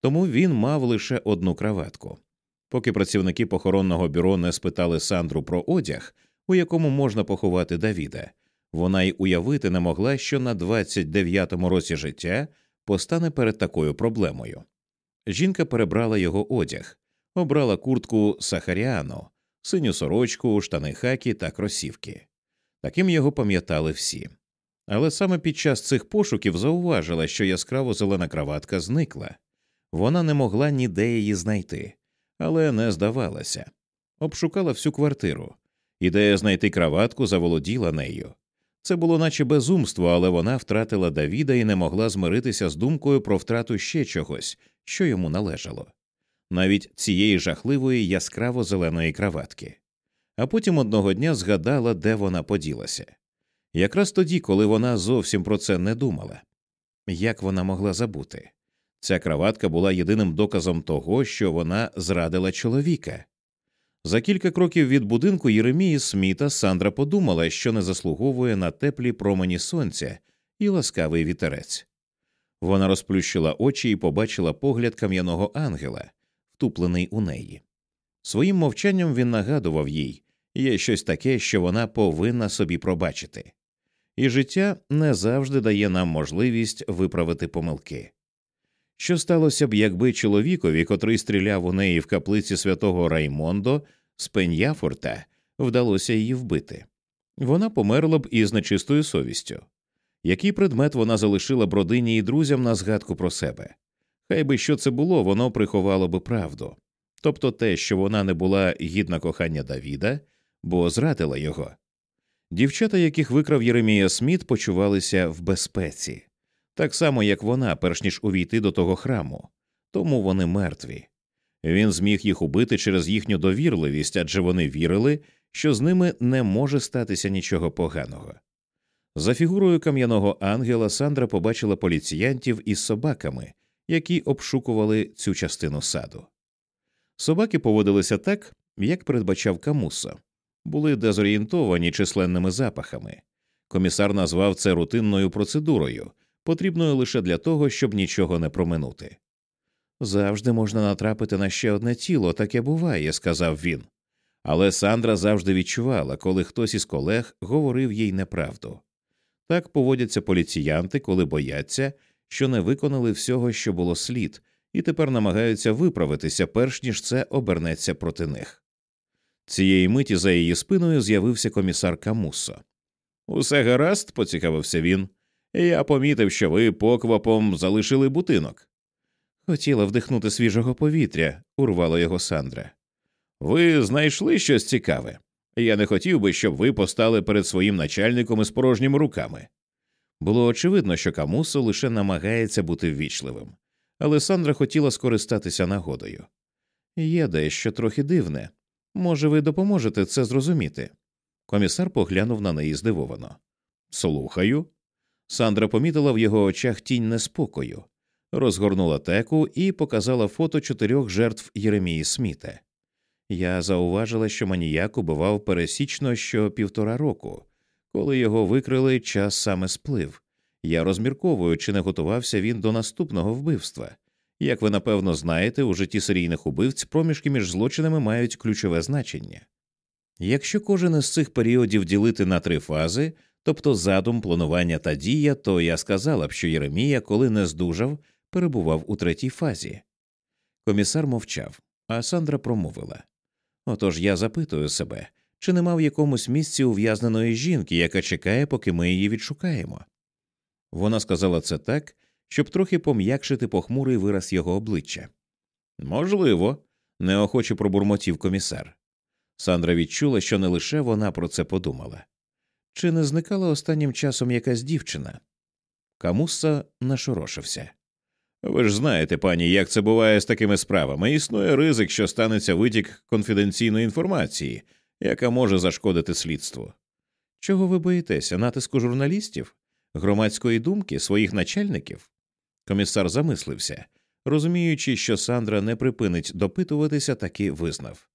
Speaker 2: Тому він мав лише одну краватку. Поки працівники похоронного бюро не спитали Сандру про одяг, у якому можна поховати Давіда, вона й уявити не могла, що на 29-му році життя постане перед такою проблемою. Жінка перебрала його одяг, обрала куртку Сахаріану, синю сорочку, штани хакі та кросівки. Таким його пам'ятали всі. Але саме під час цих пошуків зауважила, що яскраво зелена краватка зникла. Вона не могла ніде її знайти, але не здавалася. Обшукала всю квартиру. Ідея знайти краватку заволоділа нею. Це було наче безумство, але вона втратила Давіда і не могла змиритися з думкою про втрату ще чогось, що йому належало, навіть цієї жахливої яскраво зеленої краватки. А потім одного дня згадала, де вона поділася. Якраз тоді, коли вона зовсім про це не думала. Як вона могла забути? Ця краватка була єдиним доказом того, що вона зрадила чоловіка. За кілька кроків від будинку Єремії Сміта Сандра подумала, що не заслуговує на теплі промені сонця і ласкавий вітерець. Вона розплющила очі і побачила погляд кам'яного ангела, втуплений у неї. Своїм мовчанням він нагадував їй є щось таке, що вона повинна собі пробачити, і життя не завжди дає нам можливість виправити помилки. Що сталося б, якби чоловікові, котрий стріляв у неї в каплиці святого Раймондо з Пеньяфорта, вдалося її вбити? Вона померла б із нечистою совістю. Який предмет вона залишила б родині і друзям на згадку про себе? Хай би що це було, воно приховало би правду, тобто те, що вона не була гідна кохання Давіда, бо зрадила його. Дівчата, яких викрав Єремія Сміт, почувалися в безпеці так само, як вона, перш ніж увійти до того храму, тому вони мертві. Він зміг їх убити через їхню довірливість, адже вони вірили, що з ними не може статися нічого поганого. За фігурою кам'яного ангела Сандра побачила поліціянтів із собаками, які обшукували цю частину саду. Собаки поводилися так, як передбачав Камусо, були дезорієнтовані численними запахами. Комісар назвав це рутинною процедурою, потрібною лише для того, щоб нічого не проминути. Завжди можна натрапити на ще одне тіло, таке буває, сказав він. Але Сандра завжди відчувала, коли хтось із колег говорив їй неправду. Так поводяться поліціянти, коли бояться, що не виконали всього, що було слід, і тепер намагаються виправитися, перш ніж це обернеться проти них. Цієї миті за її спиною з'явився комісар Камусо. Усе гаразд, поцікавився він. Я помітив, що ви поквапом залишили будинок. Хотіла вдихнути свіжого повітря, урвала його Сандра. Ви знайшли щось цікаве. Я не хотів би, щоб ви постали перед своїм начальником із порожніми руками. Було очевидно, що Камусо лише намагається бути ввічливим, але Сандра хотіла скористатися нагодою. Є дещо трохи дивне. Може, ви допоможете це зрозуміти? Комісар поглянув на неї здивовано. Слухаю. Сандра помітила в його очах тінь неспокою, розгорнула теку і показала фото чотирьох жертв Єремії Сміта. Я зауважила, що маніяк убивав пересічно що півтора року. Коли його викрили, час саме сплив. Я розмірковую, чи не готувався він до наступного вбивства. Як ви напевно знаєте, у житті серійних убивць проміжки між злочинами мають ключове значення. Якщо кожен із цих періодів ділити на три фази, тобто задум, планування та дія, то я сказала б, що Єремія, коли не здужав, перебував у третій фазі. Комісар мовчав, а Сандра промовила Отож я запитую себе, чи нема в якомусь місці ув'язненої жінки, яка чекає, поки ми її відшукаємо. Вона сказала це так, щоб трохи пом'якшити похмурий вираз його обличчя. Можливо, неохоче пробурмотів комісар. Сандра відчула, що не лише вона про це подумала. Чи не зникала останнім часом якась дівчина? Камусса нашорошився.
Speaker 1: Ви ж знаєте, пані, як це буває з такими справами. Існує ризик, що станеться витік конфіденційної інформації, яка може зашкодити слідству.
Speaker 2: Чого ви боїтеся? Натиску журналістів, громадської думки, своїх начальників? Комісар замислився, розуміючи, що Сандра не припинить допитуватися, таки визнав.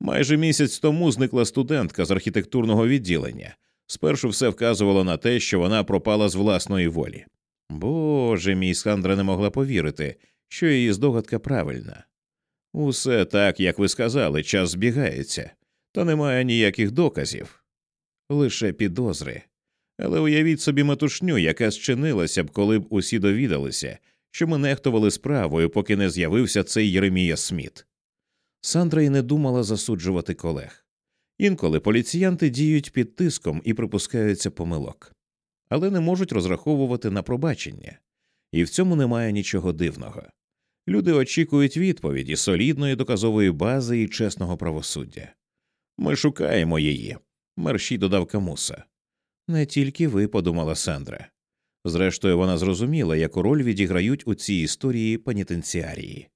Speaker 1: Майже місяць тому зникла студентка з архітектурного відділення. Спершу все вказувало на те, що вона пропала з власної волі.
Speaker 2: Боже мій Сандра не могла повірити, що її здогадка правильна.
Speaker 1: Усе так, як ви сказали, час збігається, та немає ніяких доказів,
Speaker 2: лише підозри.
Speaker 1: Але уявіть собі метушню, яка зчинилася б, коли б усі довідалися, що ми нехтували справою, поки не з'явився цей Єремія Сміт.
Speaker 2: Сандра й не думала засуджувати колег. Інколи поліціянти діють під тиском і припускаються помилок, але не можуть розраховувати на пробачення, і в цьому немає нічого дивного. Люди очікують відповіді, солідної доказової бази і чесного правосуддя.
Speaker 1: Ми шукаємо її, мерщій додав Камуса.
Speaker 2: Не тільки ви, подумала Сандра. Зрештою, вона зрозуміла, яку роль відіграють у цій історії пенітенціарії.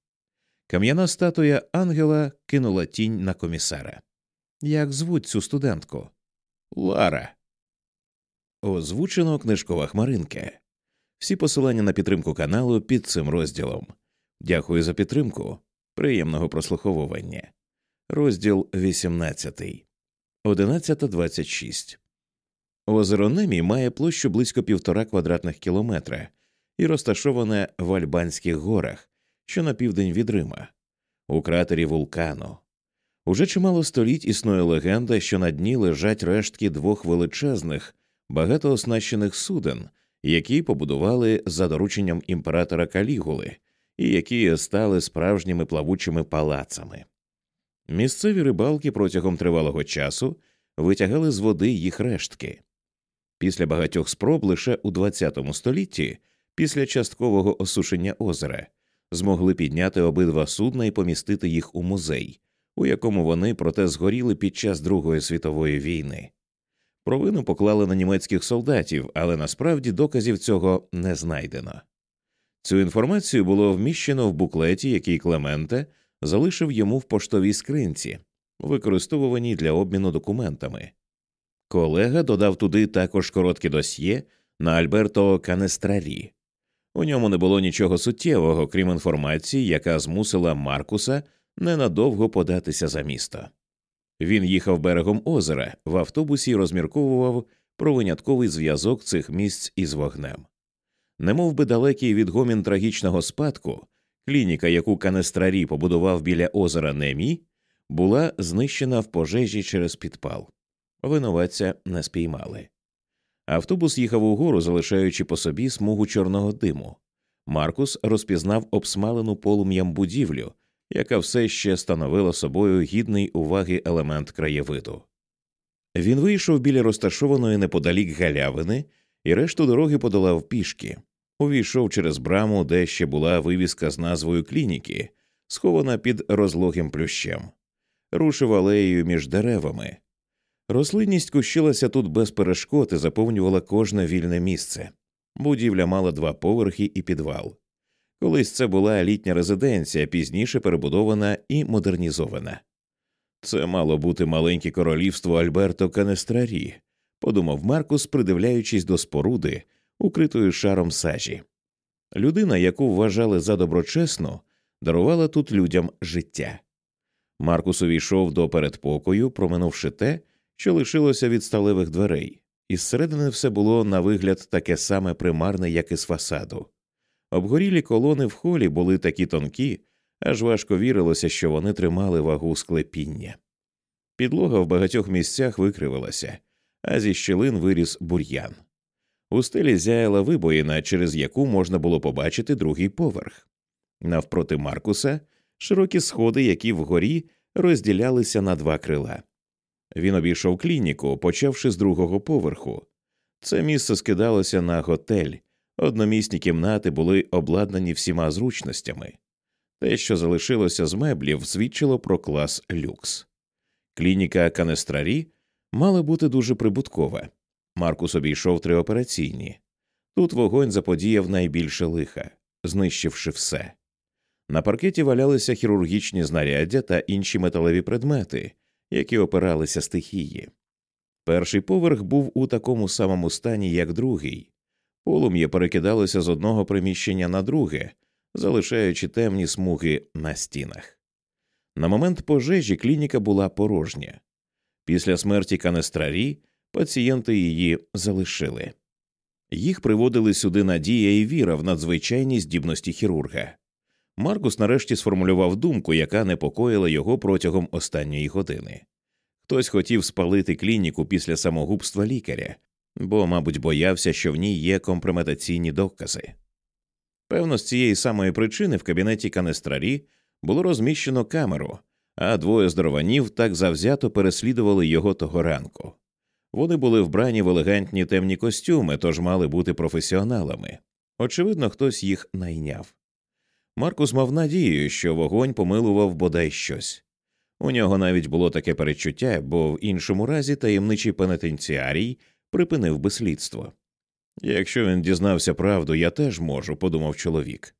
Speaker 2: Кам'яна статуя ангела кинула тінь на комісара. Як звуть цю студентку?
Speaker 1: Лара.
Speaker 2: Озвучено книжкова хмаринка. Всі посилання на підтримку каналу під цим розділом. Дякую за підтримку. Приємного прослуховування. Розділ 18. 11.26. Озеро Немі має площу близько півтора квадратних кілометра і розташоване в Альбанських горах, що на південь від Рима, у кратері вулкану. Уже чимало століть існує легенда, що на дні лежать рештки двох величезних, багато оснащених суден, які побудували за дорученням імператора Калігули, і які стали справжніми плавучими палацами. Місцеві рибалки протягом тривалого часу витягали з води їх рештки. Після багатьох спроб лише у ХХ столітті, після часткового осушення озера, змогли підняти обидва судна і помістити їх у музей, у якому вони проте згоріли під час Другої світової війни. Провину поклали на німецьких солдатів, але насправді доказів цього не знайдено. Цю інформацію було вміщено в буклеті, який Клементе залишив йому в поштовій скринці, використовуваній для обміну документами. Колега додав туди також коротке досьє на Альберто Канестрарі. У ньому не було нічого суттєвого, крім інформації, яка змусила Маркуса ненадовго податися за місто. Він їхав берегом озера в автобусі і розмірковував про винятковий зв'язок цих місць із вогнем. Немов би далекий відгомін трагічного спадку, клініка, яку Канестрарі побудував біля озера Немі, була знищена в пожежі через підпал. Винуватця не спіймали. Автобус їхав угору, залишаючи по собі смугу чорного диму. Маркус розпізнав обсмалену полум'ям будівлю, яка все ще становила собою гідний уваги елемент краєвиду. Він вийшов біля розташованої неподалік галявини і решту дороги подолав пішки, увійшов через браму, де ще була вивіска з назвою клініки, схована під розлогим плющем, рушив алеєю між деревами. Рослинність кущилася тут без перешкод і заповнювала кожне вільне місце. Будівля мала два поверхи і підвал. Колись це була літня резиденція, пізніше перебудована і модернізована. Це мало бути маленьке королівство Альберто Канестрарі, подумав Маркус, придивляючись до споруди, укритої шаром сажі. Людина, яку вважали за доброчесну, дарувала тут людям життя. Маркус увійшов до передпокою, проминувши те, що лишилося від сталевих дверей, і зсередини все було на вигляд таке саме примарне, як і з фасаду. Обгорілі колони в холі були такі тонкі, аж важко вірилося, що вони тримали вагу склепіння. Підлога в багатьох місцях викривилася, а зі щілин виріс бур'ян.
Speaker 1: У стелі зяяла вибоїна, через яку можна було побачити другий поверх. Навпроти Маркуса широкі сходи, які вгорі розділялися на два крила. Він обійшов клініку, почавши з другого поверху. Це місце скидалося на готель, одномісні кімнати були обладнані всіма зручностями. Те, що залишилося з меблів, свідчило про клас люкс. Клініка Канестрарі мала бути дуже прибуткова. Маркус обійшов три операційні. Тут вогонь заподіяв найбільше лиха, знищивши все. На паркеті валялися хірургічні знаряддя та інші металеві предмети, які опиралися стихії. Перший поверх був у такому самому стані, як другий. Полум'я перекидалося з одного приміщення на друге, залишаючи темні смуги на стінах. На момент пожежі клініка була порожня. Після смерті канестрарі пацієнти її залишили. Їх приводили сюди надія і віра в надзвичайні здібності хірурга. Маркус нарешті сформулював думку, яка непокоїла його протягом останньої години. Хтось хотів спалити клініку після самогубства лікаря, бо, мабуть, боявся, що в ній є компрометаційні докази. Певно, з цієї самої причини в кабінеті канестрарі було розміщено камеру, а двоє здорованів так завзято переслідували його того ранку. Вони були вбрані в елегантні темні костюми, тож мали бути професіоналами. Очевидно, хтось їх найняв. Маркус мав надію, що вогонь помилував бодай щось. У нього навіть було таке перечуття, бо в іншому разі таємничий пенітенціарій припинив би слідство. Якщо він дізнався правду, я теж можу, подумав чоловік.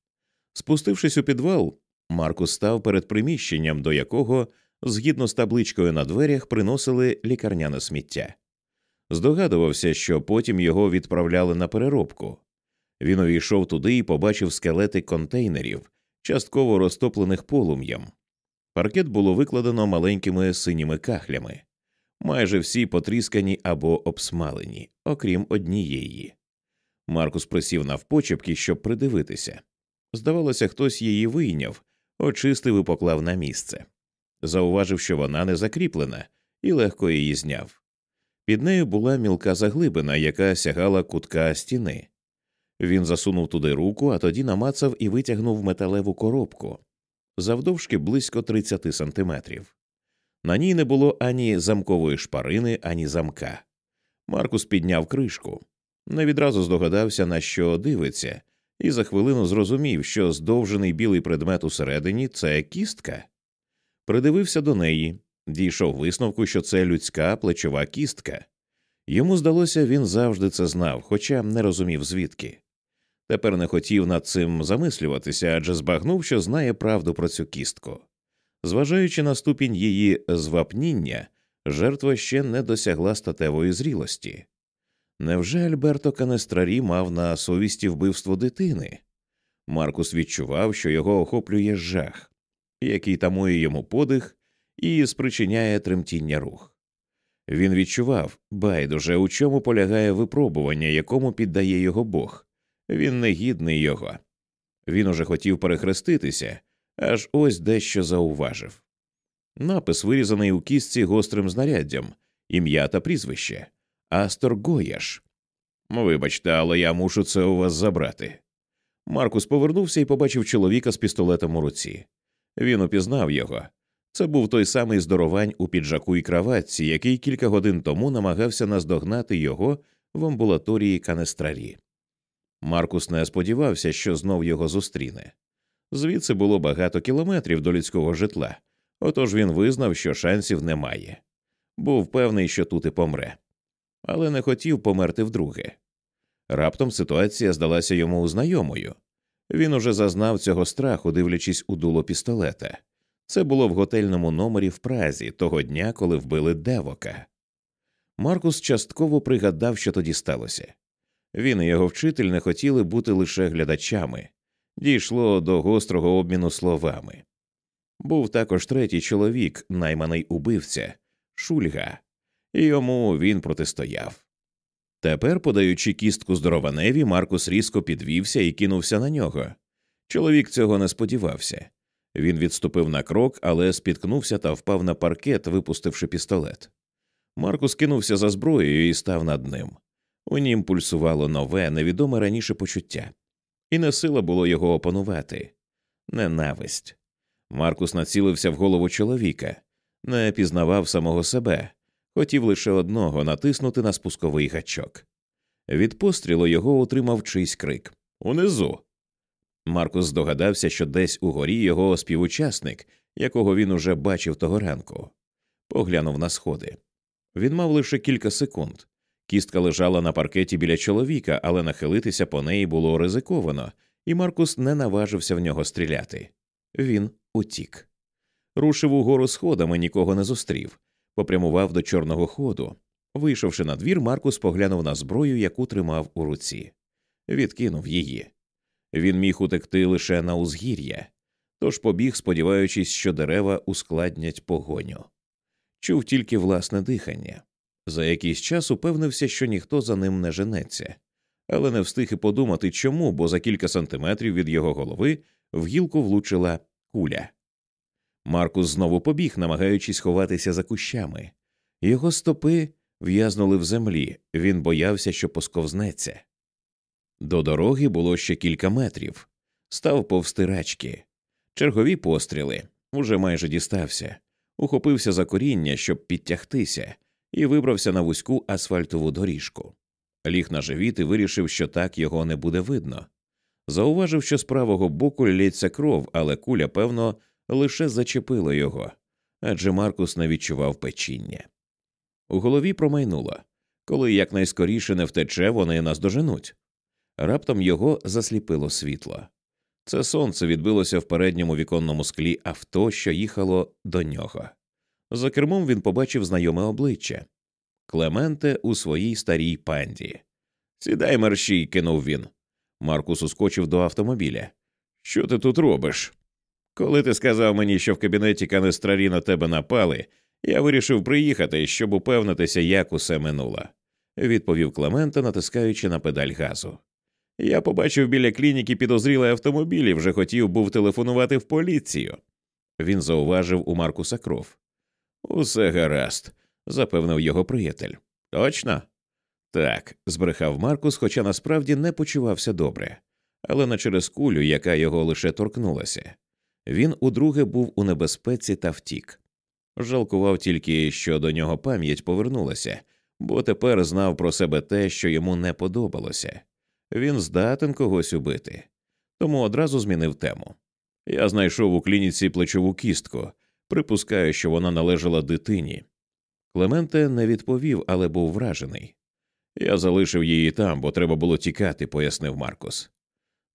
Speaker 1: Спустившись у підвал, Маркус став перед приміщенням, до якого, згідно з табличкою на дверях, приносили лікарняне сміття. Здогадувався, що потім його відправляли на переробку. Він увійшов туди і побачив скелети контейнерів, частково розтоплених полум'ям. Паркет було викладено маленькими синіми кахлями, майже всі потріскані або обсмалені, окрім однієї. Маркус присів навпочепки, щоб придивитися. Здавалося, хтось її вийняв, очистив і поклав на місце. Зауважив, що вона не закріплена, і легко її зняв. Під нею була мілка заглибина, яка сягала кутка стіни. Він засунув туди руку, а тоді намацав і витягнув металеву коробку завдовжки близько 30 сантиметрів. На ній не було ані замкової шпарини, ані замка. Маркус підняв кришку, не відразу здогадався, на що дивиться, і за хвилину зрозумів, що здовжений білий предмет усередині це кістка. Придивився до неї, дійшов висновку, що це людська плечова кістка. Йому здалося, він завжди це знав, хоча не розумів звідки. Тепер не хотів над цим замислюватися, адже збагнув, що знає правду про цю кістку. Зважаючи на ступінь її звапніння, жертва ще не досягла статевої зрілості. Невже Альберто Канестрарі мав на совісті вбивство дитини? Маркус відчував, що його охоплює жах, який тамує йому подих і спричиняє тремтіння рух. Він відчував байдуже, у чому полягає випробування, якому піддає його Бог. Він не гідний його. Він уже хотів перехреститися, аж ось дещо зауважив. Напис вирізаний у кістці гострим знаряддям, ім'я та прізвище Астор Гояш. Вибачте, але я мушу це у вас забрати. Маркус повернувся і побачив чоловіка з пістолетом у руці. Він упізнав його. Це був той самий здоровань у піджаку і краватці, який кілька годин тому намагався наздогнати його в амбулаторії канестрарі. Маркус не сподівався, що знов його зустріне. Звідси було багато кілометрів до людського житла, отож він визнав, що шансів немає. Був певний, що тут і помре, але не хотів померти вдруге. Раптом ситуація здалася йому знайомою. Він уже зазнав цього страху, дивлячись у дуло пістолета. Це було в готельному номері в Празі того дня, коли вбили Девока. Маркус частково пригадав, що тоді сталося. Він і його вчитель не хотіли бути лише глядачами, дійшло до гострого обміну словами. Був також третій чоловік, найманий убивця, Шульга, і йому він протистояв. Тепер, подаючи кістку здорованеві, Маркус різко підвівся і кинувся на нього. Чоловік цього не сподівався. Він відступив на крок, але спіткнувся та впав на паркет, випустивши пістолет. Маркус кинувся за зброєю і став над ним. У нім пульсувало нове, невідоме раніше почуття, і не сила було його опанувати ненависть. Маркус націлився в голову чоловіка, не пізнавав самого себе, хотів лише одного натиснути на спусковий гачок. Від пострілу його утримав чийсь крик Унизу. Маркус здогадався, що десь угорі його співучасник, якого він уже бачив того ранку, поглянув на сходи. Він мав лише кілька секунд. Кістка лежала на паркеті біля чоловіка, але нахилитися по неї було ризиковано, і Маркус не наважився в нього стріляти. Він утік. Рушив угору сходами, нікого не зустрів, попрямував до чорного ходу. Вийшовши на двір, Маркус поглянув на зброю, яку тримав у руці, відкинув її. Він міг утекти лише на узгір'я, тож побіг, сподіваючись, що дерева ускладнять погоню. Чув тільки власне дихання. За якийсь час упевнився, що ніхто за ним не женеться, але не встиг і подумати чому, бо за кілька сантиметрів від його голови в гілку влучила куля. Маркус знову побіг, намагаючись ховатися за кущами. Його стопи в'язнули в землі, він боявся, що посковзнеться. До дороги було ще кілька метрів, став повстирачки. Чергові постріли уже майже дістався, ухопився за коріння, щоб підтягтися, і вибрався на вузьку асфальтову доріжку. Ліг на живіт і вирішив, що так його не буде видно. Зауважив, що з правого боку лється кров, але куля, певно, лише зачепила його, адже Маркус не відчував печіння. У голові промайнуло коли якнайскоріше не втече, вони нас доженуть. Раптом його засліпило світло. Це сонце відбилося в передньому віконному склі авто, що їхало до нього. За кермом він побачив знайоме обличчя Клементе у своїй старій панді. Сідай мерщій, кинув він. Маркус ускочив до автомобіля. Що ти тут робиш? Коли ти сказав мені, що в кабінеті канестрарі на тебе напали, я вирішив приїхати, щоб упевнитися, як усе минуло, відповів Клемента, натискаючи на педаль газу. Я побачив біля клініки підозрілий автомобіль і вже хотів був телефонувати в поліцію. Він зауважив у Маркуса кров. Усе гаразд, запевнив його приятель. Точно? Так, збрехав Маркус, хоча насправді не почувався добре, але не через кулю, яка його лише торкнулася. Він удруге був у небезпеці та втік. Жалкував тільки, що до нього пам'ять повернулася, бо тепер знав про себе те, що йому не подобалося. Він здатен когось убити, тому одразу змінив тему. Я знайшов у клініці плечову кістку, припускаю, що вона належала дитині. Клементе не відповів, але був вражений. Я залишив її там, бо треба було тікати, пояснив Маркус.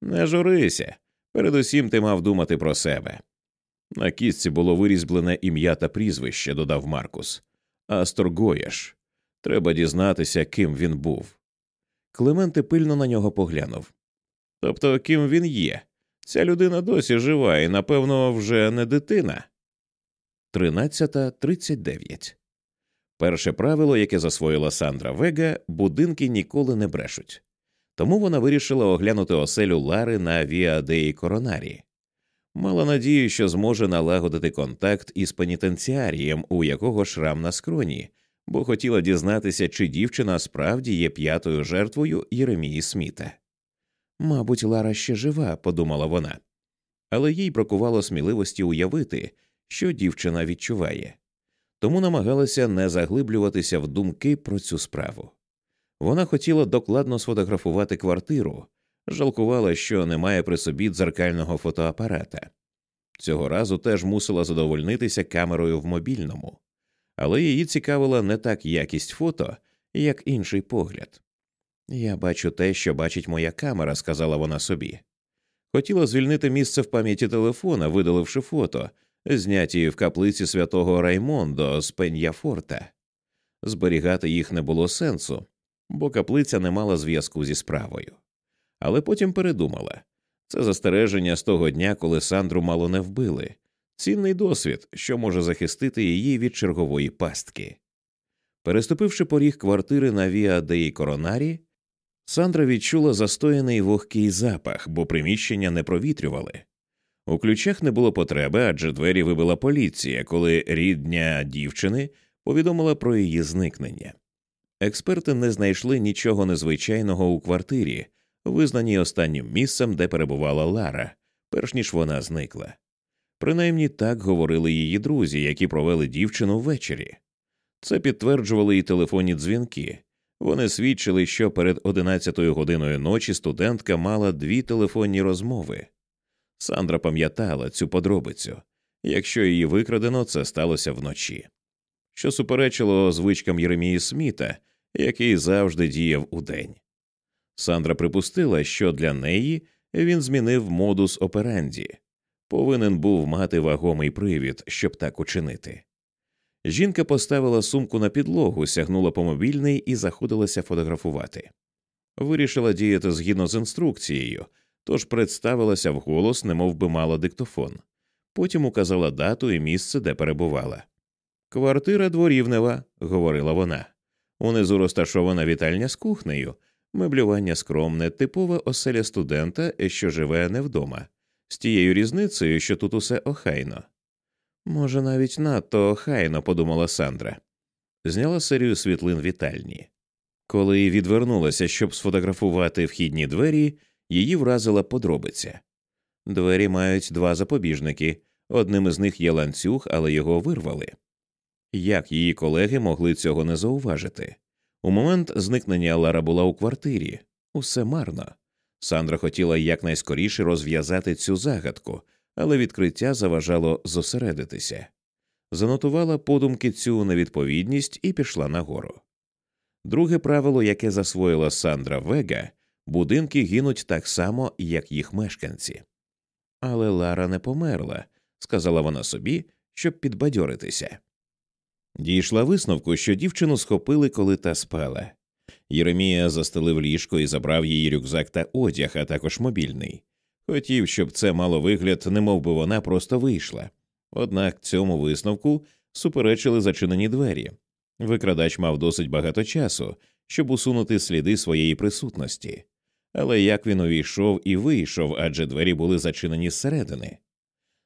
Speaker 1: Не журися. Передусім ти мав думати про себе. На кістці було вирізблене ім'я та прізвище, додав Маркус. Астор Гоєш. Треба дізнатися, ким він був. Клементе пильно на нього поглянув. Тобто, ким він є? Ця людина досі жива і, напевно, вже не дитина. 13.39 Перше правило, яке засвоїла Сандра Вега, будинки ніколи не брешуть. Тому вона вирішила оглянути оселю Лари на Віа Деї Коронарі. Мала надію, що зможе налагодити контакт із пенітенціарієм, у якого шрам на скроні, бо хотіла дізнатися, чи дівчина справді є п'ятою жертвою Єремії Сміта. Мабуть, Лара ще жива, подумала вона, але їй бракувало сміливості уявити, що дівчина відчуває, тому намагалася не заглиблюватися в думки про цю справу. Вона хотіла докладно сфотографувати квартиру, жалкувала, що немає при собі дзеркального фотоапарата. Цього разу теж мусила задовольнитися камерою в мобільному, але її цікавила не так якість фото, як інший погляд. Я бачу те, що бачить моя камера, сказала вона собі. Хотіла звільнити місце в пам'яті телефона, видаливши фото, зняті в каплиці святого Раймондо з Пеньяфорта. Зберігати їх не було сенсу, бо каплиця не мала зв'язку зі справою. Але потім передумала це застереження з того дня, коли Сандру мало не вбили, цінний досвід, що може захистити її від чергової пастки. Переступивши поріг квартири на Віа Деї Коронарі, Сандра відчула застояний вогкий запах, бо приміщення не провітрювали. У ключах не було потреби, адже двері вибила поліція, коли рідня дівчини повідомила про її зникнення. Експерти не знайшли нічого незвичайного у квартирі, визнаній останнім місцем, де перебувала Лара, перш ніж вона зникла. Принаймні так говорили її друзі, які провели дівчину ввечері. Це підтверджували і телефонні дзвінки. Вони свідчили, що перед одинадцятою годиною ночі студентка мала дві телефонні розмови. Сандра пам'ятала цю подробицю якщо її викрадено, це сталося вночі, що суперечило звичкам Єремії Сміта, який завжди діяв удень. Сандра припустила, що для неї він змінив модус операнді, повинен був мати вагомий привід, щоб так учинити. Жінка поставила сумку на підлогу, сягнула по мобільний і заходилася фотографувати. Вирішила діяти згідно з інструкцією, тож представилася вголос, немов би мала диктофон. Потім указала дату і місце, де перебувала. Квартира дворівнева, говорила вона. Унизу розташована вітальня з кухнею, меблювання скромне, типова оселя студента, що живе не вдома, з тією різницею, що тут усе охайно. Може, навіть надто охайно, подумала Сандра. Зняла серію світлин вітальні. Коли відвернулася, щоб сфотографувати вхідні двері, її вразила подробиця. Двері мають два запобіжники, одним із них є ланцюг, але його вирвали. Як її колеги могли цього не зауважити? У момент зникнення Лара була у квартирі, усе марно. Сандра хотіла якнайскоріше розв'язати цю загадку, але відкриття заважало зосередитися. Занотувала подумки цю невідповідність і пішла нагору. Друге правило, яке засвоїла Сандра Вега будинки гинуть так само, як їх мешканці. Але Лара не померла, сказала вона собі, щоб підбадьоритися. Дійшла висновку, що дівчину схопили, коли та спала. Єремія застелив ліжко і забрав її рюкзак та одяг, а також мобільний. Хотів, щоб це мало вигляд, немов би вона просто вийшла. Однак цьому висновку суперечили зачинені двері. Викрадач мав досить багато часу, щоб усунути сліди своєї присутності. Але як він увійшов і вийшов, адже двері були зачинені зсередини.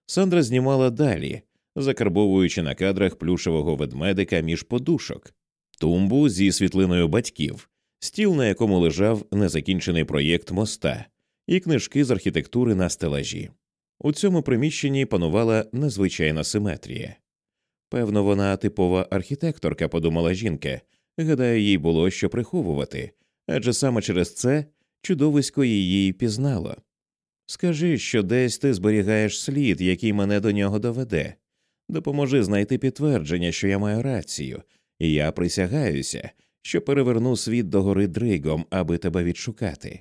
Speaker 1: Сандра знімала далі, закарбовуючи на кадрах плюшевого ведмедика між подушок, тумбу зі світлиною батьків, стіл, на якому лежав незакінчений проєкт моста, і книжки з архітектури на стелажі. У цьому приміщенні панувала незвичайна симетрія. Певно, вона типова архітекторка, подумала жінка. Гадаю, їй було що приховувати, адже саме через це чудовисько її пізнало. Скажи, що десь ти зберігаєш слід, який мене до нього доведе. Допоможи знайти підтвердження, що я маю рацію, і я присягаюся, що переверну світ догори дригом, аби тебе відшукати.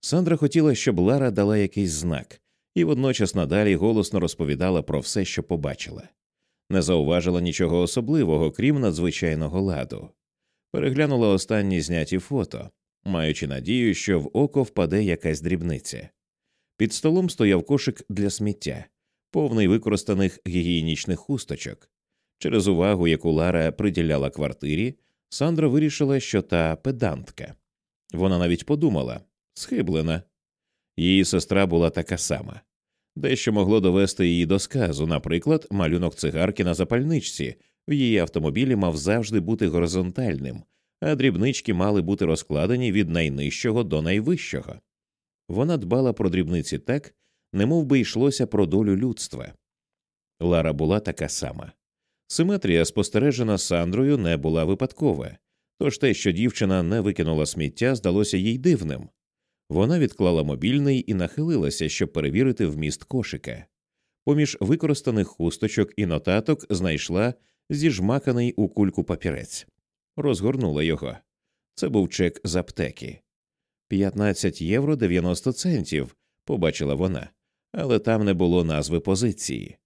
Speaker 1: Сандра хотіла, щоб Лара дала якийсь знак, і водночас надалі голосно розповідала про все, що побачила, не зауважила нічого особливого, крім надзвичайного ладу. Переглянула останні зняті фото, маючи надію, що в око впаде якась дрібниця. Під столом стояв кошик для сміття, повний використаних гігієнічних хусточок. Через увагу, яку Лара приділяла квартирі, Сандра вирішила, що та педантка. Вона навіть подумала схиблена. Її сестра була така сама. Дещо могло довести її до сказу, наприклад, малюнок цигарки на запальничці в її автомобілі мав завжди бути горизонтальним, а дрібнички мали бути розкладені від найнижчого до найвищого. Вона дбала про дрібниці так, немов би йшлося про долю людства. Лара була така сама. Симетрія, спостережена Сандрою, не була випадкова, тож те, що дівчина не викинула сміття, здалося їй дивним. Вона відклала мобільний і нахилилася, щоб перевірити вміст кошика. Поміж використаних хусточок і нотаток знайшла зіжмаканий у кульку папірець, розгорнула його. Це був чек з аптеки. 15 євро 90 центів, побачила вона, але там не було назви позиції.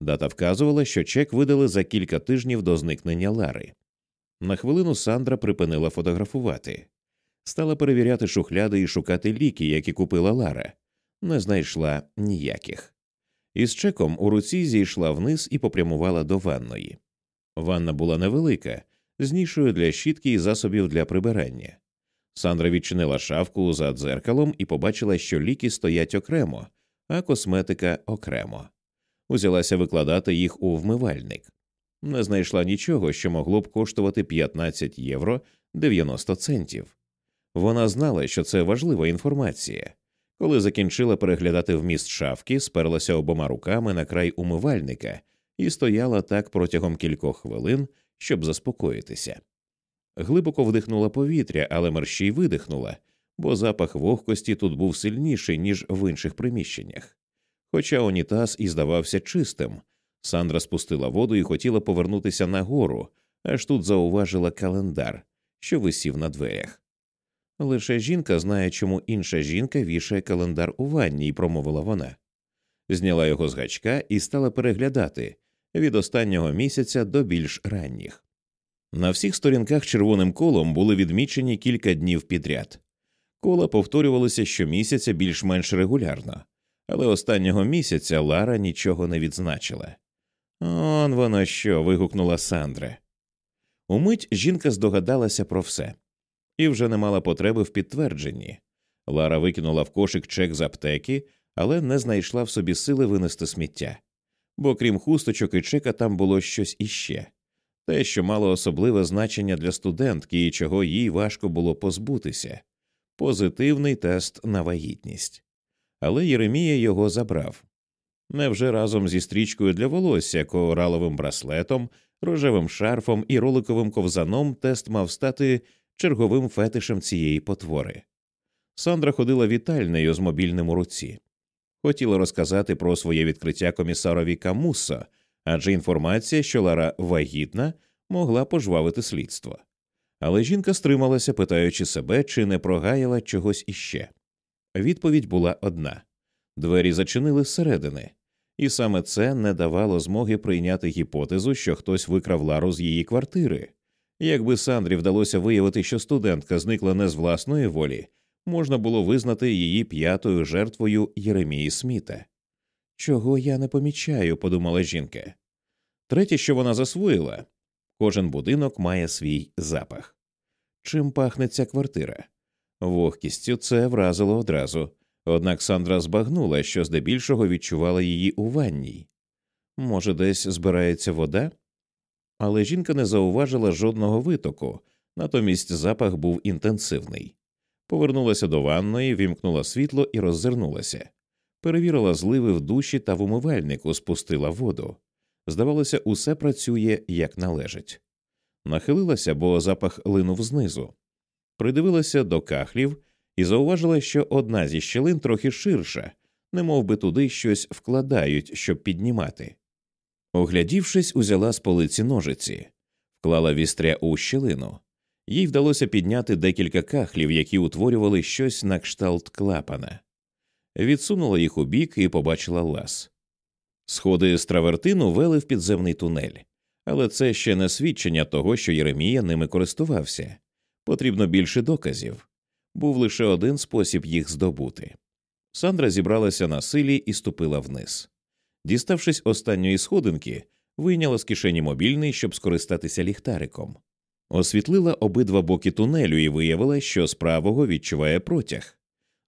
Speaker 1: Дата вказувала, що чек видали за кілька тижнів до зникнення Лари. На хвилину Сандра припинила фотографувати, стала перевіряти шухляди і шукати ліки, які купила Лара, не знайшла ніяких. Із чеком у руці зійшла вниз і попрямувала до ванної. Ванна була невелика, з нішою для щітки і засобів для прибирання. Сандра відчинила шафку за дзеркалом і побачила, що ліки стоять окремо, а косметика окремо. Узялася викладати їх у вмивальник. Не знайшла нічого, що могло б коштувати 15 євро 90 центів. Вона знала, що це важлива інформація. Коли закінчила переглядати вміст шавки, сперлася обома руками на край умивальника і стояла так протягом кількох хвилин, щоб заспокоїтися. Глибоко вдихнула повітря, але мерщій видихнула, бо запах вогкості тут був сильніший, ніж в інших приміщеннях. Хоча унітаз і здавався чистим, Сандра спустила воду і хотіла повернутися нагору, аж тут зауважила календар, що висів на дверях. Лише жінка знає, чому інша жінка вішає календар у ванні, промовила вона. Зняла його з гачка і стала переглядати від останнього місяця до більш ранніх. На всіх сторінках червоним колом були відмічені кілька днів підряд. Кола повторювалися щомісяця більш-менш регулярно, але останнього місяця Лара нічого не відзначила. Он воно що. вигукнула Сандра. Умить жінка здогадалася про все і вже не мала потреби в підтвердженні. Лара викинула в кошик чек з аптеки, але не знайшла в собі сили винести сміття. Бо крім хусточок і чека, там було щось іще те, що мало особливе значення для студентки і чого їй важко було позбутися позитивний тест на вагітність. Але Єремія його забрав. Невже разом зі стрічкою для волосся, кораловим браслетом, рожевим шарфом і роликовим ковзаном тест мав стати черговим фетишем цієї потвори. Сандра ходила вітальнею з мобільним у руці. Хотіла розказати про своє відкриття комісарові Камуссо, адже інформація, що Лара вагітна, могла пожвавити слідство. Але жінка стрималася, питаючи себе, чи не прогаяла чогось іще. Відповідь була одна двері зачинили зсередини, і саме це не давало змоги прийняти гіпотезу, що хтось викрав Лару з її квартири. Якби Сандрі вдалося виявити, що студентка зникла не з власної волі, можна було визнати її п'ятою жертвою Єремії Сміта. Чого я не помічаю, подумала жінка. Третє, що вона засвоїла кожен будинок має свій запах. Чим пахне ця квартира? Вогкістю це вразило одразу, однак Сандра збагнула, що здебільшого відчувала її у ванній. Може, десь збирається вода? Але жінка не зауважила жодного витоку, натомість запах був інтенсивний. Повернулася до ванної, вімкнула світло і роззирнулася, перевірила зливи в душі та в умивальнику, спустила воду. Здавалося, усе працює як належить. Нахилилася, бо запах линув знизу, придивилася до кахлів і зауважила, що одна зі щелин трохи ширша, немов би туди щось вкладають, щоб піднімати. Оглядівшись, узяла з полиці ножиці, вклала вістря у щелину. Їй вдалося підняти декілька кахлів, які утворювали щось на кшталт клапана. Відсунула їх у бік і побачила лаз. Сходи з травертину вели в підземний тунель, але це ще не свідчення того, що Єремія ними користувався. Потрібно більше доказів. Був лише один спосіб їх здобути. Сандра зібралася на силі і ступила вниз. Діставшись останньої сходинки, вийняла з кишені мобільний, щоб скористатися ліхтариком. Освітлила обидва боки тунелю і виявила, що з правого відчуває протяг.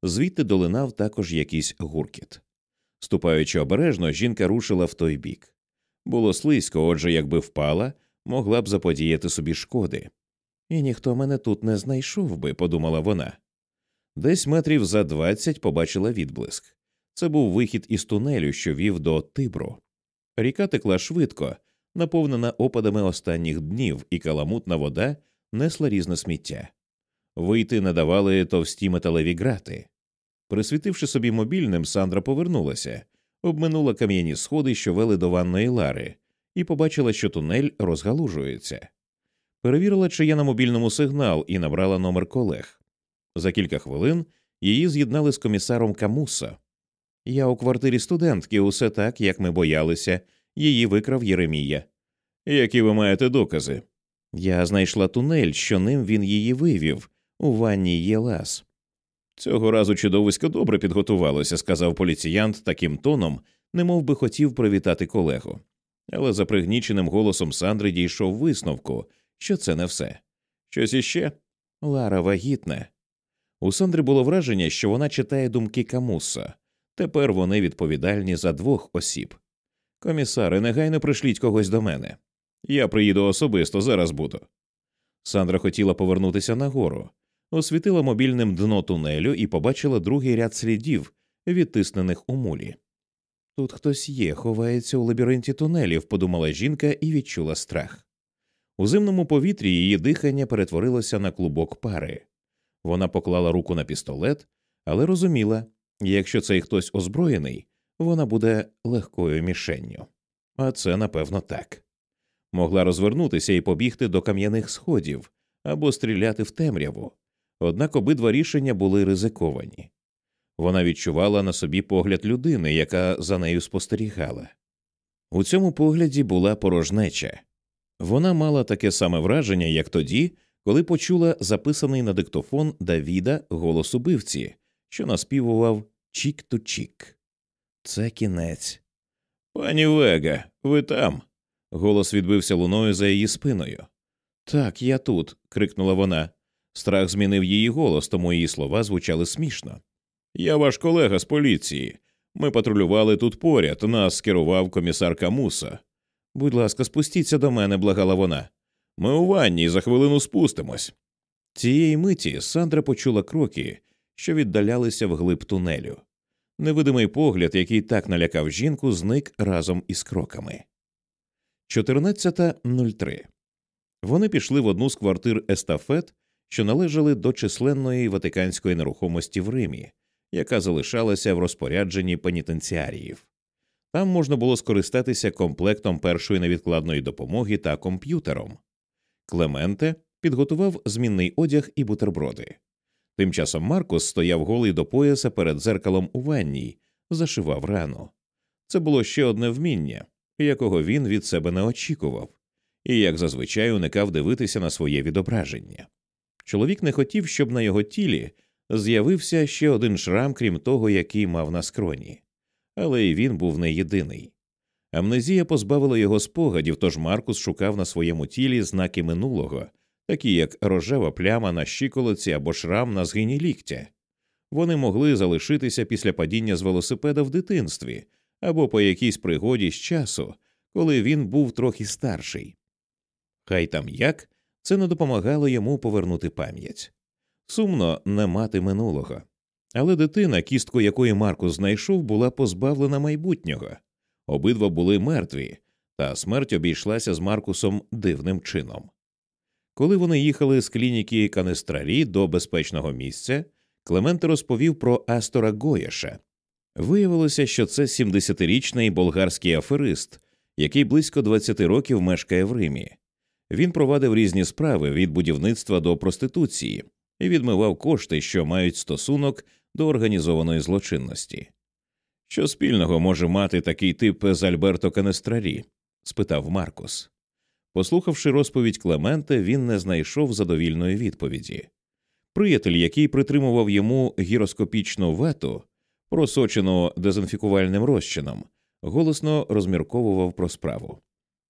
Speaker 1: Звідти долинав також якийсь гуркіт. Ступаючи обережно, жінка рушила в той бік. Було слизько, отже, якби впала, могла б заподіяти собі шкоди. І ніхто мене тут не знайшов би, подумала вона. Десь метрів за двадцять побачила відблиск. Це був вихід із тунелю, що вів до Тибру. Ріка текла швидко, наповнена опадами останніх днів, і каламутна вода несла різне сміття. Вийти не давали товсті металеві грати. Присвітивши собі мобільним, Сандра повернулася, обминула кам'яні сходи, що вели до ванної лари, і побачила, що тунель розгалужується. Перевірила, чи є на мобільному сигнал, і набрала номер колег. За кілька хвилин її з'єднали з комісаром Камуса. Я у квартирі студентки, усе так, як ми боялися, її викрав Єремія. Які ви маєте докази? Я знайшла тунель, що ним він її вивів. У ванні є лаз. Цього разу чудовисько добре підготувалося, сказав поліціянт таким тоном, немов би хотів привітати колегу. Але за пригніченим голосом Сандри дійшов висновку, що це не все. Щось іще? Лара вагітна. У Сандри було враження, що вона читає думки Камуса. Тепер вони відповідальні за двох осіб. Комісари, негайно пришліть когось до мене. Я приїду особисто, зараз буду.
Speaker 2: Сандра хотіла повернутися нагору, освітила мобільним дно тунелю і побачила другий ряд слідів, відтиснених у мулі. Тут хтось є, ховається у лабіринті тунелів, подумала жінка і відчула страх. У зимному повітрі її дихання перетворилося на клубок пари. Вона поклала руку на пістолет, але розуміла якщо цей хтось озброєний, вона буде легкою мішенню. А це напевно так. Могла розвернутися і побігти до кам'яних сходів або стріляти в темряву, однак обидва рішення були ризиковані. Вона відчувала на собі погляд людини, яка за нею спостерігала. У цьому погляді була порожнеча. Вона мала таке саме враження, як тоді, коли почула записаний на диктофон Давіда голос убивці, що наспівував Чік ту чік. Це кінець. Пані Вега, ви там. Голос відбився луною за її спиною. Так, я тут. крикнула вона. Страх змінив її голос, тому її слова звучали смішно. Я ваш колега з поліції. Ми патрулювали тут поряд, нас скерував комісар Камуса. Будь ласка, спустіться до мене, благала вона. Ми у ванні за хвилину спустимось. Цієї миті Сандра почула кроки, що віддалялися вглиб тунелю. Невидимий погляд, який так налякав жінку, зник разом із кроками. 14.03. Вони пішли в одну з квартир естафет, що належали до численної ватиканської нерухомості в Римі, яка залишалася в розпорядженні пенітенціаріїв. Там можна було скористатися комплектом першої невідкладної допомоги та комп'ютером. Клементе підготував змінний одяг і бутерброди. Тим часом Маркус стояв голий до пояса перед дзеркалом у ванній, зашивав рану. Це було ще одне вміння, якого він від себе не очікував, і, як зазвичай, уникав дивитися на своє відображення. Чоловік не хотів, щоб на його тілі з'явився ще один шрам, крім того, який мав на скроні, але й він був не єдиний. Амнезія позбавила його спогадів, тож Маркус шукав на своєму тілі знаки минулого, такі як рожева пляма на щиколоці або шрам на згині ліктя. Вони могли залишитися після падіння з велосипеда в дитинстві або по якійсь пригоді з часу, коли він був трохи старший. Хай там як це не допомагало йому повернути пам'ять. Сумно не мати минулого. Але дитина, кістку якої Маркус знайшов, була позбавлена майбутнього. Обидва були мертві, та смерть обійшлася з Маркусом дивним чином. Коли вони їхали з клініки Канестрарі до безпечного місця, Клемент розповів про Астора Гоєша. Виявилося, що це 70-річний болгарський аферист, який близько 20 років мешкає в Римі. Він провадив різні справи від будівництва до проституції і відмивав кошти, що мають стосунок до організованої злочинності. Що спільного може мати такий тип з Альберто Канестрарі? спитав Маркус. Послухавши розповідь Клемента, він не знайшов задовільної відповіді. Приятель, який притримував йому гіроскопічну вету, просочену дезінфікувальним розчином, голосно розмірковував про справу.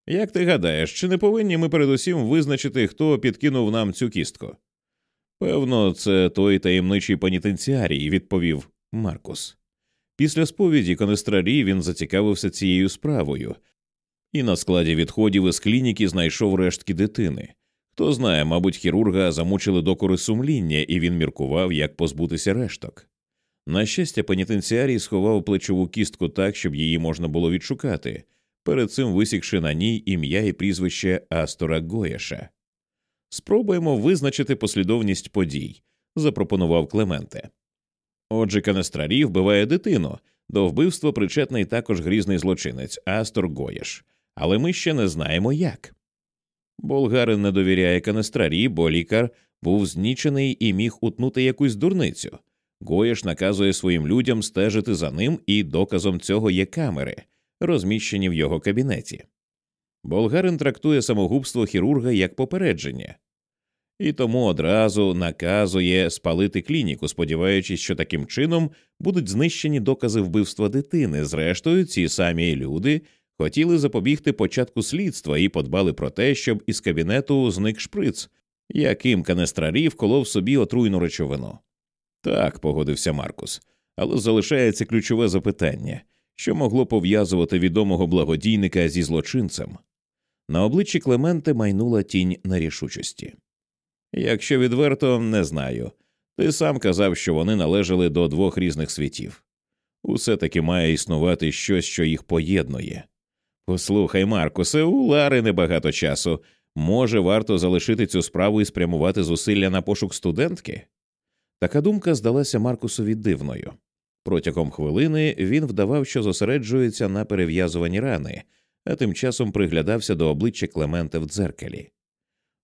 Speaker 2: Як ти гадаєш, чи не повинні ми передусім визначити, хто підкинув нам цю кістку? Певно, це той таємничий пенітенціарій, відповів Маркус. Після сповіді Конестрарі він зацікавився цією справою і на складі відходів із клініки знайшов рештки дитини. Хто знає, мабуть, хірурга замучили докори сумління, і він міркував, як позбутися решток. На щастя, пенітенціарій сховав плечову кістку так, щоб її можна було відшукати, перед цим висікши на ній ім'я і прізвище Астора Гоєша. Спробуємо визначити послідовність подій, запропонував Клементе. Отже, Канестрарі вбиває дитину, до вбивства причетний також грізний злочинець Астор Гоєш, але ми ще не знаємо як. Болгарин не довіряє Канестрарі, бо лікар був знічений і міг утнути якусь дурницю. Гоєш наказує своїм людям стежити за ним, і доказом цього є камери, розміщені в його кабінеті. Болгарин трактує самогубство хірурга як попередження, і тому одразу наказує спалити клініку, сподіваючись, що таким чином будуть знищені докази вбивства дитини. Зрештою, ці самі люди хотіли запобігти початку слідства і подбали про те, щоб із кабінету зник шприц, яким канестрарі вколов собі отруйну речовину. Так, погодився Маркус, але залишається ключове запитання, що могло пов'язувати відомого благодійника зі злочинцем. На обличчі Клементе майнула тінь нерішучості. Якщо відверто, не знаю. Ти сам казав, що вони належали до двох різних світів. Усе таки має існувати щось, що їх поєднує. Послухай, Маркусе, у Лари небагато часу. Може, варто залишити цю справу і спрямувати зусилля на пошук студентки? Така думка здалася Маркусові дивною. Протягом хвилини він вдавав, що зосереджується на перев'язуванні рани, а тим часом приглядався до обличчя Клемента в дзеркалі.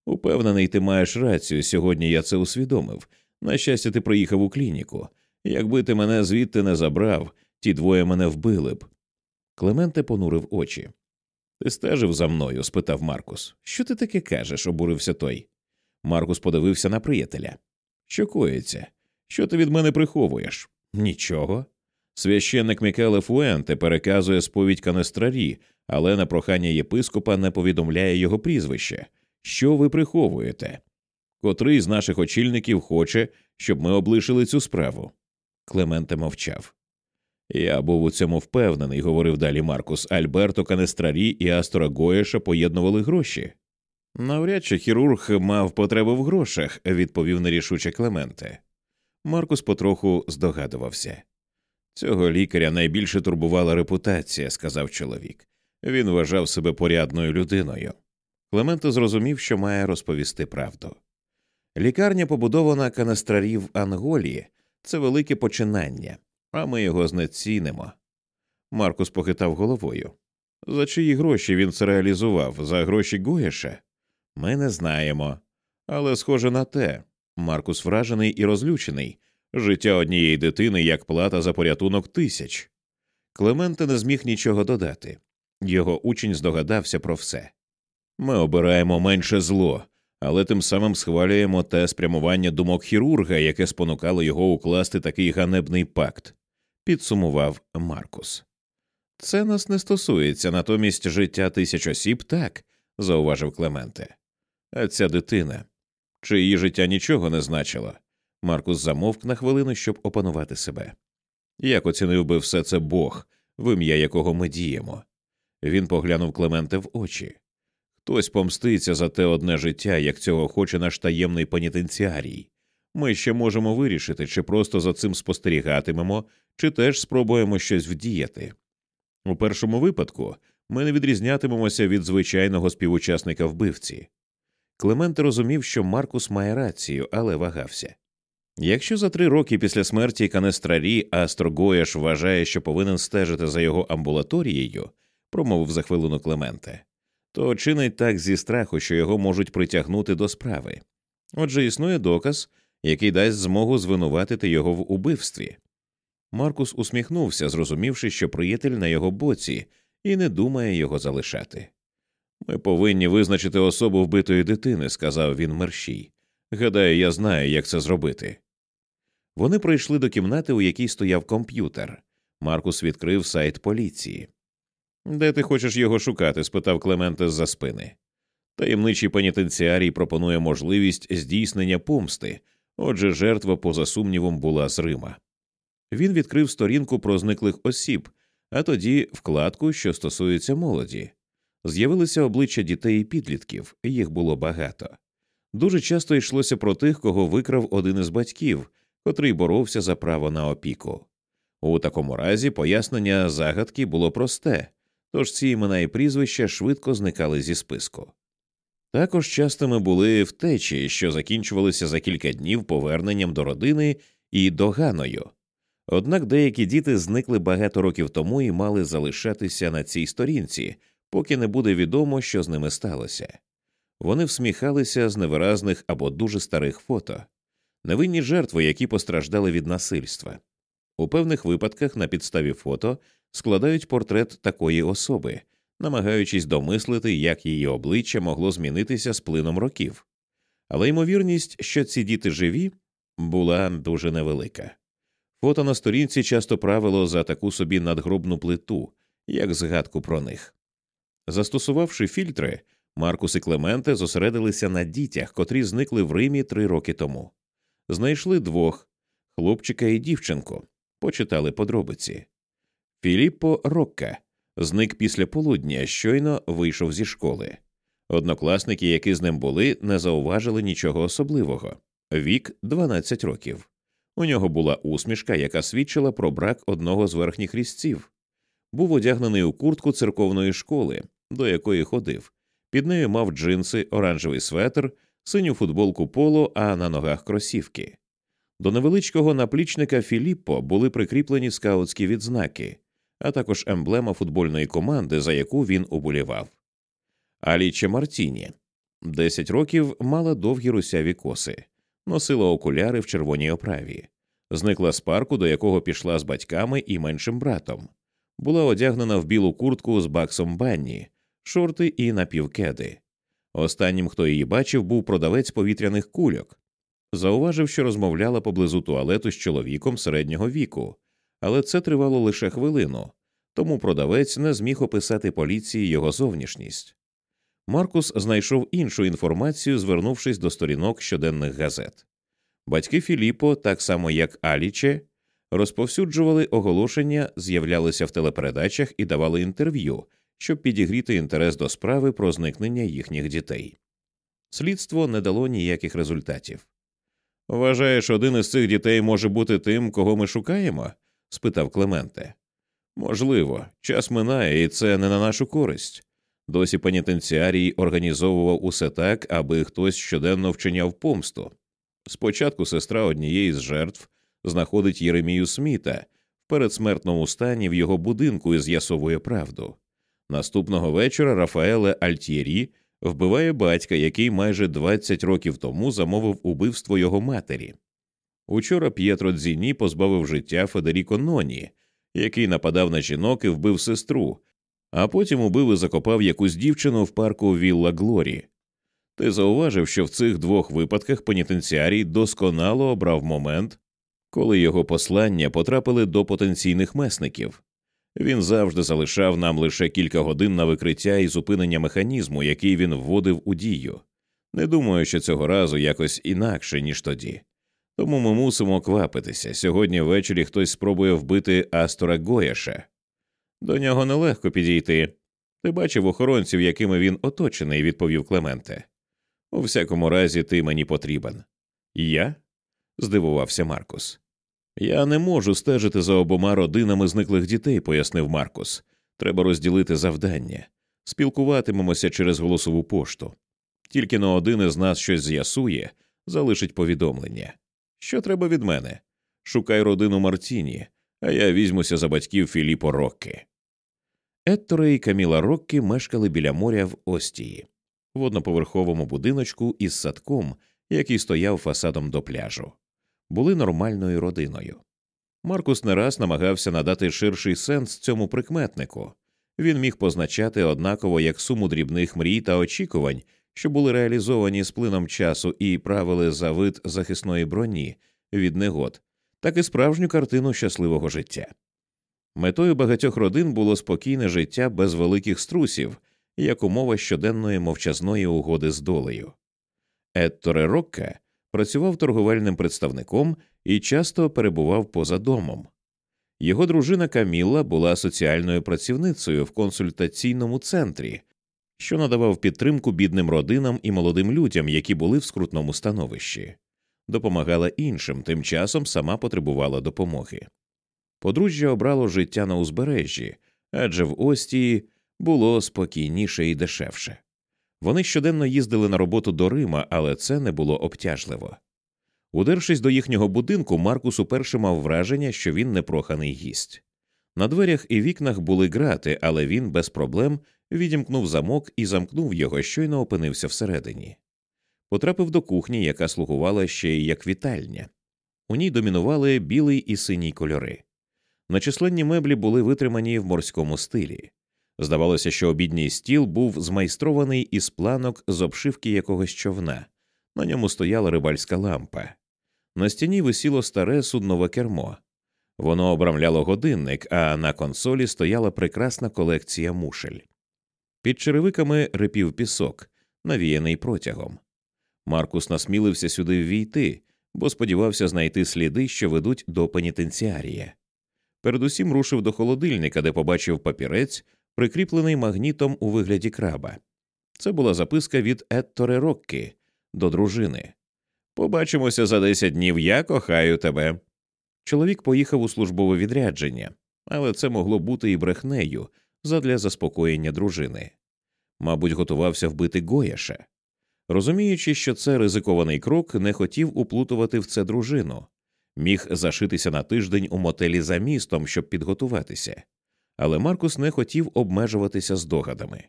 Speaker 2: Упевнений, ти маєш рацію, сьогодні я це усвідомив. На щастя, ти приїхав у клініку. Якби ти мене звідти не забрав, ті двоє мене вбили б. Клементе понурив очі. Ти стежив за мною? спитав Маркус. Що ти таке кажеш? обурився той. Маркус подивився на приятеля. Що коїться? Що ти від мене приховуєш? Нічого. Священник Мікеле Фуенте переказує сповідь канестрарі, але на прохання єпископа не повідомляє його прізвище. Що ви приховуєте? Котрий з наших очільників хоче, щоб ми облишили цю справу? Клементе мовчав. Я був у цьому впевнений, говорив далі Маркус. Альберто Канестрарі і Астора Гоєша поєднували гроші. Навряд чи хірург мав потребу в грошах, відповів нерішуче Клементе. Маркус потроху здогадувався. Цього лікаря найбільше турбувала репутація, сказав чоловік. Він вважав себе порядною людиною. Клементо зрозумів, що має розповісти правду. Лікарня, побудована канастрарів в Анголі, це велике починання, а ми його знецінимо. Маркус похитав головою. За чиї гроші він це реалізував? За гроші Гоєша? Ми не знаємо. Але схоже на те. Маркус вражений і розлючений. Життя однієї дитини як плата за порятунок тисяч. Клементе не зміг нічого додати. Його учень здогадався про все. Ми обираємо менше зло, але тим самим схвалюємо те спрямування думок хірурга, яке спонукало його укласти такий ганебний пакт, підсумував Маркус. Це нас не стосується, натомість життя тисяч осіб так, зауважив Клементе. А ця дитина, чи її життя нічого не значило. Маркус замовк на хвилину, щоб опанувати себе. Як оцінив би все це Бог, в ім'я якого ми діємо? Він поглянув Клементе в очі. Хтось помститься за те одне життя, як цього хоче наш таємний пенітенціарій. Ми ще можемо вирішити, чи просто за цим спостерігатимемо, чи теж спробуємо щось вдіяти. У першому випадку ми не відрізнятимемося від звичайного співучасника вбивці. Клемент розумів, що Маркус має рацію, але вагався. Якщо за три роки після смерті Канестрарі Астрогоєш вважає, що повинен стежити за його амбулаторією, промовив за хвилину Клементе, то чинить так зі страху, що його можуть притягнути до справи. Отже, існує доказ, який дасть змогу звинуватити його в убивстві. Маркус усміхнувся, зрозумівши, що приятель на його боці, і не думає його залишати. Ми повинні визначити особу вбитої дитини, сказав він мерщій. Гадаю, я знаю, як це зробити. Вони прийшли до кімнати, у якій стояв комп'ютер. Маркус відкрив сайт поліції. Де ти хочеш його шукати? спитав Клементе з за спини. Таємничий пенітенціарій пропонує можливість здійснення помсти, отже, жертва, поза сумнівом, була з Рима. Він відкрив сторінку про зниклих осіб, а тоді вкладку, що стосується молоді. З'явилися обличчя дітей і підлітків, їх було багато. Дуже часто йшлося про тих, кого викрав один із батьків, котрий боровся за право на опіку. У такому разі пояснення загадки було просте, тож ці імена і прізвища швидко зникали зі списку. Також частими були втечі, що закінчувалися за кілька днів поверненням до родини і доганою. Однак деякі діти зникли багато років тому і мали залишатися на цій сторінці, поки не буде відомо, що з ними сталося. Вони всміхалися з невиразних або дуже старих фото, невинні жертви, які постраждали від насильства. У певних випадках на підставі фото складають портрет такої особи, намагаючись домислити, як її обличчя могло змінитися з плином років. Але ймовірність, що ці діти живі, була дуже невелика. Фото на сторінці часто правило за таку собі надгробну плиту, як згадку про них. Застосувавши фільтри, Маркус і Клементе зосередилися на дітях, котрі зникли в Римі три роки тому. Знайшли двох хлопчика і дівчинку, почитали подробиці. Філіппо Рокка зник після полудня, щойно вийшов зі школи.
Speaker 1: Однокласники, які з ним були, не зауважили нічого особливого вік 12 років. У нього була усмішка, яка свідчила про брак одного з верхніх різців. Був одягнений у куртку церковної школи, до якої ходив. Під нею мав джинси, оранжевий светр, синю футболку поло, а на ногах кросівки. До невеличкого наплічника Філіппо були прикріплені скаутські відзнаки, а також емблема футбольної команди, за яку він уболівав. Аліче Мартіні 10 років мала довгі русяві коси, носила окуляри в червоній оправі, зникла з парку, до якого пішла з батьками і меншим братом, була одягнена в білу куртку з баксом банні, шорти і напівкеди. Останнім, хто її бачив, був продавець повітряних кульок. Зауважив, що розмовляла поблизу туалету з чоловіком середнього віку, але це тривало лише хвилину, тому продавець не зміг описати поліції його зовнішність. Маркус знайшов іншу інформацію, звернувшись до сторінок щоденних газет. Батьки Філіппо, так само як Аліче, розповсюджували оголошення, з'являлися в телепередачах і давали інтерв'ю, щоб підігріти інтерес до справи про зникнення їхніх дітей. Слідство не дало ніяких результатів. Вважаєш, один із цих дітей може бути тим, кого ми шукаємо? спитав Клементе. Можливо, час минає, і це не на нашу користь. Досі пенітенціарій організовував усе так, аби хтось щоденно вчиняв помсту. Спочатку сестра однієї з жертв знаходить Єремію Сміта в передсмертному стані в його будинку і з'ясовує правду. Наступного вечора Рафаеле Альтєрі вбиває батька, який майже 20 років тому замовив убивство його матері. Учора П'єтро Дзіні позбавив життя Федеріко Ноні, який нападав на жінок і вбив сестру, а потім убив і закопав якусь дівчину в парку Вілла Глорі. Ти зауважив, що в цих двох випадках пенітенціарій досконало обрав момент, коли його послання потрапили до потенційних месників. Він завжди залишав нам лише кілька годин на викриття і зупинення механізму, який він вводив у дію. Не думаю, що цього разу якось інакше, ніж тоді. Тому ми мусимо квапитися. Сьогодні ввечері хтось спробує вбити Астора Гояша. До нього нелегко підійти. Ти бачив охоронців, якими він оточений, відповів Клементе. У всякому разі, ти мені потрібен. Я? здивувався Маркус. Я не можу стежити за обома родинами зниклих дітей, пояснив Маркус. Треба розділити завдання, спілкуватимемося через голосову пошту. Тільки на один із нас щось з'ясує, залишить повідомлення. Що треба від мене? Шукай родину Мартіні, а я візьмуся за батьків Філіппо Рокки. Етторе і Каміла Роккі мешкали біля моря в Остії, в одноповерховому будиночку із садком, який стояв фасадом до пляжу були нормальною родиною. Маркус не раз намагався надати ширший сенс цьому прикметнику він міг позначати однаково як суму дрібних мрій та очікувань, що були реалізовані з плином часу і правили за вид захисної броні від негод, так і справжню картину щасливого життя. Метою багатьох родин було спокійне життя без великих струсів, як умова щоденної мовчазної угоди з долею. Етторе Рокка працював торговельним представником і часто перебував поза домом. Його дружина Камілла була соціальною працівницею в консультаційному центрі, що надавав підтримку бідним родинам і молодим людям, які були в скрутному становищі, допомагала іншим, тим часом сама потребувала допомоги. Подружжя обрало життя на узбережжі, адже в Остії було спокійніше і дешевше. Вони щоденно їздили на роботу до Рима, але це не було обтяжливо. Удершись до їхнього будинку, Маркус уперше мав враження, що він непроханий гість. На дверях і вікнах були грати, але він без проблем відімкнув замок і замкнув його, щойно опинився всередині. Потрапив до кухні, яка слугувала ще й як вітальня. У ній домінували білий і синій кольори. Начисленні меблі були витримані в морському стилі. Здавалося, що обідній стіл був змайстрований із планок з обшивки якогось човна. На ньому стояла рибальська лампа. На стіні висіло старе суднове кермо. Воно обрамляло годинник, а на консолі стояла прекрасна колекція мушель. Під черевиками рипів пісок, навіяний протягом. Маркус насмілився сюди ввійти, бо сподівався знайти сліди, що ведуть до пенітенціарія. Передусім рушив до холодильника, де побачив папірець, прикріплений магнітом у вигляді краба. Це була записка від Етторе Роккі до дружини. Побачимося за десять днів, я кохаю тебе. Чоловік поїхав у службове відрядження, але це могло бути і брехнею задля заспокоєння дружини. Мабуть, готувався вбити Гояша. Розуміючи, що це ризикований крок, не хотів уплутувати в це дружину, міг зашитися на тиждень у мотелі за містом, щоб підготуватися. Але Маркус не хотів обмежуватися здогадами.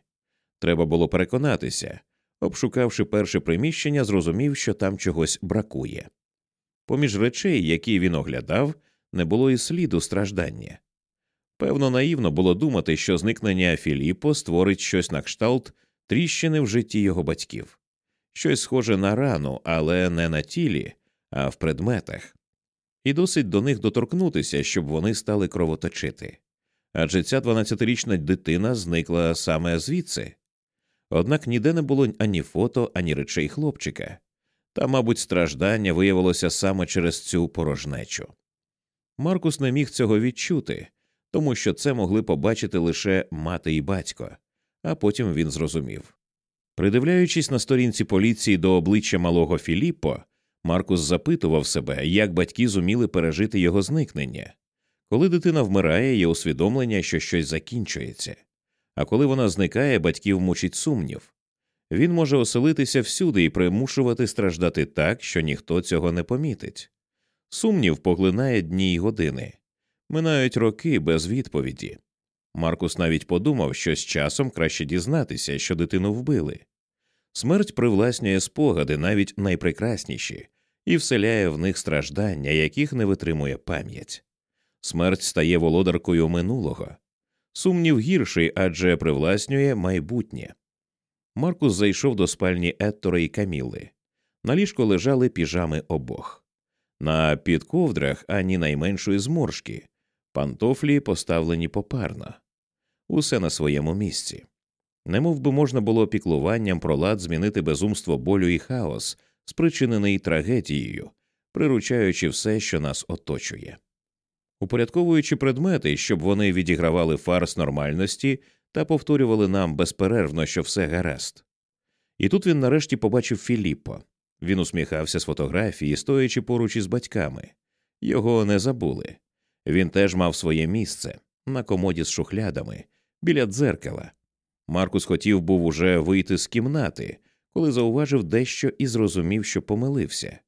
Speaker 1: Треба було переконатися, обшукавши перше приміщення, зрозумів, що там чогось бракує. Поміж речей, які він оглядав, не було і сліду страждання. Певно, наївно було думати, що зникнення Філіппо створить щось на кшталт тріщини в житті його батьків, щось схоже на рану, але не на тілі, а в предметах, і досить до них доторкнутися, щоб вони стали кровоточити. Адже ця 12-річна дитина зникла саме звідси. Однак ніде не було ані фото, ані речей хлопчика, та, мабуть, страждання виявилося саме через цю порожнечу. Маркус не міг цього відчути, тому що це могли побачити лише мати і батько, а потім він зрозумів. Придивляючись на сторінці поліції до обличчя малого Філіппо, Маркус запитував себе, як батьки зуміли пережити його зникнення. Коли дитина вмирає, є усвідомлення, що щось закінчується, а коли вона зникає, батьків мучить сумнів. Він може оселитися всюди і примушувати страждати так, що ніхто цього не помітить. Сумнів поглинає дні й години, минають роки без відповіді. Маркус навіть подумав, що з часом краще дізнатися, що дитину вбили. Смерть привласнює спогади, навіть найпрекрасніші, і вселяє в них страждання, яких не витримує пам'ять. Смерть стає володаркою минулого. Сумнів гірший адже привласнює майбутнє. Маркус зайшов до спальні Еттора і Каміли. На ліжку лежали піжами обох. На підковдрах ані найменшої зморшки, пантофлі поставлені попарно, усе на своєму місці. Немов би можна було піклуванням про лад змінити безумство болю і хаос, спричинений трагедією, приручаючи все, що нас оточує, упорядковуючи предмети, щоб вони відігравали фарс нормальності та повторювали нам безперервно, що все гаразд. І тут він нарешті побачив Філіппо. Він усміхався з фотографії, стоячи поруч із батьками. Його не забули. Він теж мав своє місце на комоді з шухлядами, біля дзеркала. Маркус хотів був уже вийти з кімнати, коли зауважив дещо і зрозумів, що помилився.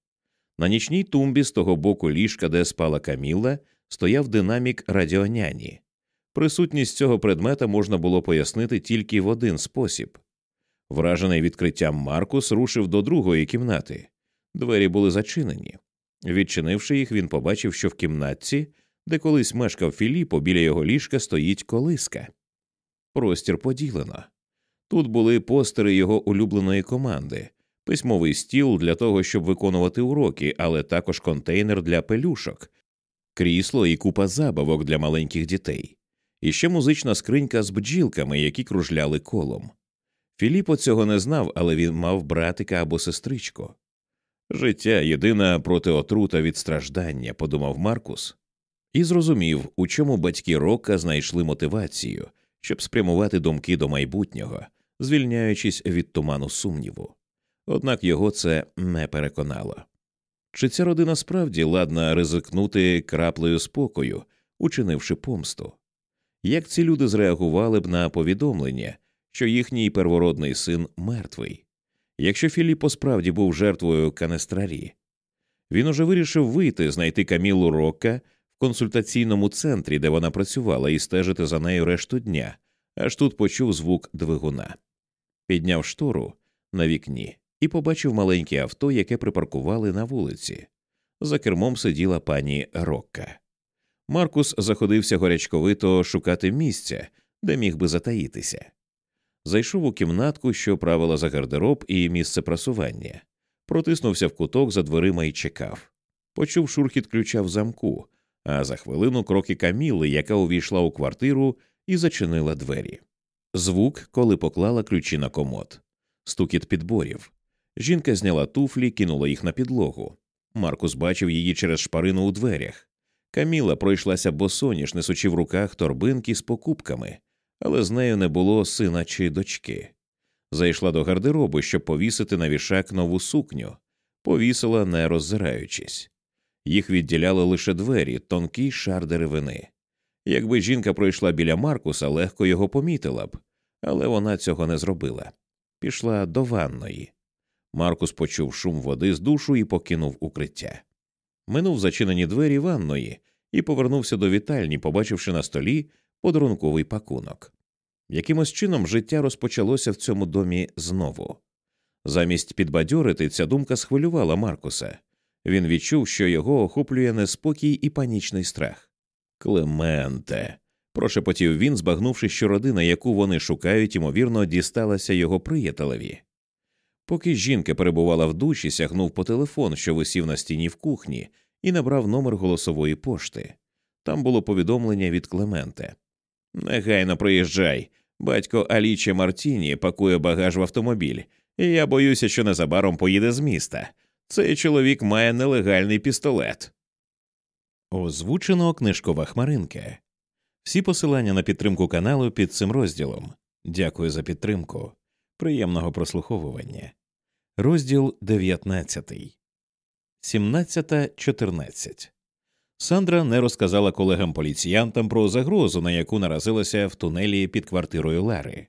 Speaker 1: На нічній тумбі з того боку ліжка, де спала Каміла, стояв динамік радіоняні. Присутність цього предмета можна було пояснити тільки в один спосіб. Вражений відкриттям Маркус рушив до другої кімнати. Двері були зачинені. Відчинивши їх, він побачив, що в кімнатці, де колись мешкав Філіппо, біля його ліжка стоїть колиска. Простір поділено. Тут були постери його улюбленої команди, письмовий стіл для того, щоб виконувати уроки, але також контейнер для пелюшок, крісло і купа забавок для маленьких дітей, і ще музична скринька з бджілками, які кружляли колом. Філіппо цього не знав, але він мав братика або сестричку. Життя єдина протиотрута від страждання, подумав Маркус, і зрозумів, у чому батьки Рока знайшли мотивацію, щоб спрямувати думки до майбутнього, звільняючись від туману сумніву. Однак його це не переконало. Чи ця родина справді ладна ризикнути краплею спокою, учинивши помсту? Як ці люди зреагували б на повідомлення, що їхній первородний син мертвий? Якщо Філіппо справді був жертвою канестрарі, він уже вирішив вийти, знайти Камілу Рокка консультаційному центрі, де вона працювала, і стежити за нею решту дня, аж тут почув звук двигуна. Підняв штору на вікні і побачив маленьке авто, яке припаркували на вулиці. За кермом сиділа пані Рокка. Маркус заходився горячковито шукати місця, де міг би затаїтися. Зайшов у кімнатку, що правила за гардероб і місце прасування, протиснувся в куток за дверима і чекав. Почув шурхіт ключа в замку, а за хвилину кроки Каміли, яка увійшла у квартиру і зачинила двері. Звук, коли поклала ключі на комод, стукіт підборів. Жінка зняла туфлі, кинула їх на підлогу. Маркус бачив її через шпарину у дверях. Каміла пройшлася босоніж, несучи в руках торбинки з покупками, але з нею не було сина чи дочки.
Speaker 2: Зайшла до гардеробу, щоб повісити на вішак нову сукню, повісила, не роззираючись. Їх відділяли лише двері, тонкий шар деревини. Якби жінка пройшла біля Маркуса, легко його помітила б, але вона цього не зробила. Пішла до ванної. Маркус почув шум води з душу і покинув укриття. Минув зачинені двері ванної і повернувся до вітальні, побачивши на столі подарунковий пакунок. Якимось чином життя розпочалося в цьому домі знову. Замість підбадьорити ця думка схвилювала Маркуса. Він відчув, що його охоплює неспокій і панічний страх. Клементе. прошепотів він, збагнувши, що родина, яку вони шукають, ймовірно, дісталася його приятелеві. Поки жінка перебувала в душі, сягнув по телефон, що висів на стіні в кухні, і набрав номер голосової пошти. Там було повідомлення від Клементе. Негайно приїжджай. Батько Аліче Мартіні пакує багаж в автомобіль, і я боюся, що незабаром поїде з міста. Цей чоловік має нелегальний пістолет. Озвучено книжкова хмаринка. Всі посилання на підтримку каналу під цим розділом. Дякую за підтримку. Приємного прослуховування. Розділ 19. 17.14. Сандра не розказала колегам поліціянтам про загрозу, на яку наразилася в тунелі під квартирою Лари.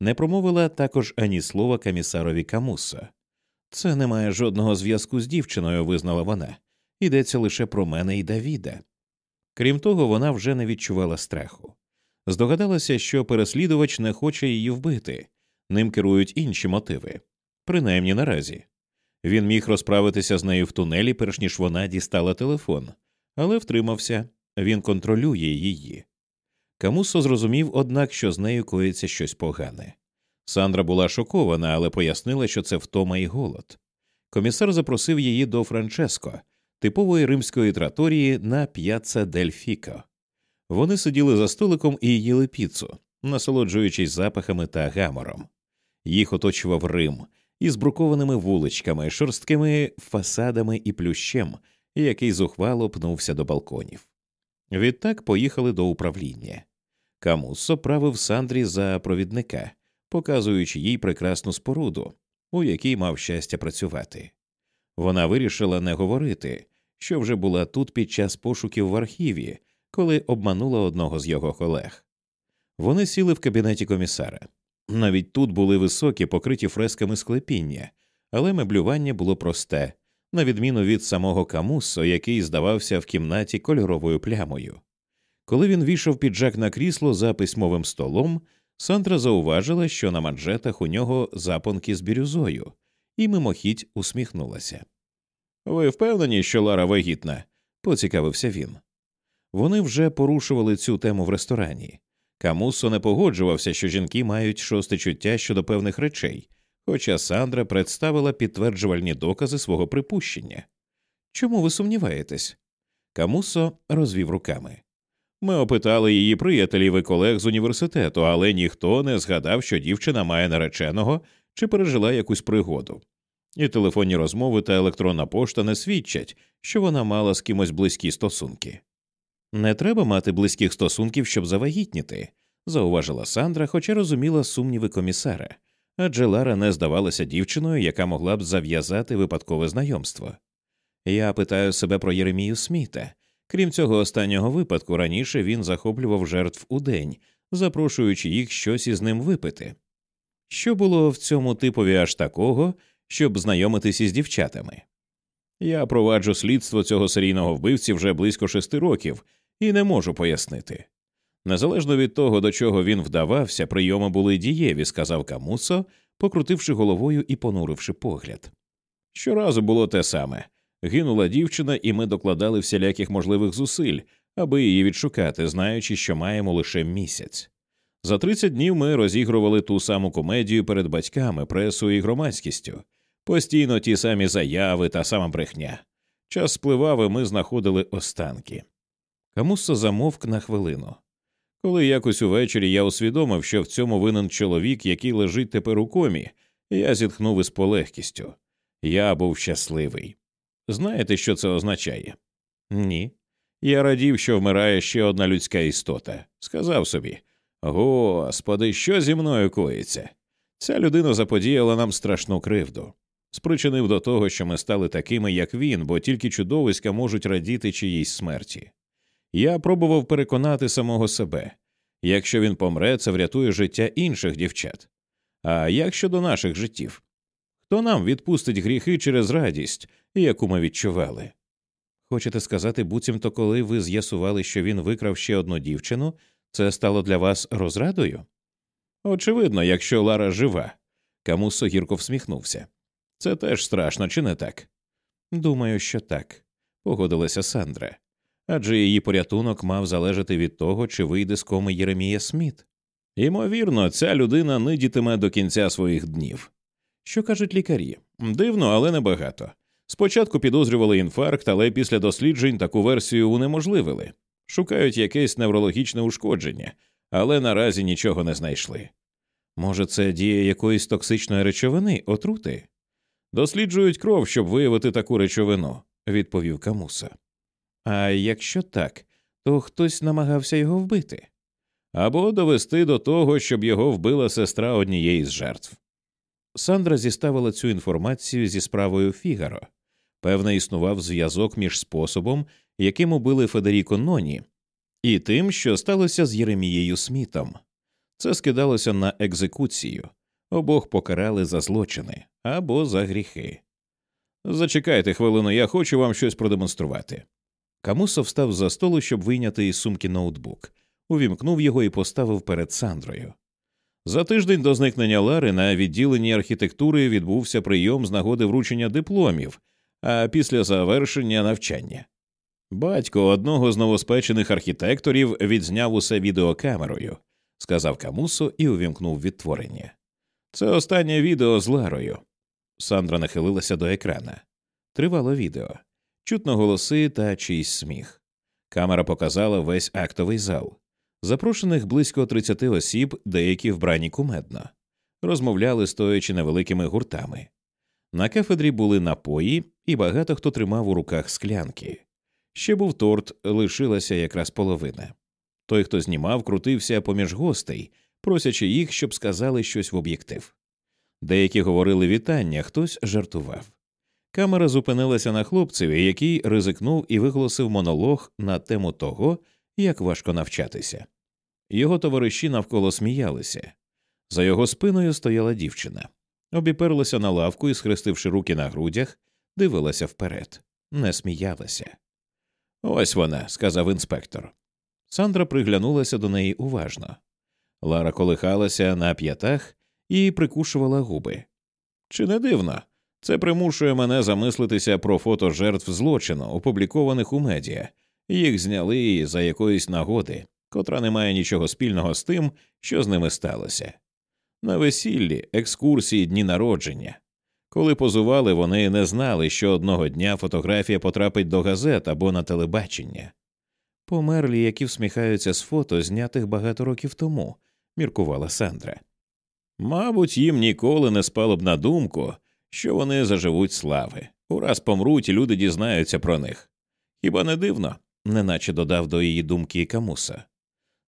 Speaker 2: Не промовила також ані слова комісарові Камуса. Це не має жодного зв'язку з дівчиною, визнала вона. Йдеться лише про мене і Давіда. Крім того, вона вже не відчувала страху. Здогадалася, що переслідувач не хоче її вбити, ним керують інші мотиви, принаймні наразі. Він міг розправитися з нею в тунелі, перш ніж вона дістала телефон, але втримався він контролює її. Камусо зрозумів, однак, що з нею коїться щось погане. Сандра була шокована, але пояснила, що це втома і голод. Комісар запросив її до Франческо, типової римської траторії на п'яца дель Фіко. Вони сиділи за столиком і їли піцу, насолоджуючись запахами та гамором. Їх оточував Рим із брукованими вуличками, шорсткими фасадами і плющем, який зухвало пнувся до балконів. Відтак поїхали до управління. Камуссо правив Сандрі за провідника, показуючи їй прекрасну споруду, у якій мав щастя працювати. Вона вирішила не говорити, що вже була тут під час пошуків в архіві, коли обманула одного з його колег. Вони сіли в кабінеті комісара. Навіть тут були високі, покриті фресками склепіння, але меблювання було просте, на відміну від самого Камуссо, який здавався в кімнаті кольоровою плямою. Коли він війшов піджак на крісло за письмовим столом, Сандра зауважила, що на манжетах у нього запонки з бірюзою, і мимохідь усміхнулася. Ви впевнені, що Лара вагітна? поцікавився він. Вони вже порушували цю тему в ресторані. Камусо не погоджувався, що жінки мають шосте чуття щодо певних речей, хоча Сандра представила підтверджувальні докази свого припущення. Чому ви сумніваєтесь? Камусо розвів руками. Ми опитали її приятелів і колег з університету, але ніхто не згадав, що дівчина має нареченого чи пережила якусь пригоду. І телефонні розмови та електронна пошта не свідчать, що вона мала з кимось близькі стосунки. Не треба мати близьких стосунків, щоб завагітніти, зауважила Сандра, хоча розуміла сумніви комісара, адже Лара не здавалася дівчиною, яка могла б зав'язати випадкове знайомство. Я питаю себе про Єремію Сміта. Крім цього останнього випадку, раніше він захоплював жертв у день, запрошуючи їх щось із ним випити. Що було в цьому типові аж такого, щоб знайомитись із дівчатами? Я проваджу слідство цього серійного вбивці вже близько шести років і не можу пояснити. Незалежно від того, до чого він вдавався, прийоми були дієві, сказав Камусо, покрутивши головою і понуривши погляд. Щоразу було те саме гинула дівчина, і ми докладали всіляких можливих зусиль, аби її відшукати, знаючи, що маємо лише місяць. За 30 днів ми розігрували ту саму комедію перед батьками, пресою і громадськістю, постійно ті самі заяви та сама брехня. Час спливав, і ми знаходили останки. Камуссо замовк на хвилину. Коли якось увечері я усвідомив, що в цьому винен чоловік, який лежить тепер у комі, я зітхнув із полегкістю. Я був щасливий. Знаєте, що це означає? Ні. Я радів, що вмирає ще одна людська істота. Сказав собі Господи, що зі мною коїться? Ця людина заподіяла нам страшну кривду, спричинив до того, що ми стали такими, як він, бо тільки чудовиська можуть радіти чиїсь смерті. Я пробував переконати самого себе якщо він помре, це врятує життя інших дівчат. А як щодо наших життів? Хто нам відпустить гріхи через радість, яку ми відчували? Хочете сказати, буцімто, коли ви з'ясували, що він викрав ще одну дівчину, це стало для вас розрадою? Очевидно, якщо Лара жива. Камусо гірко всміхнувся. Це теж страшно, чи не так? Думаю, що так, погодилася Сандра. Адже її порятунок мав залежати від того, чи вийде з коми Єремія Сміт. Ймовірно, ця людина нидітиме до кінця своїх днів. Що кажуть лікарі? Дивно, але небагато. Спочатку підозрювали інфаркт, але після досліджень таку версію унеможливили. Шукають якесь неврологічне ушкодження, але наразі нічого не знайшли. Може, це дія якоїсь токсичної речовини, отрути? Досліджують кров, щоб виявити таку речовину, відповів Камуса. А якщо так, то хтось намагався його вбити або довести до того, щоб його вбила сестра однієї з жертв. Сандра зіставила цю інформацію зі справою Фігаро. Певне, існував зв'язок між способом, яким убили Федеріко Ноні, і тим, що сталося з Єремією Смітом. Це скидалося на екзекуцію обох покарали за злочини або за гріхи. Зачекайте хвилину, я хочу вам щось продемонструвати. Камусо встав за столу, щоб вийняти із сумки ноутбук, увімкнув його і поставив перед Сандрою. За тиждень до зникнення Лари на відділенні архітектури відбувся прийом з нагоди вручення дипломів, а після завершення навчання. Батько одного з новоспечених архітекторів відзняв усе відеокамерою, сказав Камусо і увімкнув відтворення. Це останнє відео з Ларою. Сандра нахилилася до екрана. Тривало відео, чутно голоси та чийсь сміх. Камера показала весь актовий зал. Запрошених близько 30 осіб, деякі вбрані кумедно, розмовляли стоячи невеликими гуртами. На кафедрі були напої, і багато хто тримав у руках склянки. Ще був торт, лишилася якраз половина. Той, хто знімав, крутився поміж гостей, просячи їх, щоб сказали щось в об'єктив. Деякі говорили вітання, хтось жартував. Камера зупинилася на хлопцеві, який ризикнув і виголосив монолог на тему того, як важко навчатися. Його товариші навколо сміялися. За його спиною стояла дівчина, обіперлася на лавку і, схрестивши руки на грудях, дивилася вперед, не сміялася. Ось вона, сказав інспектор. Сандра приглянулася до неї уважно. Лара колихалася на п'ятах і прикушувала губи. Чи не дивно? Це примушує мене замислитися про фото жертв злочину, опублікованих у медіа, їх зняли за якоїсь нагоди, котра не має нічого спільного з тим, що з ними сталося. На весіллі, екскурсії, дні народження. Коли позували, вони не знали, що одного дня фотографія потрапить до газет або на телебачення. Померлі, які всміхаються з фото, знятих багато років тому, міркувала Сандра. Мабуть, їм ніколи не спало б на думку, що вони заживуть слави. Ураз помруть, і люди дізнаються про них. Хіба не дивно? неначе додав до її думки Камуса.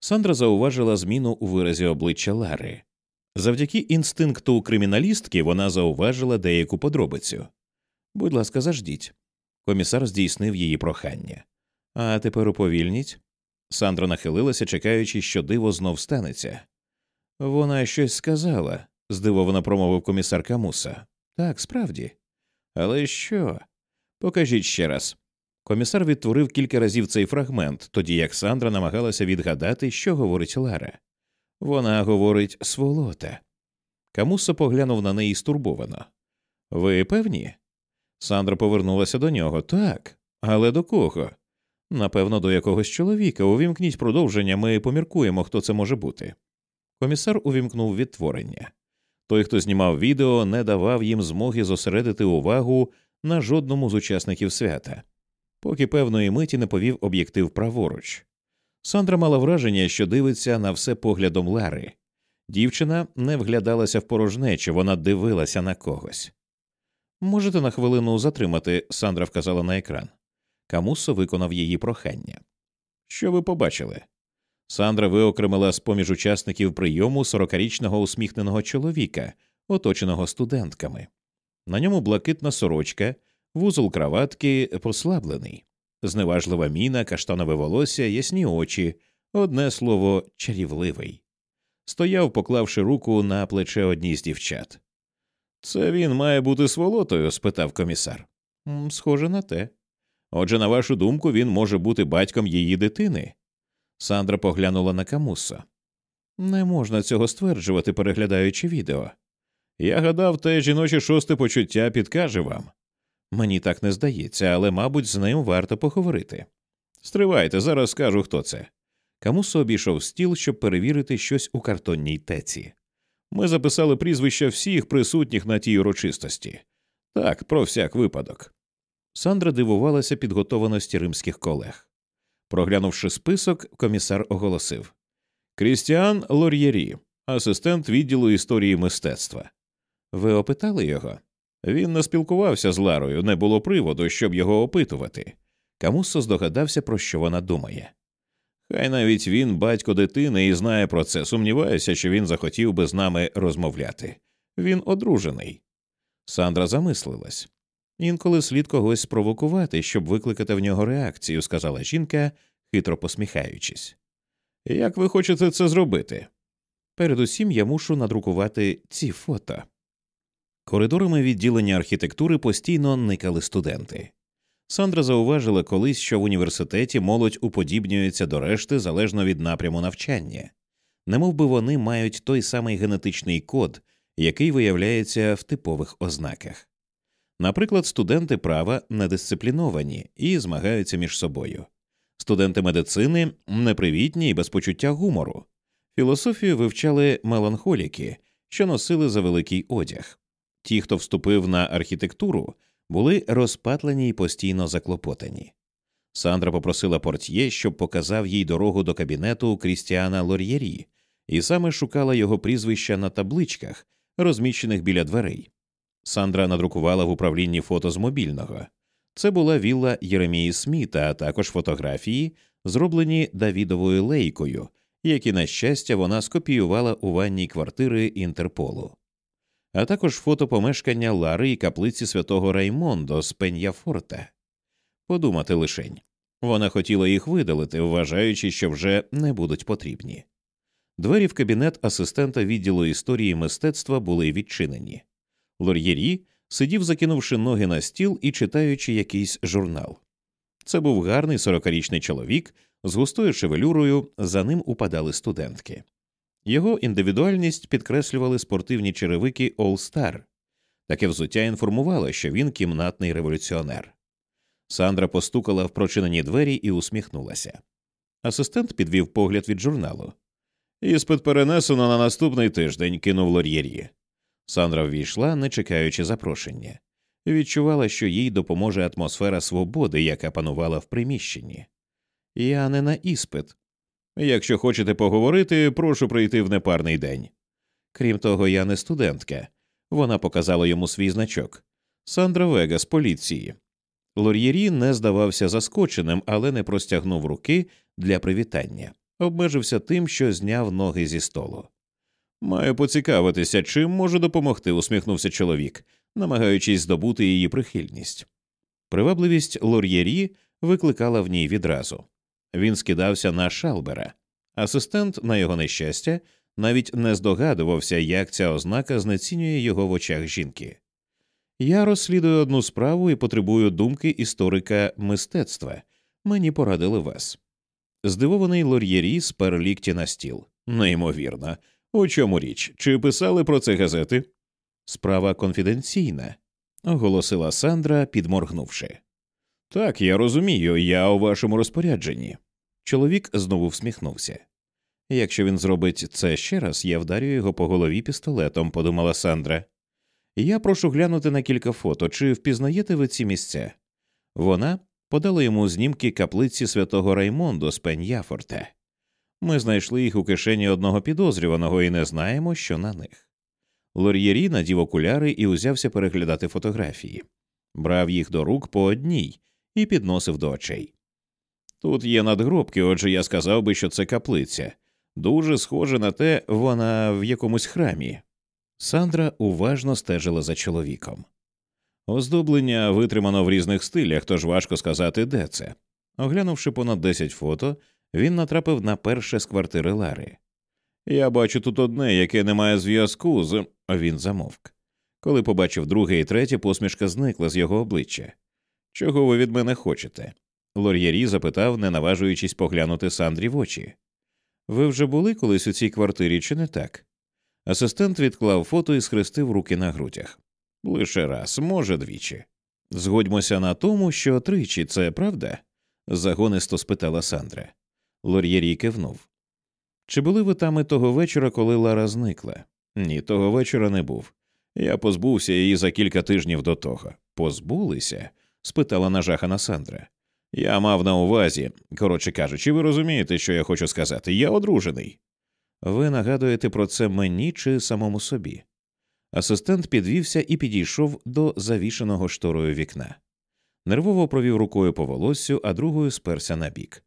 Speaker 2: Сандра зауважила зміну у виразі обличчя Лари. Завдяки інстинкту криміналістки вона зауважила деяку подробицю. Будь ласка, заждіть. Комісар здійснив її прохання. А тепер уповільніть. Сандра нахилилася, чекаючи, що диво знов станеться. Вона щось сказала, здивовано промовив комісар Камуса. Так, справді. Але що? Покажіть ще раз. Комісар відтворив кілька разів цей фрагмент, тоді як Сандра намагалася відгадати, що говорить Лара. Вона говорить сволота. Камусо поглянув на неї стурбовано. Ви певні? Сандра повернулася до нього. Так, але до кого? Напевно, до якогось чоловіка. Увімкніть продовження, ми поміркуємо, хто це може бути. Комісар увімкнув відтворення. Той, хто знімав відео, не давав їм змоги зосередити увагу на жодному з учасників свята поки певної миті не повів об'єктив праворуч. Сандра мала враження, що дивиться на все поглядом Лари. Дівчина не вглядалася в порожнечі, вона дивилася на когось. Можете на хвилину затримати, Сандра вказала на екран. Камусо виконав її прохання. Що ви побачили? Сандра виокремила з поміж учасників прийому сорокарічного усміхненого чоловіка, оточеного студентками. На ньому блакитна сорочка, вузол краватки послаблений, зневажлива міна, каштанове волосся, ясні очі, одне слово, чарівливий. Стояв, поклавши руку на плече одній з дівчат. Це він має бути сволотою? спитав комісар. Схоже на те. Отже, на вашу думку, він може бути батьком її дитини. Сандра поглянула на Камусо. Не можна цього стверджувати, переглядаючи відео. Я гадав, те жіноче шосте почуття підкаже вам. Мені так не здається, але, мабуть, з ним варто поговорити. Стривайте, зараз скажу, хто це. Камусо обійшов стіл, щоб перевірити щось у картонній теці. Ми записали прізвища всіх присутніх на тій урочистості. Так, про всяк випадок. Сандра дивувалася підготованості римських колег. Проглянувши список, комісар оголосив Крістіан Лор'єрі, асистент відділу історії мистецтва. Ви опитали його? Він не спілкувався з Ларою, не було приводу, щоб його опитувати. Камуссо здогадався, про що вона думає. Хай навіть він батько дитини і знає про це, сумніваюся, що він захотів би з нами розмовляти. Він одружений. Сандра замислилась. Інколи слід когось спровокувати, щоб викликати в нього реакцію, сказала жінка, хитро посміхаючись. Як ви хочете це зробити? Передусім я мушу надрукувати ці фото. Коридорами відділення архітектури постійно никали студенти. Сандра зауважила колись, що в університеті молодь уподібнюється до решти залежно від напряму навчання, немов би вони мають той самий генетичний код, який виявляється в типових ознаках. Наприклад, студенти права недисципліновані і змагаються між собою, студенти медицини непривітні і без почуття гумору, філософію вивчали меланхоліки, що носили за великий одяг. Ті, хто вступив на архітектуру, були розпатлені й постійно заклопотані. Сандра попросила портьє, щоб показав їй дорогу до кабінету Крістіана Лор'єрі, і саме шукала його прізвища на табличках, розміщених біля дверей. Сандра надрукувала в управлінні фото з мобільного. Це була вілла Єремії Сміта, а також фотографії, зроблені Давідовою лейкою, які, на щастя, вона скопіювала у ванній квартири Інтерполу а також фото помешкання Лари і каплиці святого Раймондо з Пеньяфорта. Подумати лишень. Вона хотіла їх видалити, вважаючи, що вже не будуть потрібні. Двері в кабінет асистента відділу історії мистецтва були відчинені. Лор'єрі сидів, закинувши ноги на стіл і читаючи якийсь журнал. Це був гарний сорокарічний чоловік з густою шевелюрою, за ним упадали студентки. Його індивідуальність підкреслювали спортивні черевики All Star. Таке взуття інформувало, що він кімнатний революціонер. Сандра постукала в прочинені двері і усміхнулася. Асистент підвів погляд від журналу. Іспит перенесено на наступний тиждень, кинув лор'єрі. Сандра ввійшла, не чекаючи запрошення, відчувала, що їй допоможе атмосфера свободи, яка панувала в приміщенні. Я не на іспит, Якщо хочете поговорити, прошу прийти в непарний день. Крім того, я не студентка. Вона показала йому свій значок. Сандра Вега з поліції. Лор'єрі не здавався заскоченим, але не простягнув руки для привітання, обмежився тим, що зняв ноги зі столу. Маю поцікавитися, чим можу допомогти, усміхнувся чоловік, намагаючись здобути її прихильність. Привабливість лор'єрі викликала в ній відразу. Він скидався на шалбера. Асистент, на його нещастя, навіть не здогадувався, як ця ознака знецінює його в очах жінки. Я розслідую одну справу і потребую думки історика мистецтва. Мені порадили вас. Здивований лор'єрі спер лікті на стіл. Неймовірно. У чому річ? Чи писали про це газети? Справа конфіденційна, оголосила Сандра, підморгнувши. Так, я розумію, я у вашому розпорядженні. Чоловік знову всміхнувся. Якщо він зробить це ще раз, я вдарю його по голові пістолетом, подумала Сандра. Я прошу глянути на кілька фото, чи впізнаєте ви ці місця? Вона подала йому знімки каплиці святого Раймонду з Пеньяфорта. Ми знайшли їх у кишені одного підозрюваного і не знаємо, що на них. Лор'єрі надів окуляри і узявся переглядати фотографії, брав їх до рук по одній і підносив до очей. Тут є надгробки, отже, я сказав би, що це каплиця. Дуже схоже на те, вона в якомусь храмі. Сандра уважно стежила за чоловіком. Оздоблення витримано в різних стилях, тож важко сказати, де це. Оглянувши понад 10 фото, він натрапив на перше з квартири Лари. Я бачу тут одне, яке не має зв'язку з. Він замовк. Коли побачив друге і третє, посмішка зникла з його обличчя. Чого ви від мене хочете? Лор'єрі запитав, не наважуючись поглянути Сандрі в очі. Ви вже були колись у цій квартирі, чи не так? Асистент відклав фото і схрестив руки на грудях. Лише раз, може, двічі. Згодьмося на тому, що тричі це правда? загонисто спитала Сандра. Лор'єрі кивнув. Чи були ви там і того вечора, коли Лара зникла? Ні, того вечора не був. Я позбувся її за кілька тижнів до того. Позбулися? Спитала нажахана Сандра. Я мав на увазі, коротше кажучи, ви розумієте, що я хочу сказати? Я одружений. Ви нагадуєте про це мені чи самому собі? Асистент підвівся і підійшов до завішеного шторою вікна. Нервово провів рукою по волоссю, а другою сперся на бік.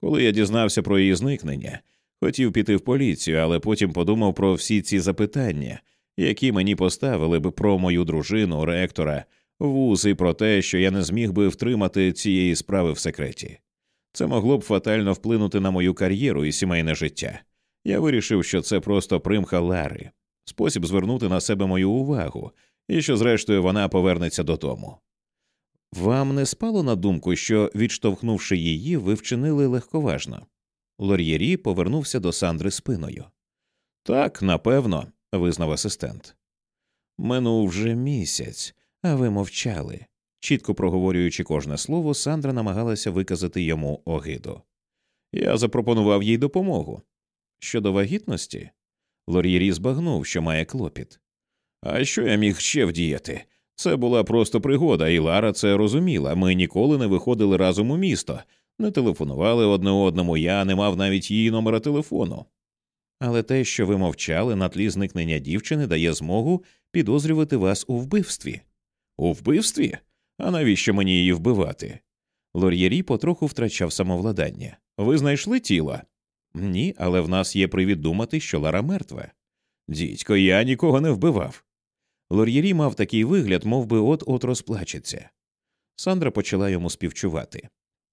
Speaker 2: Коли я дізнався про її зникнення, хотів піти в поліцію, але потім подумав про всі ці запитання, які мені поставили б про мою дружину, ректора, вуз і про те, що я не зміг би втримати цієї справи в секреті. Це могло б фатально вплинути на мою кар'єру і сімейне життя. Я вирішив, що це просто примха Лари, спосіб звернути на себе мою увагу, і що, зрештою, вона повернеться додому. Вам не спало на думку, що, відштовхнувши її, ви вчинили легковажно? Лор'єрі повернувся до Сандри спиною. Так, напевно, визнав асистент. Минув вже місяць, а ви мовчали. Чітко проговорюючи кожне слово, Сандра намагалася виказати йому огиду. Я запропонував їй допомогу. Щодо вагітності, Лор'єрі збагнув, що має клопіт. А що я міг ще вдіяти? Це була просто пригода, і Лара це розуміла. Ми ніколи не виходили разом у місто, не телефонували одне одному, я не мав навіть її номера телефону. Але те, що ви мовчали на тлі зникнення дівчини, дає змогу підозрювати вас у вбивстві. У вбивстві? А навіщо мені її вбивати? Лор'єрі потроху втрачав самовладання. Ви знайшли тіло? Ні, але в нас є привід думати, що Лара мертва. Дідько, я нікого не вбивав. Лор'єрі мав такий вигляд, мов би от от розплачеться. Сандра почала йому співчувати.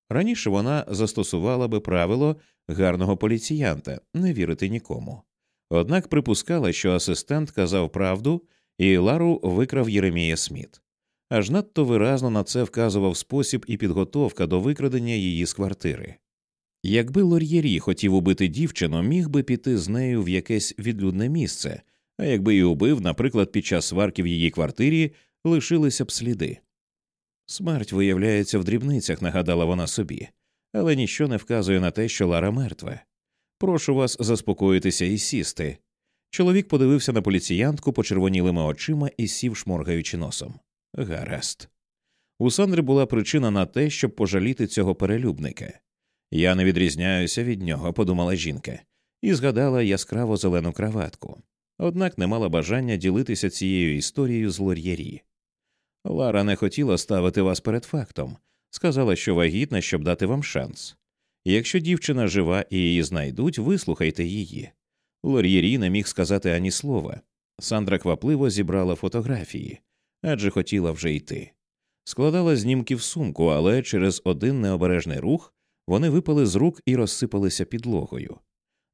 Speaker 2: Раніше вона застосувала би правило гарного поліціянта не вірити нікому. Однак припускала, що асистент казав правду, і Лару викрав Єремія Сміт. Аж надто виразно на це вказував спосіб і підготовка до викрадення її з квартири. Якби Лор'єрі хотів убити дівчину, міг би піти з нею в якесь відлюдне місце, а якби її убив, наприклад, під час сварки в її квартирі лишилися б сліди. Смерть виявляється в дрібницях, нагадала вона собі, але ніщо не вказує на те, що Лара мертва. Прошу вас заспокоїтися і сісти. Чоловік подивився на поліціянтку почервонілими очима і сів, шморгаючи носом. Гаразд. У Сандри була причина на те, щоб пожаліти цього перелюбника. Я не відрізняюся від нього, подумала жінка, і згадала яскраво зелену краватку. Однак не мала бажання ділитися цією історією з лор'єрі. Лара не хотіла ставити вас перед фактом, сказала, що вагітна, щоб дати вам шанс. Якщо дівчина жива і її знайдуть, вислухайте її. Лор'єрі не міг сказати ані слова. Сандра квапливо зібрала фотографії, адже хотіла вже йти. Складала знімки в сумку, але через один необережний рух вони випали з рук і розсипалися підлогою.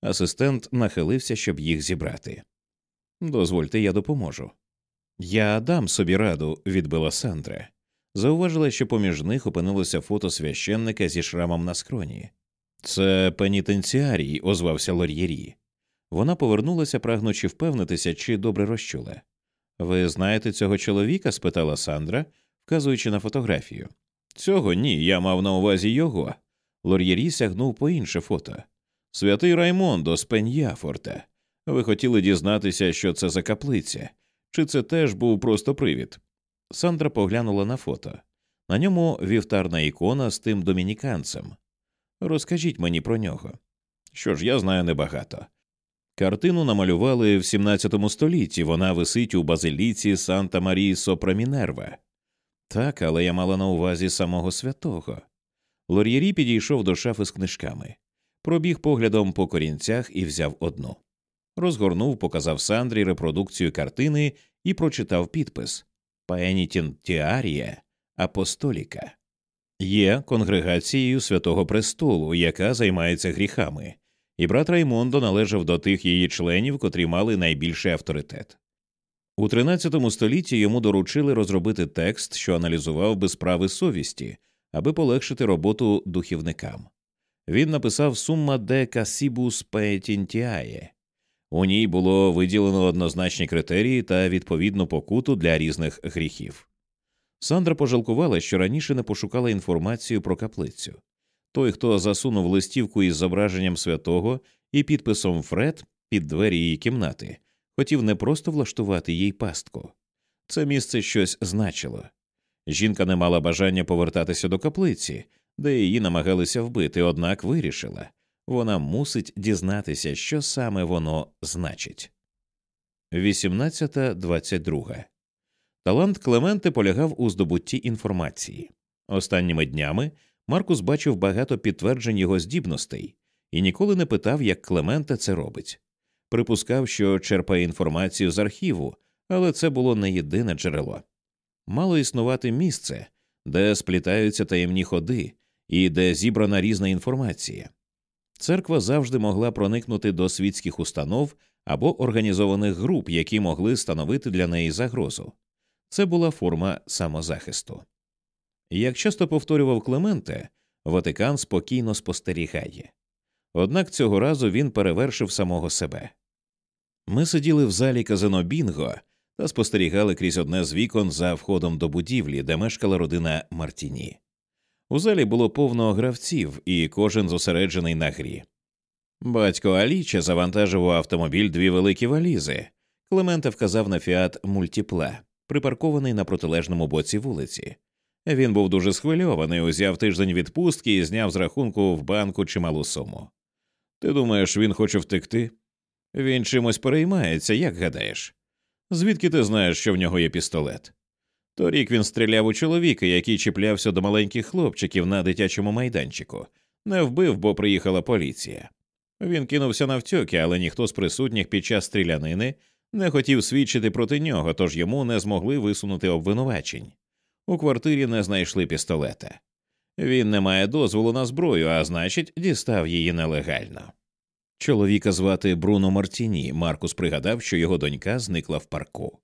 Speaker 2: Асистент нахилився, щоб їх зібрати. Дозвольте, я допоможу. Я дам собі раду, відбила Сандра. Зауважила, що поміж них опинилося фото священника зі шрамом на скроні. Це пенітенціарій, озвався Лор'єрі. Вона повернулася, прагнучи впевнитися, чи добре розчула. Ви знаєте цього чоловіка? спитала Сандра, вказуючи на фотографію. Цього ні, я мав на увазі його. Лор'єрі сягнув по інше фото. Святий Раймондо з Пеньяфорта. Ви хотіли дізнатися, що це за каплиця, чи це теж був просто привід? Сандра поглянула на фото. На ньому вівтарна ікона з тим домініканцем. Розкажіть мені про нього. Що ж, я знаю небагато. Картину намалювали в 17 столітті, вона висить у базиліці Санта Марії Сопра Мінерва. Так, але я мала на увазі самого святого. Лор'єрі підійшов до шафи з книжками, пробіг поглядом по корінцях і взяв одну. Розгорнув, показав Сандрі репродукцію картини і прочитав підпис Паенітінтіарія Апостоліка. Є конгрегацією Святого Престолу, яка займається гріхами, і брат Раймондо належав до тих її членів, котрі мали найбільший авторитет. У XIII столітті йому доручили розробити текст, що аналізував би справи совісті, аби полегшити роботу духівникам. Він написав Сумма де Касібус Петінтіає. У ній було виділено однозначні критерії та відповідну покуту для різних гріхів. Сандра пожалкувала, що раніше не пошукала інформацію про каплицю. Той, хто засунув листівку із зображенням святого і підписом Фред під двері її кімнати, хотів не просто влаштувати їй пастку. Це місце щось значило. Жінка не мала бажання повертатися до каплиці, де її намагалися вбити, однак вирішила вона мусить дізнатися, що саме воно значить. 18.22. Талант Клементи полягав у здобутті інформації. Останніми днями Маркус бачив багато підтверджень його здібностей і ніколи не питав, як Клементе це робить. Припускав, що черпає інформацію з архіву, але це було не єдине джерело. Мало існувати місце, де сплітаються таємні ходи і де зібрана різна інформація. Церква завжди могла проникнути до світських установ або організованих груп, які могли становити для неї загрозу. Це була форма самозахисту. Як часто повторював Клементе, Ватикан спокійно спостерігає. Однак цього разу він перевершив самого себе. Ми сиділи в залі казино Бінго та спостерігали крізь одне з вікон за входом до будівлі, де мешкала родина Мартіні. У залі було повно гравців, і кожен зосереджений на грі. Батько Аліче завантажив у автомобіль дві великі валізи. Клемента вказав на фіат мультіпла, припаркований на протилежному боці вулиці. Він був дуже схвильований, узяв тиждень відпустки і зняв з рахунку в банку чималу суму. Ти думаєш, він хоче втекти? Він чимось переймається, як гадаєш? Звідки ти знаєш, що в нього є пістолет? Торік він стріляв у чоловіка, який чіплявся до маленьких хлопчиків на дитячому майданчику, не вбив, бо приїхала поліція. Він кинувся на втьоки, але ніхто з присутніх під час стрілянини не хотів свідчити проти нього, тож йому не змогли висунути обвинувачень. У квартирі не знайшли пістолета. Він не має дозволу на зброю, а значить, дістав її нелегально. Чоловіка звати Бруно Мартіні. Маркус пригадав, що його донька зникла в парку.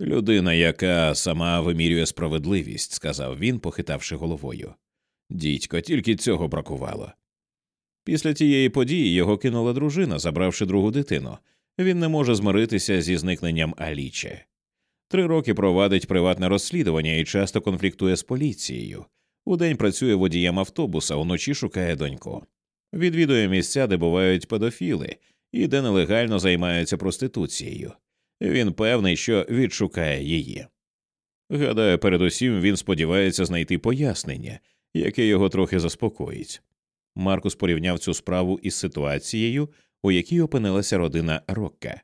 Speaker 2: Людина, яка сама вимірює справедливість, сказав він, похитавши головою. Дідько, тільки цього бракувало. Після тієї події його кинула дружина, забравши другу дитину. Він не може змиритися зі зникненням Аліче. Три роки провадить приватне розслідування і часто конфліктує з поліцією. Удень працює водієм автобуса, уночі шукає доньку. Відвідує місця, де бувають педофіли і де нелегально займаються проституцією. Він певний, що відшукає її. Гадаю, передусім він сподівається знайти пояснення, яке його трохи заспокоїть. Маркус порівняв цю справу із ситуацією, у якій опинилася родина Рокка.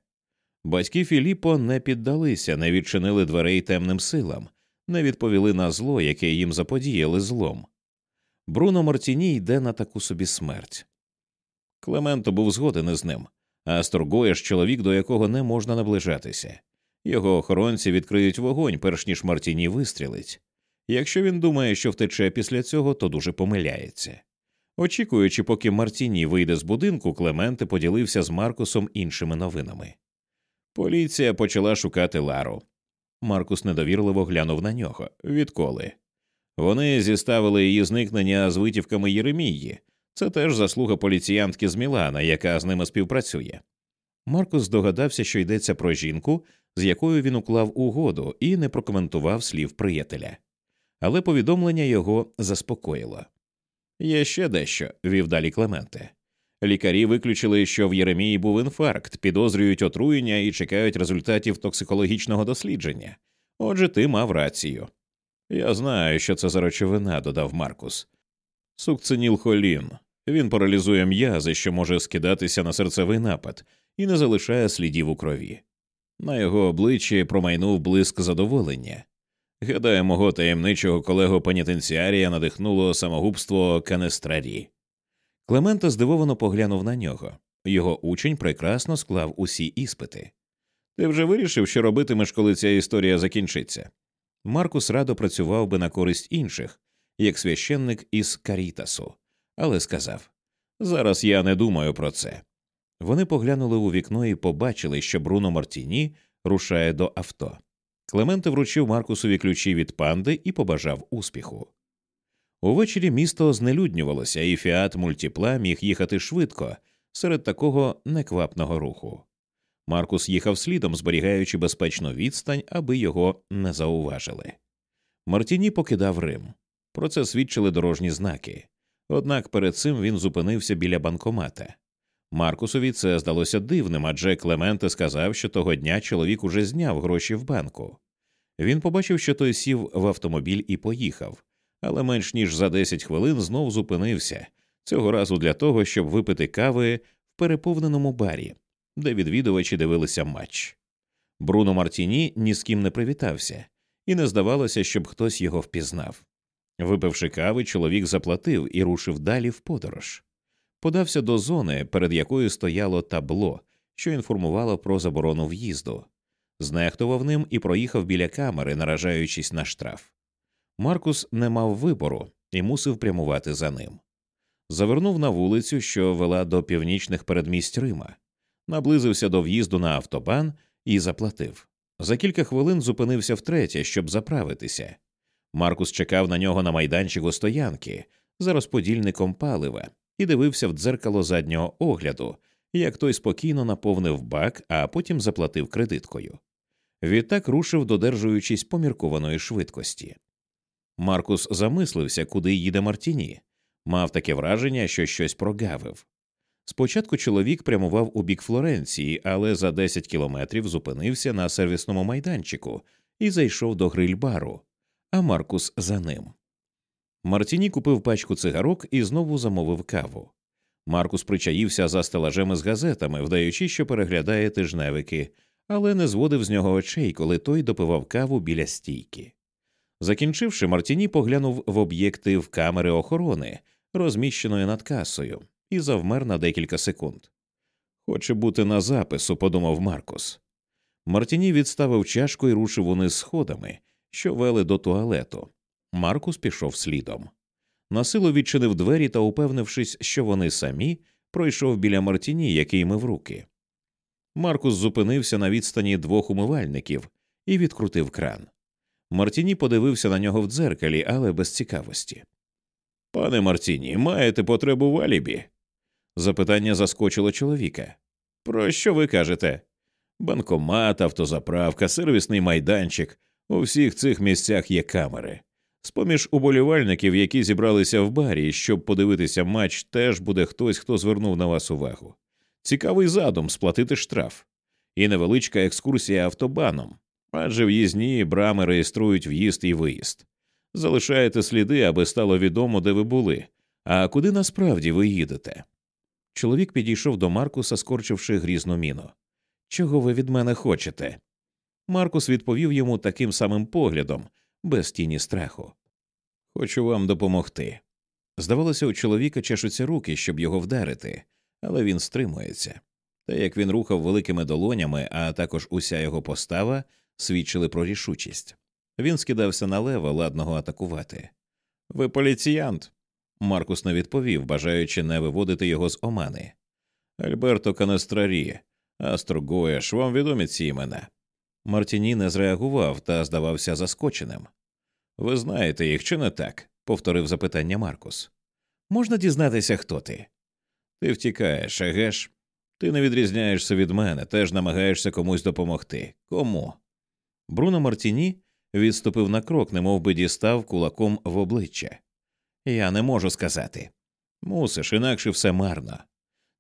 Speaker 2: Батьки Філіппо не піддалися, не відчинили дверей темним силам, не відповіли на зло, яке їм заподіяли злом. Бруно Мартіні йде на таку собі смерть. Клементо був згоден із ним, а Сторгоєш чоловік, до якого не можна наближатися. Його охоронці відкриють вогонь, перш ніж Мартіні вистрілить. Якщо він думає, що втече після цього, то дуже помиляється. Очікуючи, поки Мартіні вийде з будинку, Клементе поділився з Маркусом іншими новинами. Поліція почала шукати Лару. Маркус недовірливо глянув на нього. Відколи? Вони зіставили її зникнення з витівками Єремії. Це теж заслуга поліціянтки з Мілана, яка з ними співпрацює. Маркус здогадався, що йдеться про жінку, з якою він уклав угоду, і не прокоментував слів приятеля. Але повідомлення його заспокоїло. Є ще дещо, вів далі Клементе. Лікарі виключили, що в Єремії був інфаркт, підозрюють отруєння і чекають результатів токсикологічного дослідження. Отже, ти мав рацію. Я знаю, що це за речовина, додав Маркус. Сукцинілхолін. Він паралізує м'язи, що може скидатися на серцевий напад, і не залишає слідів у крові. На його обличчі промайнув блиск задоволення. Гадаю, мого таємничого колегу пенітенціарія надихнуло самогубство Канестрарі. Клементо здивовано поглянув на нього. Його учень прекрасно склав усі іспити. Ти вже вирішив, що робитимеш, коли ця історія закінчиться. Маркус радо працював би на користь інших, як священник із Карітасу, але сказав Зараз я не думаю про це. Вони поглянули у вікно і побачили, що Бруно Мартіні рушає до авто. Клементе вручив Маркусові ключі від панди і побажав успіху. Увечері місто знелюднювалося, і фіат мультіпла міг їхати швидко серед такого неквапного руху. Маркус їхав слідом, зберігаючи безпечну відстань, аби його не зауважили. Мартіні покидав Рим. Про це свідчили дорожні знаки. Однак перед цим він зупинився біля банкомата. Маркусові це здалося дивним, адже Клементе сказав, що того дня чоловік уже зняв гроші в банку. Він побачив, що той сів в автомобіль і поїхав, але менш ніж за 10 хвилин знов зупинився цього разу для того, щоб випити кави в переповненому барі, де відвідувачі дивилися матч. Бруно Мартіні ні з ким не привітався, і не здавалося, щоб хтось його впізнав. Випивши кави, чоловік заплатив і рушив далі в подорож. Подався до зони, перед якою стояло табло, що інформувало про заборону в'їзду, знехтував ним і проїхав біля камери, наражаючись на штраф. Маркус не мав вибору і мусив прямувати за ним. Завернув на вулицю, що вела до північних передмість Рима, наблизився до в'їзду на автобан і заплатив. За кілька хвилин зупинився втретє, щоб заправитися. Маркус чекав на нього на майданчику стоянки за розподільником палива і дивився в дзеркало заднього огляду, як той спокійно наповнив бак, а потім заплатив кредиткою. Відтак рушив, додержуючись поміркованої швидкості. Маркус замислився, куди їде Мартіні, мав таке враження, що щось прогавив. Спочатку чоловік прямував у бік Флоренції, але за 10 кілометрів зупинився на сервісному майданчику і зайшов до гриль-бару, а Маркус за ним. Мартіні купив пачку цигарок і знову замовив каву. Маркус причаївся за стелажем з газетами, вдаючи, що переглядає тижневики, але не зводив з нього очей, коли той допивав каву біля стійки. Закінчивши, Мартіні поглянув в об'єктив камери охорони, розміщеної над касою, і завмер на декілька секунд. Хоче бути на запису, подумав Маркус. Мартіні відставив чашку і рушив униз сходами, що вели до туалету. Маркус пішов слідом. Насилу відчинив двері та, упевнившись, що вони самі, пройшов біля Мартіні, який мив руки. Маркус зупинився на відстані двох умивальників і відкрутив кран. Мартіні подивився на нього в дзеркалі, але без цікавості. Пане Мартіні, маєте потребу в алібі? Запитання заскочило чоловіка. Про що ви кажете? Банкомат, автозаправка, сервісний майданчик. У всіх цих місцях є камери. З поміж уболівальників, які зібралися в барі, щоб подивитися матч, теж буде хтось, хто звернув на вас увагу. Цікавий задум сплатити штраф, і невеличка екскурсія автобаном, адже в'їзні брами реєструють в'їзд і виїзд. Залишаєте сліди, аби стало відомо, де ви були, а куди насправді ви їдете. Чоловік підійшов до Маркуса, скорчивши грізну міну. Чого ви від мене хочете? Маркус відповів йому таким самим поглядом, без тіні страху. Хочу вам допомогти. Здавалося, у чоловіка чешуться руки, щоб його вдарити, але він стримується. Та як він рухав великими долонями, а також уся його постава, свідчили про рішучість. Він скидався на лева, ладного атакувати. Ви поліціянт. Маркус не відповів, бажаючи не виводити його з омани. Альберто Канестрарі, Астро вам відомі ці імена. Мартіні не зреагував та здавався заскоченим. Ви знаєте їх, чи не так? повторив запитання Маркус. Можна дізнатися, хто ти? Ти втікаєш, егеш? Ти не відрізняєшся від мене, теж намагаєшся комусь допомогти. Кому? Бруно Мартіні відступив на крок, немов би дістав кулаком в обличчя. Я не можу сказати. Мусиш, інакше все марно.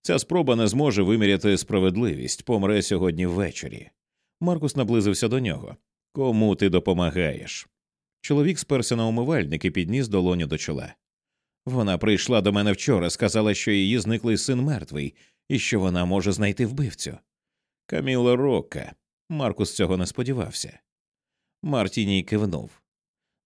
Speaker 2: Ця спроба не зможе виміряти справедливість, помре сьогодні ввечері. Маркус наблизився до нього. Кому ти допомагаєш? Чоловік сперся на умивальник і підніс долоню до чола. Вона прийшла до мене вчора, сказала, що її зниклий син мертвий і що вона може знайти вбивцю. Каміла Рока. Маркус цього не сподівався. Мартіній кивнув.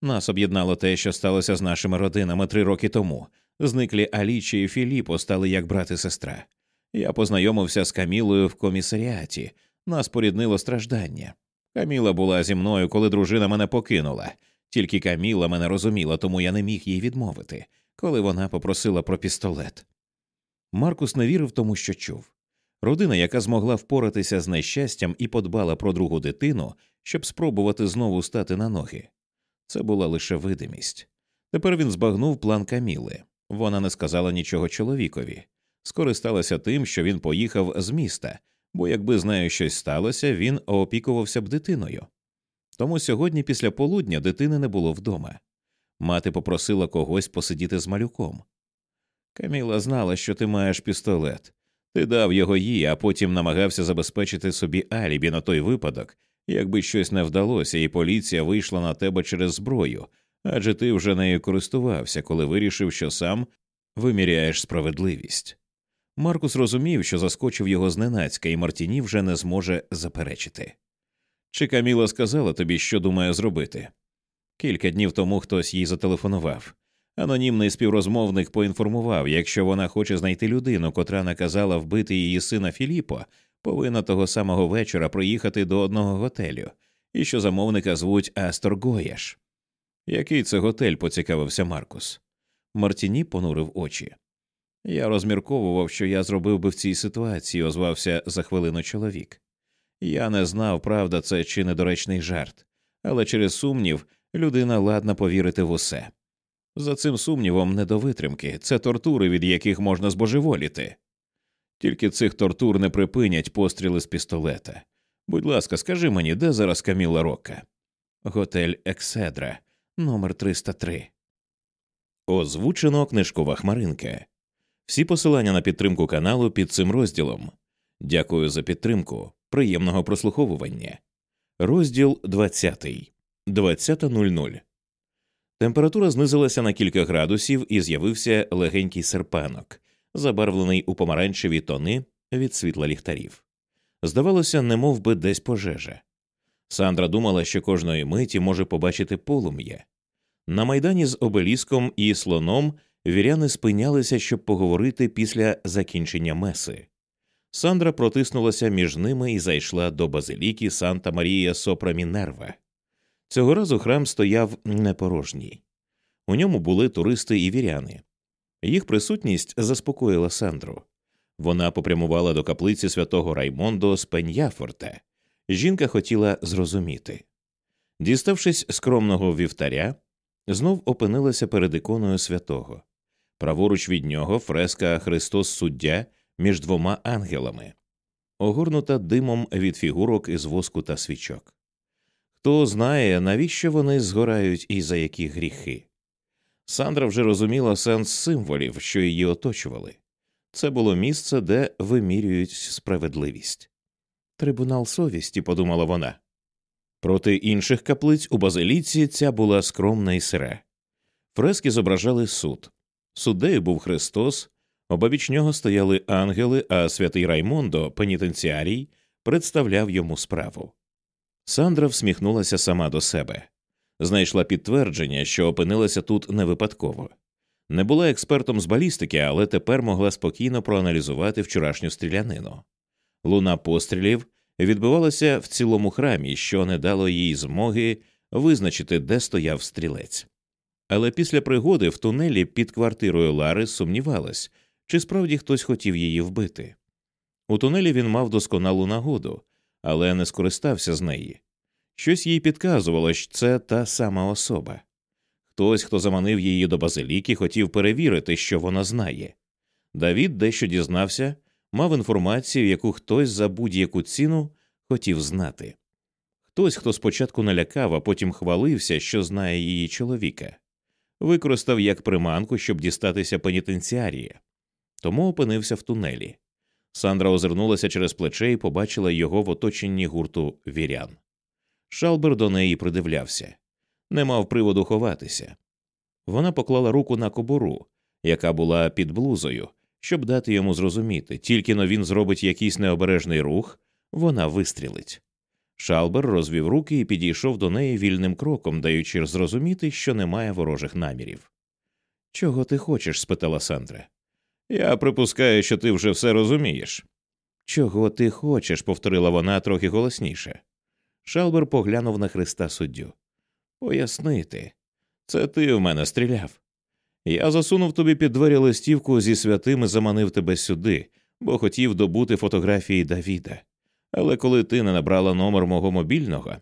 Speaker 2: Нас об'єднало те, що сталося з нашими родинами три роки тому. Зниклі Алічі і Філіппо стали як брат і сестра. Я познайомився з Камілою в комісаріаті, нас поріднило страждання. Каміла була зі мною, коли дружина мене покинула. Тільки Каміла мене розуміла, тому я не міг їй відмовити, коли вона попросила про пістолет. Маркус не вірив тому, що чув. Родина, яка змогла впоратися з нещастям і подбала про другу дитину, щоб спробувати знову стати на ноги. Це була лише видимість. Тепер він збагнув план Каміли. Вона не сказала нічого чоловікові, скористалася тим, що він поїхав з міста, бо якби з нею щось сталося, він опікувався б дитиною. Тому сьогодні, після полудня, дитини не було вдома. Мати попросила когось посидіти з малюком. Каміла знала, що ти маєш пістолет. Ти дав його їй, а потім намагався забезпечити собі алібі на той випадок, якби щось не вдалося, і поліція вийшла на тебе через зброю, адже ти вже нею користувався, коли вирішив, що сам виміряєш справедливість. Маркус розумів, що заскочив його зненацька, і Мартіні вже не зможе заперечити. Чи Каміла сказала тобі, що думає зробити? Кілька днів тому хтось їй зателефонував. Анонімний співрозмовник поінформував, якщо вона хоче знайти людину, котра наказала вбити її сина Філіппо, повинна того самого вечора приїхати до одного готелю, і що замовника звуть Астор Гоєш. Який це готель? поцікавився Маркус. Мартіні понурив очі. Я розмірковував, що я зробив би в цій ситуації, озвався за хвилину чоловік. Я не знав, правда, це чи недоречний жарт, але через сумнів людина ладна повірити в усе. За цим сумнівом не до витримки, це тортури, від яких можна збожеволіти. Тільки цих тортур не припинять постріли з пістолета. Будь ласка, скажи мені, де зараз Каміла Рока? Готель Екседра, номер 303. Озвучено книжкова хмаринка. Всі посилання на підтримку каналу під цим розділом. Дякую за підтримку. Приємного прослуховування. Розділ 20. 20.00. Температура знизилася на кілька градусів і з'явився легенький серпанок, забарвлений у помаранчеві тони від світла ліхтарів. Здавалося, не мов би десь пожежа. Сандра думала, що кожної миті може побачити полум'я. На майдані з обеліском і слоном віряни спинялися, щоб поговорити після закінчення меси. Сандра протиснулася між ними і зайшла до базиліки Санта Марія Сопра Мінерва. Цього разу храм стояв непорожній. У ньому були туристи і віряни. Їх присутність заспокоїла Сандру. Вона попрямувала до каплиці святого Раймондо з Пеньяфорте. Жінка хотіла зрозуміти. Діставшись скромного вівтаря, знов опинилася перед іконою святого. Праворуч від нього фреска Христос суддя між двома ангелами, огорнута димом від фігурок із воску та свічок. Хто знає, навіщо вони згорають і за які гріхи. Сандра вже розуміла сенс символів, що її оточували. Це було місце, де вимірюють справедливість. Трибунал совісті, подумала вона. Проти інших каплиць у базиліці ця була скромна і сира. Фрески зображали суд. Суддею був Христос, обабіч нього стояли ангели, а святий Раймондо, пенітенціарій, представляв йому справу. Сандра всміхнулася сама до себе, знайшла підтвердження, що опинилася тут не випадково. Не була експертом з балістики, але тепер могла спокійно проаналізувати вчорашню стрілянину. Луна пострілів відбувалася в цілому храмі, що не дало їй змоги визначити, де стояв стрілець. Але після пригоди в тунелі під квартирою Лари сумнівалась, чи справді хтось хотів її вбити. У тунелі він мав досконалу нагоду, але не скористався з неї. Щось їй підказувало, що це та сама особа. Хтось, хто заманив її до базиліки, хотів перевірити, що вона знає. Давід дещо дізнався, мав інформацію, яку хтось за будь-яку ціну хотів знати. Хтось, хто спочатку налякав, а потім хвалився, що знає її чоловіка, використав як приманку, щоб дістатися пенітенціарії, тому опинився в тунелі. Сандра озирнулася через плече і побачила його в оточенні гурту вірян. Шалбер до неї придивлявся, не мав приводу ховатися. Вона поклала руку на кобуру, яка була під блузою, щоб дати йому зрозуміти, тільки но він зробить якийсь необережний рух, вона вистрілить. Шалбер розвів руки і підійшов до неї вільним кроком, даючи зрозуміти, що немає ворожих намірів. Чого ти хочеш? спитала Сандра. Я припускаю, що ти вже все розумієш. Чого ти хочеш? повторила вона трохи голосніше. Шалбер поглянув на Христа суддю. Пояснити. Це ти в мене стріляв. Я засунув тобі під двері листівку зі святим і заманив тебе сюди, бо хотів добути фотографії Давіда. Але коли ти не набрала номер мого мобільного,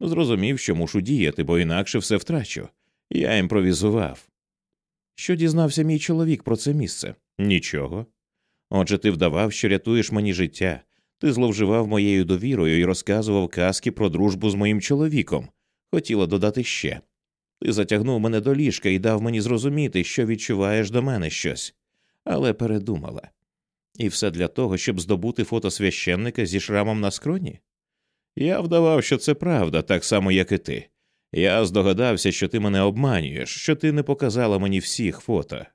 Speaker 2: зрозумів, що мушу діяти, бо інакше все втрачу. Я імпровізував. Що дізнався мій чоловік про це місце? Нічого. Отже, ти вдавав, що рятуєш мені життя, ти зловживав моєю довірою і розказував казки про дружбу з моїм чоловіком. Хотіла додати ще. Ти затягнув мене до ліжка і дав мені зрозуміти, що відчуваєш до мене щось, але передумала. І все для того, щоб здобути фото священника зі шрамом на скроні? Я вдавав, що це правда, так само, як і ти. Я здогадався, що ти мене обманюєш, що ти не показала мені всіх фото.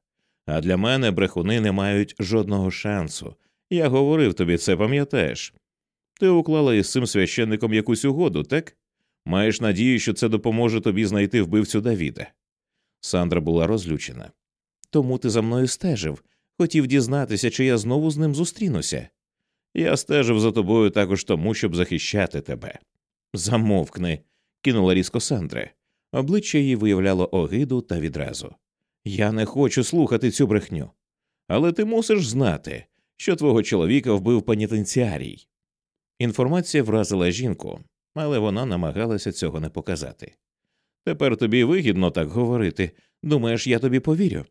Speaker 2: А для мене брехуни не мають жодного шансу. Я говорив тобі це, пам'ятаєш. Ти уклала із цим священником якусь угоду, так? Маєш надію, що це допоможе тобі знайти вбивцю Давіда. Сандра була розлючена. Тому ти за мною стежив, хотів дізнатися, чи я знову з ним зустрінуся. Я стежив за тобою також тому, щоб захищати тебе. Замовкни, кинула різко Сандра. Обличчя її виявляло огиду та відразу. Я не хочу слухати цю брехню. Але ти мусиш знати, що твого чоловіка вбив пенітенціарій. Інформація вразила жінку, але вона намагалася цього не показати. Тепер тобі вигідно так говорити. Думаєш, я тобі повірю.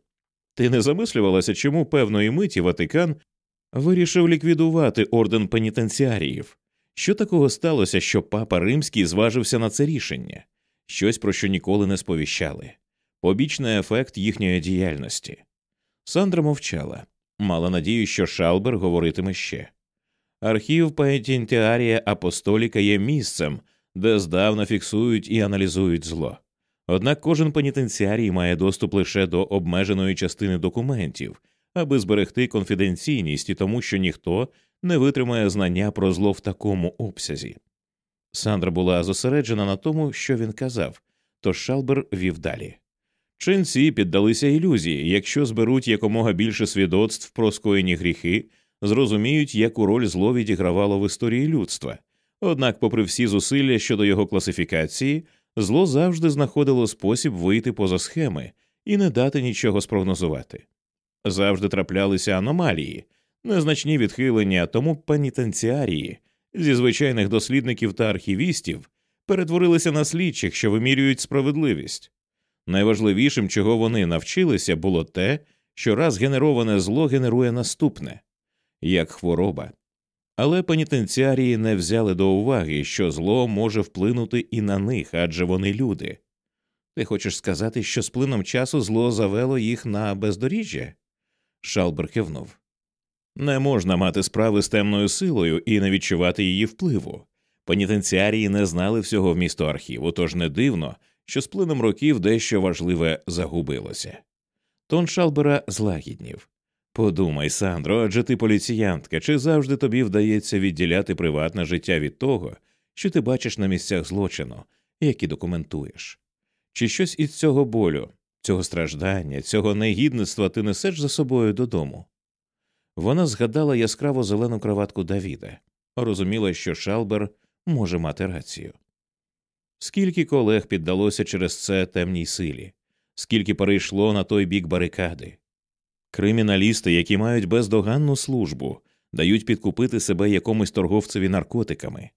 Speaker 2: Ти не замислювалася, чому певної миті Ватикан вирішив ліквідувати орден пенітенціаріїв? Що такого сталося, що папа римський зважився на це рішення, щось про що ніколи не сповіщали, побічний ефект їхньої діяльності. Сандра мовчала, мала надію, що Шалбер говоритиме ще. Архів Паетінтіарія Апостоліка є місцем, де здавна фіксують і аналізують зло. Однак кожен пенітенціарій має доступ лише до обмеженої частини документів, аби зберегти конфіденційність і тому, що ніхто не витримає знання про зло в такому обсязі. Сандра була зосереджена на тому, що він казав, тож Шалбер вів далі. Ченці піддалися ілюзії, якщо зберуть якомога більше свідоцтв про скоєні гріхи, зрозуміють, яку роль зло відігравало в історії людства. Однак, попри всі зусилля щодо його класифікації, зло завжди знаходило спосіб вийти поза схеми і не дати нічого спрогнозувати. Завжди траплялися аномалії, незначні відхилення, тому пенітенціарії зі звичайних дослідників та архівістів перетворилися на слідчих, що вимірюють справедливість. Найважливішим, чого вони навчилися, було те, що раз генероване зло генерує наступне як хвороба. Але пенітенціарії не взяли до уваги, що зло може вплинути і на них, адже вони люди. Ти хочеш сказати, що з плином часу зло завело їх на бездоріжжя? Шалбер кивнув. Не можна мати справи з темною силою і не відчувати її впливу. Пенітенціарії не знали всього вмісту архіву, тож не дивно, що з плином років дещо важливе загубилося. Тон Шалбера злагіднів. Подумай, Сандро, адже ти поліціянтка, чи завжди тобі вдається відділяти приватне життя від того, що ти бачиш на місцях злочину, які документуєш? Чи щось із цього болю, цього страждання, цього негідництва ти несеш за собою додому? Вона згадала яскраво зелену кроватку Давіда, розуміла, що Шалбер може мати рацію. Скільки колег піддалося через це темній силі, скільки перейшло на той бік барикади. Криміналісти, які мають бездоганну службу, дають підкупити себе якомусь торговцеві наркотиками.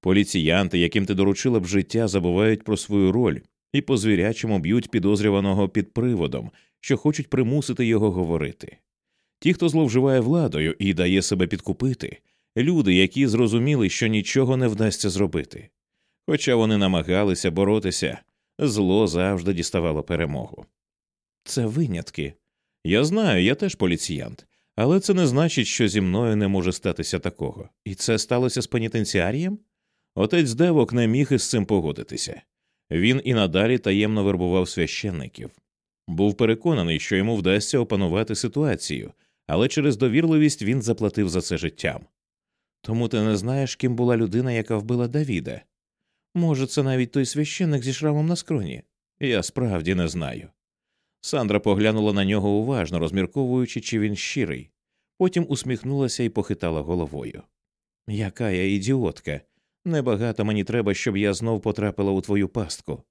Speaker 2: Поліціянти, яким ти доручила б життя, забувають про свою роль і по звірячому б'ють підозрюваного під приводом, що хочуть примусити його говорити. Ті, хто зловживає владою і дає себе підкупити, люди, які зрозуміли, що нічого не вдасться зробити. Хоча вони намагалися боротися, зло завжди діставало перемогу. Це винятки. Я знаю, я теж поліціянт, але це не значить, що зі мною не може статися такого. І це сталося з пенітенціарієм? Отець Девок не міг із цим погодитися. Він і надалі таємно вербував священників. Був переконаний, що йому вдасться опанувати ситуацію, але через довірливість він заплатив за це життям. Тому ти не знаєш, ким була людина, яка вбила Давіда. Може, це навіть той священник зі шрамом на скроні? Я справді не знаю. Сандра поглянула на нього уважно, розмірковуючи, чи він щирий, потім усміхнулася і похитала головою. Яка я ідіотка. Небагато мені треба, щоб я знов потрапила у твою пастку.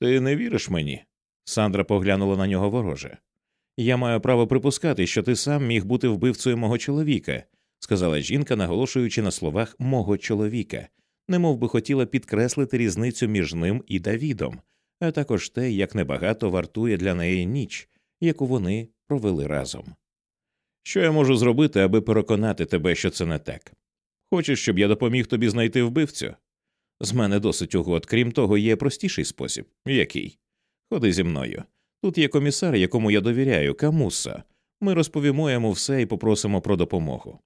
Speaker 2: Ти не віриш мені? Сандра поглянула на нього вороже. Я маю право припускати, що ти сам міг бути вбивцею мого чоловіка, сказала жінка, наголошуючи на словах мого чоловіка, немов би хотіла підкреслити різницю між ним і Давідом, а також те, як небагато вартує для неї ніч, яку вони провели разом. Що я можу зробити, аби переконати тебе, що це не так? Хочеш, щоб я допоміг тобі знайти вбивцю? З мене досить угод, крім того, є простіший спосіб. Який? Ходи зі мною. Тут є комісар, якому я довіряю, Камуса. Ми розповімо йому все і попросимо про допомогу.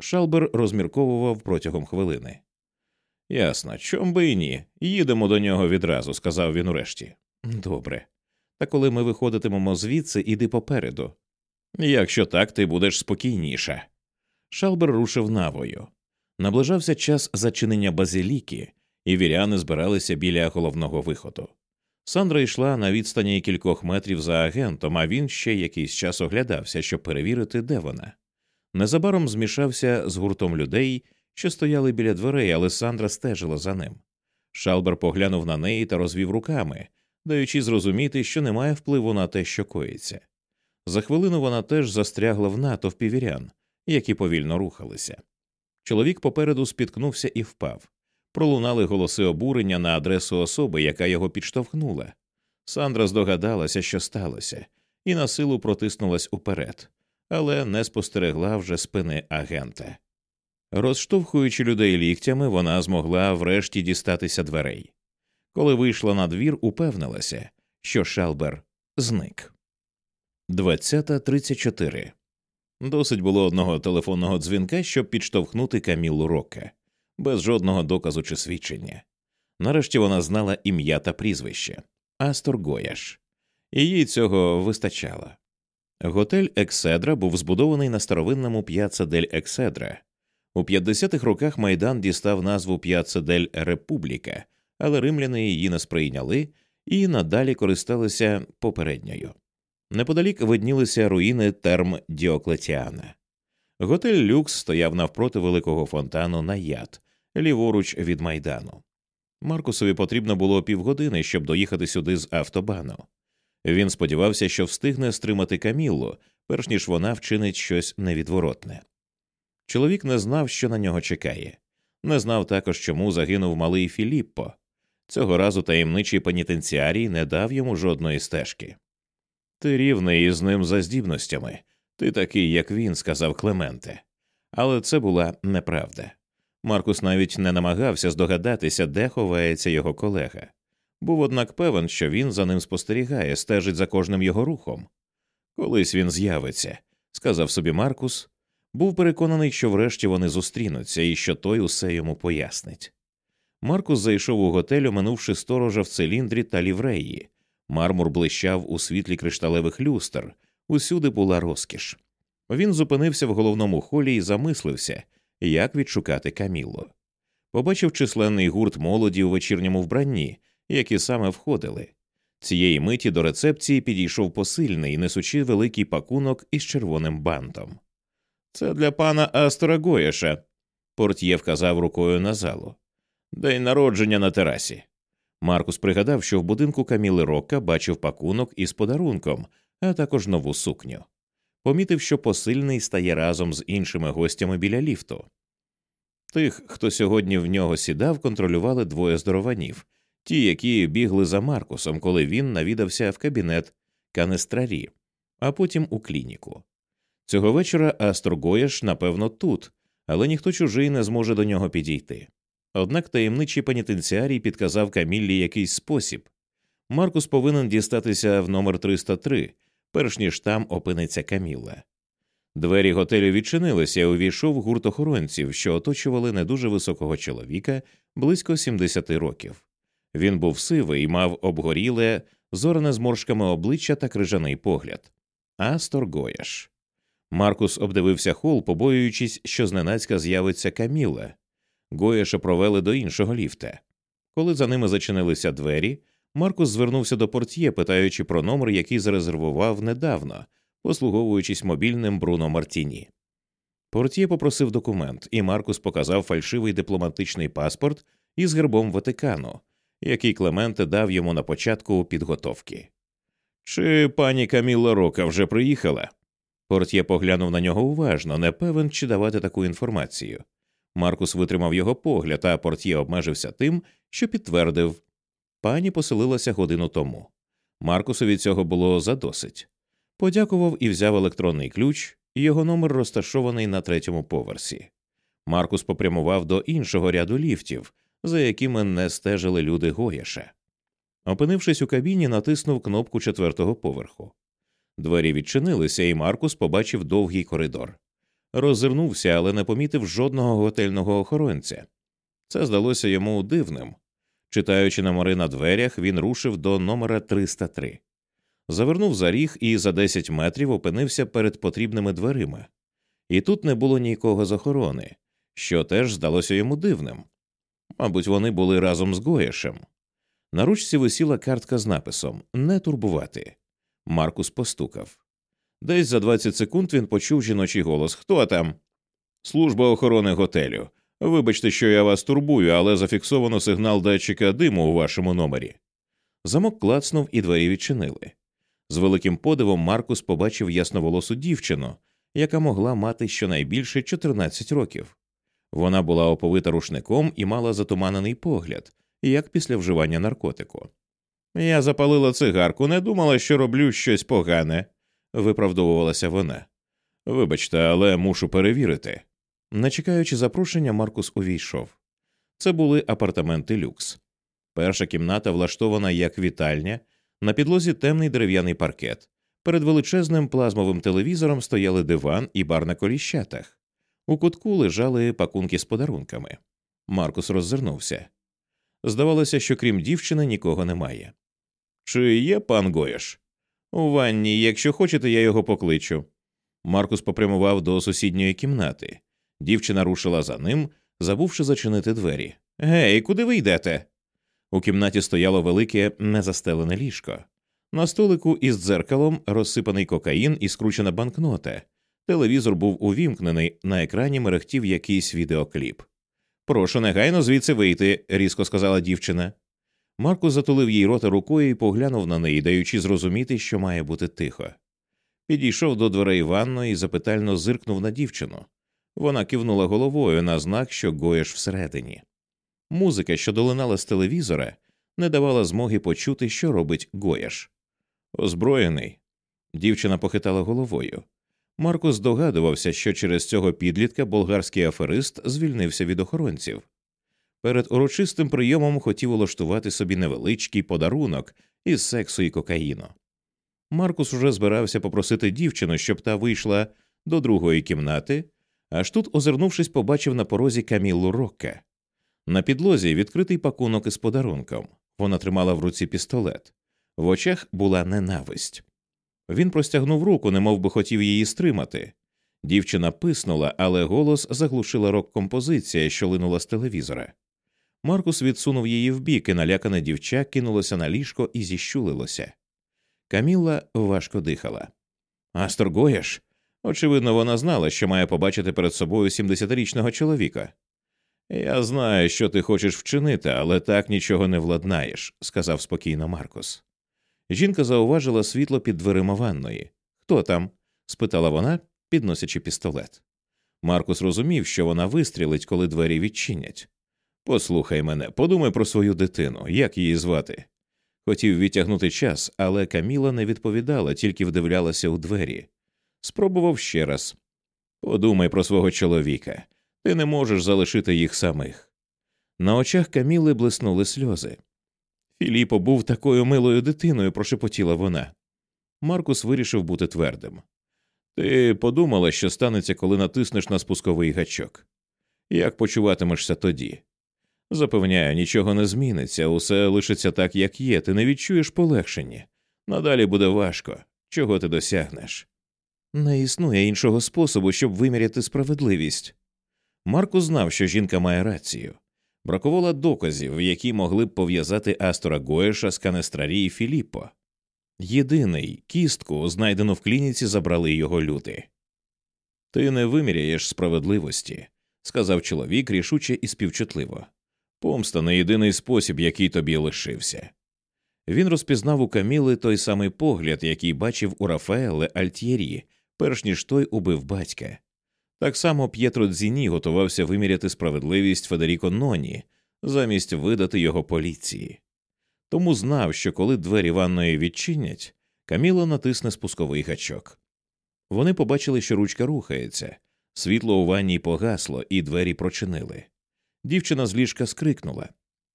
Speaker 2: Шалбер розмірковував протягом хвилини. Ясно, чом би і ні. Їдемо до нього відразу, сказав він урешті. Добре. Та коли ми виходитимемо звідси, іди попереду. Якщо так, ти будеш спокійніша. Шалбер рушив навою. Наближався час зачинення базиліки, і віряни збиралися біля головного виходу. Сандра йшла на відстані кількох метрів за агентом, а він ще якийсь час оглядався, щоб перевірити, де вона. Незабаром змішався з гуртом людей, що стояли біля дверей, але Сандра стежила за ним. Шалбер поглянув на неї та розвів руками, даючи зрозуміти, що немає впливу на те, що коїться. За хвилину вона теж застрягла в натовпі вірян, які повільно рухалися. Чоловік попереду спіткнувся і впав. Пролунали голоси обурення на адресу особи, яка його підштовхнула. Сандра здогадалася, що сталося, і на силу протиснулась уперед, але не спостерегла вже спини агента. Розштовхуючи людей ліктями, вона змогла врешті дістатися дверей. Коли вийшла на двір, упевнилася, що Шалбер зник. 20.34 Досить було одного телефонного дзвінка, щоб підштовхнути Камілу Рока, без жодного доказу чи свідчення. Нарешті вона знала ім'я та прізвище Астор Гояш, їй цього вистачало. Готель Екседра був збудований на старовинному п'яца дель Екседра. У 50-х роках майдан дістав назву П'яца дель Републіка, але римляни її не сприйняли і надалі користалися попередньою. Неподалік виднілися руїни терм Діоклетіана. Готель Люкс стояв навпроти великого фонтану на яд, ліворуч від майдану. Маркусові потрібно було півгодини, щоб доїхати сюди з автобану. Він сподівався, що встигне стримати Каміллу, перш ніж вона вчинить щось невідворотне. Чоловік не знав, що на нього чекає, не знав також, чому загинув малий Філіппо. Цього разу таємничий пенітенціарій не дав йому жодної стежки. Ти рівний із ним за здібностями, ти такий, як він, сказав Клементе. Але це була неправда. Маркус навіть не намагався здогадатися, де ховається його колега. Був, однак, певен, що він за ним спостерігає, стежить за кожним його рухом. Колись він з'явиться, сказав собі Маркус, був переконаний, що врешті вони зустрінуться і що той усе йому пояснить. Маркус зайшов у готель, минувши сторожа в циліндрі та лівреї. Мармур блищав у світлі кришталевих люстр, усюди була розкіш. Він зупинився в головному холі і замислився, як відшукати Камілло. Побачив численний гурт молоді у вечірньому вбранні, які саме входили. Цієї миті до рецепції підійшов посильний, несучи великий пакунок із червоним бантом. Це для пана Астора Гоєша. Портьє вказав рукою на залу. День народження на терасі. Маркус пригадав, що в будинку Каміли Рокка бачив пакунок із подарунком, а також нову сукню. Помітив, що посильний стає разом з іншими гостями біля ліфту. Тих, хто сьогодні в нього сідав, контролювали двоє здорованів, ті, які бігли за Маркусом, коли він навідався в кабінет канестрарі, а потім у клініку. Цього вечора Астор Гоєш, напевно, тут, але ніхто чужий не зможе до нього підійти. Однак таємничий пенітенціарій підказав Каміллі якийсь спосіб. Маркус повинен дістатися в номер 303, перш ніж там опиниться Камілла. Двері готелю відчинилися і увійшов гурт охоронців, що оточували не дуже високого чоловіка близько 70 років. Він був сивий і мав обгоріле, зорене зморшками обличчя та крижаний погляд. Астор Гояш.
Speaker 1: Маркус обдивився хол, побоюючись, що зненацька з'явиться Каміла. Гоєша провели до іншого ліфта. Коли за ними зачинилися двері, Маркус звернувся до портьє, питаючи про номер, який зарезервував недавно, послуговуючись мобільним Бруно Мартіні. Портьє попросив документ, і Маркус показав фальшивий дипломатичний паспорт із гербом Ватикану, який Клементе дав йому на початку підготовки. Чи пані Камілла Рока вже приїхала? Портьє поглянув на нього уважно, не певен, чи давати таку інформацію. Маркус витримав його погляд, а портьє обмежився тим, що підтвердив пані поселилася годину тому. Маркусу від цього було задосить. Подякував і взяв електронний ключ, його номер розташований на третьому поверсі. Маркус попрямував до іншого ряду ліфтів, за якими не стежили люди Гояша. Опинившись у кабіні, натиснув кнопку четвертого поверху. Двері відчинилися, і Маркус побачив довгий коридор. Роззирнувся, але не помітив жодного готельного охоронця. Це здалося йому дивним. Читаючи номери на дверях, він рушив до номера 303. Завернув за ріг і за 10 метрів опинився перед потрібними дверима. І тут не було нікого з охорони, що теж здалося йому дивним. Мабуть, вони були разом з Гоєшем. На ручці висіла картка з написом Не турбувати. Маркус постукав. Десь за 20 секунд він почув жіночий голос Хто там? Служба охорони готелю. Вибачте, що я вас турбую, але зафіксовано сигнал датчика диму у вашому номері. Замок клацнув і двері відчинили. З великим подивом Маркус побачив ясноволосу дівчину, яка могла мати щонайбільше 14 років. Вона була оповита рушником і мала затуманений погляд, як після вживання наркотику. Я запалила цигарку, не думала, що роблю щось погане, виправдовувалася вона. Вибачте, але мушу перевірити. Не чекаючи запрошення, Маркус увійшов. Це були апартаменти люкс. Перша кімната влаштована як вітальня, на підлозі темний дерев'яний паркет. Перед величезним плазмовим телевізором стояли диван і бар на коліщатах. У кутку лежали пакунки з подарунками. Маркус роззирнувся. Здавалося, що крім дівчини нікого немає. Чи є пан Гоєш? У ванні, якщо хочете, я його покличу. Маркус попрямував до сусідньої кімнати. Дівчина рушила за ним, забувши зачинити двері. Гей, куди ви йдете? У кімнаті стояло велике незастелене ліжко. На столику із дзеркалом розсипаний кокаїн і скручена банкнота. Телевізор був увімкнений, на екрані мерехтів якийсь відеокліп. Прошу негайно звідси вийти, різко сказала дівчина. Маркус затулив їй рота рукою і поглянув на неї, даючи зрозуміти, що має бути тихо. Підійшов до дверей ванної і запитально зиркнув на дівчину. Вона кивнула головою на знак, що гоєш всередині. Музика, що долинала з телевізора, не давала змоги почути, що робить Гояш. Озброєний. Дівчина похитала головою. Маркус здогадувався, що через цього підлітка болгарський аферист звільнився від охоронців. Перед урочистим прийомом хотів улаштувати собі невеличкий подарунок із сексу і кокаїну. Маркус уже збирався попросити дівчину, щоб та вийшла до другої кімнати, аж тут, озирнувшись, побачив на порозі Каміллу Рокка. На підлозі відкритий пакунок із подарунком. Вона тримала в руці пістолет. В очах була ненависть. Він простягнув руку, немов би хотів її стримати. Дівчина писнула, але голос заглушила рок композиція, що линула з телевізора. Маркус відсунув її вбік, і налякане дівча кинулося на ліжко і зіщулилося. Камілла важко дихала. Астор Гоєш? Очевидно, вона знала, що має побачити перед собою 70-річного чоловіка. Я знаю, що ти хочеш вчинити, але так нічого не владнаєш, сказав спокійно Маркус. Жінка зауважила світло під дверима ванної. Хто там? спитала вона, підносячи пістолет. Маркус розумів, що вона вистрілить, коли двері відчинять. Послухай мене, подумай про свою дитину, як її звати. Хотів відтягнути час, але Каміла не відповідала, тільки вдивлялася у двері. Спробував ще раз подумай про свого чоловіка. Ти не можеш залишити їх самих. На очах Каміли блиснули сльози. Філіппо був такою милою дитиною, прошепотіла вона. Маркус вирішив бути твердим. Ти подумала, що станеться, коли натиснеш на спусковий гачок. Як почуватимешся тоді? Запевняю, нічого не зміниться, усе лишиться так, як є, ти не відчуєш полегшення. Надалі буде важко. Чого ти досягнеш?
Speaker 2: Не існує іншого способу, щоб виміряти справедливість. Маркус знав, що жінка має рацію. Бракувало доказів, які могли б пов'язати Астора Гоеша з Канестрарі і Філіппо. Єдиний кістку, знайдену в клініці, забрали його люди. Ти не виміряєш справедливості, сказав чоловік рішуче і співчутливо. Помста не єдиний спосіб, який тобі лишився. Він розпізнав у Каміли той самий погляд, який бачив у Рафаеле Альтєрі, перш ніж той убив батька. Так само П'єтро Дзіні готувався виміряти справедливість Федеріко Ноні замість видати його поліції. Тому знав, що коли двері ванної відчинять, Каміла натисне спусковий гачок. Вони побачили, що ручка рухається, світло у ванній погасло, і двері прочинили. Дівчина з ліжка скрикнула.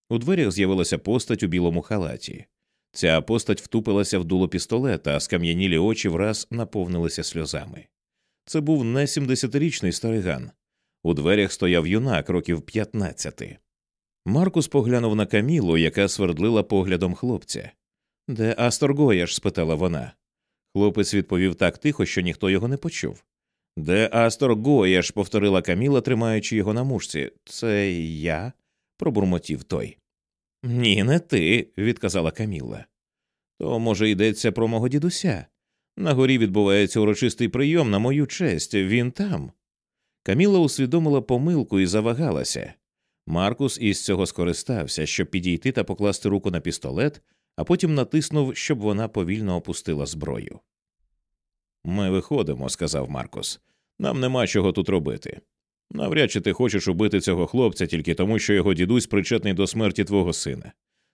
Speaker 2: У дверях з'явилася постать у білому халаті. Ця постать втупилася в дуло пістолета, а скам'янілі очі враз наповнилися сльозами. Це був не 70-річний стариган. У дверях стояв юнак років 15. Маркус поглянув на Камілу, яка свердлила поглядом хлопця. Де Астор Гояш? спитала вона. Хлопець відповів так тихо, що ніхто його не почув. Де Астор Гояш? повторила Каміла, тримаючи його на мушці. Це я? пробурмотів той. Ні, не ти, відказала Каміла. То, може, йдеться про мого дідуся. На горі відбувається урочистий прийом на мою честь, він там. Каміла усвідомила помилку і завагалася. Маркус із цього скористався, щоб підійти та покласти руку на пістолет, а потім натиснув, щоб вона повільно опустила зброю. Ми виходимо, сказав Маркус. Нам нема чого тут робити. Навряд чи ти хочеш убити цього хлопця тільки тому, що його дідусь причетний до смерті твого сина.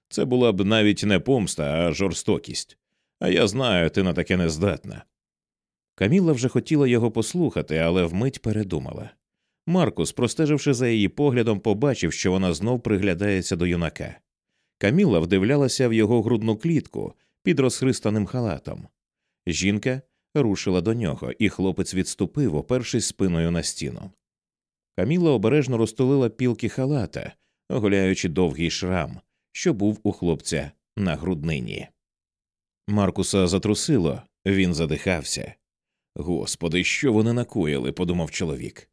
Speaker 2: Це була б навіть не помста, а жорстокість. А я знаю, ти на таке не здатна. Каміла вже хотіла його послухати, але вмить передумала. Маркус, простеживши за її поглядом, побачив, що вона знов приглядається до юнака. Каміла вдивлялася в його грудну клітку під розхристаним халатом. Жінка рушила до нього, і хлопець відступив, опершись спиною на стіну. Каміла обережно розтулила пілки халата, оголяючи довгий шрам, що був у хлопця на груднині. Маркуса затрусило, він задихався. Господи, що вони накоїли, подумав чоловік.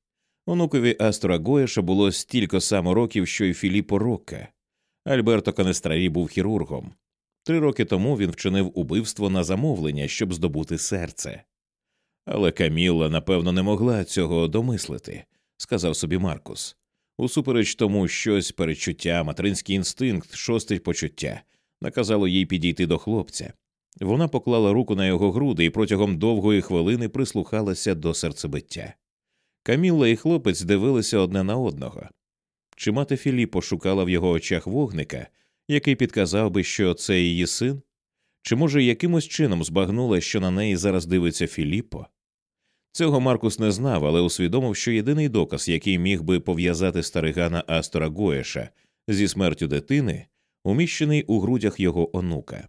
Speaker 2: Онукові Астора Гоєша було стільки само років, що й Філіппо Рокка. Альберто Канестрарі був хірургом. Три роки тому він вчинив убивство на замовлення, щоб здобути серце. Але Камілла, напевно, не могла цього домислити, сказав собі Маркус. Усупереч тому, щось передчуття, материнський інстинкт, шосте почуття наказало їй підійти до хлопця. Вона поклала руку на його груди і протягом довгої хвилини прислухалася до серцебиття. Камілла і хлопець дивилися одне на одного. Чи мати Філіппо шукала в його очах вогника, який підказав би, що це її син? Чи, може, якимось чином збагнула, що на неї зараз дивиться Філіппо? Цього Маркус не знав, але усвідомив, що єдиний доказ, який міг би пов'язати старигана Астора Гоеша зі смертю дитини, уміщений у грудях його онука.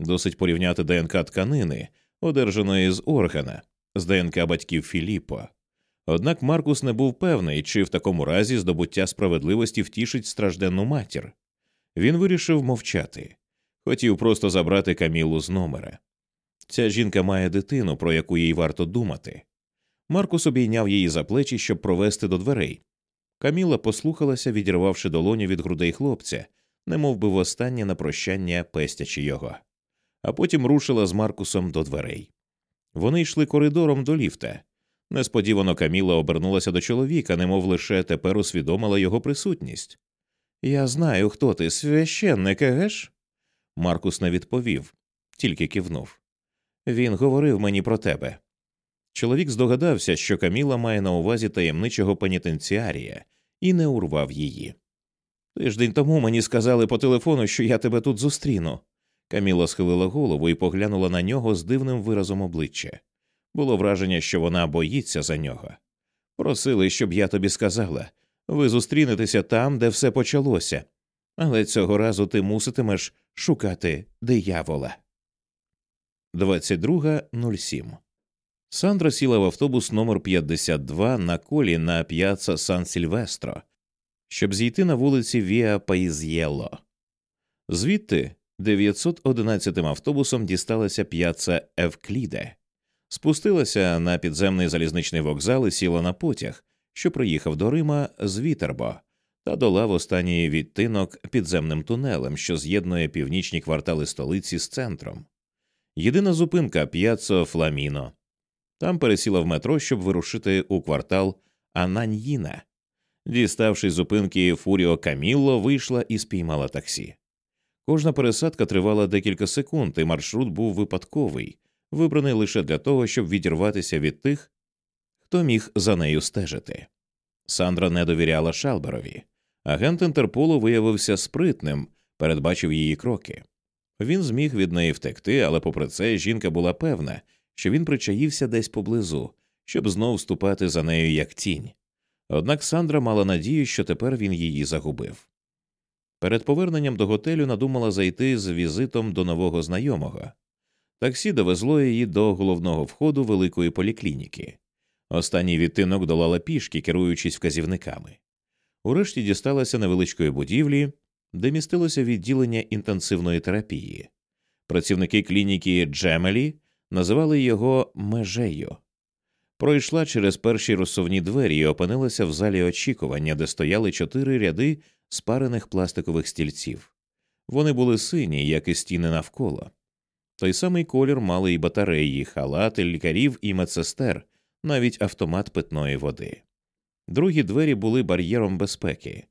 Speaker 2: Досить порівняти ДНК тканини, одержаної з органа, з ДНК батьків Філіппо. Однак Маркус не був певний, чи в такому разі здобуття справедливості втішить стражденну матір. Він вирішив мовчати, хотів просто забрати Камілу з номера. Ця жінка має дитину, про яку їй варто думати. Маркус обійняв її за плечі, щоб провести до дверей. Каміла послухалася, відірвавши долоню від грудей хлопця, немов би востаннє на прощання пестячи його, а потім рушила з Маркусом до дверей. Вони йшли коридором до ліфта. Несподівано Каміла обернулася до чоловіка, немов лише тепер усвідомила його присутність. Я знаю, хто ти, священник, егеш?» Маркус не відповів, тільки кивнув. Він говорив мені про тебе. Чоловік здогадався, що Каміла має на увазі таємничого пенітенціарія, і не урвав її. Тиждень тому мені сказали по телефону, що я тебе тут зустріну. Каміла схилила голову і поглянула на нього з дивним виразом обличчя. Було враження, що вона боїться за нього. Просили, щоб я тобі сказала ви зустрінетеся там, де все почалося, але цього разу ти муситимеш шукати диявола. 22.07 Сандра сіла в автобус номер 52 на колі на п'яца Сан Сільвестро, щоб зійти на вулиці Віа Паїз'єло. Звідти 911 автобусом дісталася п'яца Евкліде. Спустилася на підземний залізничний вокзал і сіла на потяг, що приїхав до Рима з Вітербо, та долав останній відтинок підземним тунелем, що з'єднує північні квартали столиці з центром. Єдина зупинка П'яццо Фламіно. Там пересіла в метро, щоб вирушити у квартал Ананьїна. Діставшись зупинки Фуріо Камілло, вийшла і спіймала таксі. Кожна пересадка тривала декілька секунд, і маршрут був випадковий, вибраний лише для того, щоб відірватися від тих, хто міг за нею стежити. Сандра не довіряла Шалберові. Агент Інтерполу виявився спритним, передбачив її кроки. Він зміг від неї втекти, але попри це жінка була певна, що він причаївся десь поблизу, щоб знов вступати за нею як тінь. Однак Сандра мала надію, що тепер він її загубив. Перед поверненням до готелю надумала зайти з візитом до нового знайомого. Таксі довезло її до головного входу великої поліклініки. Останній відтинок долала пішки, керуючись вказівниками. Урешті дісталася невеличкої будівлі, де містилося відділення інтенсивної терапії. Працівники клініки Джемелі називали його межею. Пройшла через перші розсувні двері і опинилася в залі очікування, де стояли чотири ряди спарених пластикових стільців. Вони були сині, як і стіни навколо. Той самий колір мали і батареї, халати, лікарів і медсестер, навіть автомат питної води. Другі двері були бар'єром безпеки.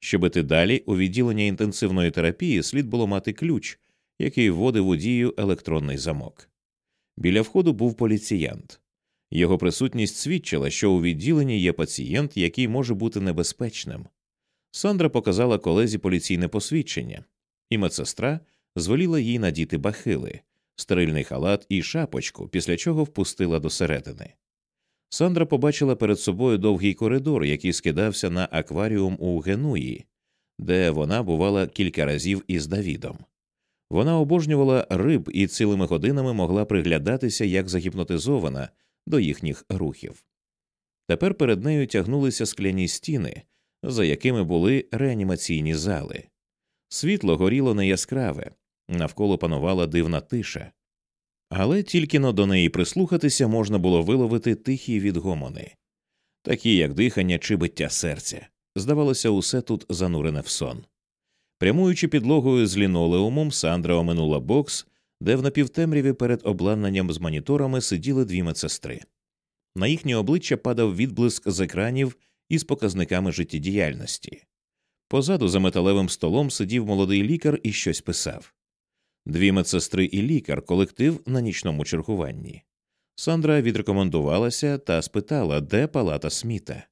Speaker 2: Щоб іти далі, у відділення інтенсивної терапії слід було мати ключ, який вводив у дію електронний замок. Біля входу був поліціянт. Його присутність свідчила, що у відділенні є пацієнт, який може бути небезпечним. Сандра показала колезі поліційне посвідчення, і медсестра звеліла їй надіти бахили, стерильний халат і шапочку, після чого впустила до середини. Сандра побачила перед собою довгий коридор, який скидався на акваріум у Генуї, де вона бувала кілька разів із Давідом. Вона обожнювала риб і цілими годинами могла приглядатися як загіпнотизована до їхніх рухів. Тепер перед нею тягнулися скляні стіни, за якими були реанімаційні зали. Світло горіло неяскраве, навколо панувала дивна тиша, але тільки но до неї прислухатися можна було виловити тихі відгомони, такі як дихання чи биття серця. Здавалося, усе тут занурене в сон. Прямуючи підлогою з лінолеумом, Сандра оминула бокс, де в напівтемряві перед обладнанням з моніторами сиділи дві медсестри. На їхнє обличчя падав відблиск з екранів із показниками життєдіяльності. Позаду за металевим столом сидів молодий лікар і щось писав. Дві медсестри і лікар, колектив на нічному чергуванні. Сандра відрекомендувалася та спитала, де палата Сміта.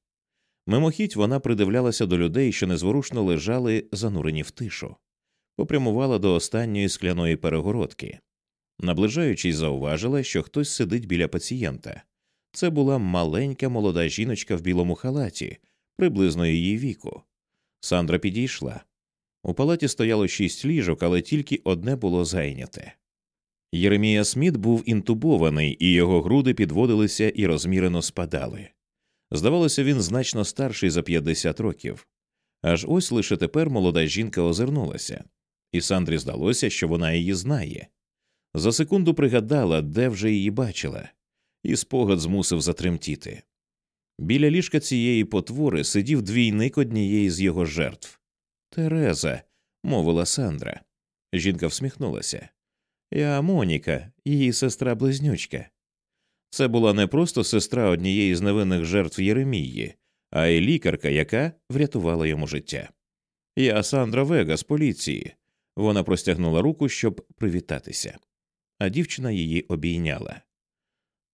Speaker 2: Мимохідь вона придивлялася до людей, що незворушно лежали, занурені в тишу, попрямувала до останньої скляної перегородки. Наближаючись, зауважила, що хтось сидить біля пацієнта. Це була маленька молода жіночка в білому халаті, приблизно її віку. Сандра підійшла. У палаті стояло шість ліжок, але тільки одне було зайняте. Єремія Сміт був інтубований, і його груди підводилися і розмірено спадали. Здавалося, він значно старший за 50 років. Аж ось лише тепер молода жінка озирнулася, і Сандрі здалося, що вона її знає. За секунду пригадала, де вже її бачила, і спогад змусив затремтіти. Біля ліжка цієї потвори сидів двійник однієї з його жертв. Тереза, мовила Сандра. Жінка всміхнулася. Я Моніка, її сестра близнючка. Це була не просто сестра однієї з невинних жертв Єремії, а й лікарка, яка врятувала йому життя. Я Сандра Вега з поліції. Вона простягнула руку, щоб привітатися, а дівчина її обійняла.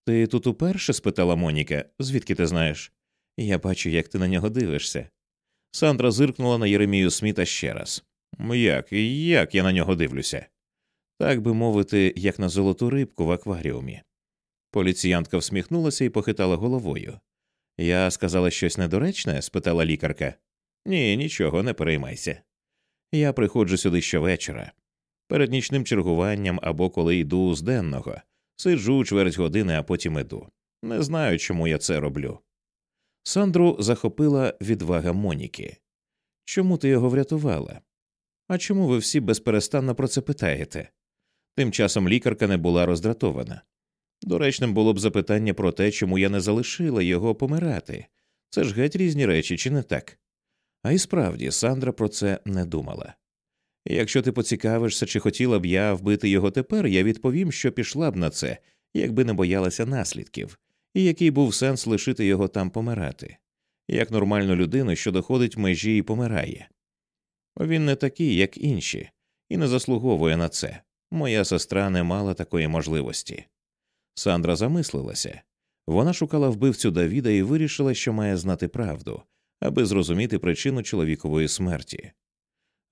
Speaker 2: Ти тут уперше? спитала Моніка, звідки ти знаєш? Я бачу, як ти на нього дивишся. Сандра зиркнула на Єремію Сміта ще раз. Як, як я на нього дивлюся? Так би мовити, як на золоту рибку в акваріумі. Поліціянтка всміхнулася і похитала головою. Я сказала щось недоречне? спитала лікарка. Ні, нічого, не переймайся. Я приходжу сюди щовечора. Перед нічним чергуванням або коли йду з денного, сиджу чверть години, а потім іду. Не знаю, чому я це роблю. Сандру захопила відвага Моніки. Чому ти його врятувала? А чому ви всі безперестанно про це питаєте? Тим часом лікарка не була роздратована. Доречним було б запитання про те, чому я не залишила його помирати. Це ж геть різні речі, чи не так? А й справді Сандра про це не думала. Якщо ти поцікавишся, чи хотіла б я вбити його тепер, я відповім, що пішла б на це, якби не боялася наслідків, і який був сенс лишити його там помирати, як нормальну людину, що доходить межі і помирає. Він не такий, як інші, і не заслуговує на це. Моя сестра не мала такої можливості. Сандра замислилася. Вона шукала вбивцю Давіда і вирішила, що має знати правду, аби зрозуміти причину чоловікової смерті,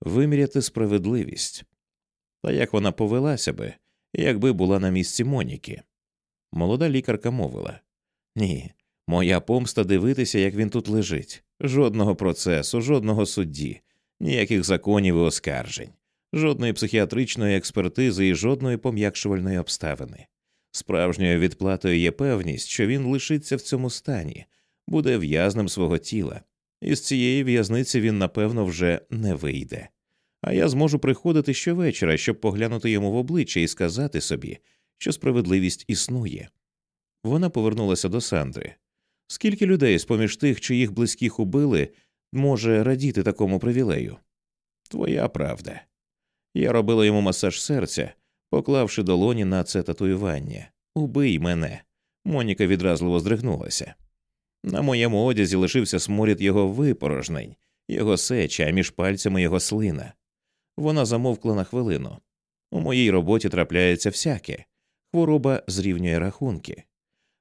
Speaker 2: виміряти справедливість. Та як вона повелася би, якби була на місці Моніки. Молода лікарка мовила Ні, моя помста дивитися, як він тут лежить. Жодного процесу, жодного судді, ніяких законів і оскаржень, жодної психіатричної експертизи і жодної пом'якшувальної обставини. Справжньою відплатою є певність, що він лишиться в цьому стані, буде в'язнем свого тіла, і з цієї в'язниці він, напевно, вже не вийде. А я зможу приходити щовечора, щоб поглянути йому в обличчя і сказати собі, що справедливість існує. Вона повернулася до Сандри. Скільки людей з поміж тих, чиїх близьких убили, може радіти такому привілею? Твоя правда. Я робила йому масаж серця, поклавши долоні на це татуювання. Убий мене. Моніка відразливо здригнулася. На моєму одязі лишився сморід його випорожнень, його сеча, а між пальцями його слина. Вона замовкла на хвилину. У моїй роботі трапляється всяке хвороба зрівнює рахунки.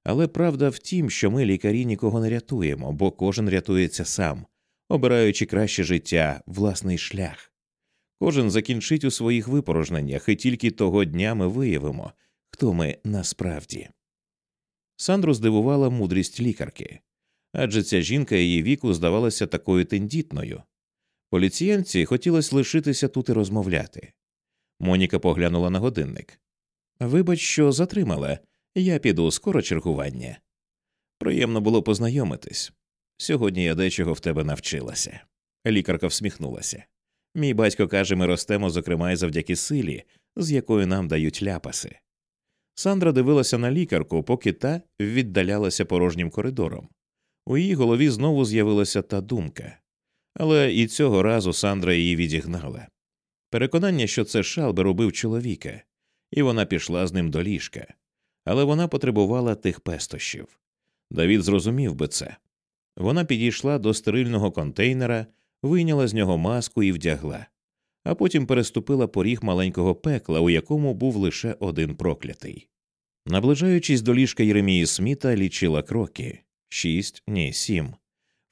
Speaker 2: Але правда в тім, що ми лікарі нікого не рятуємо, бо кожен рятується сам, обираючи краще життя, власний шлях. Кожен закінчить у своїх випорожненнях, і тільки того дня ми виявимо, хто ми насправді. Сандру здивувала мудрість лікарки адже ця жінка її віку здавалася такою тендітною. Поліціянці хотілося лишитися тут і розмовляти. Моніка поглянула на годинник. Вибач, що затримала, я піду скоро чергування. Приємно було познайомитись. Сьогодні я дечого в тебе навчилася. Лікарка всміхнулася. Мій батько каже, ми ростемо, зокрема, й завдяки силі, з якою нам дають ляпаси. Сандра дивилася на лікарку, поки та віддалялася порожнім коридором. У її голові знову з'явилася та думка, але і цього разу Сандра її відігнала. Переконання, що це шалбер убив чоловіка, і вона пішла з ним до ліжка, але вона потребувала тих пестощів. Давід зрозумів би це. Вона підійшла до стерильного контейнера, вийняла з нього маску і вдягла, а потім переступила поріг маленького пекла, у якому був лише один проклятий. Наближаючись до ліжка Єремії Сміта, лічила кроки шість, ні, сім,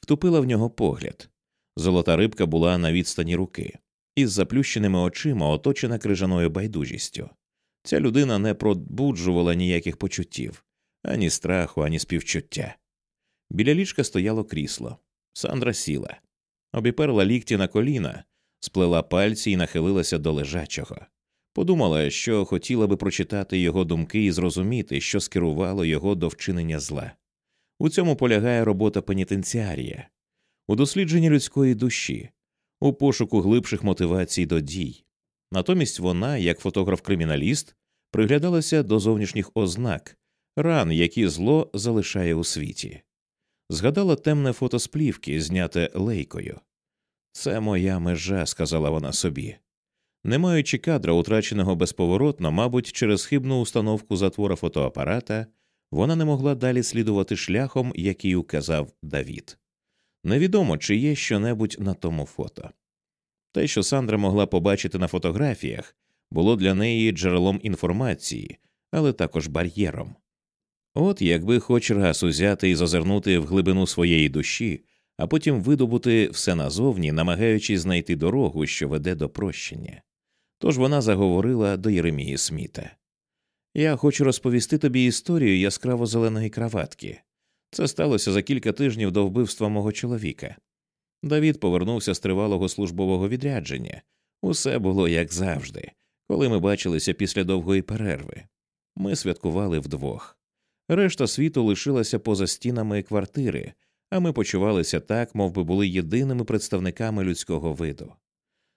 Speaker 2: втупила в нього погляд. Золота рибка була на відстані руки, із заплющеними очима, оточена крижаною байдужістю. Ця людина не пробуджувала ніяких почуттів ані страху, ані співчуття. Біля ліжка стояло крісло. Сандра сіла, обіперла лікті на коліна, сплела пальці і нахилилася до лежачого. Подумала, що хотіла би прочитати його думки і зрозуміти, що скерувало його до вчинення зла. У цьому полягає робота пенітенціарія, у дослідженні людської душі, у пошуку глибших мотивацій до дій. Натомість вона, як фотограф-криміналіст, приглядалася до зовнішніх ознак, ран, які зло залишає у світі. Згадала темне фото сплівки, зняте лейкою. Це моя межа, сказала вона собі. Не маючи кадра, утраченого безповоротно, мабуть, через хибну установку затвора фотоапарата, вона не могла далі слідувати шляхом, який указав Давід. Невідомо, чи є щонебудь на тому фото. Те, що Сандра могла побачити на фотографіях, було для неї джерелом інформації, але також бар'єром. От якби хоч раз узяти і зазирнути в глибину своєї душі, а потім видобути все назовні, намагаючись знайти дорогу, що веде до прощення. Тож вона заговорила до Єремії Сміта. Я хочу розповісти тобі історію яскраво зеленої краватки. Це сталося за кілька тижнів до вбивства мого чоловіка. Давід повернувся з тривалого службового відрядження. Усе було як завжди, коли ми бачилися після довгої перерви. Ми святкували вдвох. Решта світу лишилася поза стінами квартири, а ми почувалися так, мов би були єдиними представниками людського виду.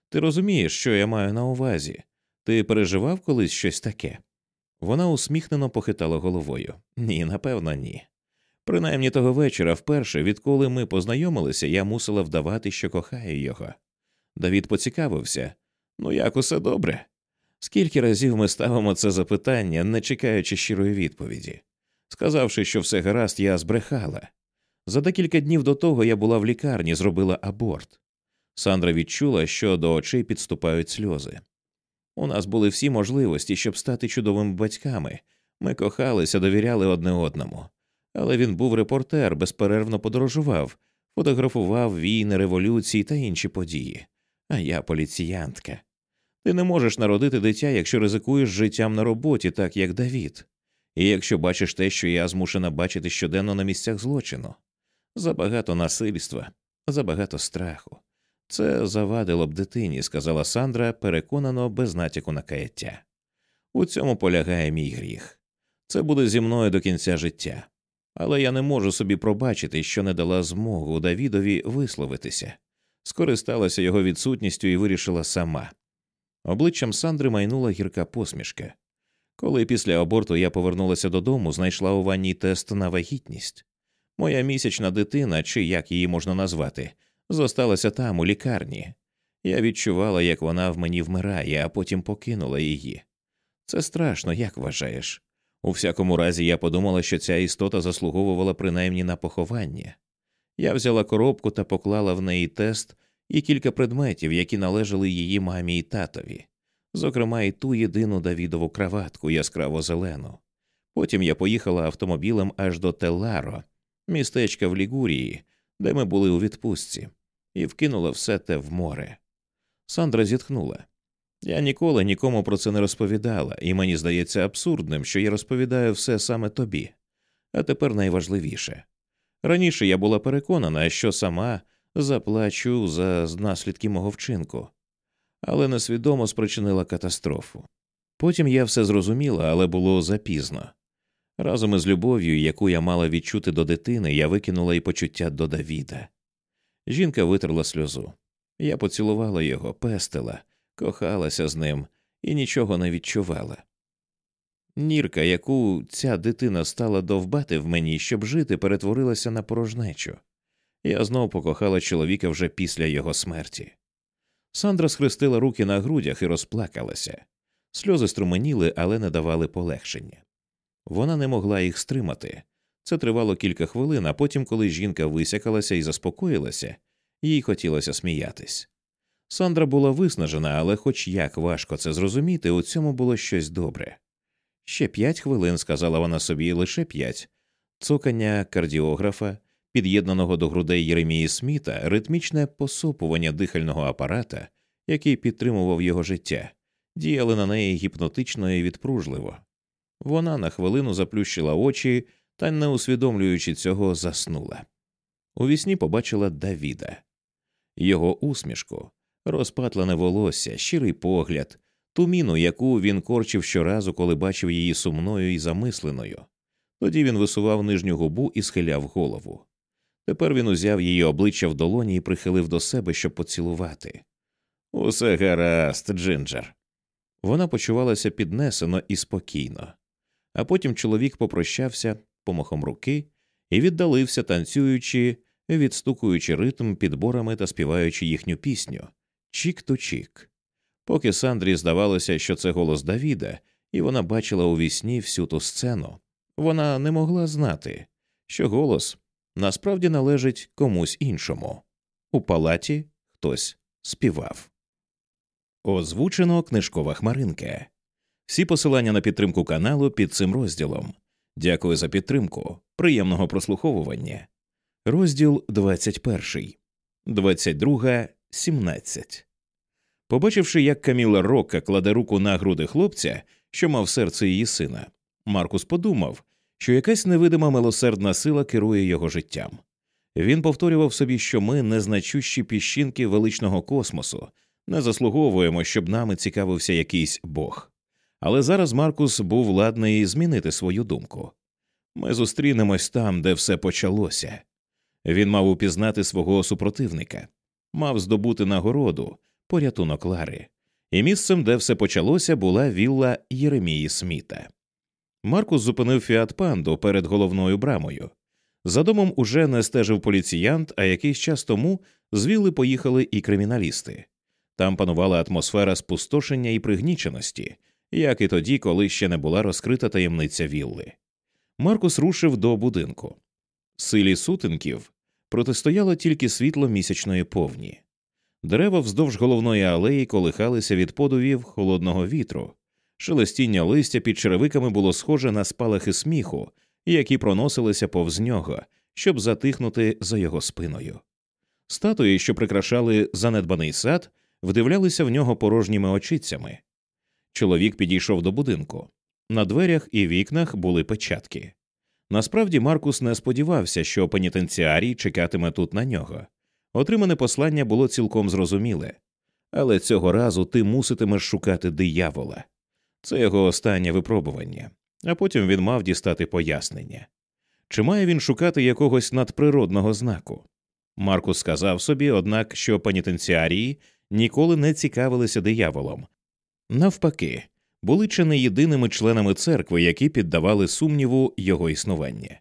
Speaker 2: Ти розумієш, що я маю на увазі? Ти переживав колись щось таке? Вона усміхнено похитала головою. Ні, напевно, ні. Принаймні того вечора, вперше, відколи ми познайомилися, я мусила вдавати, що кохаю його. Давід поцікавився ну як усе добре? Скільки разів ми ставимо це запитання, не чекаючи щирої відповіді. Сказавши, що все гаразд, я збрехала. За декілька днів до того я була в лікарні, зробила аборт. Сандра відчула, що до очей підступають сльози. У нас були всі можливості, щоб стати чудовими батьками. Ми кохалися, довіряли одне одному. Але він був репортер, безперервно подорожував, фотографував війни, революції та інші події. А я поліціянтка. Ти не можеш народити дитя, якщо ризикуєш життям на роботі, так як Давід, і якщо бачиш те, що я змушена бачити щоденно на місцях злочину. Забагато насильства, забагато страху. Це завадило б дитині, сказала Сандра, переконано без натяку на каяття. У цьому полягає мій гріх. Це буде зі мною до кінця життя. Але я не можу собі пробачити, що не дала змогу Давідові висловитися, скористалася його відсутністю і вирішила сама. Обличчям Сандри майнула гірка посмішка. Коли після аборту я повернулася додому, знайшла у ванній тест на вагітність. Моя місячна дитина, чи як її можна назвати, зосталася там, у лікарні. Я відчувала, як вона в мені вмирає, а потім покинула її. Це страшно, як вважаєш? У всякому разі, я подумала, що ця істота заслуговувала принаймні на поховання. Я взяла коробку та поклала в неї тест і кілька предметів, які належали її мамі і татові, зокрема, і ту єдину Давідову краватку яскраво зелену. Потім я поїхала автомобілем аж до Телларо, містечка в Лігурії, де ми були у відпустці, і вкинула все те в море. Сандра зітхнула. Я ніколи нікому про це не розповідала, і мені здається абсурдним, що я розповідаю все саме тобі. А тепер найважливіше. Раніше я була переконана, що сама заплачу за наслідки мого вчинку, але несвідомо спричинила катастрофу. Потім я все зрозуміла, але було запізно. Разом із любов'ю, яку я мала відчути до дитини, я викинула і почуття до Давіда. Жінка витерла сльозу. Я поцілувала його, пестила, кохалася з ним і нічого не відчувала. Нірка, яку ця дитина стала довбати в мені, щоб жити, перетворилася на порожнечу. Я знов покохала чоловіка вже після його смерті. Сандра схрестила руки на грудях і розплакалася. Сльози струменіли, але не давали полегшення. Вона не могла їх стримати. Це тривало кілька хвилин, а потім, коли жінка висякалася і заспокоїлася, їй хотілося сміятись. Сандра була виснажена, але, хоч як важко це зрозуміти, у цьому було щось добре. Ще п'ять хвилин, сказала вона собі, лише п'ять цокання кардіографа, під'єднаного до грудей Єремії Сміта, ритмічне посопування дихального апарата, який підтримував його життя, діяли на неї гіпнотично і відпружливо. Вона на хвилину заплющила очі та, не усвідомлюючи цього, заснула. У вісні побачила Давіда, його усмішку, розпатлене волосся, щирий погляд, ту міну, яку він корчив щоразу, коли бачив її сумною і замисленою. Тоді він висував нижню губу і схиляв голову. Тепер він узяв її обличчя в долоні і прихилив до себе, щоб поцілувати. Усе гаразд, Джинджер. Вона почувалася піднесено і спокійно. А потім чоловік попрощався помахом руки і віддалився, танцюючи, відстукуючи ритм підборами та співаючи їхню пісню чік то чік. Поки Сандрі здавалося, що це голос Давіда, і вона бачила у вісні всю ту сцену, вона не могла знати, що голос насправді належить комусь іншому. У палаті хтось співав. Озвучено книжкова хмаринка. Всі посилання на підтримку каналу під цим розділом. Дякую за підтримку. Приємного прослуховування. Розділ 21. 22. 17. Побачивши, як Каміла Рока кладе руку на груди хлопця, що мав серце її сина, Маркус подумав, що якась невидима милосердна сила керує його життям. Він повторював собі, що ми, незначущі піщинки величного космосу, не заслуговуємо, щоб нами цікавився якийсь Бог. Але зараз Маркус був ладний змінити свою думку. Ми зустрінемось там, де все почалося. Він мав упізнати свого супротивника, мав здобути нагороду, порятунок Лари, і місцем, де все почалося, була вілла Єремії Сміта. Маркус зупинив Фіат Панду перед головною брамою. За домом уже не стежив поліціянт, а якийсь час тому звідли поїхали і криміналісти. Там панувала атмосфера спустошення і пригніченості, як і тоді, коли ще не була розкрита таємниця вілли. Маркус рушив до будинку. Силі сутинків протистояло тільки світло місячної повні. Дерева вздовж головної алеї колихалися від подувів холодного вітру, шелестіння листя під черевиками було схоже на спалахи сміху, які проносилися повз нього, щоб затихнути за його спиною. Статуї, що прикрашали занедбаний сад, вдивлялися в нього порожніми очицями. Чоловік підійшов до будинку. На дверях і вікнах були печатки. Насправді Маркус не сподівався, що пенітенціарій чекатиме тут на нього. Отримане послання було цілком зрозуміле, але цього разу ти муситимеш шукати диявола. Це його останнє випробування, а потім він мав дістати пояснення. Чи має він шукати якогось надприродного знаку? Маркус сказав собі, однак, що пенітенціарії ніколи не цікавилися дияволом. Навпаки, були чи не єдиними членами церкви, які піддавали сумніву його існування,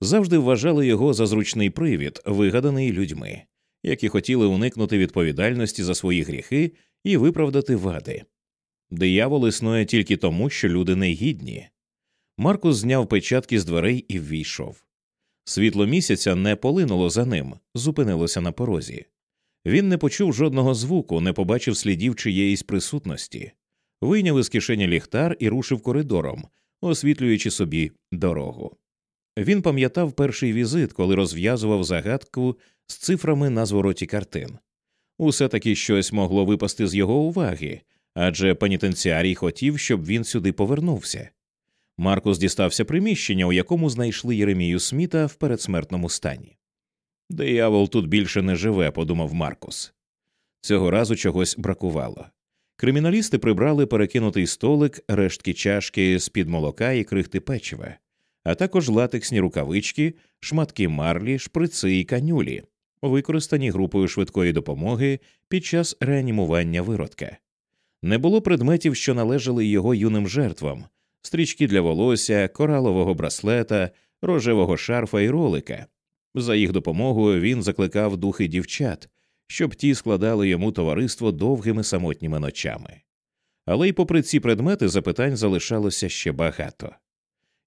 Speaker 2: завжди вважали його за зручний привід, вигаданий людьми, які хотіли уникнути відповідальності за свої гріхи і виправдати вади. Диявол існує тільки тому, що люди негідні. Маркус зняв печатки з дверей і ввійшов. Світло місяця не полинуло за ним, зупинилося на порозі. Він не почув жодного звуку, не побачив слідів чиєїсь присутності, вийняв із кишені ліхтар і рушив коридором, освітлюючи собі дорогу. Він пам'ятав перший візит, коли розв'язував загадку з цифрами на звороті картин. Усе таки щось могло випасти з його уваги, адже пенітенціарій хотів, щоб він сюди повернувся. Маркус дістався приміщення, у якому знайшли Єремію Сміта в передсмертному стані. Диявол тут більше не живе, подумав Маркус. Цього разу чогось бракувало. Криміналісти прибрали перекинутий столик, рештки чашки з під молока і крихти печива, а також латексні рукавички, шматки марлі, шприци і канюлі, використані групою швидкої допомоги під час реанімування виродка. Не було предметів, що належали його юним жертвам стрічки для волосся, коралового браслета, рожевого шарфа і ролика. За їх допомогою він закликав духи дівчат, щоб ті складали йому товариство довгими самотніми ночами. Але й попри ці предмети запитань залишалося ще багато.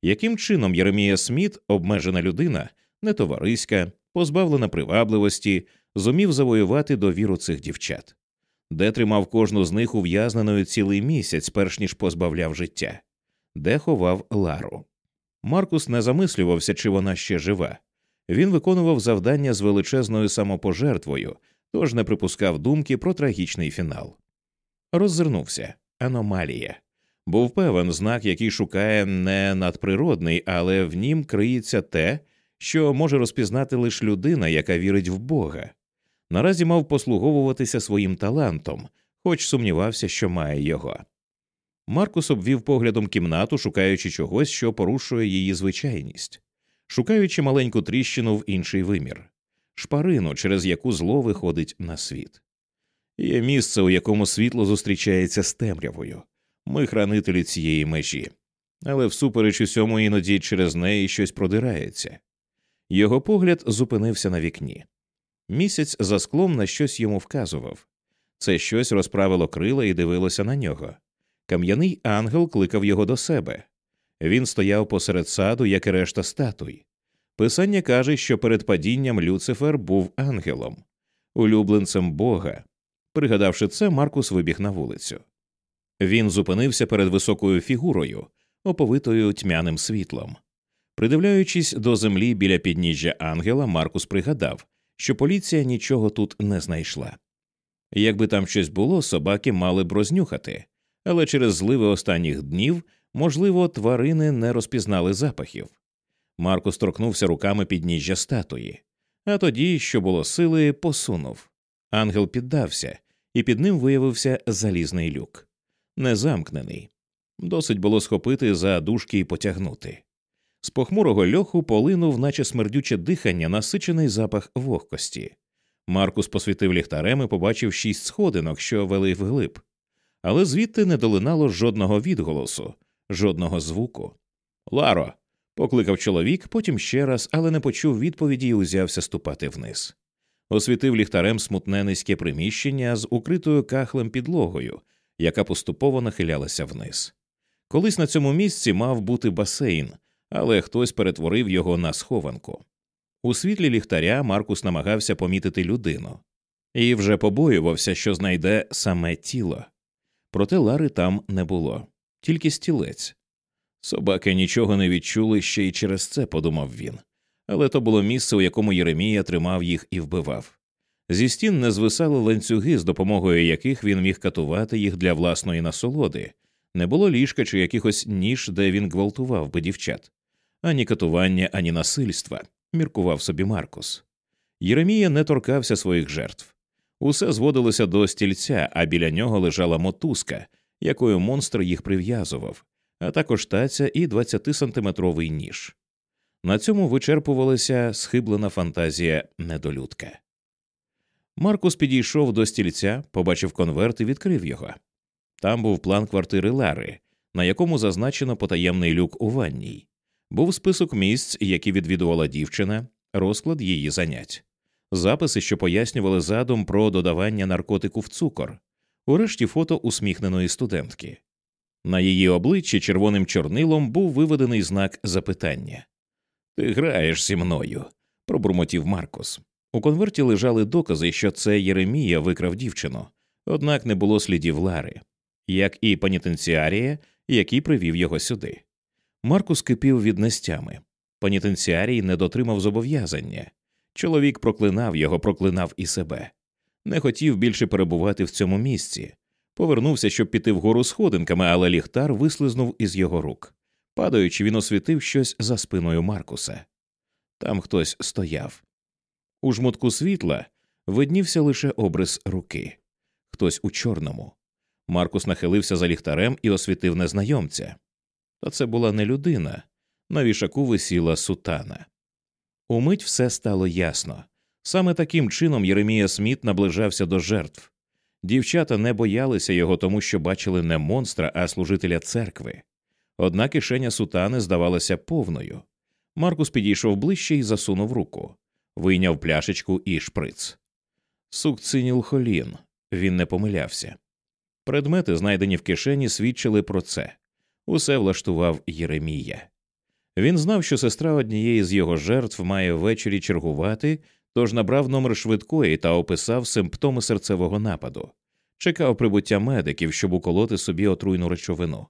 Speaker 2: Яким чином Єремія Сміт, обмежена людина, нетовариська, позбавлена привабливості, зумів завоювати довіру цих дівчат, де тримав кожну з них ув'язненою цілий місяць, перш ніж позбавляв життя, де ховав Лару. Маркус не замислювався, чи вона ще жива. Він виконував завдання з величезною самопожертвою, тож не припускав думки про трагічний фінал. Роззирнувся аномалія. Був певен знак, який шукає не надприродний, але в нім криється те, що може розпізнати лише людина, яка вірить в Бога. Наразі мав послуговуватися своїм талантом, хоч сумнівався, що має його. Маркус обвів поглядом кімнату, шукаючи чогось, що порушує її звичайність, шукаючи маленьку тріщину в інший вимір, шпарину, через яку зло виходить на світ. Є місце, у якому світло зустрічається з темрявою. Ми хранителі цієї межі, але всупереч усьому іноді через неї щось продирається. Його погляд зупинився на вікні. Місяць за склом на щось йому вказував. Це щось розправило крила і дивилося на нього. Кам'яний ангел кликав його до себе. Він стояв посеред саду, як і решта статуй. Писання каже, що перед падінням Люцифер був ангелом, улюбленцем Бога. Пригадавши це, Маркус вибіг на вулицю. Він зупинився перед високою фігурою, оповитою тьмяним світлом. Придивляючись до землі біля підніжжя ангела, Маркус пригадав, що поліція нічого тут не знайшла. Якби там щось було, собаки мали б рознюхати, але через зливи останніх днів, можливо, тварини не розпізнали запахів. Маркус торкнувся руками підніжжя статуї, а тоді, що було сили, посунув. Ангел піддався, і під ним виявився залізний люк, незамкнений. Досить було схопити за дужки і потягнути. З похмурого льоху полинув, наче смердюче дихання, насичений запах вогкості. Маркус посвітив ліхтарем і побачив шість сходинок, що вели вглиб, але звідти не долинало жодного відголосу, жодного звуку. Ларо. Покликав чоловік, потім ще раз, але не почув відповіді і узявся ступати вниз. Освітив ліхтарем смутне низьке приміщення з укритою кахлем підлогою, яка поступово нахилялася вниз. Колись на цьому місці мав бути басейн, але хтось перетворив його на схованку. У світлі ліхтаря Маркус намагався помітити людину і вже побоювався, що знайде саме тіло. Проте Лари там не було, тільки стілець. Собаки нічого не відчули ще й через це, подумав він, але то було місце, у якому Єремія тримав їх і вбивав. Зі стін не звисали ланцюги, з допомогою яких він міг катувати їх для власної насолоди, не було ліжка чи якихось ніж, де він гвалтував би дівчат, ані катування, ані насильства, міркував собі Маркус. Єремія не торкався своїх жертв. Усе зводилося до стільця, а біля нього лежала мотузка, якою монстр їх прив'язував, а також таця і 20-сантиметровий ніж. На цьому вичерпувалася схиблена фантазія недолюдка. Маркус підійшов до стільця, побачив конверт і відкрив його. Там був план квартири Лари, на якому зазначено потаємний люк у ванній, був список місць, які відвідувала дівчина, розклад її занять, записи, що пояснювали задум про додавання наркотику в цукор, урешті фото усміхненої студентки. На її обличчі червоним чорнилом був виведений знак запитання. Ти граєш зі мною, пробурмотів Маркус. У конверті лежали докази, що це Єремія викрав дівчину, однак не було слідів Лари як і пенітенціарія, який привів його сюди. Маркус кипів від нестями. Пенітенціарій не дотримав зобов'язання. Чоловік проклинав його, проклинав і себе. Не хотів більше перебувати в цьому місці. Повернувся, щоб піти вгору сходинками, але ліхтар вислизнув із його рук. Падаючи, він освітив щось за спиною Маркуса. Там хтось стояв. У жмутку світла виднівся лише обрис руки, хтось у чорному. Маркус нахилився за ліхтарем і освітив незнайомця. Та це була не людина, на вішаку висіла сутана. Умить все стало ясно. Саме таким чином Єремія Сміт наближався до жертв. Дівчата не боялися його, тому що бачили не монстра, а служителя церкви. Одна кишеня сутани здавалася повною. Маркус підійшов ближче і засунув руку, вийняв пляшечку і шприц. Сукцинілхолін. Він не помилявся. Предмети, знайдені в кишені, свідчили про це. Усе влаштував Єремія. Він знав, що сестра однієї з його жертв має ввечері чергувати, тож набрав номер швидкої та описав симптоми серцевого нападу, чекав прибуття медиків, щоб уколоти собі отруйну речовину.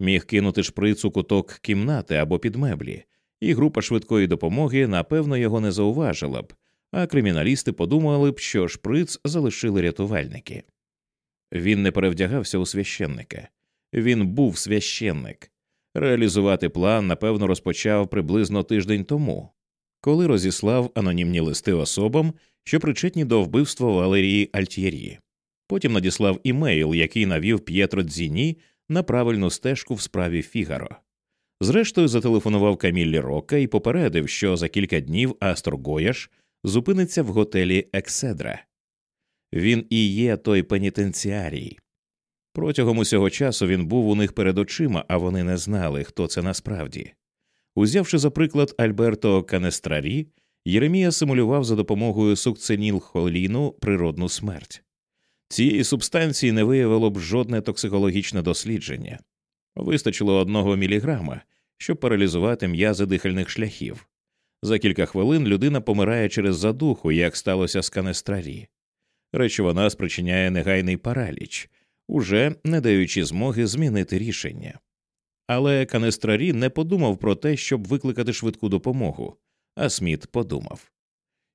Speaker 2: Міг кинути шприц у куток кімнати або під меблі, і група швидкої допомоги напевно його не зауважила б, а криміналісти подумали б, що шприц залишили рятувальники. Він не перевдягався у священника, він був священник. Реалізувати план, напевно, розпочав приблизно тиждень тому, коли розіслав анонімні листи особам, що причетні до вбивства Валерії Альтєрі. Потім надіслав імейл, який навів П'єтро Дзіні на правильну стежку в справі Фігаро. Зрештою, зателефонував Каміллі Рока і попередив, що за кілька днів Астор Гояш зупиниться в готелі Екседра. Він і є той пенітенціарій. Протягом усього часу він був у них перед очима, а вони не знали, хто це насправді. Узявши за приклад Альберто Канестрарі, Єремія симулював за допомогою сукценілхоліну природну смерть. Цієї субстанції не виявило б жодне токсикологічне дослідження, вистачило одного міліграма, щоб паралізувати м'язи дихальних шляхів. За кілька хвилин людина помирає через задуху, як сталося з канестрарі речовина спричиняє негайний параліч, уже не даючи змоги змінити рішення. Але Канестрарі не подумав про те, щоб викликати швидку допомогу, а Сміт подумав.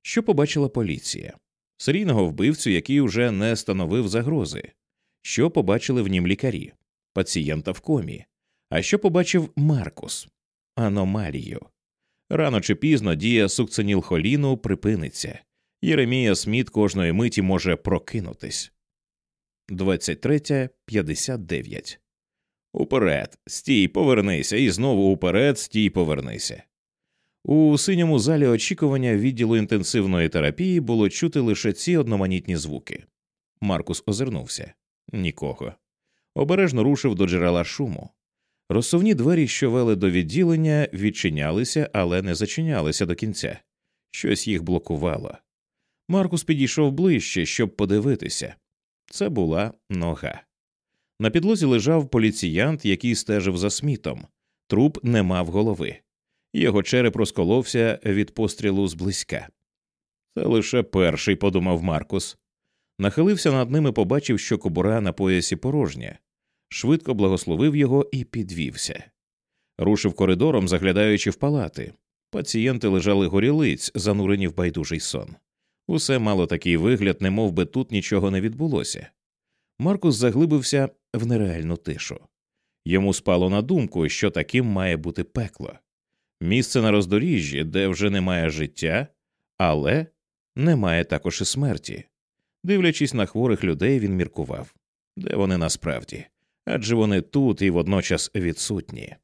Speaker 2: Що побачила поліція? Серійного вбивцю, який уже не становив загрози, що побачили в нім лікарі, пацієнта в комі, а що побачив Маркус аномалію. Рано чи пізно дія сукценілхоліну припиниться, Єремія Сміт кожної миті може прокинутись. 23.59 Уперед. Стій, повернися, і знову уперед, стій, повернися. У синьому залі очікування відділу інтенсивної терапії було чути лише ці одноманітні звуки. Маркус озирнувся нікого. Обережно рушив до джерела шуму. Розсувні двері, що вели до відділення, відчинялися, але не зачинялися до кінця. Щось їх блокувало. Маркус підійшов ближче, щоб подивитися. Це була нога. На підлозі лежав поліціянт, який стежив за смітом. Труп не мав голови. Його череп розколовся від пострілу зблизька. Це лише перший, подумав Маркус. Нахилився над ним і побачив, що кобура на поясі порожня, швидко благословив його і підвівся. Рушив коридором, заглядаючи в палати. Пацієнти лежали горілиць, занурені в байдужий сон. Усе мало такий вигляд, не би тут нічого не відбулося. Маркус заглибився в нереальну тишу. Йому спало на думку, що таким має бути пекло місце на роздоріжжі, де вже немає життя, але немає також і смерті. Дивлячись на хворих людей, він міркував де вони насправді, адже вони тут і водночас відсутні.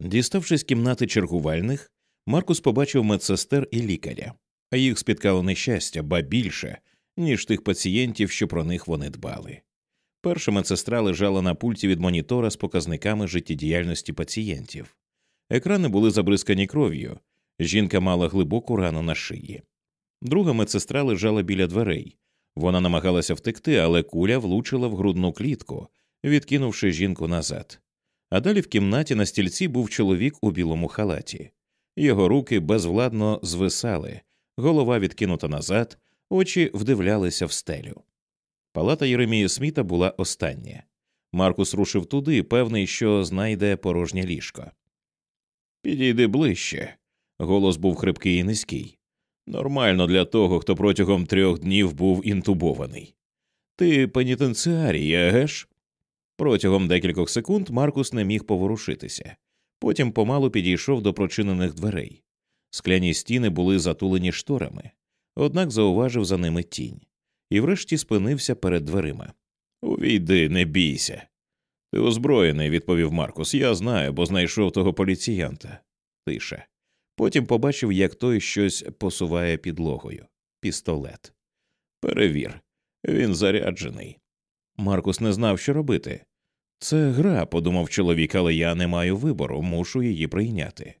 Speaker 2: Діставшись кімнати чергувальних, Маркус побачив медсестер і лікаря, а їх спіткало нещастя, ба більше, ніж тих пацієнтів, що про них вони дбали. Перша медсестра лежала на пульті від монітора з показниками життєдіяльності пацієнтів. Екрани були забризкані кров'ю, жінка мала глибоку рану на шиї. Друга медсестра лежала біля дверей. Вона намагалася втекти, але куля влучила в грудну клітку, відкинувши жінку назад. А далі в кімнаті на стільці був чоловік у білому халаті. Його руки безвладно звисали, голова відкинута назад, очі вдивлялися в стелю. Палата Єремії Сміта була остання. Маркус рушив туди, певний, що знайде порожнє ліжко. Підійди ближче. Голос був хрипкий і низький. Нормально для того, хто протягом трьох днів був інтубований. Ти пенітенціарій, егеш? Протягом декількох секунд Маркус не міг поворушитися, потім помалу підійшов до прочинених дверей. Скляні стіни були затулені шторами, однак зауважив за ними тінь, і врешті спинився перед дверима. Увійди, не бійся. Ти озброєний, відповів Маркус. Я знаю, бо знайшов того поліціянта. Тише. Потім побачив, як той щось посуває підлогою пістолет. Перевір, він заряджений. Маркус не знав, що робити. Це гра, подумав чоловік, але я не маю вибору, мушу її прийняти.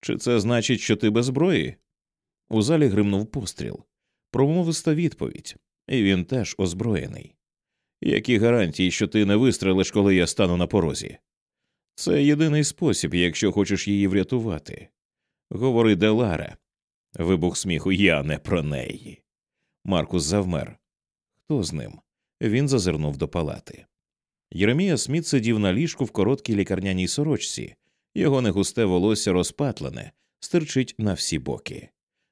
Speaker 2: Чи це значить, що ти без зброї? У залі гримнув постріл, промовиста відповідь, і він теж озброєний. Які гарантії, що ти не вистрелиш, коли я стану на порозі? Це єдиний спосіб, якщо хочеш її врятувати. Говори Делара. Вибух сміху, я не про неї. Маркус завмер. Хто з ним? Він зазирнув до палати. Єремія Сміт сидів на ліжку в короткій лікарняній сорочці, його негусте волосся розпатлене, стирчить на всі боки.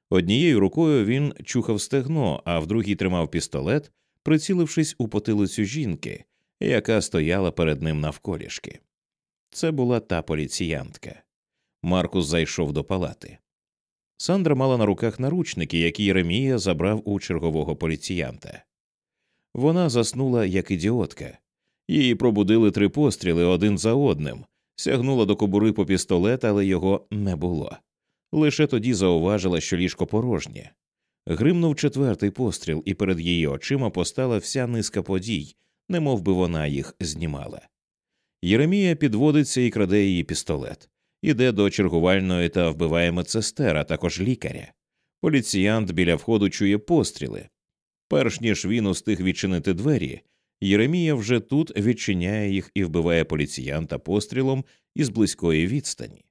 Speaker 2: Однією рукою він чухав стегно, а в другій тримав пістолет, прицілившись у потилицю жінки, яка стояла перед ним навколішки. Це була та поліціянтка. Маркус зайшов до палати. Сандра мала на руках наручники, які Єремія забрав у чергового поліціянта. Вона заснула як ідіотка. Її пробудили три постріли один за одним, сягнула до кобури по пістолет, але його не було. Лише тоді зауважила, що ліжко порожнє. Гримнув четвертий постріл, і перед її очима постала вся низка подій, немов би вона їх знімала. Єремія підводиться і краде її пістолет, іде до чергувальної та вбиває медсестер, а також лікаря. Поліціянт біля входу чує постріли. Перш ніж він устиг відчинити двері, Єремія вже тут відчиняє їх і вбиває поліціянта пострілом із близької відстані.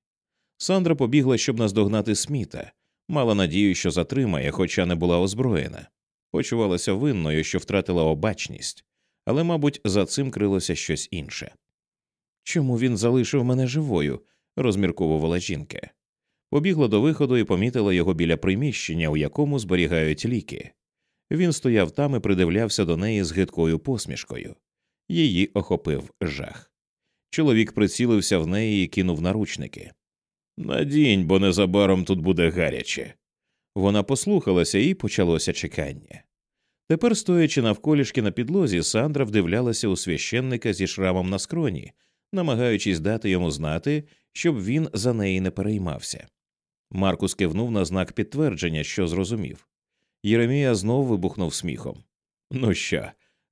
Speaker 2: Сандра побігла, щоб наздогнати сміта, мала надію, що затримає, хоча не була озброєна. Почувалася винною, що втратила обачність, але, мабуть, за цим крилося щось інше. Чому він залишив мене живою? розмірковувала жінка. Побігла до виходу і помітила його біля приміщення, у якому зберігають ліки. Він стояв там і придивлявся до неї з гидкою посмішкою. Її охопив жах. Чоловік прицілився в неї і кинув наручники. Надінь, бо незабаром тут буде гаряче. Вона послухалася і почалося чекання. Тепер, стоячи навколішки на підлозі, Сандра вдивлялася у священника зі шрамом на скроні, намагаючись дати йому знати, щоб він за неї не переймався. Маркус кивнув на знак підтвердження, що зрозумів. Єремія знов вибухнув сміхом. Ну що,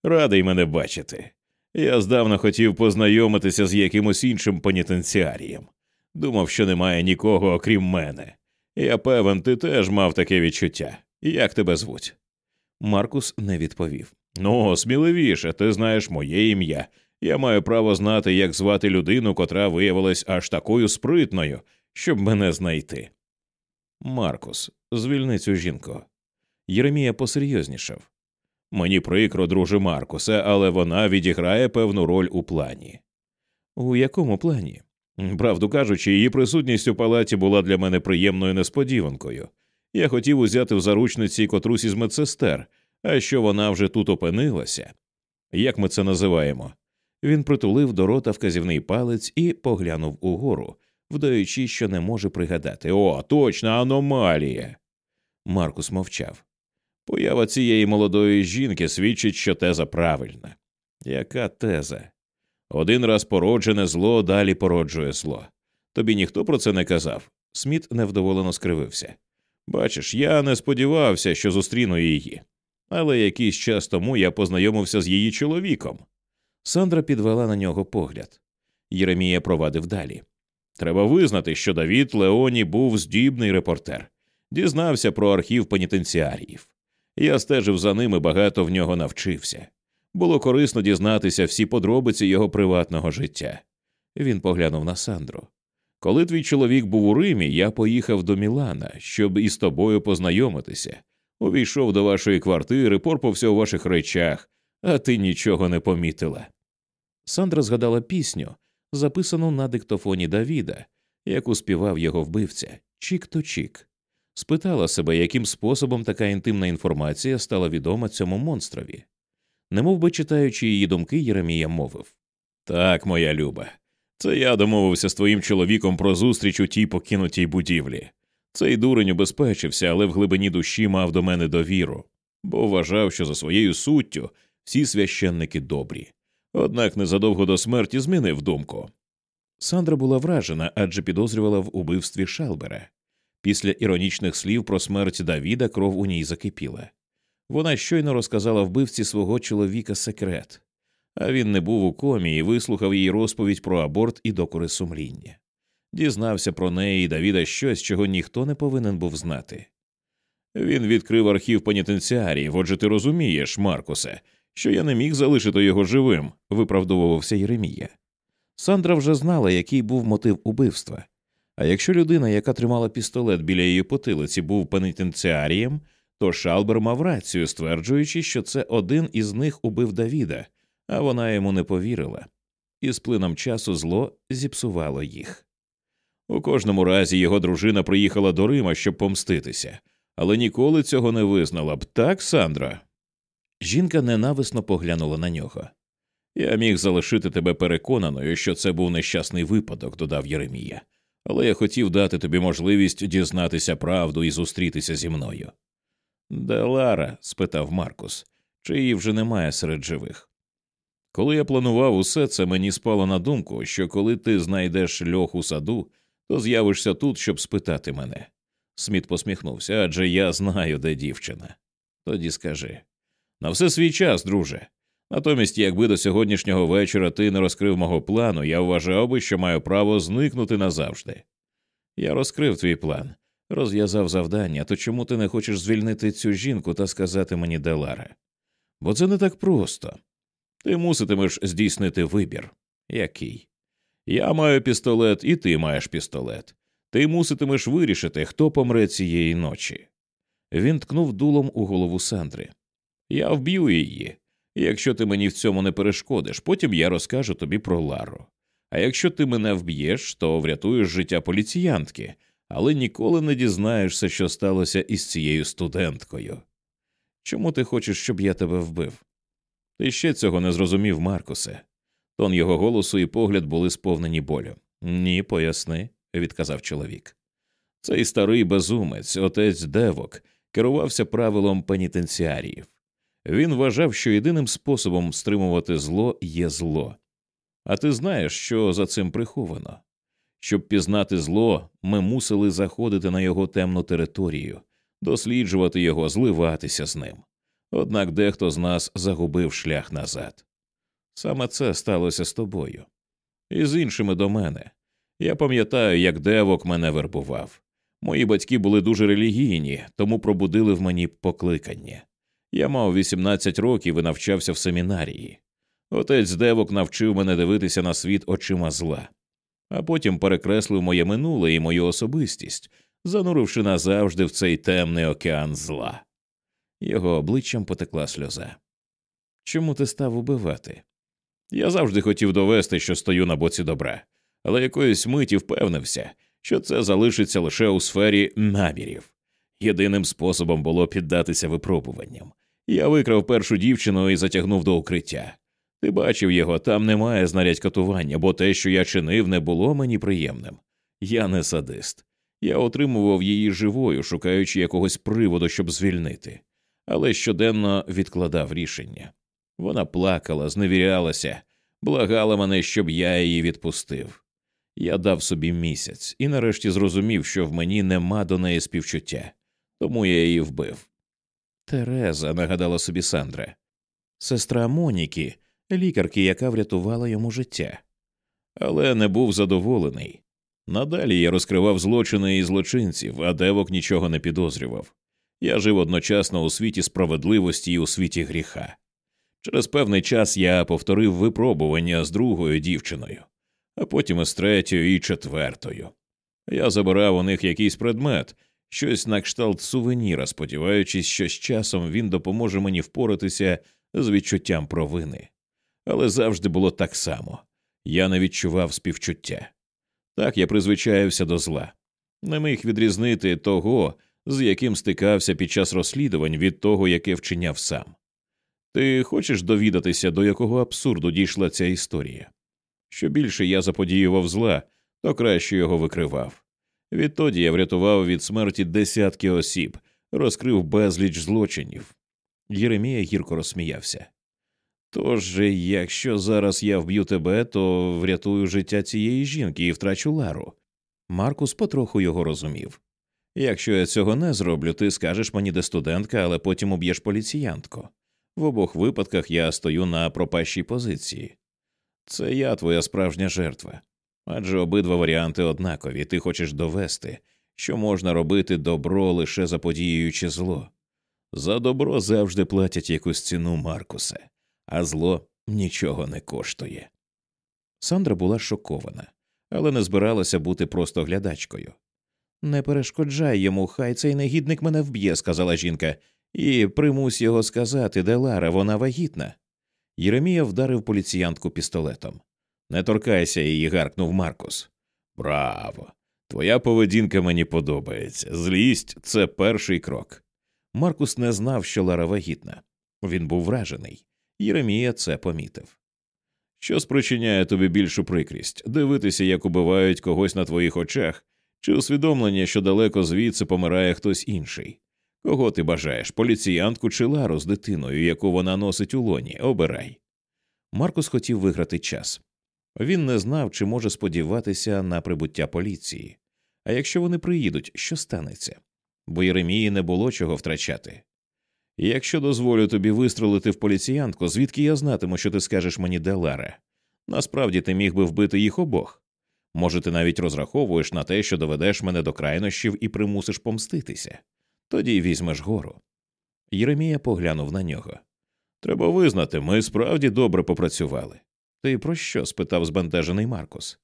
Speaker 2: радий мене бачити. Я здавна хотів познайомитися з якимось іншим пенітенціарієм. Думав, що немає нікого, окрім мене. Я певен, ти теж мав таке відчуття. Як тебе звуть?
Speaker 1: Маркус не відповів.
Speaker 2: Ну, сміливіше, ти знаєш моє ім'я. Я маю право знати, як звати людину, котра виявилась аж такою спритною, щоб мене знайти.
Speaker 1: Маркус, звільни цю жінку. Єремія посерйознішав.
Speaker 2: Мені прикро, друже Маркусе, але вона відіграє певну роль у плані.
Speaker 1: У якому плані?
Speaker 2: Правду кажучи, її присутність у палаті була для мене приємною несподіванкою. Я хотів узяти в заручниці котрусь із медсестер, а що вона вже тут опинилася. Як ми це називаємо?
Speaker 1: Він притулив до рота вказівний палець і поглянув угору, вдаючи, що не може пригадати.
Speaker 2: О, точна аномалія.
Speaker 1: Маркус мовчав.
Speaker 2: Поява цієї молодої жінки свідчить, що теза правильна.
Speaker 1: Яка теза?
Speaker 2: Один раз породжене зло далі породжує зло. Тобі ніхто про це не казав.
Speaker 1: Сміт невдоволено скривився.
Speaker 2: Бачиш, я не сподівався, що зустріну її, але якийсь час тому я познайомився з її чоловіком.
Speaker 1: Сандра підвела на нього погляд. Єремія провадив далі.
Speaker 2: Треба визнати, що Давід Леоні був здібний репортер, дізнався про архів пенітенціаріїв. Я стежив за ним і багато в нього навчився. Було корисно дізнатися всі подробиці його приватного життя.
Speaker 1: Він поглянув на Сандру.
Speaker 2: Коли твій чоловік був у Римі, я поїхав до Мілана, щоб із тобою познайомитися. Увійшов до вашої квартири, порпався у ваших речах, а ти нічого не помітила.
Speaker 1: Сандра згадала пісню, записану на диктофоні Давіда, яку співав його вбивця Чік то Чік. Спитала себе, яким способом така інтимна інформація стала відома цьому монстрові. Немов би читаючи її думки, Єремія мовив
Speaker 2: Так, моя люба, це я домовився з твоїм чоловіком про зустріч у тій покинутій будівлі. Цей дурень убезпечився, але в глибині душі мав до мене довіру, бо вважав, що за своєю суттю всі священники добрі. Однак незадовго до смерті змінив думку.
Speaker 1: Сандра була вражена, адже підозрювала в убивстві Шалбера. Після іронічних слів про смерть Давіда кров у ній закипіла. Вона щойно розказала вбивці свого чоловіка секрет, а він не був у комі і вислухав її розповідь про аборт і докори сумління. Дізнався про неї і Давіда щось, чого ніхто не повинен був знати.
Speaker 2: Він відкрив архів пенітенціаріїв, отже, ти розумієш, Маркусе, що я не міг залишити його живим, виправдовувався Єремія.
Speaker 1: Сандра вже знала, який був мотив убивства. А якщо людина, яка тримала пістолет біля її потилиці, був пенітенціарієм, то Шалбер мав рацію, стверджуючи, що це один із них убив Давіда, а вона йому не повірила, і з плином часу зло зіпсувало їх.
Speaker 2: У кожному разі його дружина приїхала до Рима, щоб помститися, але ніколи цього не визнала б, так, Сандра?
Speaker 1: Жінка ненависно поглянула на нього.
Speaker 2: Я міг залишити тебе переконаною, що це був нещасний випадок, додав Єремія, але я хотів дати тобі можливість дізнатися правду і зустрітися зі мною.
Speaker 1: Де Лара? спитав Маркус, чи її вже немає серед живих.
Speaker 2: Коли я планував усе це, мені спало на думку, що коли ти знайдеш льох у саду, то з'явишся тут, щоб спитати мене.
Speaker 1: Сміт посміхнувся, адже я знаю, де дівчина.
Speaker 2: Тоді скажи на все свій час, друже. Натомість, якби до сьогоднішнього вечора ти не розкрив мого плану, я вважав би, що маю право зникнути назавжди.
Speaker 1: Я розкрив твій план, розв'язав завдання, то чому ти не хочеш звільнити цю жінку та сказати мені де Лара?
Speaker 2: Бо це не так просто. Ти муситимеш здійснити вибір.
Speaker 1: Який?
Speaker 2: Я маю пістолет, і ти маєш пістолет. Ти муситимеш вирішити, хто помре цієї ночі.
Speaker 1: Він ткнув дулом у голову Сандри.
Speaker 2: Я вб'ю її. Якщо ти мені в цьому не перешкодиш, потім я розкажу тобі про Лару. А якщо ти мене вб'єш, то врятуєш життя поліціянтки, але ніколи не дізнаєшся, що сталося із цією студенткою.
Speaker 1: Чому ти хочеш, щоб я тебе вбив?
Speaker 2: Ти ще цього не зрозумів, Маркусе. Тон його голосу і погляд були сповнені болю.
Speaker 1: Ні, поясни, відказав чоловік.
Speaker 2: Цей старий безумець, отець Девок, керувався правилом пенітенціаріїв. Він вважав, що єдиним способом стримувати зло є зло. А ти знаєш, що за цим приховано? Щоб пізнати зло, ми мусили заходити на його темну територію, досліджувати його, зливатися з ним. Однак дехто з нас загубив шлях назад. Саме це сталося з тобою. І з іншими до мене. Я пам'ятаю, як девок мене вербував. Мої батьки були дуже релігійні, тому пробудили в мені покликання. Я мав 18 років і навчався в семінарії. Отець девок навчив мене дивитися на світ очима зла, а потім перекреслив моє минуле і мою особистість, зануривши назавжди в цей темний океан зла. Його обличчям потекла сльоза. Чому ти став убивати? Я завжди хотів довести, що стою на боці добра, але якоїсь миті впевнився, що це залишиться лише у сфері намірів. Єдиним способом було піддатися випробуванням. Я викрав першу дівчину і затягнув до укриття. Ти бачив його, там немає знарядь катування, бо те, що я чинив, не було мені приємним. Я не садист. Я отримував її живою, шукаючи якогось приводу, щоб звільнити, але щоденно відкладав рішення. Вона плакала, зневірялася, благала мене, щоб я її відпустив. Я дав собі місяць і нарешті зрозумів, що в мені нема до неї співчуття, тому я її вбив. Тереза, нагадала собі Сандра, сестра Моніки, лікарки, яка врятувала йому життя. Але не був задоволений. Надалі я розкривав злочини і злочинців, а девок нічого не підозрював. Я жив одночасно у світі справедливості і у світі гріха. Через певний час я повторив випробування з другою дівчиною, а потім із третьою і четвертою. Я забирав у них якийсь предмет, щось на кшталт сувеніра, сподіваючись, що з часом він допоможе мені впоратися з відчуттям провини. Але завжди було так само я не відчував співчуття. Так я призвичаєвся до зла, не міг відрізнити того, з яким стикався під час розслідувань від того, яке вчиняв сам. Ти хочеш довідатися, до якого абсурду дійшла ця історія? Що більше я заподіював зла, то краще його викривав. Відтоді я врятував від смерті десятки осіб, розкрив безліч злочинів. Єремія гірко розсміявся. Тож, якщо зараз я вб'ю тебе, то врятую життя цієї жінки і втрачу Лару. Маркус потроху його розумів. Якщо я цього не зроблю, ти скажеш мені, де студентка, але потім уб'єш поліціянтку. В обох випадках я стою на пропащій позиції. Це я твоя справжня жертва. Адже обидва варіанти однакові, ти хочеш довести, що можна робити добро лише заподіюючи зло. За добро завжди платять якусь ціну Маркусе, а зло нічого не коштує. Сандра була шокована, але не збиралася бути просто глядачкою. Не перешкоджай йому, хай цей негідник мене вб'є, сказала жінка, і примусь його сказати, де Лара, вона вагітна. Єремія вдарив поліціянтку пістолетом. Не торкайся її, гаркнув Маркус. Браво! Твоя поведінка мені подобається. Злість це перший крок. Маркус не знав, що Лара вагітна. Він був вражений. Єремія це помітив. Що спричиняє тобі більшу прикрість дивитися, як убивають когось на твоїх очах, чи усвідомлення, що далеко звідси помирає хтось інший? Кого ти бажаєш, поліціянтку чи Лару з дитиною, яку вона носить у лоні, обирай. Маркус хотів виграти час. Він не знав, чи може сподіватися на прибуття поліції. А якщо вони приїдуть, що станеться? Бо Єремії не було чого втрачати. Якщо дозволю тобі вистрелити в поліціянтку, звідки я знатиму, що ти скажеш мені, де? Насправді ти міг би вбити їх обох. Може, ти навіть розраховуєш на те, що доведеш мене до крайнощів і примусиш помститися. Тоді візьмеш гору. Єремія поглянув на нього. Треба визнати, ми справді добре попрацювали. Ти про що? спитав збентежений Маркус.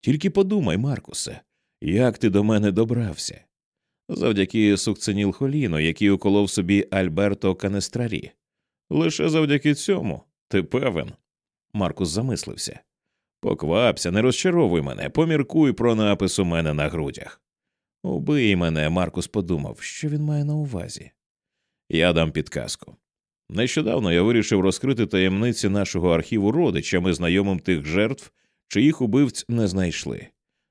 Speaker 2: Тільки подумай, Маркусе, як ти до мене добрався? Завдяки сукценіл Холіно, який уколов собі Альберто Канестрарі. Лише завдяки цьому, ти певен. Маркус замислився. Поквапся, не розчаровуй мене, поміркуй про напис у мене на грудях. Убий мене, Маркус подумав, що він має на увазі. Я дам підказку. Нещодавно я вирішив розкрити таємниці нашого архіву родичами, знайомим тих жертв, чиїх убивць не знайшли,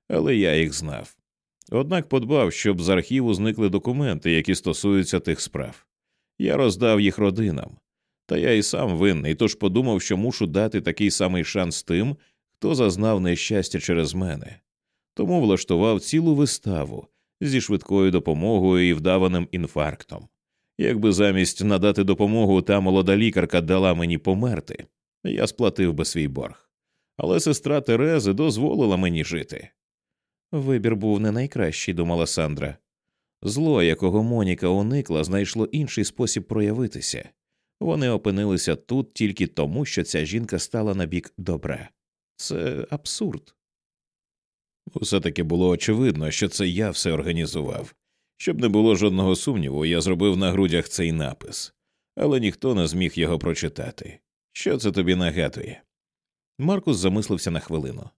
Speaker 2: але я їх знав. Однак подбав, щоб з архіву зникли документи, які стосуються тих справ. Я роздав їх родинам, та я і сам винний, тож подумав, що мушу дати такий самий шанс тим, хто зазнав нещастя через мене. Тому влаштував цілу виставу зі швидкою допомогою і вдаваним інфарктом. Якби замість надати допомогу та молода лікарка дала мені померти,
Speaker 1: Я сплатив би свій борг. Але сестра Терези дозволила мені жити.
Speaker 2: Вибір був не найкращий, думала Сандра. Зло, якого Моніка уникла, знайшло інший спосіб проявитися. Вони опинилися тут тільки тому, що ця жінка стала на бік добра. Це абсурд.
Speaker 1: Усе таки було очевидно, що це я все організував. Щоб не було жодного сумніву, я зробив на грудях цей напис, але ніхто не зміг його прочитати. Що це тобі нагадує?
Speaker 2: Маркус замислився на хвилину.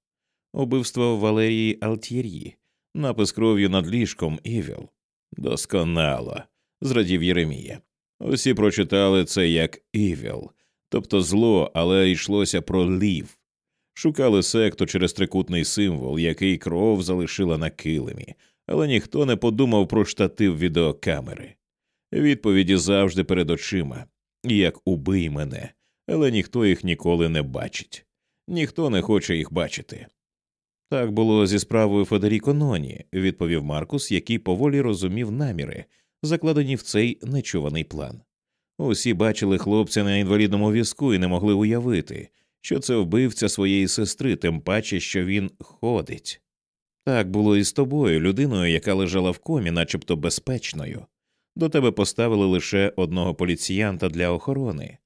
Speaker 2: Убивство Валерії Алтєр'ї, напис кров'ю над ліжком Івіл.
Speaker 1: Досконало, зрадів Єремія. Усі прочитали це як Івіл, тобто зло, але йшлося про лів. Шукали секту через трикутний символ, який кров залишила на килимі, але ніхто не подумав про штатив відеокамери. Відповіді завжди перед очима, як убий мене, але ніхто їх ніколи не бачить, ніхто не хоче їх бачити.
Speaker 2: Так було зі справою Федеріко Ноні, відповів Маркус, який поволі розумів наміри, закладені в цей нечуваний план. Усі бачили хлопця на інвалідному візку і не могли уявити, що це вбивця своєї сестри, тим паче, що він ходить. Так було і з тобою, людиною, яка лежала в комі, начебто безпечною. До тебе поставили лише одного поліціянта для охорони.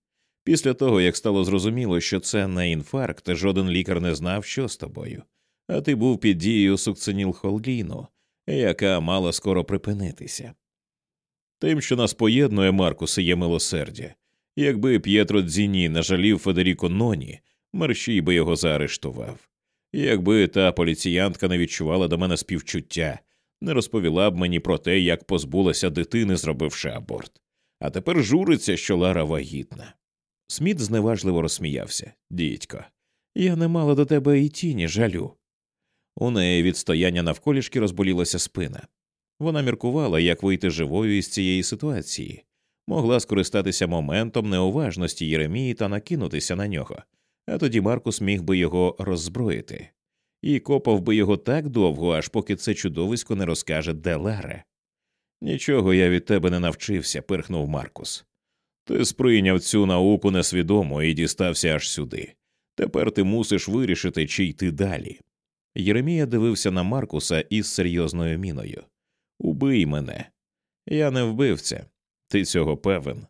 Speaker 2: Після того, як стало зрозуміло, що це не інфаркт, жоден лікар не знав, що з тобою, а ти був під дією сукценілхолдіну, яка мала скоро припинитися.
Speaker 1: Тим, що нас поєднує, Маркусе, є милосердя. Якби П'єтро Дзіні нажалів Федеріко Ноні, мерщій би його заарештував. Якби та поліціянтка не відчувала до мене співчуття, не розповіла б мені про те, як позбулася дитини, зробивши аборт. А тепер журиться, що Лара вагітна.
Speaker 2: Сміт зневажливо розсміявся. Дідько, я не мала до тебе і тіні жалю. У неї від стояння навколішки розболілася спина. Вона міркувала, як вийти живою із цієї ситуації, могла скористатися моментом неуважності Єремії та накинутися на нього, а тоді Маркус міг би його роззброїти, і копав би його так довго, аж поки це чудовисько не розкаже, де. Нічого я від тебе не навчився, пирхнув Маркус.
Speaker 1: Ти сприйняв цю науку несвідомо і дістався аж сюди. Тепер ти мусиш вирішити, чи йти далі.
Speaker 2: Єремія дивився на Маркуса із серйозною міною. Убий мене. Я не вбивця. Ти цього певен.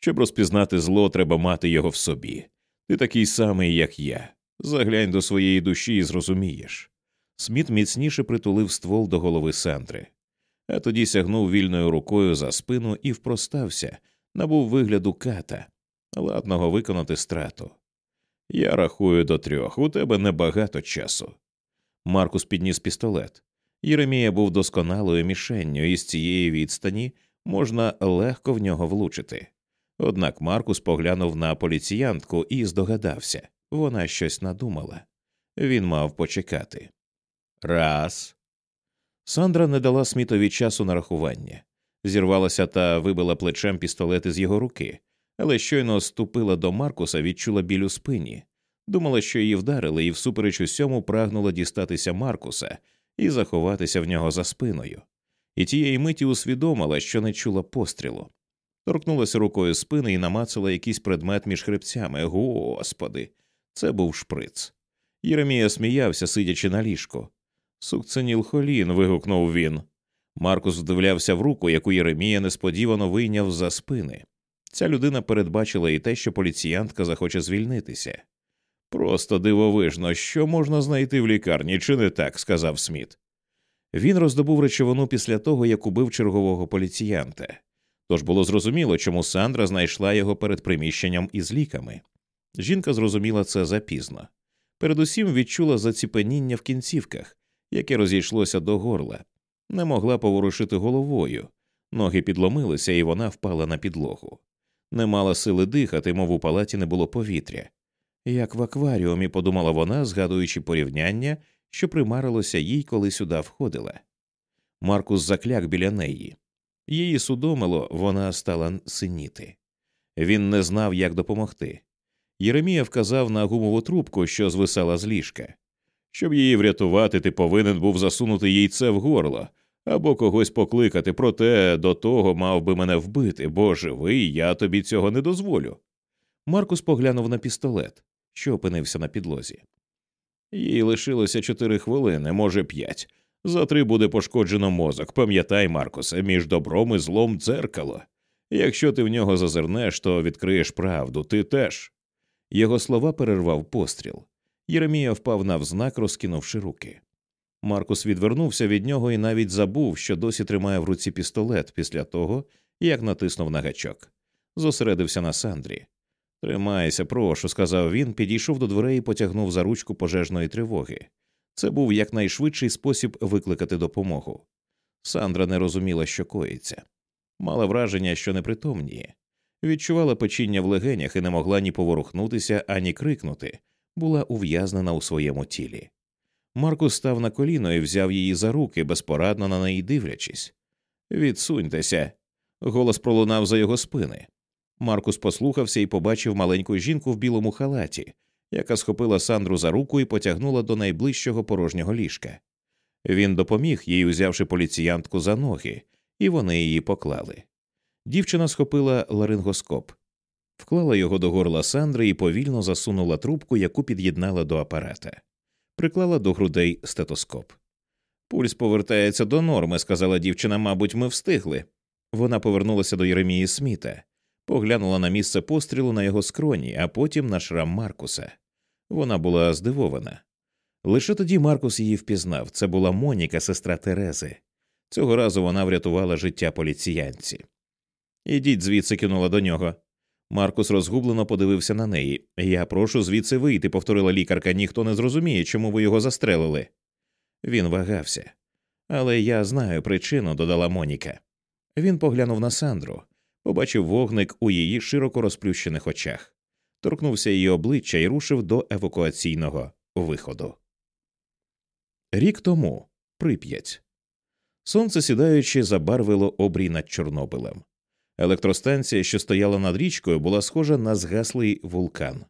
Speaker 2: Щоб розпізнати зло, треба мати його в собі. Ти такий самий, як я. Заглянь до своєї душі і зрозумієш. Сміт міцніше притулив ствол до голови Сандри, а тоді сягнув вільною рукою за спину і впростався, набув вигляду ката, ладного виконати страту.
Speaker 1: Я рахую до трьох, у тебе небагато часу.
Speaker 2: Маркус підніс пістолет. Єремія був досконалою мішенню, і з цієї відстані можна легко в нього влучити. Однак Маркус поглянув на поліціянтку і здогадався вона щось надумала. Він мав почекати. Раз. Сандра не дала Смітові часу на рахування, зірвалася та вибила плечем пістолет із його руки, але щойно ступила до Маркуса, відчула біль у спині, думала, що її вдарили, і всупереч усьому прагнула дістатися Маркуса і заховатися в нього за спиною. І тієї миті усвідомила, що не чула пострілу. Торкнулася рукою спини і намацала якийсь предмет між хребцями. Господи, це був шприц. Єремія сміявся, сидячи на ліжку. Сукценіл Холін. вигукнув він. Маркус вдивлявся в руку, яку Єремія несподівано вийняв за спини. Ця людина передбачила і те, що поліціянтка захоче звільнитися. Просто дивовижно, що можна знайти в лікарні, чи не так, сказав Сміт. Він роздобув речовину після того, як убив чергового поліціянта. Тож було зрозуміло, чому Сандра знайшла його перед приміщенням із ліками. Жінка зрозуміла це запізно. Передусім відчула заціпеніння в кінцівках, яке розійшлося до горла, не могла поворушити головою, ноги підломилися, і вона впала на підлогу. Не мала сили дихати, мов у палаті не було повітря. Як в акваріумі, подумала вона, згадуючи порівняння, що примарилося їй, коли сюди входила. Маркус закляк біля неї. Її судомило, вона стала синіти. Він не знав, як допомогти. Єремія вказав на гумову трубку, що звисала з ліжка. Щоб її врятувати, ти повинен був засунути їй це в горло або когось покликати, проте до того мав би мене вбити, бо живий, я тобі цього не дозволю. Маркус поглянув на пістолет. Що опинився на підлозі. Їй лишилося чотири хвилини, може п'ять. За три буде пошкоджено мозок. Пам'ятай, Маркусе, між добром і злом дзеркало. Якщо ти в нього зазирнеш, то відкриєш правду, ти теж. Його слова перервав постріл. Єремія впав навзнак, розкинувши руки. Маркус відвернувся від нього і навіть забув, що досі тримає в руці пістолет після того, як натиснув на гачок. Зосередився на Сандрі. Тримайся, прошу, сказав він, підійшов до дверей і потягнув за ручку пожежної тривоги. Це був якнайшвидший спосіб викликати допомогу. Сандра не розуміла, що коїться. Мала враження, що непритомніє. Відчувала печіння в легенях і не могла ні поворухнутися, ані крикнути, була ув'язнена у своєму тілі. Маркус став на коліно і взяв її за руки, безпорадно на неї дивлячись. Відсуньтеся. Голос пролунав за його спини. Маркус послухався і побачив маленьку жінку в білому халаті, яка схопила Сандру за руку і потягнула до найближчого порожнього ліжка. Він допоміг їй, узявши поліціянтку за ноги, і вони її поклали. Дівчина схопила ларингоскоп, вклала його до горла Сандри і повільно засунула трубку, яку під'єднала до апарата, приклала до грудей стетоскоп. Пульс повертається до норми, сказала дівчина, мабуть, ми встигли. Вона повернулася до Єремії Сміта, поглянула на місце пострілу на його скроні, а потім на шрам Маркуса. Вона була здивована. Лише тоді Маркус її впізнав це була Моніка, сестра Терези. Цього разу вона врятувала життя поліціянці. Ідіть звідси кинула до нього. Маркус розгублено подивився на неї. Я прошу звідси вийти, повторила лікарка, ніхто не зрозуміє, чому ви його застрелили. Він вагався. Але я знаю причину, додала Моніка. Він поглянув на Сандру, побачив вогник у її широко розплющених очах, торкнувся її обличчя і рушив до евакуаційного виходу. Рік тому прип'ять. Сонце сідаючи, забарвило обрій над Чорнобилем. Електростанція, що стояла над річкою, була схожа на згаслий вулкан.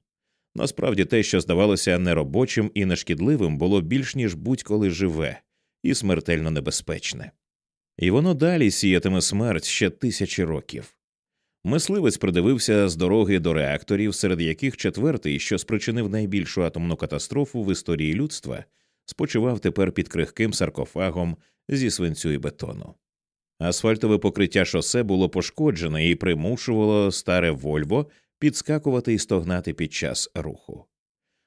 Speaker 2: Насправді те, що здавалося неробочим і нешкідливим, було більш ніж будь-коли живе і смертельно небезпечне. І воно далі сіятиме смерть ще тисячі років. Мисливець придивився з дороги до реакторів, серед яких четвертий, що спричинив найбільшу атомну катастрофу в історії людства, спочивав тепер під крихким саркофагом зі свинцю і бетону. Асфальтове покриття шосе було пошкоджене і примушувало старе Вольво підскакувати і стогнати під час руху.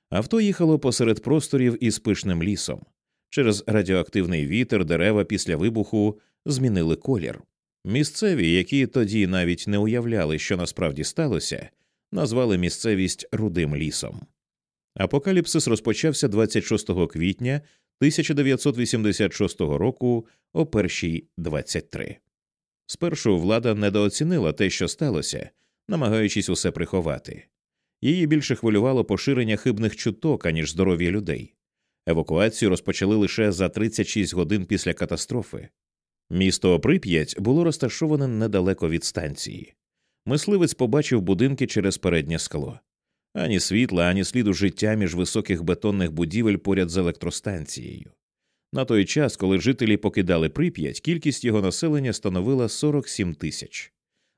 Speaker 2: Авто їхало посеред просторів із пишним лісом. Через радіоактивний вітер дерева після вибуху змінили колір. Місцеві, які тоді навіть не уявляли, що насправді сталося, назвали місцевість рудим лісом. Апокаліпсис розпочався 26 квітня 1986 року о першій 23. Спершу влада недооцінила те, що сталося, намагаючись усе приховати. Її більше хвилювало поширення хибних чуток, аніж здоров'я людей. Евакуацію розпочали лише за 36 годин після катастрофи. Місто Прип'ять було розташоване недалеко від станції. Мисливець побачив будинки через переднє скло ані світла, ані сліду життя між високих бетонних будівель поряд з електростанцією. На той час, коли жителі покидали Прип'ять, кількість його населення становила 47 тисяч.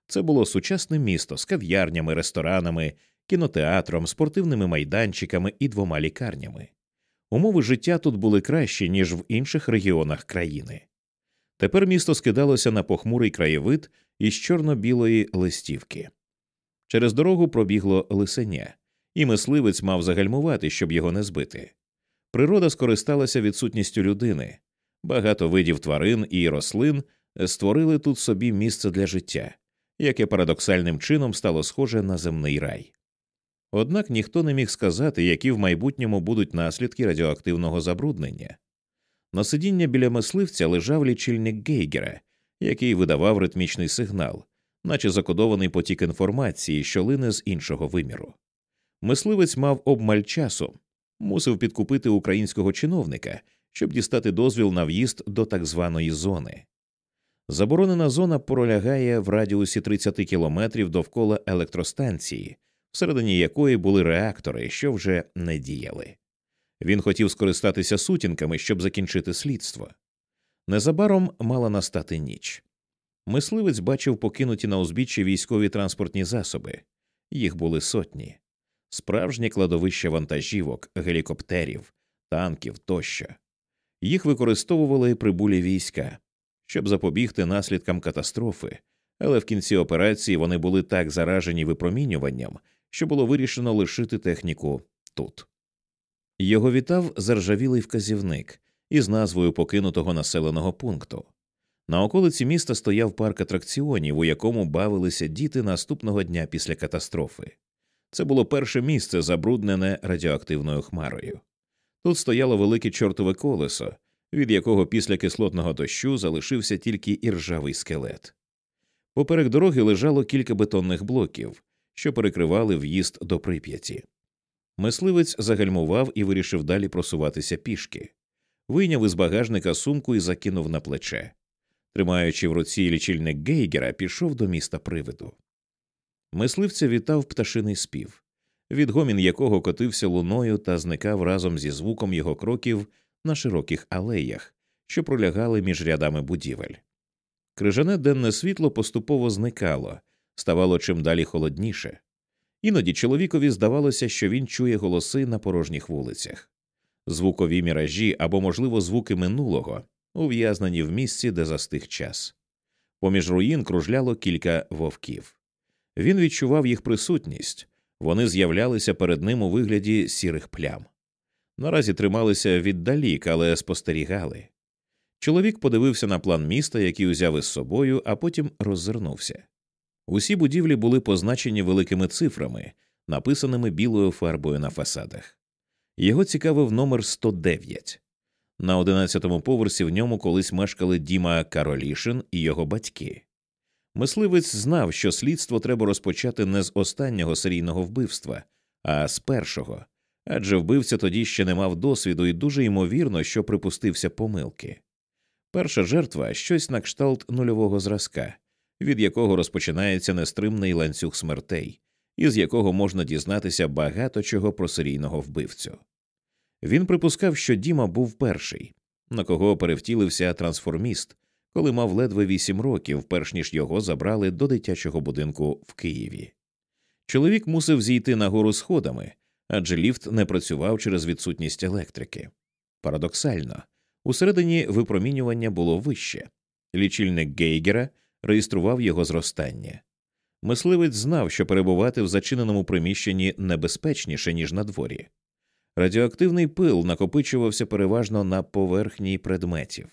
Speaker 2: Це було сучасне місто з кав'ярнями, ресторанами, кінотеатром, спортивними майданчиками і двома лікарнями. Умови життя тут були кращі, ніж в інших регіонах країни. Тепер місто скидалося на похмурий краєвид із чорно-білої листівки. Через дорогу пробігло лисеня, і мисливець мав загальмувати, щоб його не збити. Природа скористалася відсутністю людини, багато видів тварин і рослин створили тут собі місце для життя, яке парадоксальним чином стало схоже на земний рай. Однак ніхто не міг сказати, які в майбутньому будуть наслідки радіоактивного забруднення. На сидіння біля мисливця лежав лічильник Гейгера, який видавав ритмічний сигнал, наче закодований потік інформації, що лине з іншого виміру. Мисливець мав обмаль часу, мусив підкупити українського чиновника, щоб дістати дозвіл на в'їзд до так званої зони. Заборонена зона пролягає в радіусі 30 кілометрів довкола електростанції, всередині якої були реактори, що вже не діяли. Він хотів скористатися сутінками, щоб закінчити слідство. Незабаром мала настати ніч. Мисливець бачив покинуті на узбіччі військові транспортні засоби, їх були сотні. справжнє кладовище вантажівок, гелікоптерів, танків тощо. Їх використовували прибулі війська, щоб запобігти наслідкам катастрофи, але в кінці операції вони були так заражені випромінюванням, що було вирішено лишити техніку тут. Його вітав заржавілий вказівник із назвою покинутого населеного пункту. На околиці міста стояв парк атракціонів, у якому бавилися діти наступного дня після катастрофи. Це було перше місце, забруднене радіоактивною хмарою. Тут стояло велике чортове колесо, від якого після кислотного дощу залишився тільки іржавий скелет. Поперек дороги лежало кілька бетонних блоків, що перекривали в'їзд до прип'яті. Мисливець загальмував і вирішив далі просуватися пішки, вийняв із багажника сумку і закинув на плече. Тримаючи в руці лічильник Гейгера, пішов до міста привиду. Мисливця вітав пташиний спів, відгомін якого котився луною та зникав разом зі звуком його кроків на широких алеях, що пролягали між рядами будівель. Крижане денне світло поступово зникало, ставало чим далі холодніше. Іноді чоловікові здавалося, що він чує голоси на порожніх вулицях, звукові міражі або, можливо, звуки минулого, ув'язнені в місці, де застиг час. Поміж руїн кружляло кілька вовків. Він відчував їх присутність, вони з'являлися перед ним у вигляді сірих плям. Наразі трималися віддалік, але спостерігали. Чоловік подивився на план міста, який узяв із собою, а потім роззирнувся. Усі будівлі були позначені великими цифрами, написаними білою фарбою на фасадах. Його цікавив номер 109. На одинадцятому поверсі в ньому колись мешкали Діма Каролішин і його батьки. Мисливець знав, що слідство треба розпочати не з останнього серійного вбивства, а з першого, адже вбивця тоді ще не мав досвіду і дуже ймовірно, що припустився помилки. Перша жертва щось на кшталт нульового зразка, від якого розпочинається нестримний ланцюг смертей, із якого можна дізнатися багато чого про серійного вбивцю. Він припускав, що Діма був перший, на кого перевтілився трансформіст, коли мав ледве вісім років, перш ніж його забрали до дитячого будинку в Києві. Чоловік мусив зійти нагору сходами, адже ліфт не працював через відсутність електрики. Парадоксально, усередині випромінювання було вище. Лічильник Гейгера реєстрував його зростання. Мисливець знав, що перебувати в зачиненому приміщенні небезпечніше, ніж на дворі. Радіоактивний пил накопичувався переважно на поверхні предметів.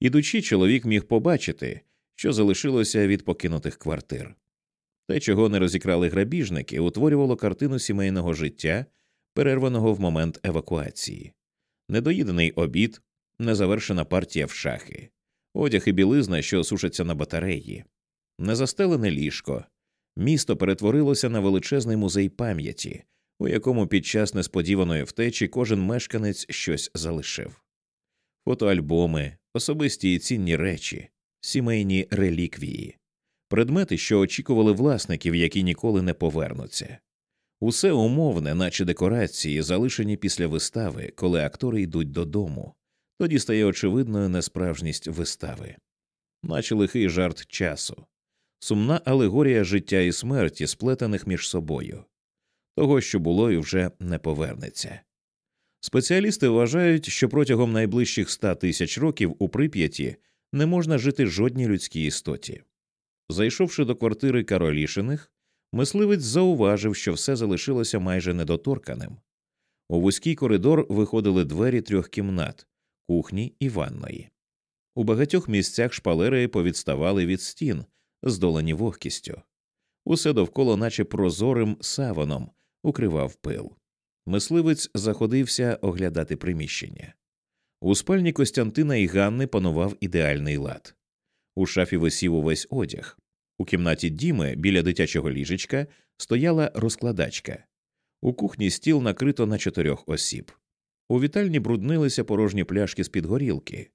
Speaker 2: Ідучи, чоловік міг побачити, що залишилося від покинутих квартир. Те, чого не розікрали грабіжники, утворювало картину сімейного життя, перерваного в момент евакуації, недоїдений обід, незавершена партія в шахи, одяг і білизна, що сушаться на батареї, незастелене ліжко. Місто перетворилося на величезний музей пам'яті, у якому під час несподіваної втечі кожен мешканець щось залишив фотоальбоми, особисті і цінні речі, сімейні реліквії, предмети, що очікували власників, які ніколи не повернуться. Усе умовне, наче декорації, залишені після вистави, коли актори йдуть додому, тоді стає очевидною несправжність вистави, наче лихий жарт часу, сумна алегорія життя і смерті, сплетених між собою, того, що було і вже не повернеться. Спеціалісти вважають, що протягом найближчих ста тисяч років у прип'яті не можна жити жодній людській істоті. Зайшовши до квартири Каролішиних, мисливець зауважив, що все залишилося майже недоторканим. У вузький коридор виходили двері трьох кімнат кухні і ванної. У багатьох місцях шпалери повідставали від стін, здолані вогкістю. Усе довкола, наче прозорим саваном, укривав пил. Мисливець заходився оглядати приміщення. У спальні Костянтина і Ганни панував ідеальний лад. У шафі висів увесь одяг. У кімнаті Діми біля дитячого ліжечка стояла розкладачка. У кухні стіл накрито на чотирьох осіб. У вітальні бруднилися порожні пляшки з під горілки.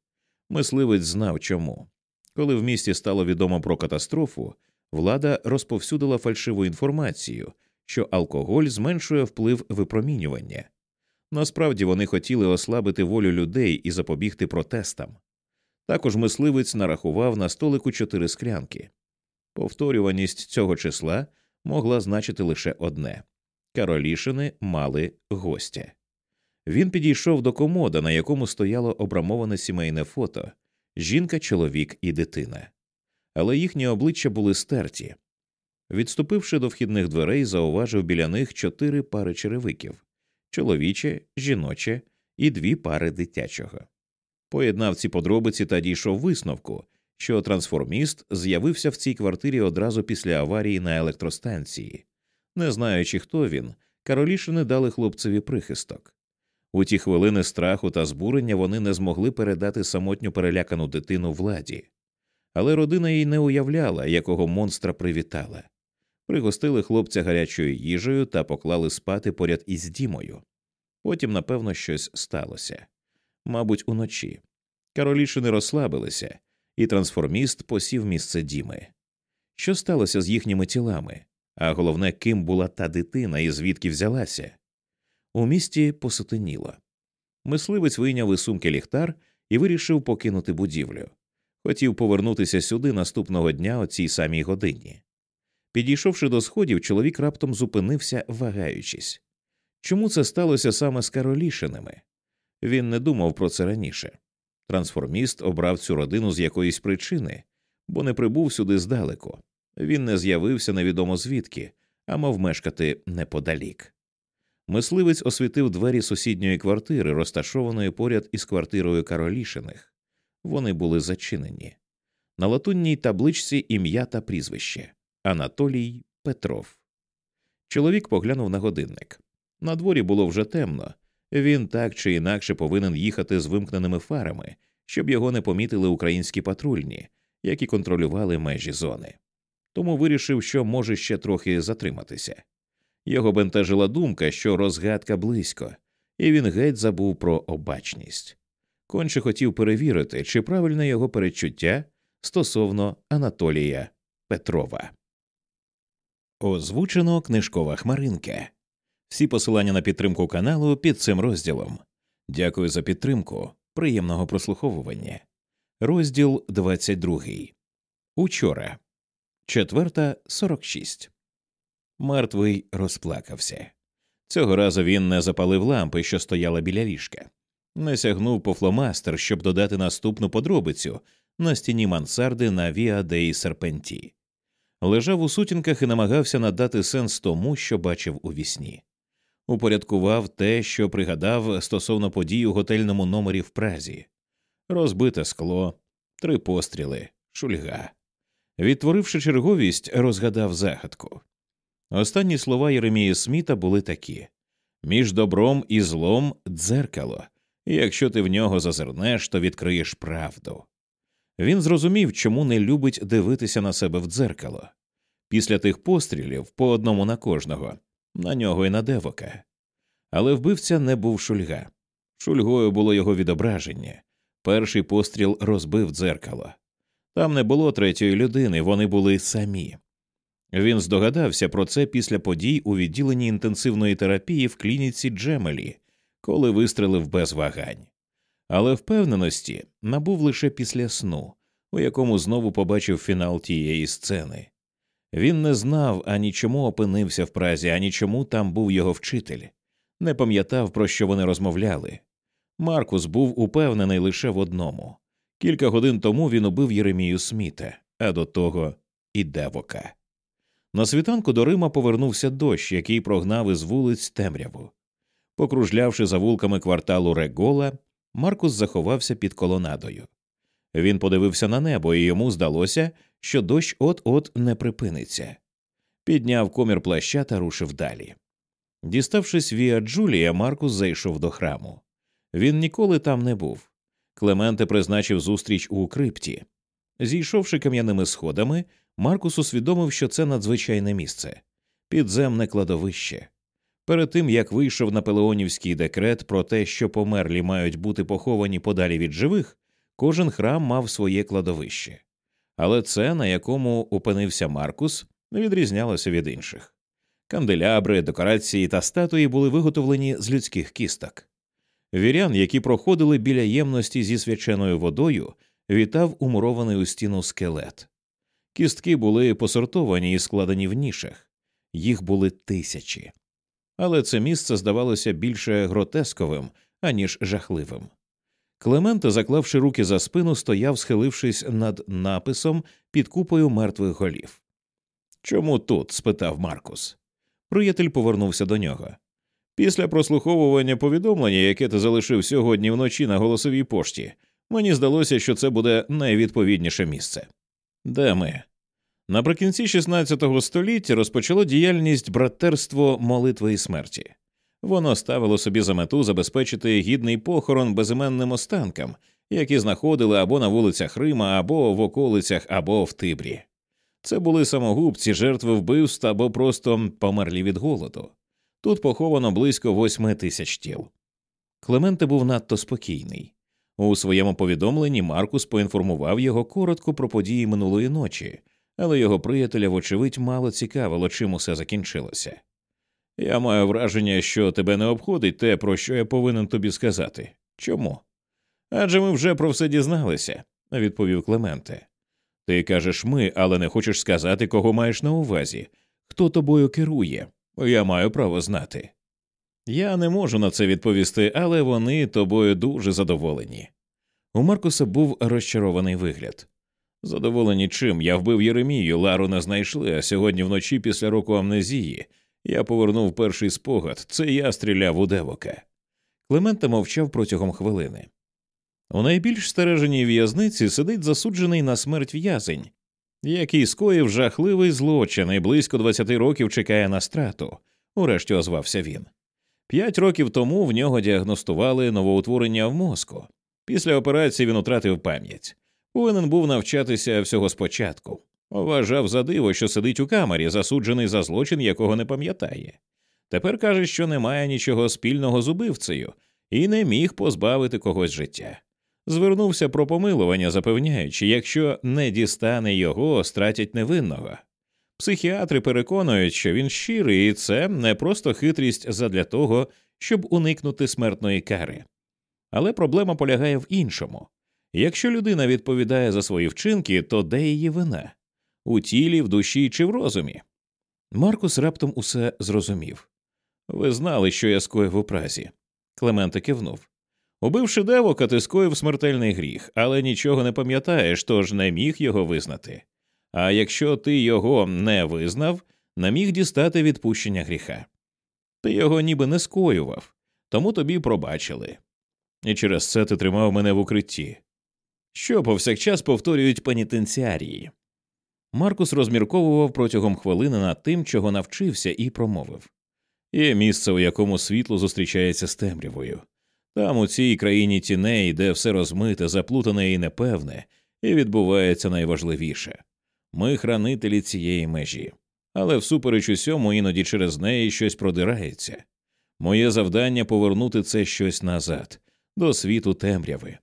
Speaker 2: Мисливець знав чому. Коли в місті стало відомо про катастрофу, влада розповсюдила фальшиву інформацію, що алкоголь зменшує вплив випромінювання. Насправді вони хотіли ослабити волю людей і запобігти протестам. Також мисливець нарахував на столику чотири склянки. Повторюваність цього числа могла значити лише одне
Speaker 1: Каролішини мали гостя. Він підійшов до комода, на якому стояло обрамоване сімейне фото жінка, чоловік і дитина. Але їхні обличчя були стерті. Відступивши до вхідних дверей, зауважив біля них чотири пари черевиків чоловіче, жіноче і дві пари дитячого. Поєднав ці подробиці та дійшов висновку, що трансформіст з'явився в цій квартирі одразу після аварії на електростанції. Не знаючи, хто він, Каролішини дали хлопцеві прихисток. У ті хвилини страху та збурення вони не змогли передати самотню перелякану дитину владі, але родина їй не уявляла, якого монстра привітала. Пригостили хлопця гарячою їжею та поклали спати поряд із Дімою. Потім, напевно, щось сталося мабуть, уночі. Каролішини розслабилися, і трансформіст посів місце Діми. Що сталося з їхніми тілами? А головне, ким була та дитина і звідки взялася? У місті посутеніло. Мисливець вийняв із сумки ліхтар і вирішив покинути будівлю. Хотів повернутися сюди наступного дня о цій самій годині. Підійшовши до сходів, чоловік раптом зупинився, вагаючись. Чому це сталося саме з Каролішинами? Він не думав про це раніше. Трансформіст обрав цю родину з якоїсь причини, бо не прибув сюди здалеку. Він не з'явився невідомо звідки, а мав мешкати неподалік. Мисливець освітив двері сусідньої квартири, розташованої поряд із квартирою Каролішиних. Вони були зачинені. На латунній табличці ім'я та прізвище Анатолій Петров. Чоловік поглянув на годинник. На дворі було вже темно, він так чи інакше повинен їхати з вимкненими фарами, щоб його не помітили українські патрульні, які контролювали межі зони. Тому вирішив, що може ще трохи затриматися. Його бентежила думка, що розгадка близько, і він геть забув про обачність. Конче хотів перевірити, чи правильне його передчуття стосовно Анатолія Петрова. Озвучено книжкова хмаринка. Всі посилання на підтримку каналу під цим розділом. Дякую за підтримку. Приємного прослуховування. Розділ 22. Учора. 4.46. Мертвий розплакався. Цього разу він не запалив лампи, що стояла біля ліжка, не сягнув по фломастер, щоб додати наступну подробицю на стіні мансарди на Віа Деї Серпенті. Лежав у сутінках і намагався надати сенс тому, що бачив у вісні упорядкував те, що пригадав стосовно подій у готельному номері в Празі, розбите скло, три постріли, шульга. Відтворивши черговість, розгадав загадку. Останні слова Єремії Сміта були такі між добром і злом дзеркало, і якщо ти в нього зазирнеш, то відкриєш правду. Він зрозумів, чому не любить дивитися на себе в дзеркало. Після тих пострілів, по одному на кожного, на нього і на девока. Але вбивця не був шульга. Шульгою було його відображення. Перший постріл розбив дзеркало. Там не було третьої людини, вони були самі. Він здогадався про це після подій у відділенні інтенсивної терапії в клініці Джемелі, коли вистрелив без вагань. Але впевненості набув лише після сну, у якому знову побачив фінал тієї сцени. Він не знав ані чому опинився в Празі, ані чому там був його вчитель, не пам'ятав, про що вони розмовляли. Маркус був упевнений лише в одному кілька годин тому він убив Єремію Сміта, а до того і Девока. На світанку до Рима повернувся дощ, який прогнав із вулиць темряву. Покружлявши за вулками кварталу Регола, Маркус заховався під колонадою. Він подивився на небо, і йому здалося, що дощ от-от не припиниться. Підняв комір плаща та рушив далі. Діставшись Віа Джулія, Маркус зайшов до храму. Він ніколи там не був. Клементе призначив зустріч у крипті. Зійшовши кам'яними сходами, Маркус усвідомив, що це надзвичайне місце підземне кладовище. Перед тим як вийшов наполеонівський декрет про те, що померлі мають бути поховані подалі від живих, кожен храм мав своє кладовище але це, на якому опинився Маркус, відрізнялося від інших. Канделябри, декорації та статуї були виготовлені з людських кісток. Вірян, які проходили біля ємності зі свяченою водою, вітав умурований у стіну скелет. Кістки були посортовані і складені в нішах, їх були тисячі.
Speaker 2: але це місце здавалося більше гротесковим, аніж жахливим. Клемента, заклавши руки за спину, стояв, схилившись над написом під купою мертвих голів. Чому тут? спитав Маркус. Приятель повернувся до нього. Після прослуховування повідомлення, яке ти залишив сьогодні вночі на голосовій пошті, мені здалося, що це буде найвідповідніше місце. Де ми? Наприкінці XVI століття розпочало діяльність братерство молитви і смерті. Воно ставило собі за мету забезпечити гідний похорон безіменним останкам, які знаходили або на вулицях Рима, або в околицях, або в Тибрі. Це були самогубці, жертви вбивств або просто померлі від голоду. Тут поховано близько восьми тисяч тіл. Клементе був надто спокійний. У своєму повідомленні Маркус поінформував його коротко про події минулої ночі, але його приятеля, вочевидь, мало цікавило, чим усе закінчилося. Я маю враження, що тебе не обходить те, про що я повинен тобі сказати. Чому? Адже ми вже про все дізналися, відповів Клементе. Ти кажеш ми, але не хочеш сказати, кого маєш на увазі, хто тобою керує. Я маю право знати. Я не можу на це відповісти, але вони тобою дуже задоволені. У Маркуса був розчарований вигляд. Задоволені чим я вбив Єремію, Лару не знайшли, а сьогодні вночі після року амнезії я повернув перший спогад, це я стріляв у девока. Клемента мовчав протягом хвилини. У найбільш стереженій в'язниці сидить засуджений на смерть в'язень, який скоїв жахливий злочин і близько 20 років чекає на страту, урешті озвався він. П'ять років тому в нього діагностували новоутворення в мозку. Після операції він утратив пам'ять. Повинен був навчатися всього спочатку. Вважав за диво, що сидить у камері, засуджений за злочин, якого не пам'ятає. Тепер каже, що немає нічого спільного з убивцею і не міг позбавити когось життя. Звернувся про помилування, запевняючи, якщо не дістане його, стратять невинного. Психіатри переконують, що він щирий, і це не просто хитрість задля того, щоб уникнути смертної кари. Але проблема полягає в іншому якщо людина відповідає за свої вчинки, то де її вина? У тілі, в душі чи в розумі? Маркус раптом усе зрозумів. Ви знали, що я скоїв у празі. Клементе кивнув. Убивши девока, ти скоїв смертельний гріх, але нічого не пам'ятаєш, тож не міг його визнати. А якщо ти його не визнав, не міг дістати відпущення гріха. Ти його ніби не скоював, тому тобі пробачили. І через це ти тримав мене в укритті, що повсякчас повторюють пенітенціарії. Маркус розмірковував протягом хвилини над тим, чого навчився, і промовив є місце, у якому світло зустрічається з темрявою. Там, у цій країні тіней, де все розмите, заплутане і непевне, і відбувається найважливіше ми хранителі цієї межі, але всупереч усьому іноді через неї щось продирається. Моє завдання повернути це щось назад, до світу темряви.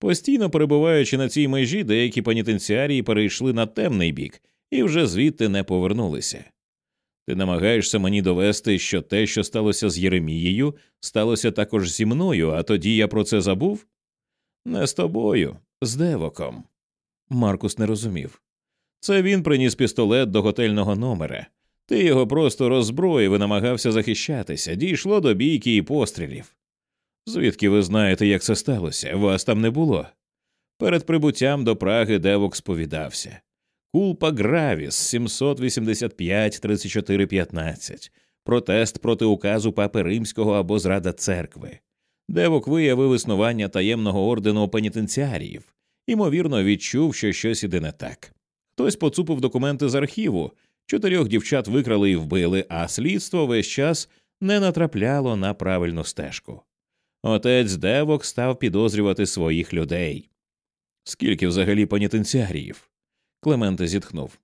Speaker 2: Постійно перебуваючи на цій межі, деякі пенітенціарії перейшли на темний бік і вже звідти не повернулися. Ти намагаєшся мені довести, що те, що сталося з Єремією, сталося також зі мною, а тоді я про це забув? Не з тобою, з девоком. Маркус не розумів. Це він приніс пістолет до готельного номера. Ти його просто роззброїв і намагався захищатися, дійшло до бійки і пострілів. Звідки ви знаєте, як це сталося? Вас там не було. Перед прибуттям до Праги Девок сповідався. Кулпа Гравіс 785 34 15 протест проти указу папи римського або зрада церкви. Девок виявив існування таємного ордену пенітенціаріїв, ймовірно, відчув, що щось іде не так. Хтось поцупив документи з архіву, чотирьох дівчат викрали і вбили, а слідство весь час не натрапляло на правильну стежку. Отець Девок став підозрювати своїх людей. Скільки взагалі пенітенціаріїв? Клементе зітхнув.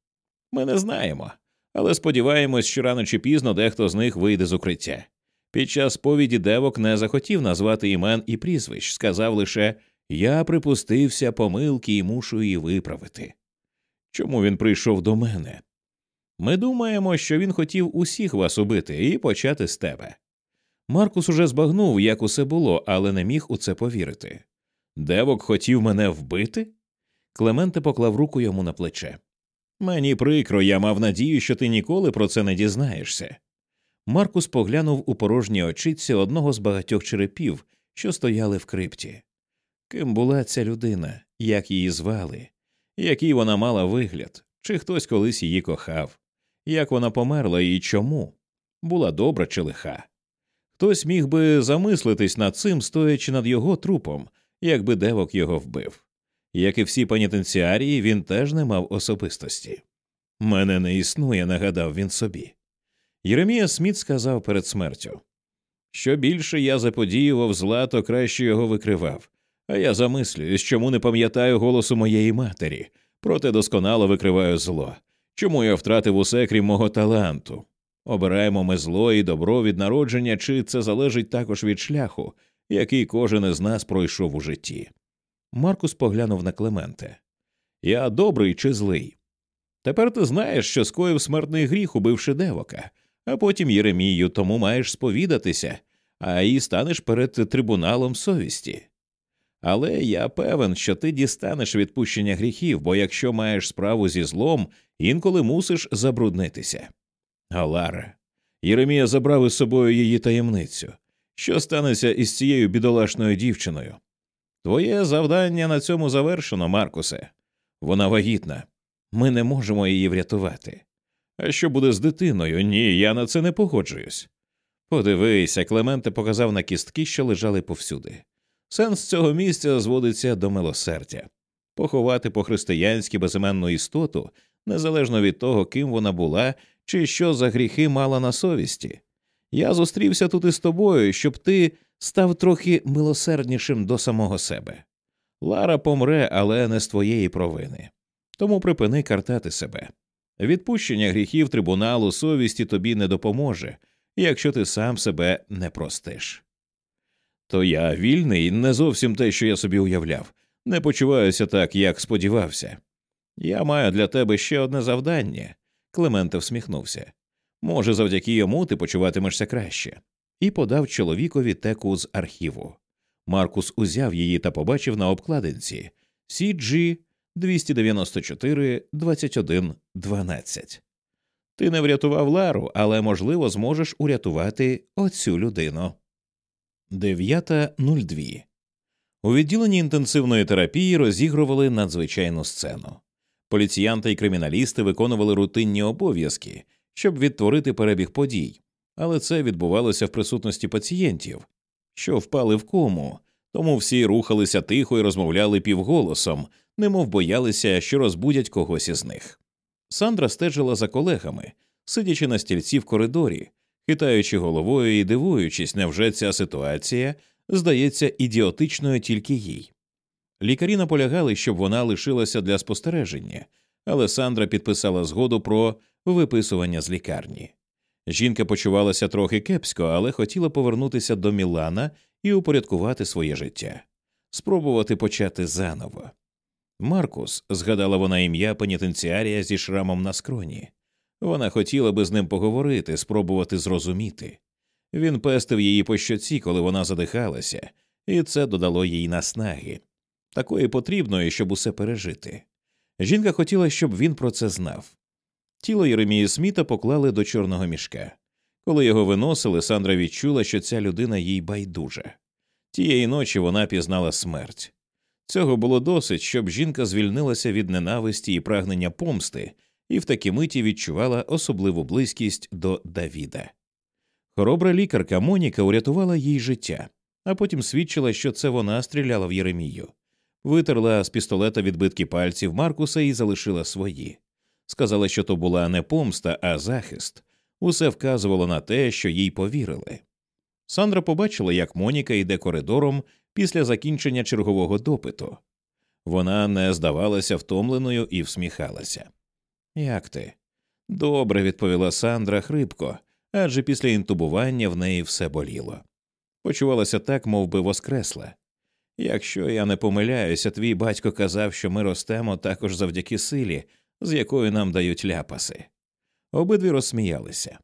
Speaker 2: Ми не знаємо, але сподіваємось, що рано чи пізно дехто з них вийде з укриття. Під час сповіді Девок не захотів назвати імен і прізвищ, сказав лише Я припустився помилки і мушу її виправити. Чому він прийшов до мене? Ми думаємо, що він хотів усіх вас убити і почати з тебе. Маркус уже збагнув, як усе було, але не міг у це повірити. Девок хотів мене вбити? Клементе поклав руку йому на плече. Мені прикро, я мав надію, що ти ніколи про це не дізнаєшся. Маркус поглянув у порожні очиці одного з багатьох черепів, що стояли в крипті. Ким була ця людина, як її звали, який вона мала вигляд, чи хтось колись її кохав, як вона померла і чому, була добра чи лиха. Хтось міг би замислитись над цим, стоячи над його трупом, якби девок його вбив. Як і всі пенітенціарії, він теж не мав особистості. Мене не існує, нагадав він собі. Єремія Сміт сказав перед смертю що більше я заподіював зла, то краще його викривав, а я замислююсь, чому не пам'ятаю голосу моєї матері, проте досконало викриваю зло. Чому я втратив усе крім мого таланту? Обираємо ми зло і добро від народження, чи це залежить також від шляху, який кожен із нас пройшов у житті. Маркус поглянув на Клементе. Я добрий чи злий? Тепер ти знаєш, що скоїв смертний гріх, убивши девока, а потім Єремію, тому маєш сповідатися, а і станеш перед трибуналом совісті. Але я певен, що ти дістанеш відпущення гріхів, бо якщо маєш справу зі злом, інколи мусиш забруднитися. Галара, Єремія забрав із собою її таємницю. Що станеться із цією бідолашною дівчиною? Твоє завдання на цьому завершено, Маркусе. Вона вагітна. Ми не можемо її врятувати. А що буде з дитиною? Ні, я на це не погоджуюсь. Подивися, Клементе показав на кістки, що лежали повсюди. Сенс цього місця зводиться до милосердя поховати по християнськи безіменну істоту, незалежно від того, ким вона була чи що за гріхи мала на совісті. Я зустрівся тут із тобою, щоб ти став трохи милосерднішим до самого себе. Лара помре, але не з твоєї провини. Тому припини картати себе. Відпущення гріхів трибуналу совісті тобі не допоможе, якщо ти сам себе не простиш. То я вільний, не зовсім те, що я собі уявляв, не почуваюся так, як сподівався. Я маю для тебе ще одне завдання. Клементе всміхнувся. Може, завдяки йому ти почуватимешся краще, і подав чоловікові теку з архіву. Маркус узяв її та побачив на обкладинці CG 294 21 12. Ти не врятував Лару, але, можливо, зможеш урятувати оцю людину. 9.02. У відділенні інтенсивної терапії розігрували надзвичайну сцену. Поліціянти і криміналісти виконували рутинні обов'язки, щоб відтворити перебіг подій, але це відбувалося в присутності пацієнтів, що впали в кому, тому всі рухалися тихо і розмовляли півголосом, немов боялися, що розбудять когось із них. Сандра стежила за колегами, сидячи на стільці в коридорі, хитаючи головою і дивуючись, невже ця ситуація здається ідіотичною тільки їй. Лікарі наполягали, щоб вона лишилася для спостереження, але Сандра підписала згоду про виписування з лікарні. Жінка почувалася трохи кепсько, але хотіла повернутися до Мілана і упорядкувати своє життя, спробувати почати заново. Маркус, згадала вона ім'я пенітенціарія зі шрамом на скроні. Вона хотіла би з ним поговорити, спробувати зрозуміти. Він пестив її по щоці, коли вона задихалася, і це додало їй наснаги такої потрібної, щоб усе пережити. Жінка хотіла, щоб він про це знав. Тіло Єремії Сміта поклали до чорного мішка. Коли його виносили, Сандра відчула, що ця людина їй байдужа. Тієї ночі вона пізнала смерть. Цього було досить, щоб жінка звільнилася від ненависті і прагнення помсти, і в такій миті відчувала особливу близькість до Давіда. Хоробра лікарка Моніка урятувала їй життя, а потім свідчила, що це вона стріляла в Єремію, витерла з пістолета відбитки пальців Маркуса і залишила свої. Сказала, що то була не помста, а захист. Усе вказувало на те, що їй повірили. Сандра побачила, як Моніка йде коридором після закінчення чергового допиту. Вона не здавалася втомленою і всміхалася. Як ти? Добре, відповіла Сандра хрипко, адже після інтубування в неї все боліло. Почувалася так, мов би воскресла. Якщо я не помиляюся, твій батько казав, що ми ростемо також завдяки силі, з якою нам дають ляпаси. Обидві розсміялися.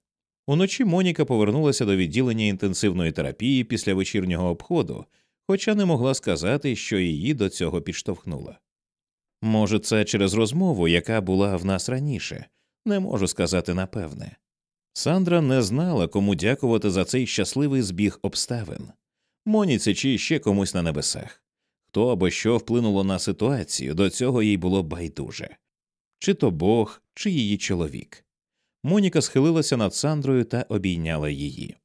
Speaker 2: Уночі Моніка повернулася до відділення інтенсивної терапії після вечірнього обходу, хоча не могла сказати, що її до цього підштовхнуло. Може, це через розмову, яка була в нас раніше, не можу сказати напевне. Сандра не знала, кому дякувати за цей щасливий збіг обставин Моніці чи ще комусь на небесах. Хто або що вплинуло на ситуацію, до цього їй було байдуже чи то Бог, чи її чоловік. Моніка схилилася над Сандрою та обійняла її.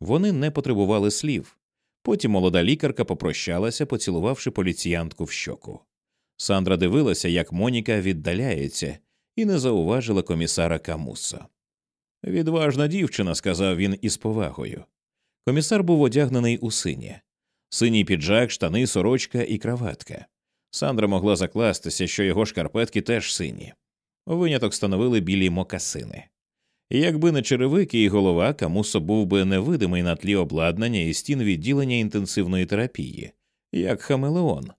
Speaker 2: Вони не потребували слів. Потім молода лікарка попрощалася, поцілувавши поліціянтку в щоку. Сандра дивилася, як Моніка віддаляється, і не зауважила комісара Камуса. Відважна дівчина, сказав він із повагою. Комісар був одягнений у синє, синій піджак, штани, сорочка і краватка. Сандра могла закластися, що його шкарпетки теж сині. Виняток становили білі мокасини. Якби не черевики і голова, Камусо був би невидимий на тлі обладнання і стін відділення інтенсивної терапії, як Хамелеон.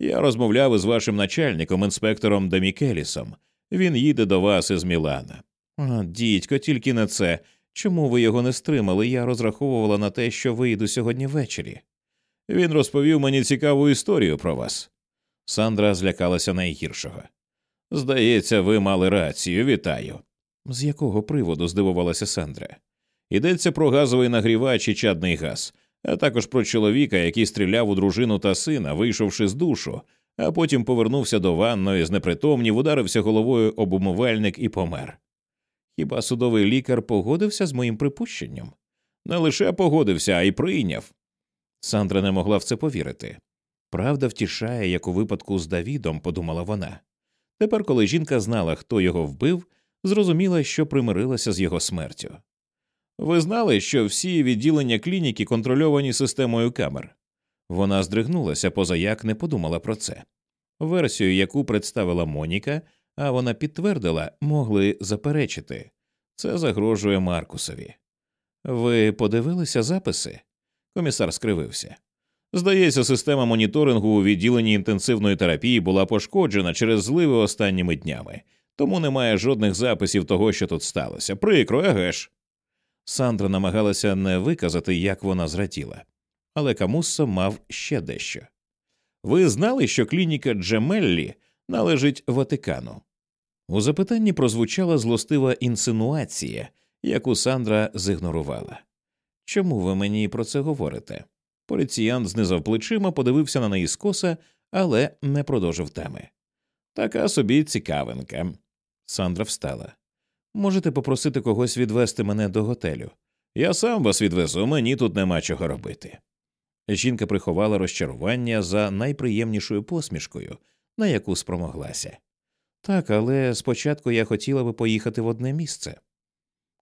Speaker 2: Я розмовляв із вашим начальником, інспектором Демікелісом. Він їде до вас із Мілана. Дідько, тільки не це. Чому ви його не стримали? Я розраховувала на те, що вийду сьогодні ввечері. Він розповів мені цікаву історію про вас. Сандра злякалася найгіршого. Здається, ви мали рацію, вітаю. З якого приводу здивувалася Сандра? Йдеться про газовий нагрівач і чадний газ, а також про чоловіка, який стріляв у дружину та сина, вийшовши з душу, а потім повернувся до ванної, знепритомнів, ударився головою об умивальник і помер. Хіба судовий лікар погодився з моїм припущенням? Не лише погодився, а й прийняв. Сандра не могла в це повірити. Правда втішає, як у випадку з Давідом, подумала вона. Тепер, коли жінка знала, хто його вбив, зрозуміла, що примирилася з його смертю. Ви знали, що всі відділення клініки контрольовані системою камер. Вона здригнулася, позаяк не подумала про це. Версію, яку представила Моніка, а вона підтвердила, могли заперечити це загрожує Маркусові. Ви подивилися записи? Комісар скривився. Здається, система моніторингу у відділенні інтенсивної терапії була пошкоджена через зливи останніми днями, тому немає жодних записів того, що тут сталося. Прикро, еге ж. Сандра намагалася не виказати, як вона зраділа, але Камуссо мав ще дещо. Ви знали, що клініка Джемеллі належить Ватикану? У запитанні прозвучала злостива інсинуація, яку Сандра зігнорувала. Чому ви мені про це говорите? Поліціянт знизав плечима, подивився на неї скоса, але не продовжив теми. Така собі цікавинка. Сандра встала. Можете попросити когось відвести мене до готелю. Я сам вас відвезу, мені тут нема чого робити. Жінка приховала розчарування за найприємнішою посмішкою, на яку спромоглася. Так, але спочатку я хотіла би поїхати в одне місце.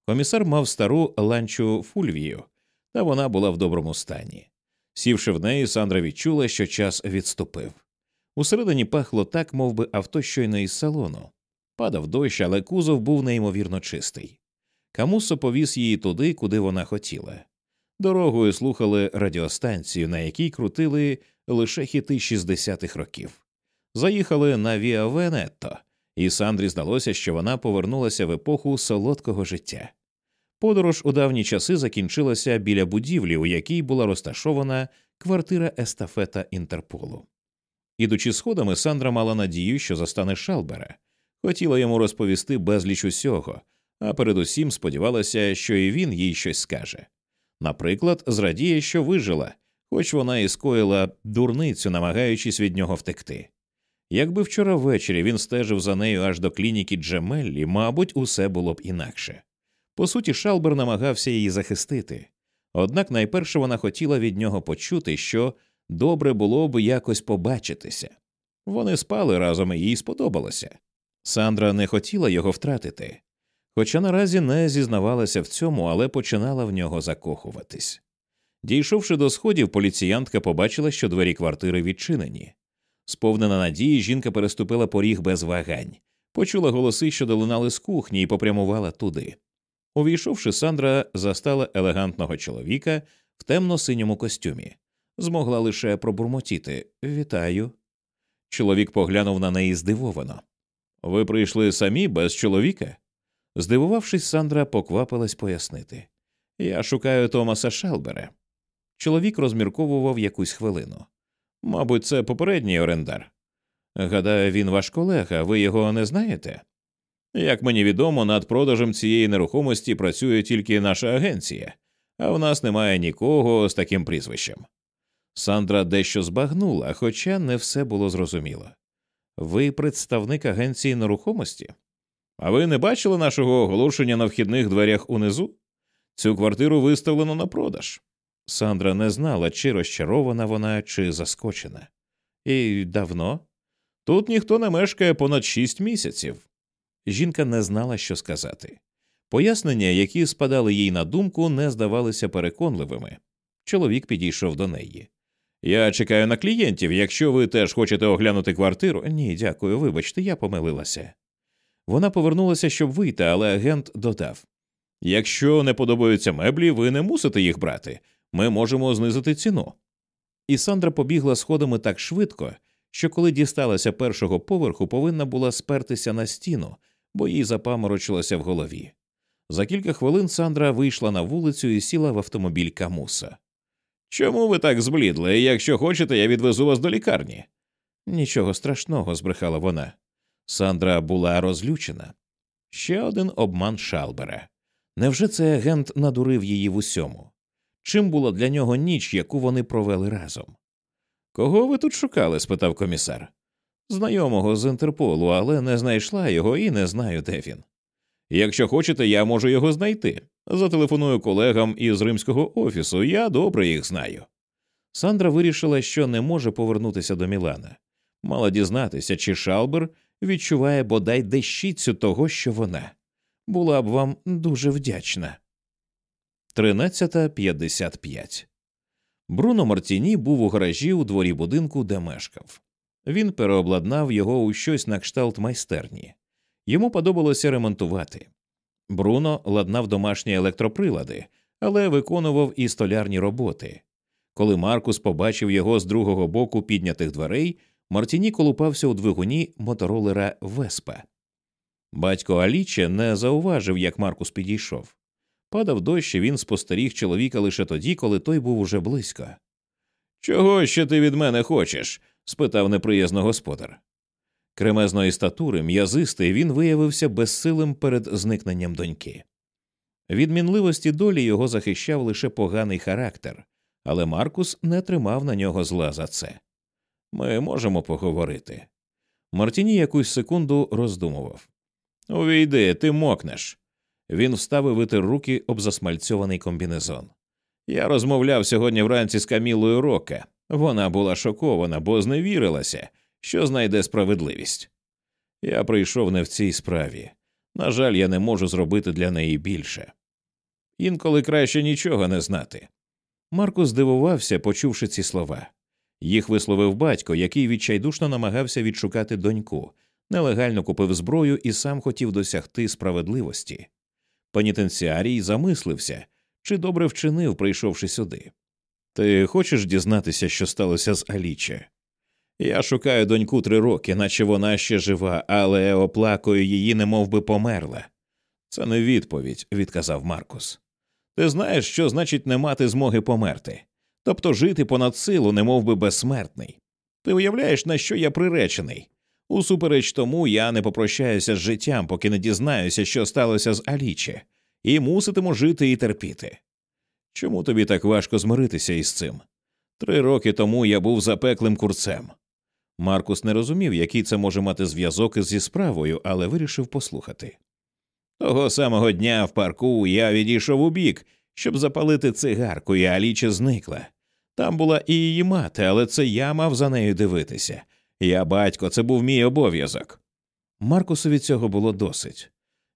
Speaker 2: Комісар мав стару ланчу фульвію, та вона була в доброму стані. Сівши в неї, Сандра відчула, що час відступив. Усередині пахло так, мов би авто щойно із салону. Падав дощ, але кузов був неймовірно чистий. Камусо повіз її туди, куди вона хотіла. Дорогою слухали радіостанцію, на якій крутили лише хіти 60-х років. Заїхали на Віа Венетто, і Сандрі здалося, що вона повернулася в епоху солодкого життя. Подорож у давні часи закінчилася біля будівлі, у якій була розташована квартира естафета Інтерполу. Ідучи сходами, Сандра мала надію, що застане Шалбера, хотіла йому розповісти безліч усього, а передусім сподівалася, що і він їй щось скаже. Наприклад, зрадіє, що вижила, хоч вона і скоїла дурницю, намагаючись від нього втекти. Якби вчора ввечері він стежив за нею аж до клініки Джемеллі, мабуть, усе було б інакше. По суті, Шалбер намагався її захистити, однак найперше вона хотіла від нього почути, що добре було б якось побачитися. Вони спали разом і їй сподобалося. Сандра не хотіла його втратити, хоча наразі не зізнавалася в цьому, але починала в нього закохуватись. Дійшовши до сходів, поліціянтка побачила, що двері квартири відчинені. Сповнена надії, жінка переступила поріг без вагань, почула голоси, що долинали з кухні, і попрямувала туди. Увійшовши, Сандра застала елегантного чоловіка в темно-синьому костюмі, змогла лише пробурмотіти Вітаю. Чоловік поглянув на неї здивовано. Ви прийшли самі без чоловіка? Здивувавшись, Сандра поквапилась пояснити. Я шукаю Томаса Шалбера. Чоловік розмірковував якусь хвилину. Мабуть, це попередній орендар. Гадаю, він ваш колега, ви його не знаєте? Як мені відомо, над продажем цієї нерухомості працює тільки наша агенція, а в нас немає нікого з таким прізвищем. Сандра дещо збагнула, хоча не все було зрозуміло. Ви представник агенції нерухомості? А ви не бачили нашого оголошення на вхідних дверях унизу? Цю квартиру виставлено на продаж. Сандра не знала, чи розчарована вона, чи заскочена. І давно? Тут ніхто не мешкає понад шість місяців. Жінка не знала, що сказати. Пояснення, які спадали їй на думку, не здавалися переконливими. Чоловік підійшов до неї. Я чекаю на клієнтів. Якщо ви теж хочете оглянути квартиру. Ні, дякую, вибачте, я помилилася. Вона повернулася, щоб вийти, але агент додав Якщо не подобаються меблі, ви не мусите їх брати. Ми можемо знизити ціну. І Сандра побігла сходами так швидко, що коли дісталася першого поверху, повинна була спертися на стіну, бо їй запаморочилося в голові. За кілька хвилин Сандра вийшла на вулицю і сіла в автомобіль Камуса. Чому ви так зблідли? Якщо хочете, я відвезу вас до лікарні. Нічого страшного, збрехала вона. Сандра була розлючена. Ще один обман Шалбера. Невже цей агент надурив її в усьому? Чим була для нього ніч, яку вони провели разом? Кого ви тут шукали? спитав комісар. Знайомого з Інтерполу, але не знайшла його і не знаю, де він. Якщо хочете, я можу його знайти. Зателефоную колегам із римського офісу, я добре їх знаю. Сандра вирішила, що не може повернутися до Мілана. Мала дізнатися, чи Шалбер відчуває бодай дещицю того, що вона. Була б вам дуже вдячна. 13.55 Бруно Мартіні був у гаражі у дворі будинку, де мешкав. Він переобладнав його у щось на кшталт майстерні. Йому подобалося ремонтувати. Бруно ладнав домашні електроприлади, але виконував і столярні роботи. Коли Маркус побачив його з другого боку піднятих дверей, Мартіні колупався у двигуні моторолера Веспа. Батько Аліче не зауважив, як Маркус підійшов. Падав дощ, і він спостеріг чоловіка лише тоді, коли той був уже близько. Чого ще ти від мене хочеш? спитав неприязно господар. Кремезної статури, м'язистий, він виявився безсилим перед зникненням доньки. Від мінливості долі його захищав лише поганий характер, але Маркус не тримав на нього зла за це. Ми можемо поговорити. Мартіні якусь секунду роздумував. Увійди, ти мокнеш. Він встав і витер руки об засмальцьований комбінезон. Я розмовляв сьогодні вранці з Камілою Рока. Вона була шокована, бо зневірилася, що знайде справедливість. Я прийшов не в цій справі. На жаль, я не можу зробити для неї більше. Інколи краще нічого не знати. Марко здивувався, почувши ці слова. Їх висловив батько, який відчайдушно намагався відшукати доньку, нелегально купив зброю і сам хотів досягти справедливості. Пенітенціарій замислився, чи добре вчинив, прийшовши сюди. Ти хочеш дізнатися, що сталося з Аліче? Я шукаю доньку три роки, наче вона ще жива, але оплакою її, немов би померла. Це не відповідь, відказав Маркус. Ти знаєш, що значить не мати змоги померти, тобто жити понад силу, немов би безсмертний. Ти уявляєш, на що я приречений? Усупереч тому я не попрощаюся з життям, поки не дізнаюся, що сталося з Аліче, і муситиму жити і терпіти. Чому тобі так важко змиритися із цим? Три роки тому я був запеклим курцем. Маркус не розумів, який це може мати зв'язок зі справою, але вирішив послухати. Того самого дня в парку я відійшов у бік, щоб запалити цигарку, і Аліче зникла. Там була і її мати, але це я мав за нею дивитися. Я батько, це був мій обов'язок. Маркусові цього було досить.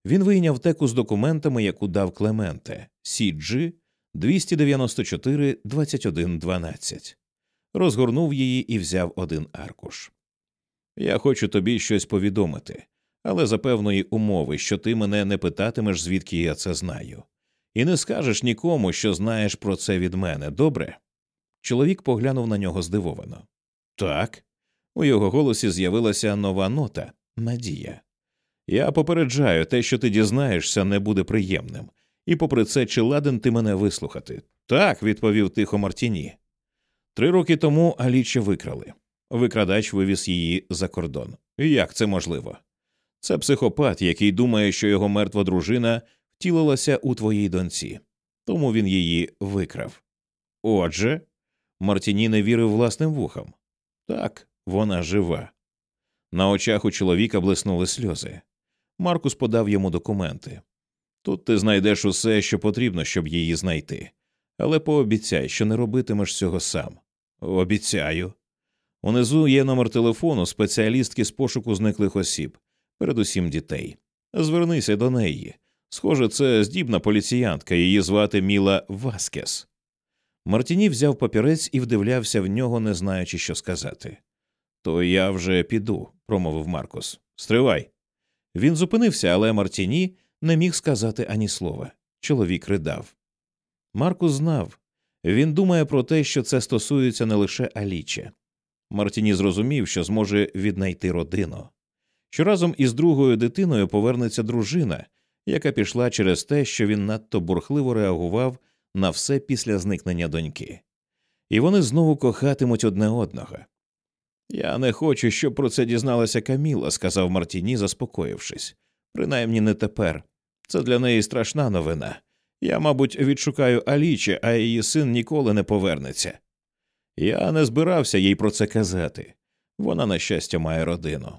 Speaker 2: Він вийняв теку з документами, яку дав Клементе CG 294 21 12 розгорнув її і взяв один аркуш. Я хочу тобі щось повідомити, але за певної умови, що ти мене не питатимеш, звідки я це знаю, і не скажеш нікому, що знаєш про це від мене, добре? Чоловік поглянув на нього здивовано. Так. У його голосі з'явилася нова нота надія. Я попереджаю, те, що ти дізнаєшся, не буде приємним, і, попри це, чи ладен ти мене вислухати? Так, відповів тихо Мартіні. Три роки тому Аліче викрали. Викрадач вивіз її за кордон. Як це можливо? Це психопат, який думає, що його мертва дружина втілилася у твоїй доньці, тому він її викрав. Отже, Мартіні не вірив власним вухам. Так, вона жива. На очах у чоловіка блиснули сльози. Маркус подав йому документи. Тут ти знайдеш усе, що потрібно, щоб її знайти, але пообіцяй, що не робитимеш цього сам. Обіцяю. Унизу є номер телефону спеціалістки з пошуку зниклих осіб, передусім дітей. Звернися до неї. Схоже, це здібна поліціянтка, її звати Міла Васкес. Мартіні взяв папірець і вдивлявся в нього, не знаючи, що сказати. То я вже піду, промовив Маркус. Стривай. Він зупинився, але Мартіні не міг сказати ані слова. Чоловік ридав. Маркус знав він думає про те, що це стосується не лише Аліче. Мартіні зрозумів, що зможе віднайти родину. Що разом із другою дитиною повернеться дружина, яка пішла через те, що він надто бурхливо реагував на все після зникнення доньки. І вони знову кохатимуть одне одного. Я не хочу, щоб про це дізналася Каміла, сказав Мартіні, заспокоївшись. Принаймні не тепер. Це для неї страшна новина. Я, мабуть, відшукаю Аліче, а її син ніколи не повернеться. Я не збирався їй про це казати. Вона, на щастя, має родину.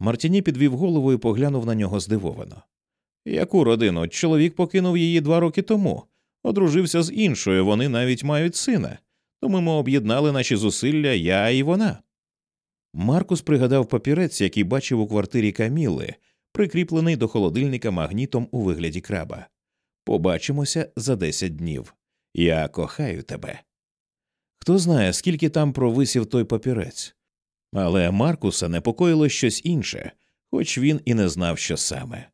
Speaker 2: Мартіні підвів голову і поглянув на нього здивовано. Яку родину? Чоловік покинув її два роки тому, одружився з іншою, вони навіть мають сина, тому ми об'єднали наші зусилля, я і вона. Маркус пригадав папірець, який бачив у квартирі Каміли, прикріплений до холодильника магнітом у вигляді краба. Побачимося за десять днів. Я кохаю тебе. Хто знає, скільки там провисів той папірець. Але Маркуса непокоїло щось інше, хоч він і не знав, що саме.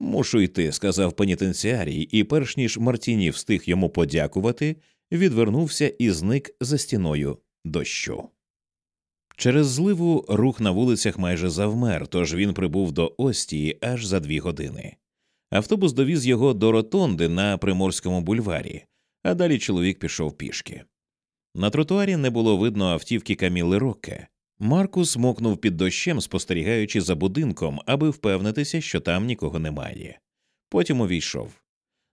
Speaker 2: Мушу йти, сказав пенітенціарій, і, перш ніж Мартіні встиг йому подякувати, відвернувся і зник за стіною дощу. Через зливу рух на вулицях майже завмер, тож він прибув до Остії аж за дві години. Автобус довіз його до ротонди на Приморському бульварі, а далі чоловік пішов пішки. На тротуарі не було видно автівки Каміли Рокке. Маркус мокнув під дощем, спостерігаючи за будинком, аби впевнитися, що там нікого немає. Потім увійшов.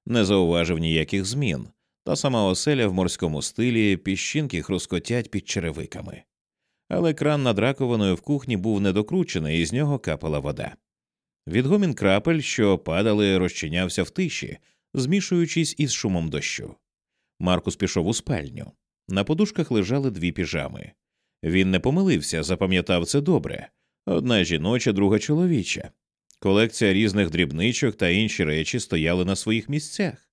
Speaker 2: Не зауважив ніяких змін, та сама оселя в морському стилі, піщинки хрускотять під черевиками. Але кран над раковиною в кухні був недокручений, і з нього капала вода. Відгомін крапель, що падали, розчинявся в тиші, змішуючись із шумом дощу. Маркус пішов у спальню. На подушках лежали дві піжами. Він не помилився, запам'ятав це добре одна жіноча, друга чоловіча. Колекція різних дрібничок та інші речі стояли на своїх місцях.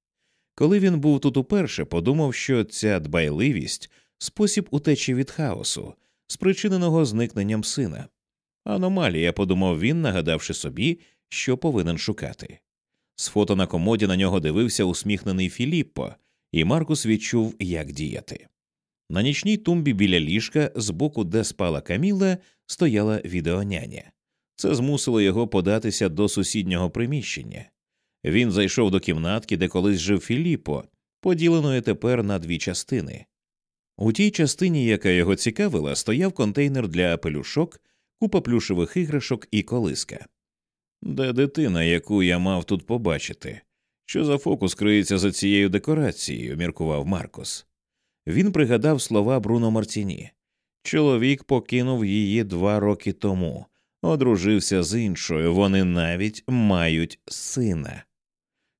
Speaker 2: Коли він був тут уперше, подумав, що ця дбайливість спосіб утечі від хаосу, спричиненого зникненням сина. Аномалія, подумав він, нагадавши собі, що повинен шукати. З фото на комоді на нього дивився усміхнений Філіппо, і Маркус відчув, як діяти. На нічній тумбі біля ліжка, з боку, де спала Каміла, стояла відеоняня. Це змусило його податися до сусіднього приміщення. Він зайшов до кімнатки, де колись жив Філіппо, поділеної тепер на дві частини. У тій частині, яка його цікавила, стояв контейнер для пелюшок, купа плюшевих іграшок і колиска. Де дитина, яку я мав тут побачити? Що за фокус криється за цією декорацією? міркував Маркос. Він пригадав слова Бруно Мартіні. Чоловік покинув її два роки тому, одружився з іншою, вони навіть мають сина.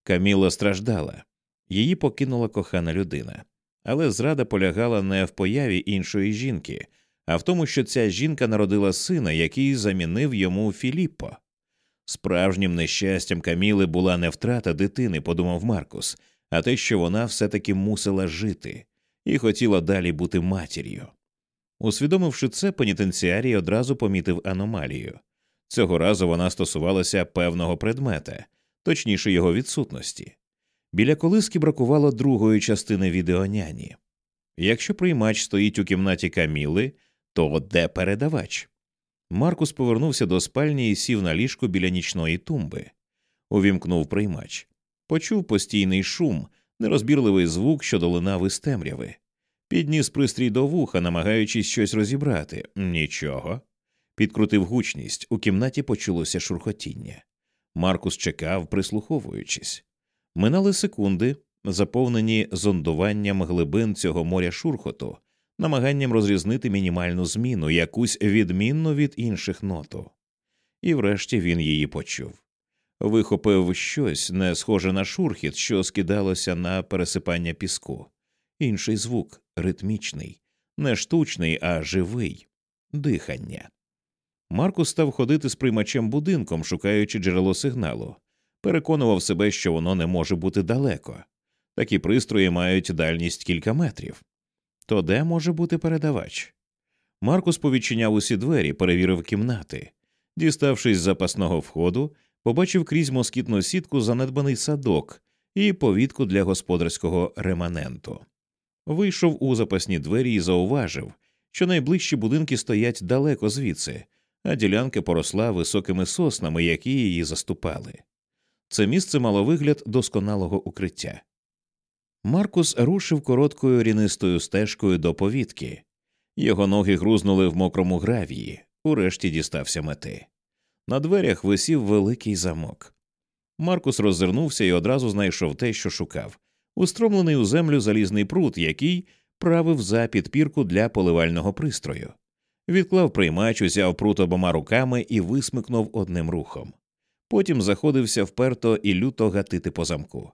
Speaker 2: Каміла страждала, її покинула кохана людина, але зрада полягала не в появі іншої жінки, а в тому, що ця жінка народила сина, який замінив йому Філіппо. Справжнім нещастям Каміли була не втрата дитини, подумав Маркус, а те, що вона все таки мусила жити і хотіла далі бути матір'ю. Усвідомивши це, пенітенціарій одразу помітив аномалію. Цього разу вона стосувалася певного предмета, точніше його відсутності. Біля колиски бракувало другої частини відеоняні. Якщо приймач стоїть у кімнаті Каміли, то де передавач? Маркус повернувся до спальні і сів на ліжко біля нічної тумби. Увімкнув приймач. Почув постійний шум, нерозбірливий звук, що долинав із темряви. Підніс пристрій до вуха, намагаючись щось розібрати. Нічого. Підкрутив гучність, у кімнаті почулося шурхотіння. Маркус чекав, прислуховуючись. Минали секунди, заповнені зондуванням глибин цього моря шурхоту, намаганням розрізнити мінімальну зміну, якусь відмінну від інших ноту. І врешті він її почув. Вихопив щось не схоже на шурхіт, що скидалося на пересипання піску, інший звук ритмічний, не штучний, а живий дихання. Маркус став ходити з приймачем будинком, шукаючи джерело сигналу, переконував себе, що воно не може бути далеко. Такі пристрої мають дальність кілька метрів. То де може бути передавач? Маркус повідчиняв усі двері, перевірив кімнати. Діставшись з запасного входу, побачив крізь москітну сітку занедбаний садок і повітку для господарського реманенту. Вийшов у запасні двері і зауважив, що найближчі будинки стоять далеко звідси, а ділянка поросла високими соснами, які її заступали. Це місце мало вигляд досконалого укриття. Маркус рушив короткою рінистою стежкою до повітки. Його ноги грузнули в мокрому гравії, урешті дістався мети. На дверях висів великий замок. Маркус роззирнувся і одразу знайшов те, що шукав устромлений у землю залізний прут, який правив за підпірку для поливального пристрою. Відклав приймач, узяв прут обома руками і висмикнув одним рухом. Потім заходився вперто і люто гатити по замку.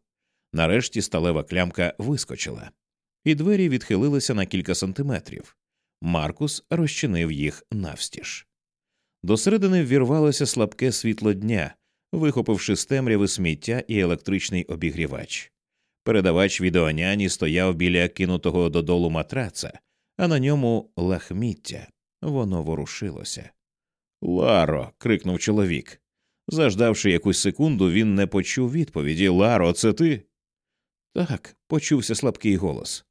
Speaker 2: Нарешті сталева клямка вискочила, і двері відхилилися на кілька сантиметрів. Маркус розчинив їх навстіж. До середини ввірвалося слабке світло дня, вихопивши з темряви сміття і електричний обігрівач. Передавач відеоняні стояв біля кинутого додолу матраца, а на ньому лахміття. Воно ворушилося. Ларо. крикнув чоловік. Заждавши якусь секунду, він не почув відповіді Ларо, це ти? Так, почувся слабкий голос.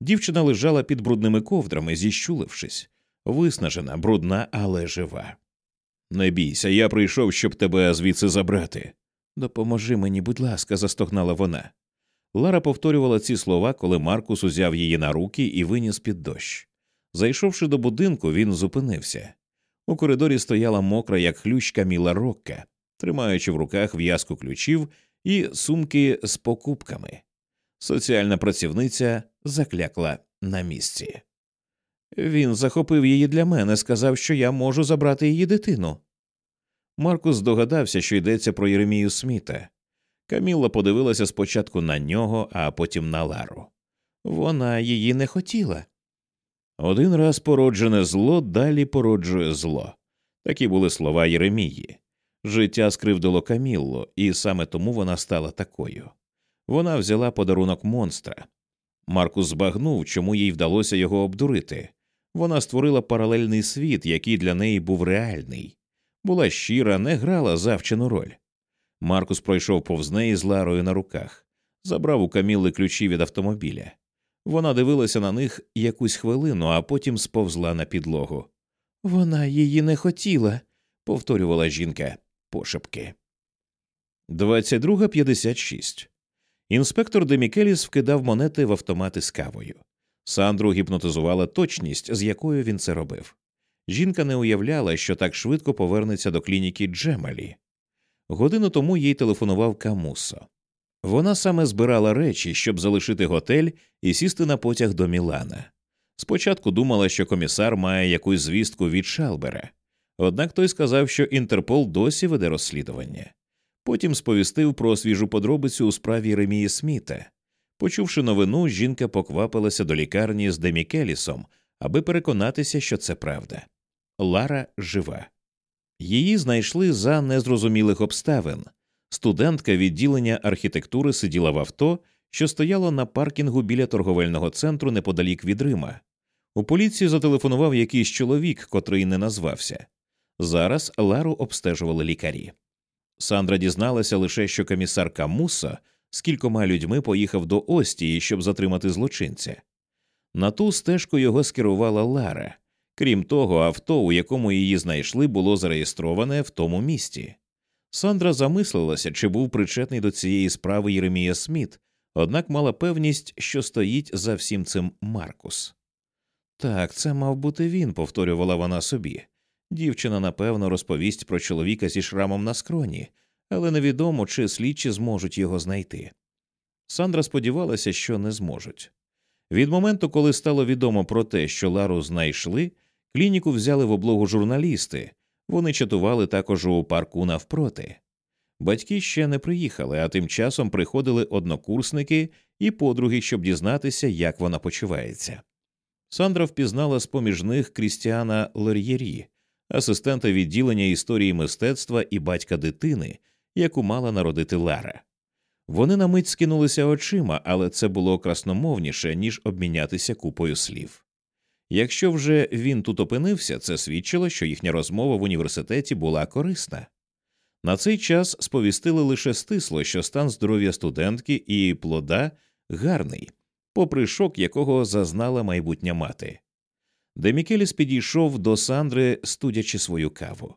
Speaker 2: Дівчина лежала під брудними ковдрами, зіщулившись, виснажена, брудна, але жива. Не бійся, я прийшов, щоб тебе звідси забрати. Допоможи мені, будь ласка, застогнала вона. Лара повторювала ці слова, коли Маркус узяв її на руки і виніс під дощ. Зайшовши до будинку, він зупинився. У коридорі стояла мокра, як хлющка Міла Рокка, тримаючи в руках в'язку ключів і сумки з покупками. Соціальна працівниця заклякла на місці. Він захопив її для мене, сказав, що я можу забрати її дитину. Маркус здогадався, що йдеться про Єремію Сміта. Камілла подивилася спочатку на нього, а потім на Лару. Вона її не хотіла. Один раз породжене зло далі породжує зло. Такі були слова Єремії. Життя скривдило Каміллу, і саме тому вона стала такою. Вона взяла подарунок монстра. Маркус збагнув, чому їй вдалося його обдурити. Вона створила паралельний світ, який для неї був реальний, була щира, не грала завчену роль. Маркус пройшов повз неї з Ларою на руках, забрав у Каміли ключі від автомобіля. Вона дивилася на них якусь хвилину, а потім сповзла на підлогу. Вона її не хотіла, повторювала жінка пошепки. 22.56. Інспектор Демікеліс вкидав монети в автомати з кавою. Сандру гіпнотизувала точність, з якою він це робив. Жінка не уявляла, що так швидко повернеться до клініки Джемалі. Годину тому їй телефонував Камусо. Вона саме збирала речі, щоб залишити готель і сісти на потяг до Мілана. Спочатку думала, що комісар має якусь звістку від Шалбера, однак той сказав, що Інтерпол досі веде розслідування. Потім сповістив про свіжу подробицю у справі Ремії Сміта. Почувши новину, жінка поквапилася до лікарні з Демікелісом, аби переконатися, що це правда. Лара жива. Її знайшли за незрозумілих обставин. Студентка відділення архітектури сиділа в авто, що стояло на паркінгу біля торговельного центру неподалік від Рима. У поліцію зателефонував якийсь чоловік, котрий не назвався. Зараз Лару обстежували лікарі. Сандра дізналася лише, що комісар Камуса з кількома людьми поїхав до Остії, щоб затримати злочинця. На ту стежку його скерувала Лара. Крім того, авто, у якому її знайшли, було зареєстроване в тому місті. Сандра замислилася, чи був причетний до цієї справи Єремія Сміт, однак мала певність, що стоїть за всім цим Маркус. Так, це мав бути він, повторювала вона собі. Дівчина напевно розповість про чоловіка зі шрамом на скроні, але невідомо, чи слідчі зможуть його знайти. Сандра сподівалася, що не зможуть. Від моменту, коли стало відомо про те, що Лару знайшли, клініку взяли в облогу журналісти, вони чатували також у парку навпроти. Батьки ще не приїхали, а тим часом приходили однокурсники і подруги, щоб дізнатися, як вона почувається. Сандра впізнала з поміж них Крістіана Лер'єрі, асистента відділення історії мистецтва і батька дитини, яку мала народити Лара. Вони на мить скинулися очима, але це було красномовніше, ніж обмінятися купою слів. Якщо вже він тут опинився, це свідчило, що їхня розмова в університеті була корисна. На цей час сповістили лише стисло, що стан здоров'я студентки і плода гарний, попри шок, якого зазнала майбутня мати. Демікеліс підійшов до Сандри, студячи свою каву.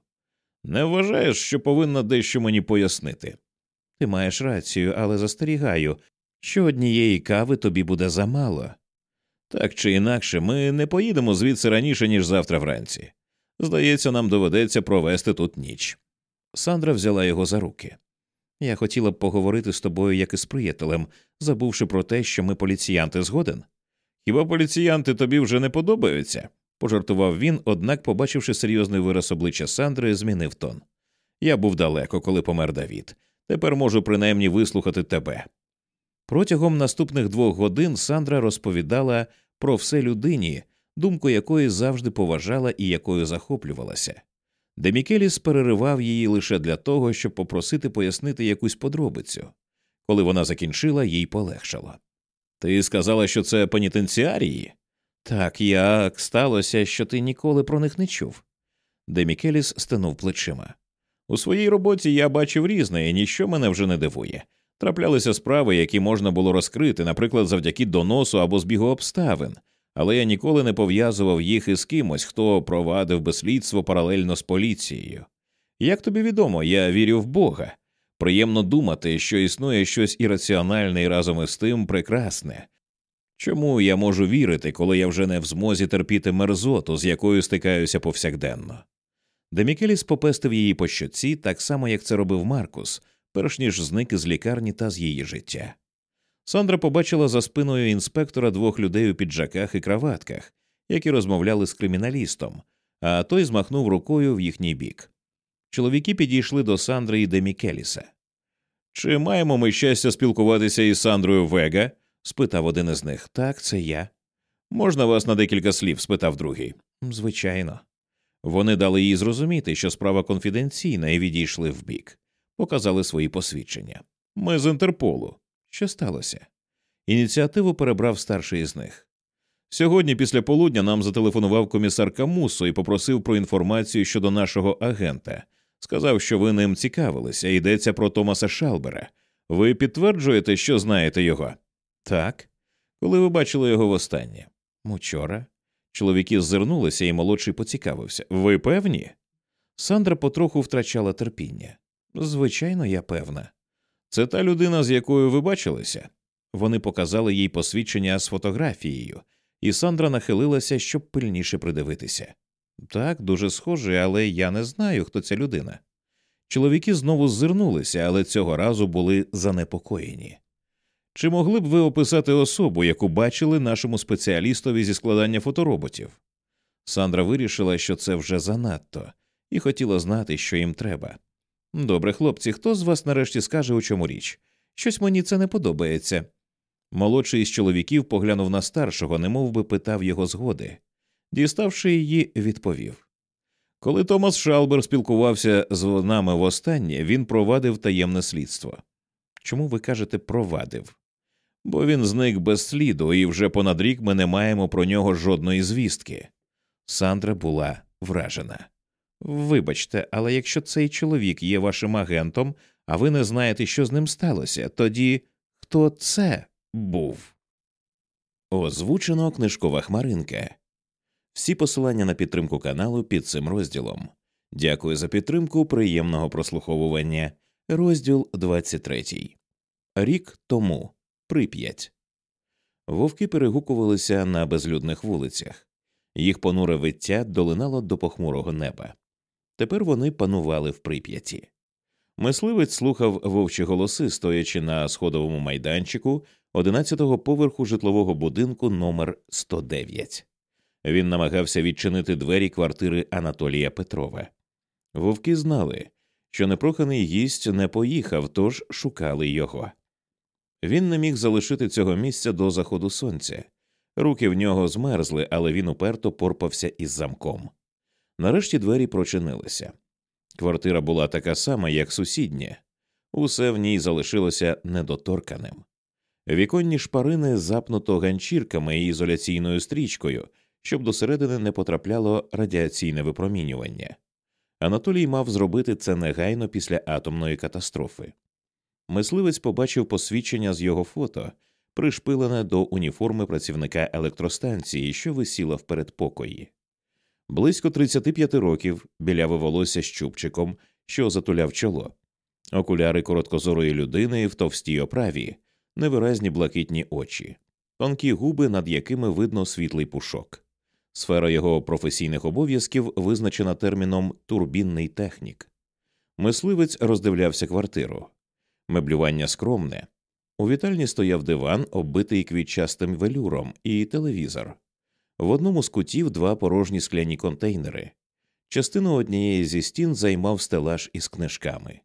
Speaker 2: Не вважаєш, що повинна дещо мені пояснити? Ти маєш рацію, але застерігаю, що однієї кави тобі буде замало. Так чи інакше, ми не поїдемо звідси раніше, ніж завтра вранці. Здається, нам доведеться провести тут ніч. Сандра взяла його за руки. Я хотіла б поговорити з тобою як із приятелем, забувши про те, що ми поліціянти згоден. Хіба поліціянти тобі вже не подобаються? пожартував він, однак, побачивши серйозний вираз обличчя Сандри, змінив тон. Я був далеко, коли помер Давід. Тепер можу принаймні вислухати тебе. Протягом наступних двох годин Сандра розповідала про все людині, думку якої завжди поважала і якою захоплювалася. Демікеліс переривав її лише для того, щоб попросити пояснити якусь подробицю. Коли вона закінчила, їй полегшало. Ти сказала, що це пенітенціарії? Так, як сталося, що ти ніколи про них не чув. Демікеліс стенув плечима. У своїй роботі я бачив різне, і ніщо мене вже не дивує. Траплялися справи, які можна було розкрити, наприклад, завдяки доносу або збігу обставин, але я ніколи не пов'язував їх із кимось, хто провадив би слідство паралельно з поліцією. Як тобі відомо, я вірю в Бога. Приємно думати, що існує щось ірраціональне і разом із тим прекрасне. Чому я можу вірити, коли я вже не в змозі терпіти мерзоту, з якою стикаюся повсякденно? Демікеліс попестив її по щоці, так само як це робив Маркус, перш ніж зник із лікарні та з її життя. Сандра побачила за спиною інспектора двох людей у піджаках і краватках, які розмовляли з криміналістом, а той змахнув рукою в їхній бік. Чоловіки підійшли до Сандри і Демікеліса. Чи маємо ми щастя спілкуватися із Сандрою Вега? спитав один із них. Так, це я. Можна вас на декілька слів? спитав другий. Звичайно. Вони дали їй зрозуміти, що справа конфіденційна, і відійшли вбік. Показали свої посвідчення. Ми з Інтерполу. Що сталося? Ініціативу перебрав старший із них. Сьогодні, після полудня, нам зателефонував комісар Камусо і попросив про інформацію щодо нашого агента. Сказав, що ви ним цікавилися, йдеться про Томаса Шалбера. Ви підтверджуєте, що знаєте його? Так. Коли ви бачили його востаннє? Учора. Чоловіки ззирнулися, і молодший поцікавився. Ви певні? Сандра потроху втрачала терпіння. Звичайно, я певна. Це та людина, з якою ви бачилися. Вони показали їй посвідчення з фотографією, і Сандра нахилилася, щоб пильніше придивитися. Так, дуже схоже, але я не знаю, хто ця людина. Чоловіки знову ззирнулися, але цього разу були занепокоєні. Чи могли б ви описати особу, яку бачили нашому спеціалістові зі складання фотороботів? Сандра вирішила, що це вже занадто, і хотіла знати, що їм треба. Добре, хлопці, хто з вас нарешті скаже, у чому річ? Щось мені це не подобається. Молодший із чоловіків поглянув на старшого, немов би питав його згоди. Діставши її, відповів Коли Томас Шалбер спілкувався з нами востаннє, він провадив таємне слідство. Чому ви кажете провадив? Бо він зник без сліду, і вже понад рік ми не маємо про нього жодної звістки. Сандра була вражена. Вибачте, але якщо цей чоловік є вашим агентом, а ви не знаєте, що з ним сталося, тоді хто це був? Озвучено книжкова хмаринка. Всі посилання на підтримку каналу під цим розділом. Дякую за підтримку. Приємного прослуховування. Розділ 23. Рік тому. Прип'ять. Вовки перегукувалися на безлюдних вулицях. Їх понуре виття долинало до похмурого неба. Тепер вони панували в прип'яті. Мисливець слухав вовчі голоси, стоячи на сходовому майданчику 11-го поверху житлового будинку номер 109 Він намагався відчинити двері квартири Анатолія Петрова. Вовки знали, що непроханий гість не поїхав, тож шукали його. Він не міг залишити цього місця до заходу сонця. Руки в нього змерзли, але він уперто порпався із замком. Нарешті двері прочинилися. Квартира була така сама, як сусідня, усе в ній залишилося недоторканим. Віконні шпарини запнуто ганчірками і ізоляційною стрічкою, щоб досередини не потрапляло радіаційне випромінювання. Анатолій мав зробити це негайно після атомної катастрофи. Мисливець побачив посвідчення з його фото, пришпилене до уніформи працівника електростанції, що висіла в передпокої. Близько 35 років, біляве волосся з чубчиком, що затуляв чоло, окуляри короткозорої людини в товстій оправі, невиразні блакитні очі, тонкі губи, над якими видно світлий пушок. Сфера його професійних обов'язків визначена терміном турбінний технік. Мисливець роздивлявся квартиру. Меблювання скромне. У вітальні стояв диван, оббитий квітчастим велюром, і телевізор. В одному з кутів два порожні скляні контейнери. Частину однієї зі стін займав стелаж із книжками.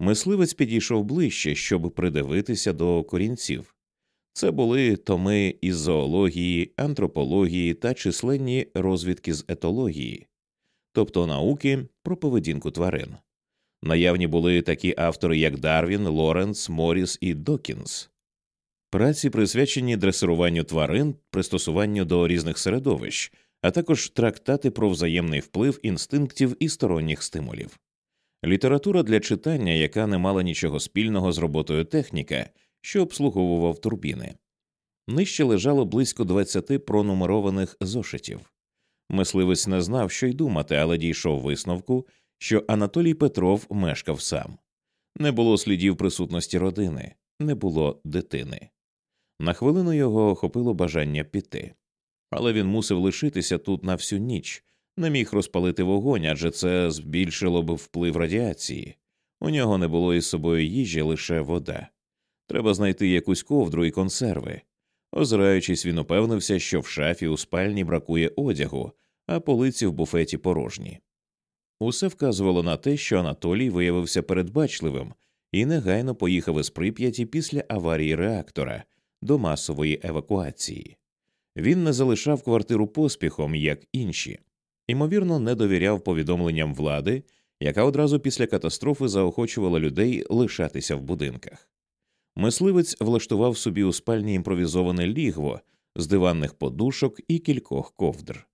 Speaker 2: Мисливець підійшов ближче, щоб придивитися до корінців. Це були томи із зоології, антропології та численні розвідки з етології, тобто науки про поведінку тварин. Наявні були такі автори, як Дарвін, Лоренс, Моріс і Докінс. Праці присвячені дресируванню тварин, пристосуванню до різних середовищ, а також трактати про взаємний вплив інстинктів і сторонніх стимулів. Література для читання, яка не мала нічого спільного з роботою техніка, що обслуговував турбіни. Нижче лежало близько 20 пронумерованих зошитів. Мисливець не знав, що й думати, але дійшов висновку, що Анатолій Петров мешкав сам. Не було слідів присутності родини, не було дитини. На хвилину його охопило бажання піти, але він мусив лишитися тут на всю ніч, не міг розпалити вогонь, адже це збільшило б вплив радіації. У нього не було із собою їжі, лише вода. Треба знайти якусь ковдру і консерви. Озираючись, він упевнився, що в шафі у спальні бракує одягу, а полиці в буфеті порожні. Усе вказувало на те, що Анатолій виявився передбачливим і негайно поїхав із прип'яті після аварії реактора до масової евакуації. Він не залишав квартиру поспіхом, як інші, ймовірно, не довіряв повідомленням влади, яка одразу після катастрофи заохочувала людей лишатися в будинках. Мисливець влаштував собі у спальні імпровізоване лігво з диванних подушок і кількох ковдр.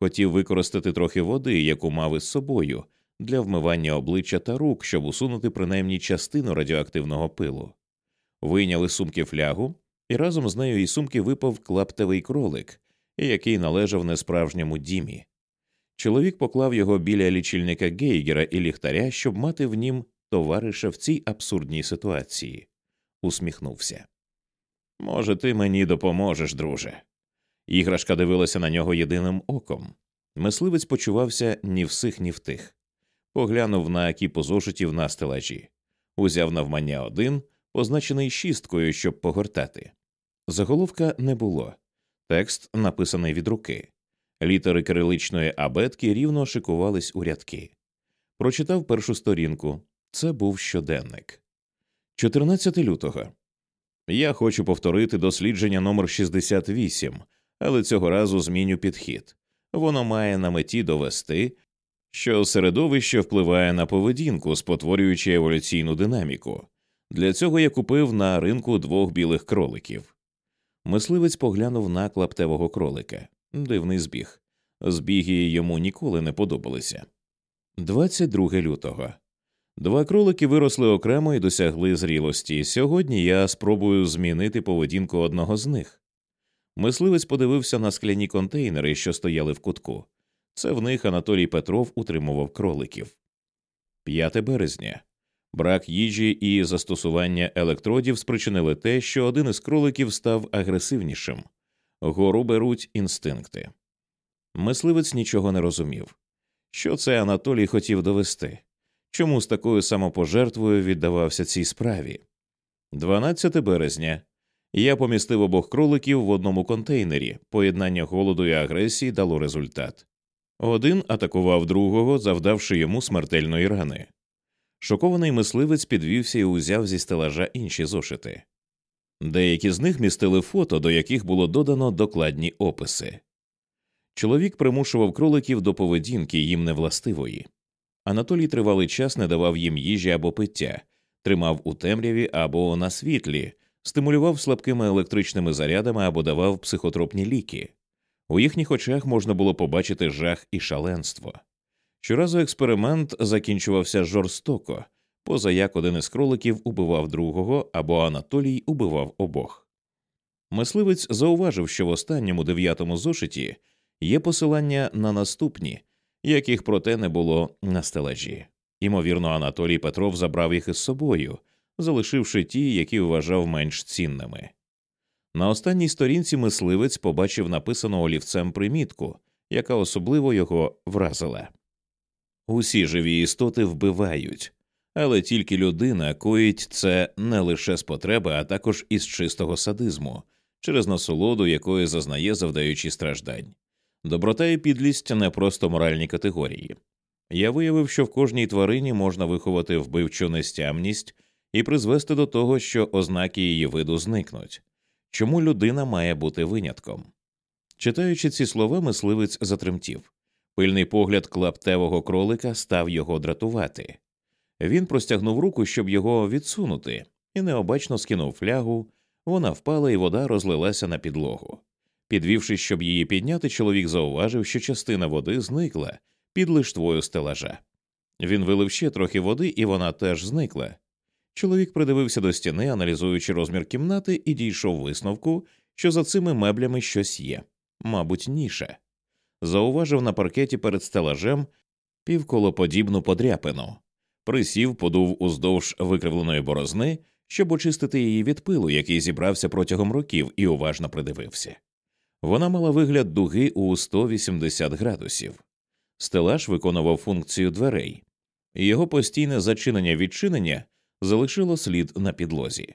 Speaker 2: Хотів використати трохи води, яку мав із собою, для вмивання обличчя та рук, щоб усунути принаймні частину радіоактивного пилу. Вийняли сумки флягу, і разом з нею із сумки випав клаптевий кролик, який належав несправжньому дімі. Чоловік поклав його біля лічильника Гейгера і ліхтаря, щоб мати в нім товариша в цій абсурдній ситуації. Усміхнувся. Може, ти мені допоможеш, друже. Іграшка дивилася на нього єдиним оком. Мисливець почувався ні в сих, ні в тих. Поглянув на кіпу зошитів на стелажі, узяв навмання один, позначений шісткою, щоб погортати. Заголовка не було. Текст написаний від руки. Літери кириличної абетки рівно шикувались у рядки. Прочитав першу сторінку. Це був щоденник. 14 лютого. Я хочу повторити дослідження номер 68 але цього разу зміню підхід. Воно має на меті довести, що середовище впливає на поведінку, спотворюючи еволюційну динаміку. Для цього я купив на ринку двох білих кроликів. Мисливець поглянув на клаптевого кролика. Дивний збіг. Збіги йому ніколи не подобалися. 22 лютого. Два кролики виросли окремо і досягли зрілості. Сьогодні я спробую змінити поведінку одного з них. Мисливець подивився на скляні контейнери, що стояли в кутку. Це в них Анатолій Петров утримував кроликів. 5 березня. Брак їжі і застосування електродів спричинили те, що один із кроликів став агресивнішим. Гору беруть інстинкти. Мисливець нічого не розумів. Що це Анатолій хотів довести? Чому з такою самопожертвою віддавався цій справі? 12 березня. Я помістив обох кроликів в одному контейнері. Поєднання голоду і агресії дало результат. Один атакував другого, завдавши йому смертельної рани. Шокований мисливець підвівся і узяв зі стелажа інші зошити. Деякі з них містили фото, до яких було додано докладні описи. Чоловік примушував кроликів до поведінки їм невластивої. Анатолій тривалий час не давав їм їжі або пиття, тримав у темряві або на світлі, стимулював слабкими електричними зарядами або давав психотропні ліки. У їхніх очах можна було побачити жах і шаленство. Щоразу експеримент закінчувався жорстоко, поза як один із кроликів убивав другого або Анатолій убивав обох. Мисливець зауважив, що в останньому дев'ятому зошиті є посилання на наступні, яких проте не було на стелажі. Ймовірно, Анатолій Петров забрав їх із собою, залишивши ті, які вважав менш цінними. На останній сторінці мисливець побачив написану олівцем примітку, яка особливо його вразила. Усі живі істоти вбивають, але тільки людина коїть це не лише з потреби, а також із чистого садизму, через насолоду якої зазнає завдаючи страждань. Доброта і підлість не просто моральні категорії. Я виявив, що в кожній тварині можна виховати вбивчу нестямність і призвести до того, що ознаки її виду зникнуть. Чому людина має бути винятком? Читаючи ці слова, мисливець затремтів. Пильний погляд клаптевого кролика став його дратувати. Він простягнув руку, щоб його відсунути, і необачно скинув флягу. Вона впала, і вода розлилася на підлогу. Підвівши, щоб її підняти, чоловік зауважив, що частина води зникла під лиштвою стелажа. Він вилив ще трохи води, і вона теж зникла. Чоловік придивився до стіни, аналізуючи розмір кімнати, і дійшов висновку, що за цими меблями щось є, мабуть, ніша. Зауважив на паркеті перед стелажем півколоподібну подряпину, присів, подув уздовж викривленої борозни, щоб очистити її від пилу, який зібрався протягом років, і уважно придивився. Вона мала вигляд дуги у 180 градусів. Стелаж виконував функцію дверей, і його постійне зачинення відчинення залишило слід на підлозі.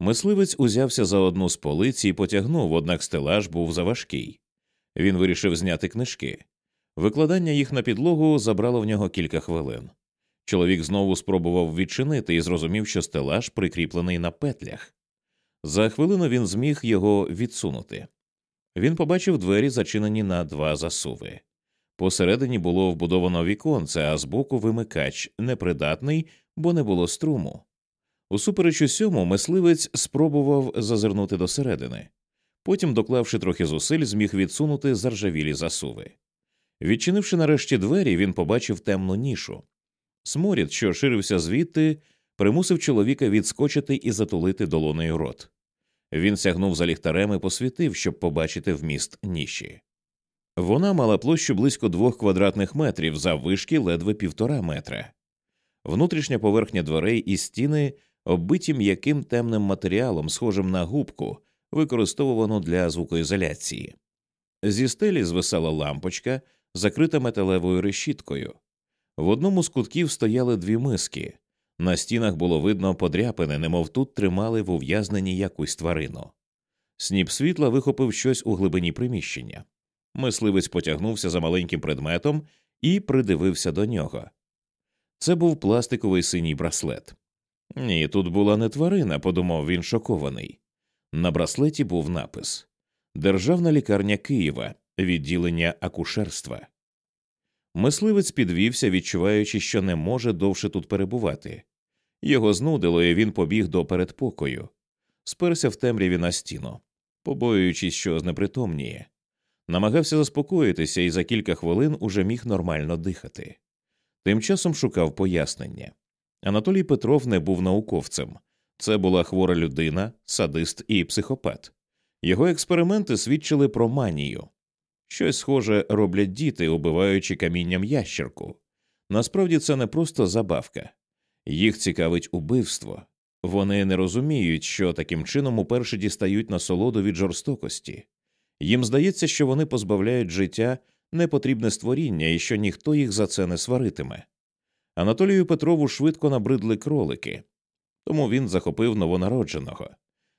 Speaker 2: Мисливець узявся за одну з полиці і потягнув, однак стелаж був заважкий. Він вирішив зняти книжки. Викладання їх на підлогу забрало в нього кілька хвилин. Чоловік знову спробував відчинити і зрозумів, що стелаж прикріплений на петлях. За хвилину він зміг його відсунути. Він побачив двері, зачинені на два засуви. Посередині було вбудовано віконце, а збоку вимикач, непридатний, бо не було струму. Усупереч усьому, мисливець спробував зазирнути досередини. Потім, доклавши трохи зусиль, зміг відсунути заржавілі засуви. Відчинивши нарешті двері, він побачив темну нішу. Сморід, що ширився звідти, примусив чоловіка відскочити і затулити долонею рот. Він сягнув за ліхтарем і посвітив, щоб побачити вміст ніші. Вона мала площу близько двох квадратних метрів за вишки ледве півтора метра. Внутрішня поверхня дверей і стіни оббиті м'яким темним матеріалом, схожим на губку, використовувану для звукоізоляції. Зі стелі звисала лампочка, закрита металевою решіткою. В одному з кутків стояли дві миски. На стінах було видно подряпини, немов тут тримали в ув'язненні якусь тварину. Сніп світла вихопив щось у глибині приміщення. Мисливець потягнувся за маленьким предметом і придивився до нього. Це був пластиковий синій браслет. Ні, тут була не тварина, подумав він шокований. На браслеті був напис Державна лікарня Києва, відділення акушерства. Мисливець підвівся, відчуваючи, що не може довше тут перебувати. Його знудило, і він побіг до передпокою, сперся в темряві на стіну, побоюючись, що знепритомніє. Намагався заспокоїтися і за кілька хвилин уже міг нормально дихати. Тим часом шукав пояснення. Анатолій Петров не був науковцем це була хвора людина, садист і психопат. Його експерименти свідчили про манію. Щось схоже роблять діти, убиваючи камінням ящерку. Насправді це не просто забавка, їх цікавить убивство. Вони не розуміють, що таким чином уперше дістають насолоду від жорстокості. Їм здається, що вони позбавляють життя непотрібне створіння і що ніхто їх за це не сваритиме. Анатолію Петрову швидко набридли кролики, тому він захопив новонародженого,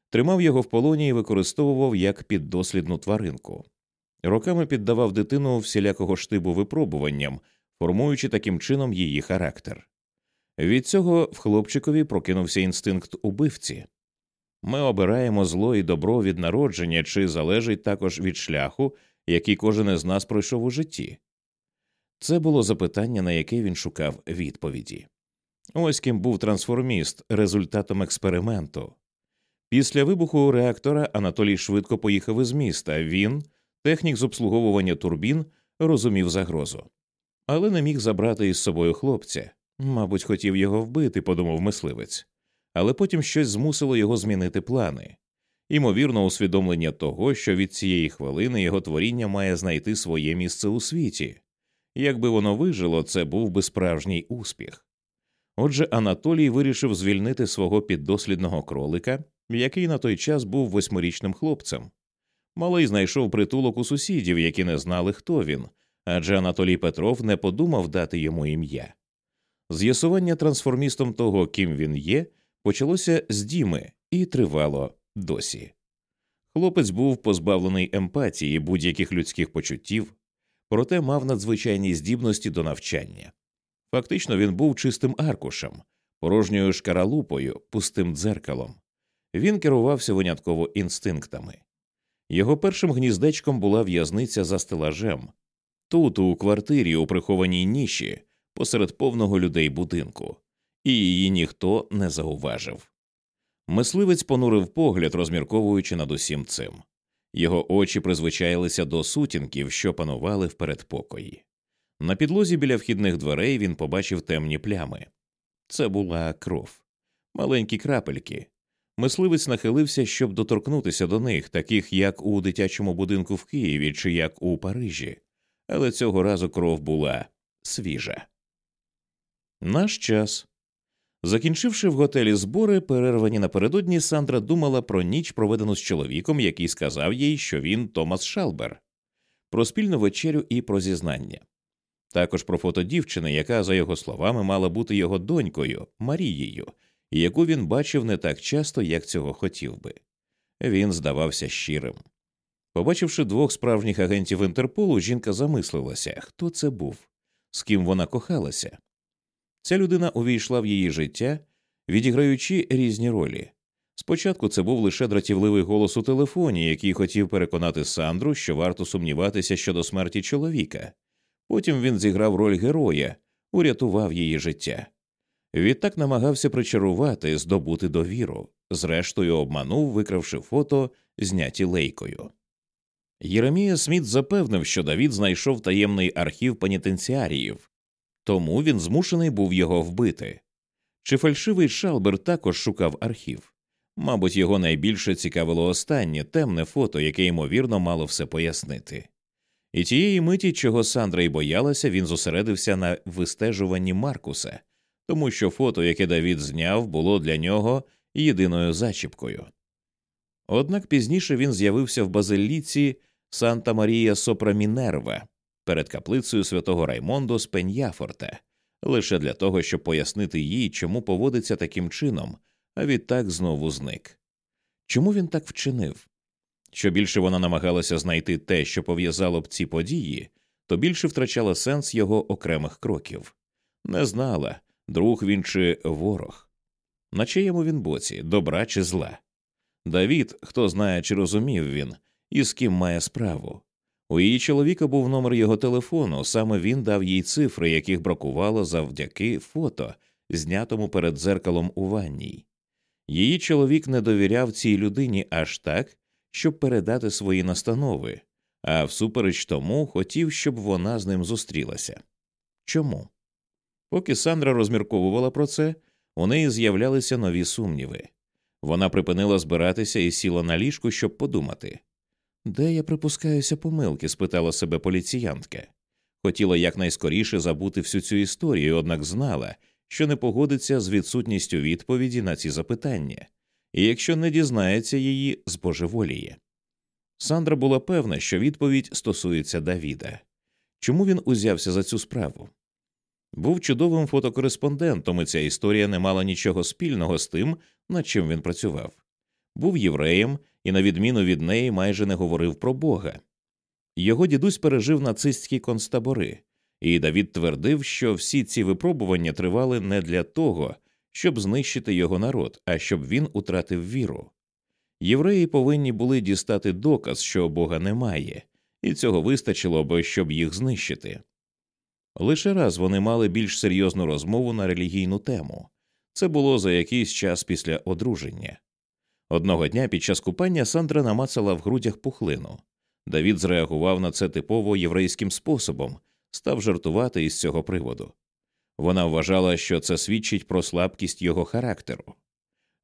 Speaker 2: тримав його в полоні і використовував як піддослідну тваринку. Роками піддавав дитину всілякого штибу випробуванням, формуючи таким чином її характер. Від цього в хлопчикові прокинувся інстинкт убивці. Ми обираємо зло і добро від народження чи залежить також від шляху, який кожен із нас пройшов у житті. Це було запитання, на яке він шукав відповіді. Ось ким був трансформіст результатом експерименту. Після вибуху реактора Анатолій швидко поїхав із міста. Він, технік з обслуговування турбін, розумів загрозу, але не міг забрати із собою хлопця. Мабуть, хотів його вбити, подумав мисливець, але потім щось змусило його змінити плани. Імовірно, усвідомлення того, що від цієї хвилини його творіння має знайти своє місце у світі. Якби воно вижило, це був би справжній успіх. Отже, Анатолій вирішив звільнити свого піддослідного кролика, який на той час був восьмирічним хлопцем. Малий знайшов притулок у сусідів, які не знали, хто він, адже Анатолій Петров не подумав дати йому ім'я. З'ясування трансформістом того, ким він є, почалося з Діми і тривало досі. Хлопець був позбавлений емпатії будь-яких людських почуттів, проте мав надзвичайні здібності до навчання. Фактично він був чистим аркушем, порожньою шкаралупою, пустим дзеркалом. Він керувався винятково інстинктами. Його першим гніздечком була в'язниця за стелажем. Тут, у квартирі, у прихованій ніші, посеред повного людей будинку, і її ніхто не зауважив. Мисливець понурив погляд, розмірковуючи над усім цим. Його очі призвичаїлися до сутінків, що панували в передпокої. На підлозі біля вхідних дверей він побачив темні плями. Це була кров, маленькі крапельки. Мисливець нахилився, щоб доторкнутися до них, таких як у дитячому будинку в Києві чи як у Парижі, але цього разу кров була свіжа. Наш час. Закінчивши в готелі збори, перервані напередодні, Сандра думала про ніч, проведену з чоловіком, який сказав їй, що він Томас Шалбер, про спільну вечерю і про зізнання. Також про фото дівчини, яка, за його словами, мала бути його донькою Марією, яку він бачив не так часто, як цього хотів би. Він здавався щирим. Побачивши двох справжніх агентів Інтерполу, жінка замислилася, хто це був, з ким вона кохалася. Ця людина увійшла в її життя, відіграючи різні ролі. Спочатку це був лише дратівливий голос у телефоні, який хотів переконати Сандру, що варто сумніватися щодо смерті чоловіка. Потім він зіграв роль героя, урятував її життя. Відтак намагався причарувати, здобути довіру, зрештою обманув, викравши фото, зняті лейкою. Єремія Сміт запевнив, що Давід знайшов таємний архів пенітенціаріїв, тому він змушений був його вбити. Чи фальшивий Шалбер також шукав архів? Мабуть, його найбільше цікавило останнє темне фото, яке ймовірно мало все пояснити. І тієї миті, чого Сандра й боялася, він зосередився на вистежуванні Маркуса, тому що фото, яке Давід зняв, було для нього єдиною зачіпкою. Однак пізніше він з'явився в базиліці Санта Марія Сопрамінерва перед каплицею святого Раймондо з Пеньяфорта, лише для того, щоб пояснити їй, чому поводиться таким чином, а відтак знову зник. Чому він так вчинив? Що більше вона намагалася знайти те, що пов'язало б ці події, то більше втрачала сенс його окремих кроків. Не знала, друг він чи ворог. На чиєму він боці, добра чи зла. Давід, хто знає, чи розумів він, і з ким має справу. У її чоловіка був номер його телефону, саме він дав їй цифри, яких бракувало завдяки фото, знятому перед дзеркалом у ванній. Її чоловік не довіряв цій людині аж так, щоб передати свої настанови, а всупереч тому хотів, щоб вона з ним зустрілася. Чому? Поки Сандра розмірковувала про це, у неї з'являлися нові сумніви. Вона припинила збиратися і сіла на ліжку, щоб подумати. Де я припускаюся помилки? спитала себе поліціянтка. Хотіла якнайскоріше забути всю цю історію, однак знала, що не погодиться з відсутністю відповіді на ці запитання, і якщо не дізнається її, збожеволіє. Сандра була певна, що відповідь стосується Давіда. Чому він узявся за цю справу? Був чудовим фотокореспондентом, і ця історія не мала нічого спільного з тим, над чим він працював. Був євреєм і, на відміну від неї, майже не говорив про Бога. Його дідусь пережив нацистські концтабори, і Давід твердив, що всі ці випробування тривали не для того, щоб знищити його народ, а щоб він утратив віру. Євреї повинні були дістати доказ, що Бога немає, і цього вистачило б, щоб їх знищити. Лише раз вони мали більш серйозну розмову на релігійну тему це було за якийсь час після одруження. Одного дня під час купання Сандра намацала в грудях пухлину. Давід зреагував на це типово єврейським способом, став жартувати із цього приводу. Вона вважала, що це свідчить про слабкість його характеру.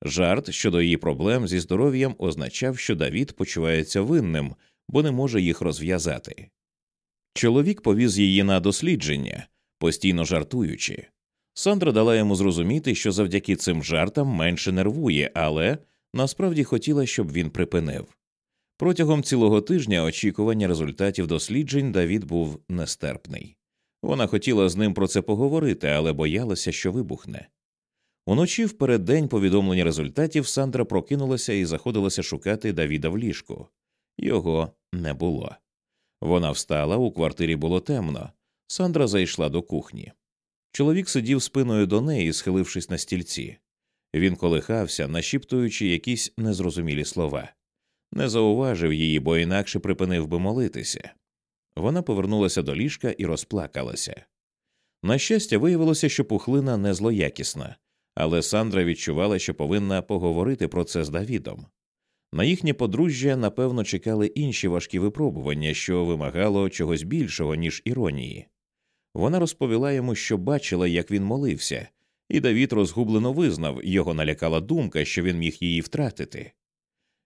Speaker 2: Жарт щодо її проблем зі здоров'ям означав, що Давід почувається винним, бо не може їх розв'язати. Чоловік повіз її на дослідження, постійно жартуючи. Сандра дала йому зрозуміти, що завдяки цим жартам менше нервує, але насправді хотіла, щоб він припинив. Протягом цілого тижня очікування результатів досліджень Давід був нестерпний. Вона хотіла з ним про це поговорити, але боялася, що вибухне. Уночі в переддень повідомлення результатів Сандра прокинулася і заходилася шукати Давіда в ліжку. Його не було. Вона встала, у квартирі було темно. Сандра зайшла до кухні. Чоловік сидів спиною до неї, схилившись на стільці. Він колихався, нашіптуючи якісь незрозумілі слова. Не зауважив її, бо інакше припинив би молитися. Вона повернулася до ліжка і розплакалася. На щастя, виявилося, що пухлина не злоякісна, але Сандра відчувала, що повинна поговорити про це з Давідом. На їхнє подружжя, напевно, чекали інші важкі випробування, що вимагало чогось більшого, ніж іронії. Вона розповіла йому, що бачила, як він молився, і Давід розгублено визнав його налякала думка, що він міг її втратити.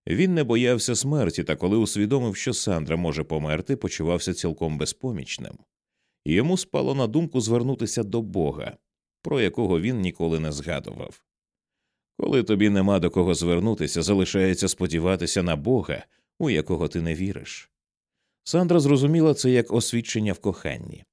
Speaker 2: Він не боявся смерті, та коли усвідомив, що Сандра може померти, почувався цілком безпомічним, йому спало на думку звернутися до Бога, про якого він ніколи не згадував. Коли тобі нема до кого звернутися, залишається сподіватися на Бога, у якого ти не віриш. Сандра зрозуміла це як освідчення в коханні.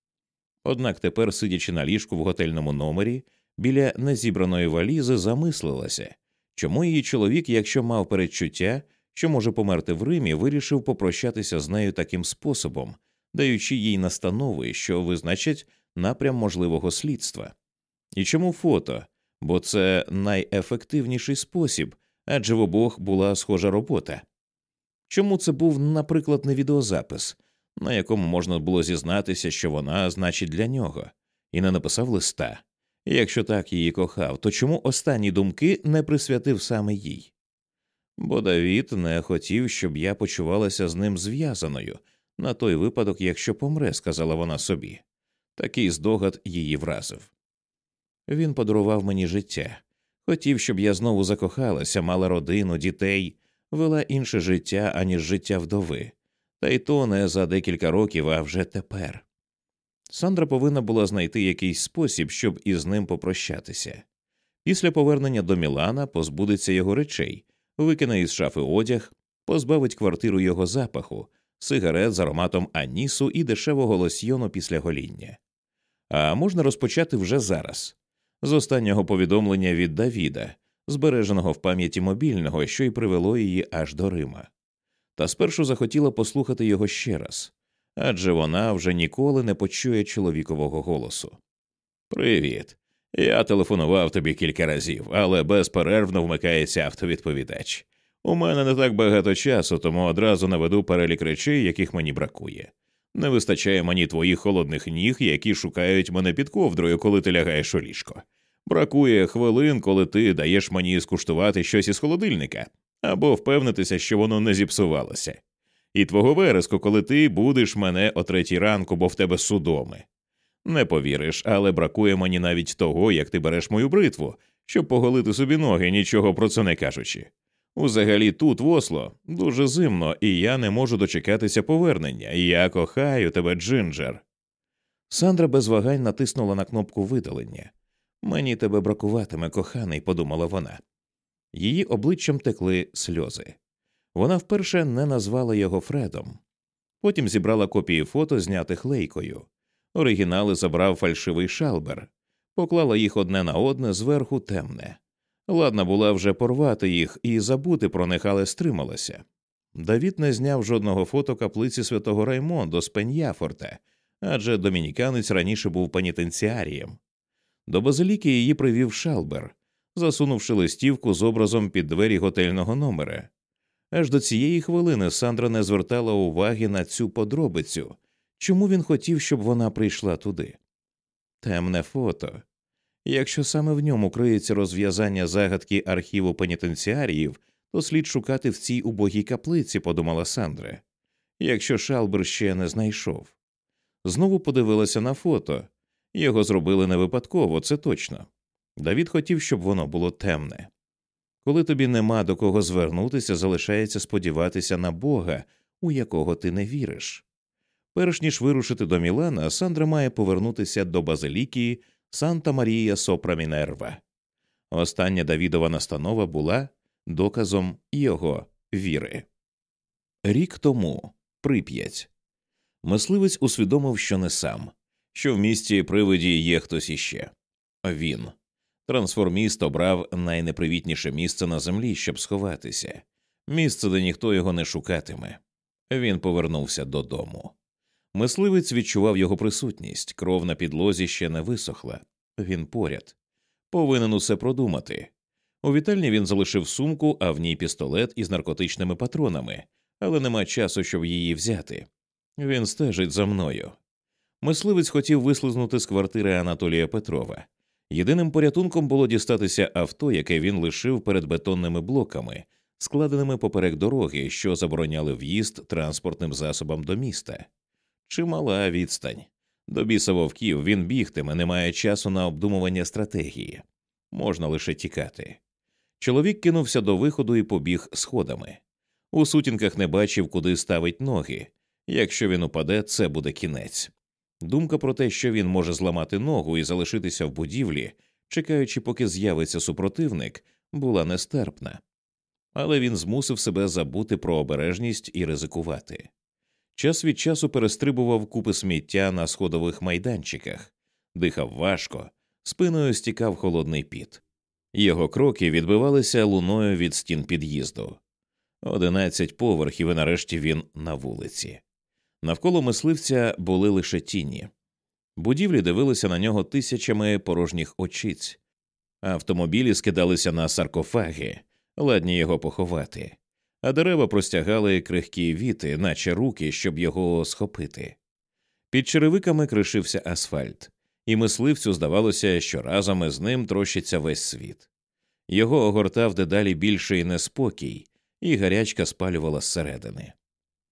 Speaker 2: Однак тепер, сидячи на ліжку в готельному номері, біля незібраної валізи, замислилася, чому її чоловік, якщо мав передчуття, що може померти в Римі, вирішив попрощатися з нею таким способом, даючи їй настанови, що визначать напрям можливого слідства. І чому фото? Бо це найефективніший спосіб, адже в обох була схожа робота. Чому це був, наприклад, не відеозапис, на якому можна було зізнатися, що вона значить для нього, і не написав листа. Якщо так її кохав, то чому останні думки не присвятив саме їй? Бо Давід не хотів, щоб я почувалася з ним зв'язаною на той випадок, якщо помре, сказала вона собі. Такий здогад її вразив. Він подарував мені життя, хотів, щоб я знову закохалася, мала родину, дітей, вела інше життя, аніж життя вдови, та й то не за декілька років, а вже тепер. Сандра повинна була знайти якийсь спосіб, щоб із ним попрощатися. Після повернення до Мілана позбудеться його речей, викине із шафи одяг, позбавить квартиру його запаху, сигарет з ароматом анісу і дешевого лосьйону після гоління. А можна розпочати вже зараз з останнього повідомлення від Давіда, збереженого в пам'яті мобільного, що й привело її аж до Рима. Та спершу захотіла послухати його ще раз адже вона вже ніколи не почує чоловікового голосу. Привіт. Я телефонував тобі кілька разів, але безперервно вмикається автовідповідач. У мене не так багато часу, тому одразу наведу перелік речей, яких мені бракує. Не вистачає мені твоїх холодних ніг, які шукають мене під ковдрою, коли ти лягаєш у ліжко. Бракує хвилин, коли ти даєш мені скуштувати щось із холодильника, або впевнитися, що воно не зіпсувалося. І твого вереску, коли ти будеш мене о третій ранку, бо в тебе судоми. Не повіриш, але бракує мені навіть того, як ти береш мою бритву, щоб поголити собі ноги, нічого про це не кажучи. Узагалі тут, в Осло, дуже зимно, і я не можу дочекатися повернення. Я кохаю тебе, Джинджер. Сандра без вагань натиснула на кнопку видалення. Мені тебе бракуватиме, коханий, подумала вона. Її обличчям текли сльози. Вона вперше не назвала його Фредом. Потім зібрала копії фото, знятих лейкою. Оригінали забрав фальшивий шалбер, поклала їх одне на одне зверху темне. Ладна була вже порвати їх і забути про них, але стрималася. Давід не зняв жодного фото каплиці святого Раймондо з Пеньяфорта, адже домініканець раніше був пенітенціарієм. До базиліки її привів шалбер, засунувши листівку з образом під двері готельного номера. Аж до цієї хвилини Сандра не звертала уваги на цю подробицю, чому він хотів, щоб вона прийшла туди. Темне фото. Якщо саме в ньому криється розв'язання загадки архіву пенітенціаріїв, то слід шукати в цій убогій каплиці, подумала Сандра, якщо Шалбер ще не знайшов. Знову подивилася на фото його зробили не випадково, це точно. Давід хотів, щоб воно було темне. Коли тобі нема до кого звернутися, залишається сподіватися на Бога, у якого ти не віриш. Перш ніж вирушити до Мілана, Сандра має повернутися до базиліки Санта Марія Сопра Мінерва. Остання Давідова настанова була доказом його віри. Рік тому прип'ять. Мисливець усвідомив, що не сам, що в місті привиді є хтось іще. Він. Трансформіст обрав найнепривітніше місце на землі, щоб сховатися, місце, де ніхто його не шукатиме. Він повернувся додому. Мисливець відчував його присутність, кров на підлозі ще не висохла. Він поряд. Повинен усе продумати. У вітальні він залишив сумку, а в ній пістолет із наркотичними патронами, але нема часу, щоб її взяти. Він стежить за мною. Мисливець хотів вислизнути з квартири Анатолія Петрова. Єдиним порятунком було дістатися авто, яке він лишив перед бетонними блоками, складеними поперек дороги, що забороняли в'їзд транспортним засобам до міста. Чимала відстань. До біса вовків він бігтиме, не має часу на обдумування стратегії. Можна лише тікати. Чоловік кинувся до виходу і побіг сходами. У сутінках не бачив, куди ставить ноги. Якщо він упаде, це буде кінець. Думка про те, що він може зламати ногу і залишитися в будівлі, чекаючи, поки з'явиться супротивник, була нестерпна. Але він змусив себе забути про обережність і ризикувати. Час від часу перестрибував купи сміття на сходових майданчиках, дихав важко, спиною стікав холодний піт. Його кроки відбивалися луною від стін під'їзду. Одинадцять поверхів, і нарешті він на вулиці. Навколо мисливця були лише тіні. Будівлі дивилися на нього тисячами порожніх очиць, автомобілі скидалися на саркофаги, ладні його поховати, а дерева простягали крихкі віти, наче руки, щоб його схопити. Під черевиками кришився асфальт, і мисливцю здавалося, що разом із ним трощиться весь світ. Його огортав дедалі більший неспокій, і гарячка спалювала зсередини.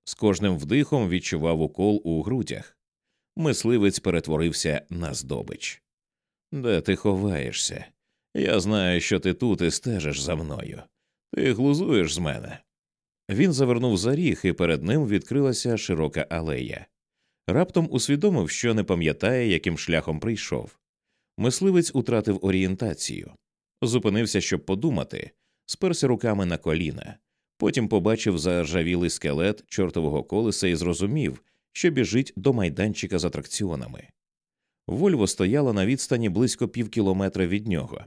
Speaker 2: З кожним вдихом відчував укол у грудях. Мисливець перетворився на здобич. Де ти ховаєшся? Я знаю, що ти тут і стежиш за мною. Ти глузуєш з мене. Він завернув за ріг, і перед ним відкрилася широка алея. Раптом усвідомив, що не пам'ятає, яким шляхом прийшов. Мисливець утратив орієнтацію, зупинився, щоб подумати, сперся руками на коліна. Потім побачив заржавілий скелет чортового колеса і зрозумів, що біжить до майданчика з атракціонами. Вольво стояла на відстані близько півкілометра від нього.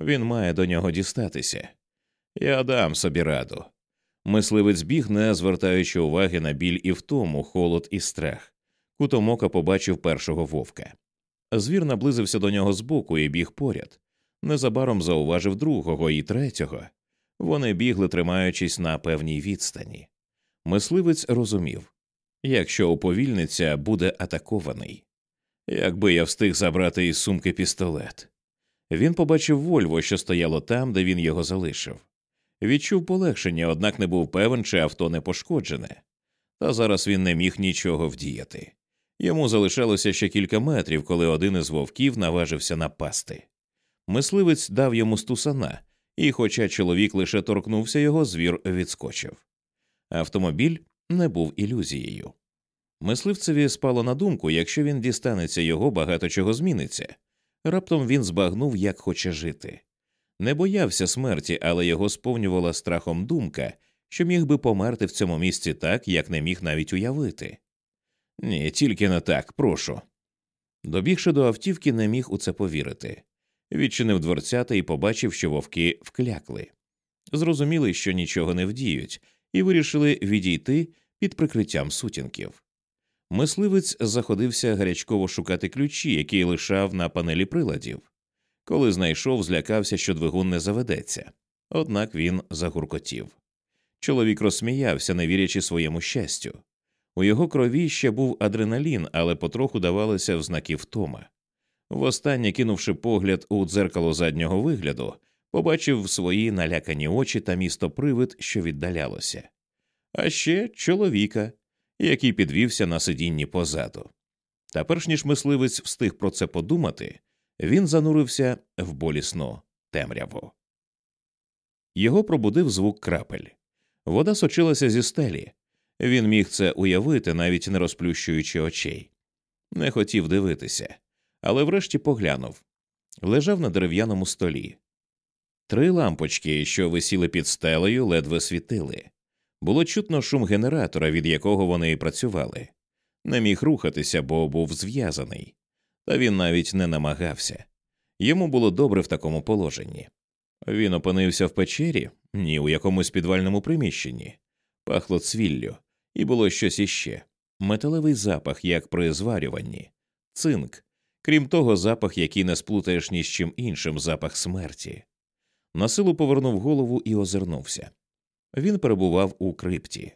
Speaker 2: Він має до нього дістатися. Я дам собі раду. Мисливець біг, не звертаючи уваги на біль і втому, холод і страх. Кутом ока побачив першого вовка. Звір наблизився до нього збоку і біг поряд. Незабаром зауважив другого і третього. Вони бігли, тримаючись на певній відстані. Мисливець розумів якщо уповільниться, буде атакований. Якби я встиг забрати із сумки пістолет. Він побачив Вольво, що стояло там, де він його залишив. Відчув полегшення, однак не був певен, чи авто не пошкоджене. Та зараз він не міг нічого вдіяти. Йому залишалося ще кілька метрів, коли один із вовків наважився напасти. Мисливець дав йому стусана, і, хоча чоловік лише торкнувся його, звір відскочив. Автомобіль не був ілюзією. Мисливцеві спало на думку, якщо він дістанеться його, багато чого зміниться. Раптом він збагнув, як хоче жити. Не боявся смерті, але його сповнювала страхом думка, що міг би померти в цьому місці так, як не міг навіть уявити. Ні, тільки не так, прошу. Добігши до автівки, не міг у це повірити. Відчинив дверцята і побачив, що вовки вклякли. Зрозуміли, що нічого не вдіють, і вирішили відійти під прикриттям сутінків. Мисливець заходився гарячково шукати ключі, які лишав на панелі приладів. Коли знайшов, злякався, що двигун не заведеться. Однак він загуркотів. Чоловік розсміявся, не вірячи своєму щастю. У його крові ще був адреналін, але потроху давалося в знаки втома. Востаннє кинувши погляд у дзеркало заднього вигляду, побачив свої налякані очі та місто привид, що віддалялося, а ще чоловіка, який підвівся на сидінні позаду. Та перш ніж мисливець встиг про це подумати, він занурився в болісну темряву. Його пробудив звук крапель. Вода сочилася зі стелі. Він міг це уявити, навіть не розплющуючи очей. Не хотів дивитися, але врешті поглянув лежав на дерев'яному столі. Три лампочки, що висіли під стелею, ледве світили. Було чутно шум генератора, від якого вони і працювали. Не міг рухатися, бо був зв'язаний, та він навіть не намагався. Йому було добре в такому положенні. Він опинився в печері, ні у якомусь підвальному приміщенні, пахло цвіллю, і було щось іще металевий запах, як при зварюванні, цинк, крім того, запах, який не сплутаєш ні з чим іншим запах смерті. Насилу повернув голову і озирнувся. Він перебував у крипті.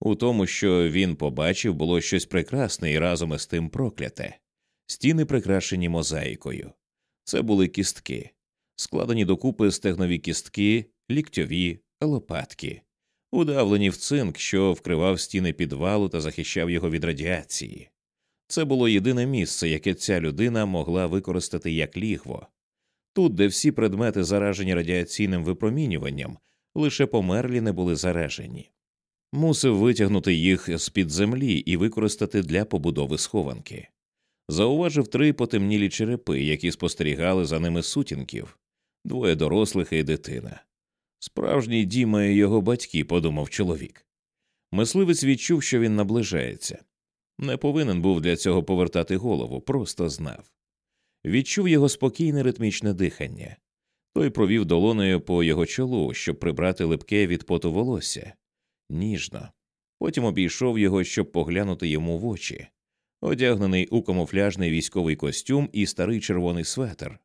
Speaker 2: У тому, що він побачив, було щось прекрасне і разом із тим прокляте стіни прикрашені мозаїкою. Це були кістки, складені докупи стегнові кістки, ліктьові, лопатки, удавлені в цинк, що вкривав стіни підвалу та захищав його від радіації. Це було єдине місце, яке ця людина могла використати як лігво. Тут, де всі предмети заражені радіаційним випромінюванням, лише померлі не були заражені. Мусив витягнути їх з під землі і використати для побудови схованки. Зауважив три потемнілі черепи, які спостерігали за ними сутінків двоє дорослих і дитина. Справжній Діма і його батьки, подумав чоловік. Мисливець відчув, що він наближається. Не повинен був для цього повертати голову, просто знав. Відчув його спокійне ритмічне дихання. Той провів долоною по його чолу, щоб прибрати липке від поту волосся ніжно. Потім обійшов його, щоб поглянути йому в очі, одягнений у камуфляжний військовий костюм і старий червоний светр,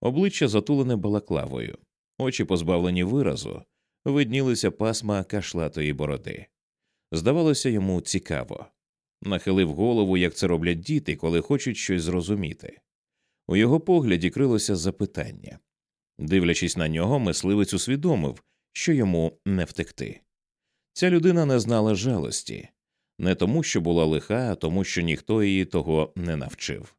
Speaker 2: обличчя затулене балаклавою, очі позбавлені виразу, виднілися пасма кашлатої бороди. Здавалося йому цікаво. Нахилив голову, як це роблять діти, коли хочуть щось зрозуміти. У його погляді крилося запитання. Дивлячись на нього, мисливець усвідомив, що йому не втекти. Ця людина не знала жалості, не тому, що була лиха, а тому, що ніхто її того не навчив.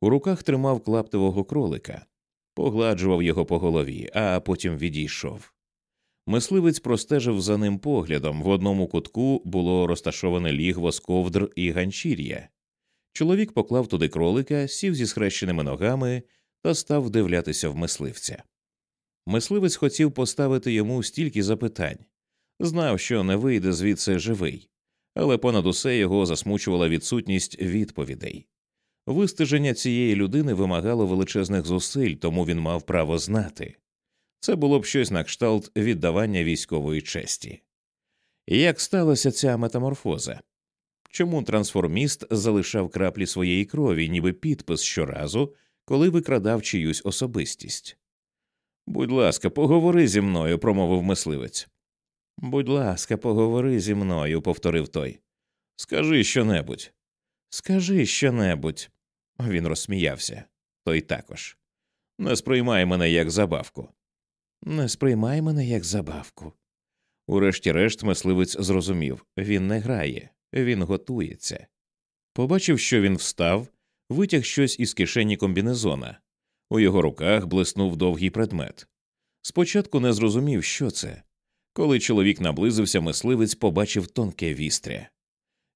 Speaker 2: У руках тримав клаптевого кролика, погладжував його по голові, а потім відійшов. Мисливець простежив за ним поглядом в одному кутку було розташоване лігво з ковдр і ганчір'я. Чоловік поклав туди кролика, сів зі схрещеними ногами та став вдивлятися в мисливця. Мисливець хотів поставити йому стільки запитань знав, що не вийде звідси живий, але понад усе його засмучувала відсутність відповідей. Вистеження цієї людини вимагало величезних зусиль, тому він мав право знати це було б щось на кшталт віддавання військової честі. Як сталася ця метаморфоза? Чому трансформіст залишав краплі своєї крові, ніби підпис щоразу, коли викрадав чиюсь особистість? Будь ласка, поговори зі мною, промовив мисливець. Будь ласка, поговори зі мною, повторив той. Скажи щонебудь. Скажи щонебудь. Він розсміявся. Той також. Не сприймай мене як забавку. Не сприймай мене як забавку. Урешті-решт мисливець зрозумів він не грає, він готується. Побачив, що він встав, витяг щось із кишені комбінезона. У його руках блиснув довгий предмет. Спочатку не зрозумів, що це. Коли чоловік наблизився, мисливець побачив тонке вістря.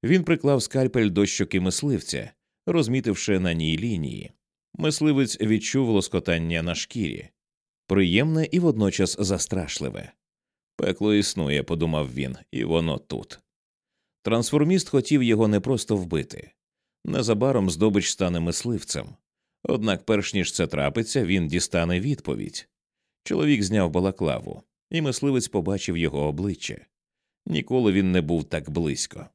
Speaker 2: Він приклав скальпель до щоки мисливця, розмітивши на ній лінії. Мисливець відчув лоскотання на шкірі, приємне і водночас застрашливе. Пекло існує, подумав він, і воно тут. Трансформіст хотів його не просто вбити. Незабаром здобич стане мисливцем. Однак, перш ніж це трапиться, він дістане відповідь. Чоловік зняв балаклаву, і мисливець побачив його обличчя. Ніколи він не був так близько.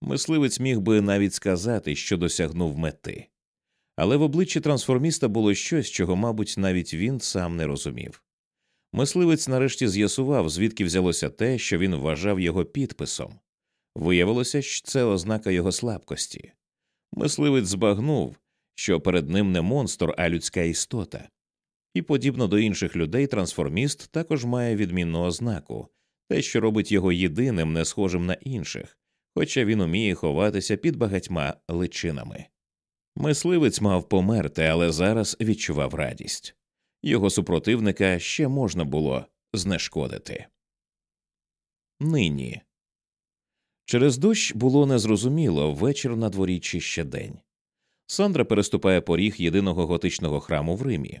Speaker 2: Мисливець міг би навіть сказати, що досягнув мети. Але в обличчі трансформіста було щось, чого, мабуть, навіть він сам не розумів. Мисливець нарешті з'ясував, звідки взялося те, що він вважав його підписом. Виявилося, що це ознака його слабкості. Мисливець збагнув, що перед ним не монстр, а людська істота. І, подібно до інших людей, трансформіст також має відмінну ознаку те, що робить його єдиним, не схожим на інших, хоча він уміє ховатися під багатьма личинами. Мисливець мав померти, але зараз відчував радість його супротивника ще можна було знешкодити. Нині через дощ було незрозуміло вечір на дворі чи ще день. Сандра переступає поріг єдиного готичного храму в Римі.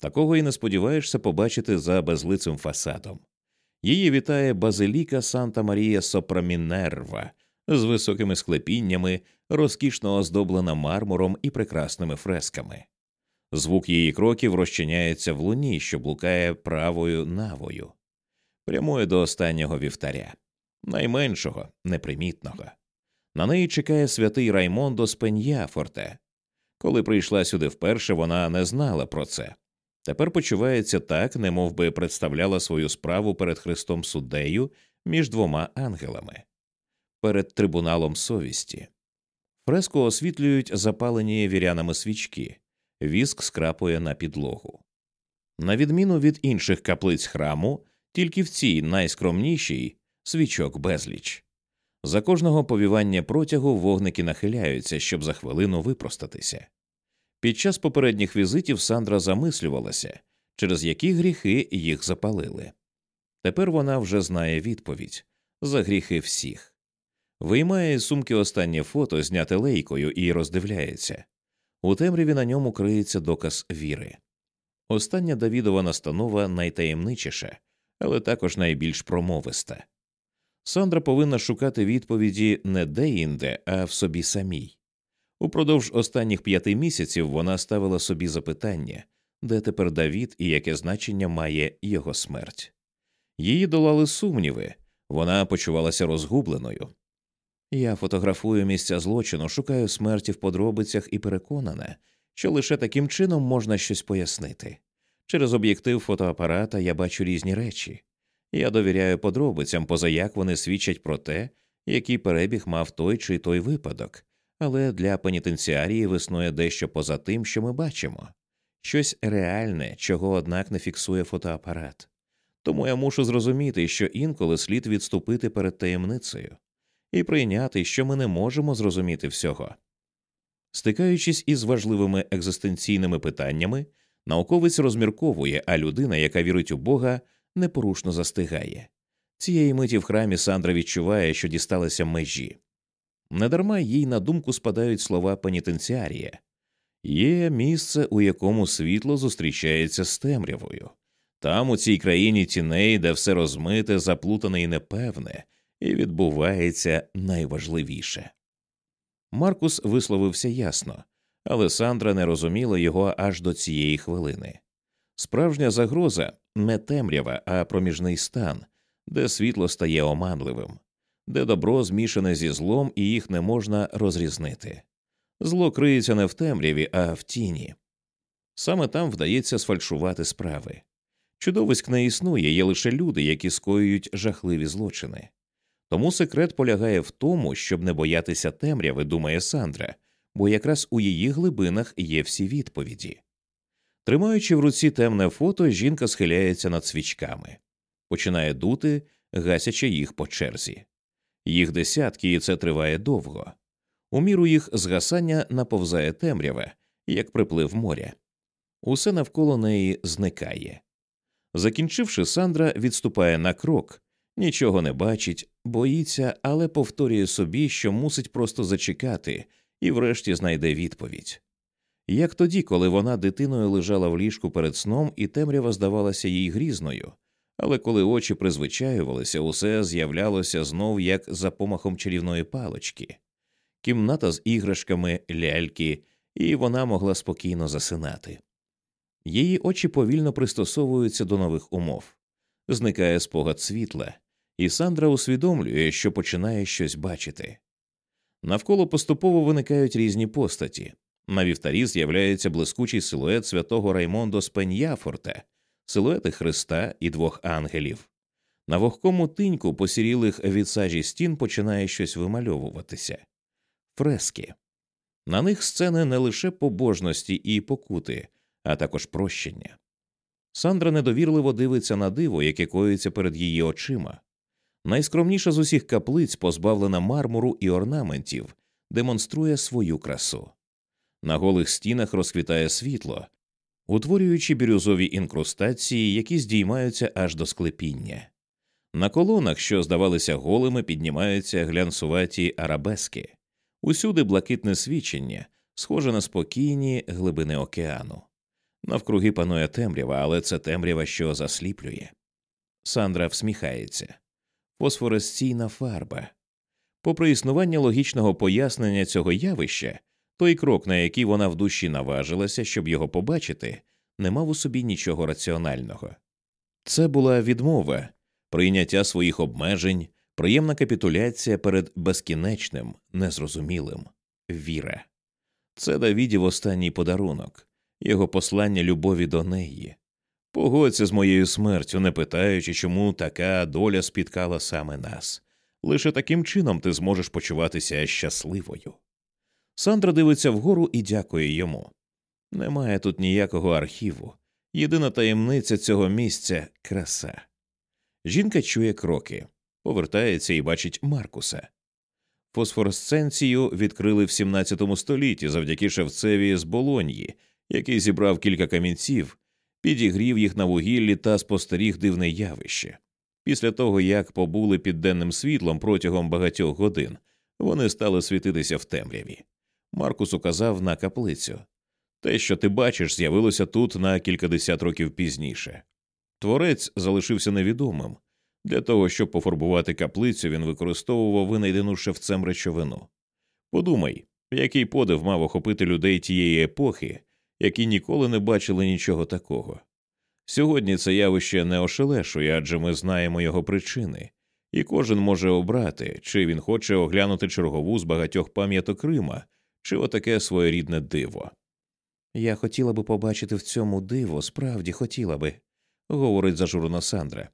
Speaker 2: Такого і не сподіваєшся побачити за безлицим фасадом. Її вітає базиліка Санта Марія Сопрамінерва з високими склепіннями, розкішно оздоблена мармуром і прекрасними фресками. Звук її кроків розчиняється в луні, що блукає правою навою, прямує до останнього вівтаря, найменшого, непримітного. На неї чекає святий Раймондо з Пеньяфорте. Коли прийшла сюди вперше, вона не знала про це. Тепер почувається так, немов би представляла свою справу перед Христом суддею між двома ангелами, перед трибуналом совісті. Фреско освітлюють запалені вірянами свічки, віск скрапує на підлогу. На відміну від інших каплиць храму, тільки в цій найскромнішій свічок безліч. За кожного повівання протягу вогники нахиляються, щоб за хвилину випростатися. Під час попередніх візитів Сандра замислювалася, через які гріхи їх запалили. Тепер вона вже знає відповідь за гріхи всіх. Виймає з сумки останнє фото, зняте лейкою, і роздивляється. У темряві на ньому криється доказ віри. Остання Давідова настанова найтаємничіша, але також найбільш промовиста. Сандра повинна шукати відповіді не де-інде, а в собі самій. Упродовж останніх п'яти місяців вона ставила собі запитання, де тепер Давід і яке значення має його смерть. Її долали сумніви, вона почувалася розгубленою. Я фотографую місця злочину, шукаю смерті в подробицях і переконана, що лише таким чином можна щось пояснити. Через об'єктив фотоапарата я бачу різні речі. Я довіряю подробицям, поза як вони свідчать про те, який перебіг мав той чи той випадок, але для пенітенціарії існує дещо поза тим, що ми бачимо щось реальне, чого, однак, не фіксує фотоапарат. Тому я мушу зрозуміти, що інколи слід відступити перед таємницею і прийняти, що ми не можемо зрозуміти всього. Стикаючись із важливими екзистенційними питаннями, науковець розмірковує, а людина, яка вірить у Бога, непорушно застигає. Цієї миті в храмі Сандра відчуває, що дісталися межі. Недарма їй на думку спадають слова пенітенціарія є місце, у якому світло зустрічається з темрявою. Там, у цій країні тіней, де все розмите, заплутане і непевне, і відбувається найважливіше. Маркус висловився ясно, але Сандра не розуміла його аж до цієї хвилини. Справжня загроза не темрява, а проміжний стан, де світло стає оманливим, де добро змішане зі злом і їх не можна розрізнити. Зло криється не в темряві, а в тіні. Саме там вдається сфальшувати справи. Чудовиськ не існує, є лише люди, які скоюють жахливі злочини. Тому секрет полягає в тому, щоб не боятися темряви, думає Сандра, бо якраз у її глибинах є всі відповіді. Тримаючи в руці темне фото, жінка схиляється над свічками, починає дути, гасячи їх по черзі. Їх десятки, і це триває довго. У міру їх згасання наповзає темряве, як приплив моря. Усе навколо неї зникає. Закінчивши, Сандра відступає на крок, нічого не бачить, боїться, але повторює собі, що мусить просто зачекати і врешті знайде відповідь. Як тоді, коли вона дитиною лежала в ліжку перед сном, і темрява здавалася їй грізною, але коли очі призвичаювалися, усе з'являлося знов як за помахом чарівної палочки, кімната з іграшками, ляльки, і вона могла спокійно засинати. Її очі повільно пристосовуються до нових умов, зникає спогад світла, і Сандра усвідомлює, що починає щось бачити. Навколо поступово виникають різні постаті. На вівтарі з'являється блискучий силует святого Раймондо Спеньяфорта, силуети Христа і двох ангелів. На вогкому тиньку посірілих від сажі стін починає щось вимальовуватися фрески. На них сцени не лише побожності і покути, а також прощення. Сандра недовірливо дивиться на диво, яке коїться перед її очима. Найскромніша з усіх каплиць, позбавлена мармуру і орнаментів, демонструє свою красу. На голих стінах розквітає світло, утворюючи бірюзові інкрустації, які здіймаються аж до склепіння. На колонах, що здавалися голими, піднімаються глянцуваті арабески, усюди блакитне свічення, схоже на спокійні глибини океану. Навкруги панує темрява, але це темрява, що засліплює. Сандра всміхається фосфоресційна фарба. Попри існування логічного пояснення цього явища, той крок, на який вона в душі наважилася, щоб його побачити, не мав у собі нічого раціонального. Це була відмова, прийняття своїх обмежень, приємна капітуляція перед безкінечним, незрозумілим, віра. Це Давідів останній подарунок, його послання любові до неї. Погодься з моєю смертю, не питаючи, чому така доля спіткала саме нас. Лише таким чином ти зможеш почуватися щасливою. Сандра дивиться вгору і дякує йому. Немає тут ніякого архіву. Єдина таємниця цього місця краса. Жінка чує кроки, повертається і бачить Маркуса. Фосфоресценцію відкрили в 17 столітті завдяки шевцеві з Болоньї, який зібрав кілька камінців, підігрів їх на вугіллі та спостеріг дивне явище. Після того, як побули під денним світлом протягом багатьох годин, вони стали світитися в темряві. Маркус указав на каплицю. Те, що ти бачиш, з'явилося тут на кількадесят років пізніше. Творець залишився невідомим. Для того, щоб пофарбувати каплицю, він використовував винайдену шевцем речовину. Подумай, який подив мав охопити людей тієї епохи, які ніколи не бачили нічого такого. Сьогодні це явище не ошелешує, адже ми знаємо його причини, і кожен може обрати, чи він хоче оглянути чергову з багатьох пам'яток Рима, чи отаке своєрідне диво. Я хотіла би побачити в цьому диво, справді хотіла би, говорить зажурена Сандра.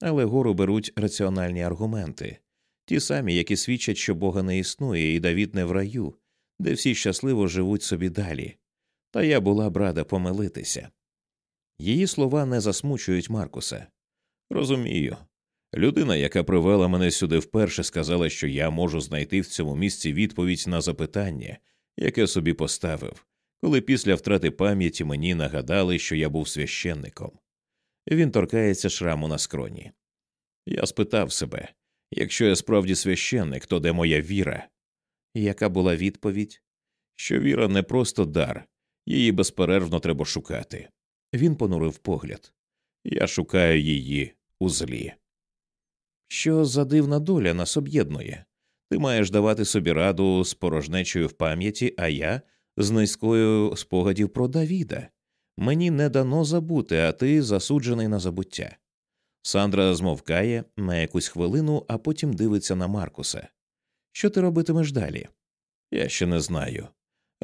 Speaker 2: Але гору беруть раціональні аргументи, ті самі, які свідчать, що Бога не існує, і Давід не в раю, де всі щасливо живуть собі далі. Та я була б рада помилитися. Її слова не засмучують Маркуса. Розумію. Людина, яка привела мене сюди вперше, сказала, що я можу знайти в цьому місці відповідь на запитання, яке собі поставив, коли після втрати пам'яті мені нагадали, що я був священником. Він торкається шраму на скроні. Я спитав себе якщо я справді священник, то де моя віра? Яка була відповідь? Що віра не просто дар, її безперервно треба шукати. Він понурив погляд. Я шукаю її у злі. Що за дивна доля нас об'єднує? Ти маєш давати собі раду з порожнечою в пам'яті, а я з низькою спогадів про Давіда. Мені не дано забути, а ти засуджений на забуття. Сандра змовкає на якусь хвилину, а потім дивиться на Маркуса. Що ти робитимеш далі? Я ще не знаю.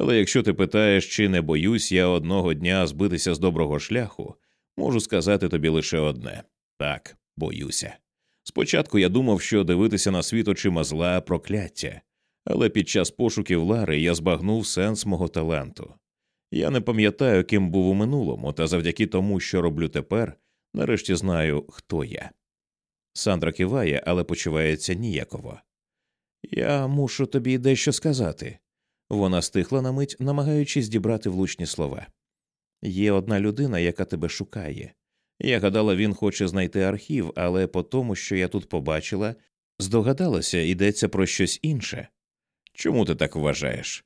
Speaker 2: Але якщо ти питаєш, чи не боюсь я одного дня збитися з доброго шляху, можу сказати тобі лише одне так, боюся. Спочатку я думав, що дивитися на світ очима зла прокляття, але під час пошуків Лари я збагнув сенс мого таланту. Я не пам'ятаю, ким був у минулому, та завдяки тому, що роблю тепер, нарешті знаю, хто я. Сандра киває, але почувається ніяково. Я мушу тобі дещо сказати. Вона стихла на мить, намагаючись дібрати влучні слова. Є одна людина, яка тебе шукає. Я гадала, він хоче знайти архів, але по тому, що я тут побачила, здогадалася, йдеться про щось інше. Чому ти так вважаєш?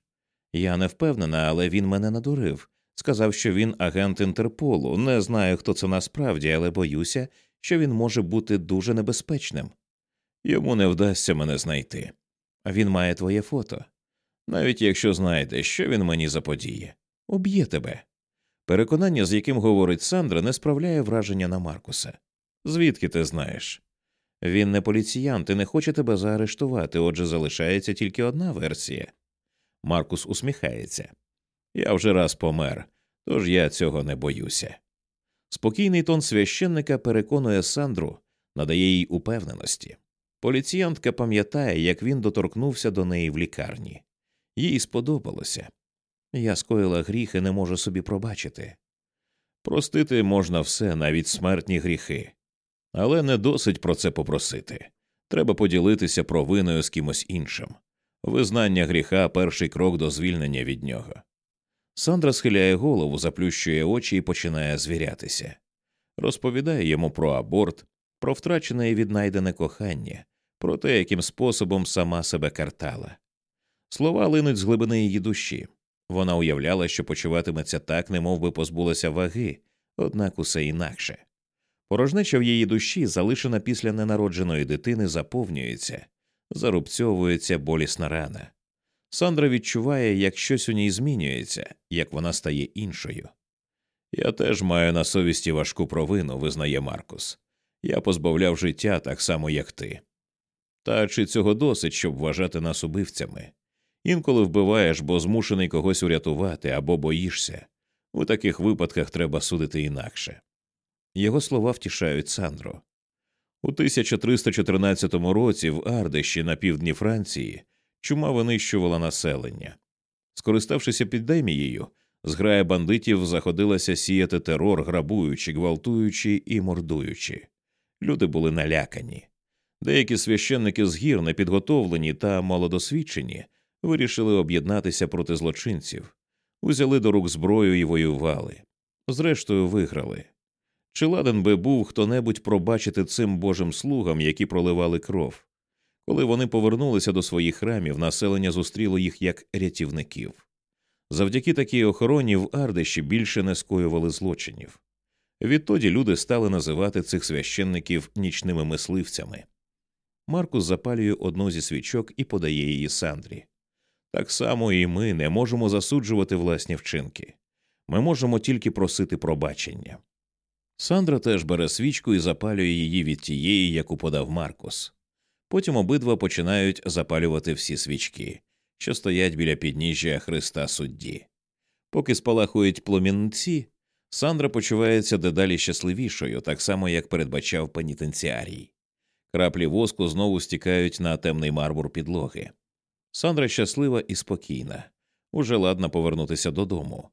Speaker 2: Я не впевнена, але він мене надурив. Сказав, що він агент Інтерполу, не знаю, хто це насправді, але боюся, що він може бути дуже небезпечним. Йому не вдасться мене знайти. Він має твоє фото. Навіть якщо знаєте, що він мені заподіє, уб'є тебе. Переконання, з яким говорить Сандра, не справляє враження на Маркуса. Звідки ти знаєш? Він не поліціянт і не хоче тебе заарештувати, отже, залишається тільки одна версія. Маркус усміхається. Я вже раз помер, тож я цього не боюся. Спокійний тон священника переконує Сандру, надає їй упевненості. Поліціянтка пам'ятає, як він доторкнувся до неї в лікарні. Їй сподобалося. Я скоїла гріх і не можу собі пробачити. Простити можна все, навіть смертні гріхи, але не досить про це попросити. Треба поділитися провиною з кимось іншим. Визнання гріха перший крок до звільнення від нього. Сандра схиляє голову, заплющує очі і починає звірятися. Розповідає йому про аборт, про втрачене і віднайдене кохання, про те, яким способом сама себе картала. Слова линуть з глибини її душі. Вона уявляла, що почуватиметься так, немов би позбулася ваги, однак усе інакше. Порожнеча в її душі, залишена після ненародженої дитини, заповнюється, зарубцьовується болісна рана. Сандра відчуває, як щось у ній змінюється, як вона стає іншою. Я теж маю на совісті важку провину, визнає Маркус. Я позбавляв життя так само, як ти. Та чи цього досить, щоб вважати нас убивцями? Інколи вбиваєш, бо змушений когось урятувати або боїшся. У таких випадках треба судити інакше. Його слова втішають Сандро. У 1314 році в Ардиші на півдні Франції чума винищувала населення. Скориставшись епідемією, зграя бандитів заходилася сіяти терор, грабуючи, гвалтуючи і мордуючи. Люди були налякані. Деякі священники з гір, непідготовлені та малодосвідчені, вирішили об'єднатися проти злочинців, узяли до рук зброю і воювали. Зрештою, виграли. Чи ладен би був хто небудь пробачити цим божим слугам, які проливали кров? Коли вони повернулися до своїх храмів, населення зустріло їх як рятівників. Завдяки такій охороні в Ардиші більше не скоювали злочинів. Відтоді люди стали називати цих священників нічними мисливцями. Маркус запалює одну зі свічок і подає її Сандрі. Так само і ми не можемо засуджувати власні вчинки. Ми можемо тільки просити пробачення. Сандра теж бере свічку і запалює її від тієї, яку подав Маркус. Потім обидва починають запалювати всі свічки, що стоять біля підніжжя Христа судді. Поки спалахують пломінці, Сандра почувається дедалі щасливішою, так само як передбачав пенітенціарій. Краплі воску знову стікають на темний мармур підлоги. Сандра щаслива і спокійна, уже ладна повернутися додому.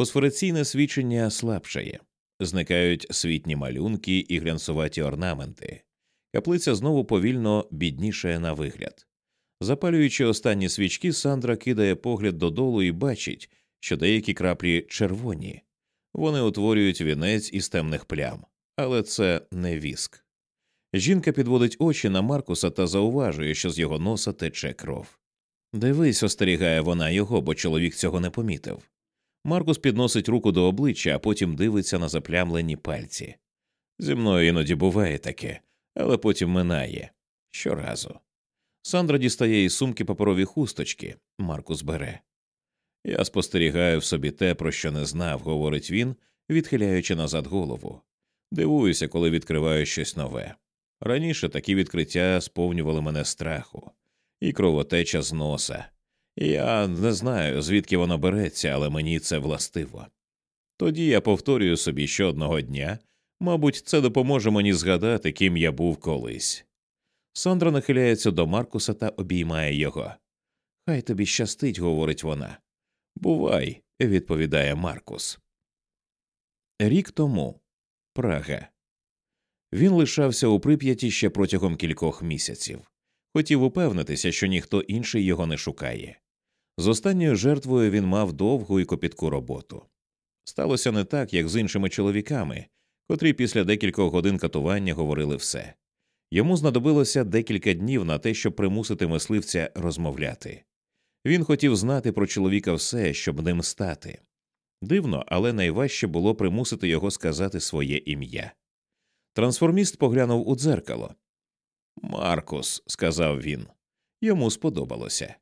Speaker 2: Фосфореційне свідчення слабшає, зникають світні малюнки і глянцуваті орнаменти. Каплиця знову повільно біднішає на вигляд. Запалюючи останні свічки, Сандра кидає погляд додолу і бачить, що деякі краплі червоні, вони утворюють вінець із темних плям, але це не віск. Жінка підводить очі на Маркуса та зауважує, що з його носа тече кров. Дивись, остерігає вона його, бо чоловік цього не помітив. Маркус підносить руку до обличчя, а потім дивиться на заплямлені пальці. Зі мною іноді буває таке, але потім минає щоразу. Сандра дістає із сумки паперові хусточки, Маркус бере. Я спостерігаю в собі те, про що не знав, говорить він, відхиляючи назад голову. Дивуюся, коли відкриваю щось нове. Раніше такі відкриття сповнювали мене страху і кровотеча з носа. Я не знаю, звідки воно береться, але мені це властиво. Тоді я повторюю собі, що одного дня, мабуть, це допоможе мені згадати, ким я був колись. Сандра нахиляється до Маркуса та обіймає його. Хай тобі щастить, говорить вона. Бувай, відповідає Маркус. Рік тому Прага. Він лишався у прип'яті ще протягом кількох місяців. Хотів упевнитися, що ніхто інший його не шукає. З останньою жертвою він мав довгу і копітку роботу. Сталося не так, як з іншими чоловіками, котрі після декількох годин катування говорили все. Йому знадобилося декілька днів на те, щоб примусити мисливця розмовляти. Він хотів знати про чоловіка все, щоб ним стати. Дивно, але найважче було примусити його сказати своє ім'я. Трансформіст поглянув у дзеркало. Маркус, сказав він, йому сподобалося.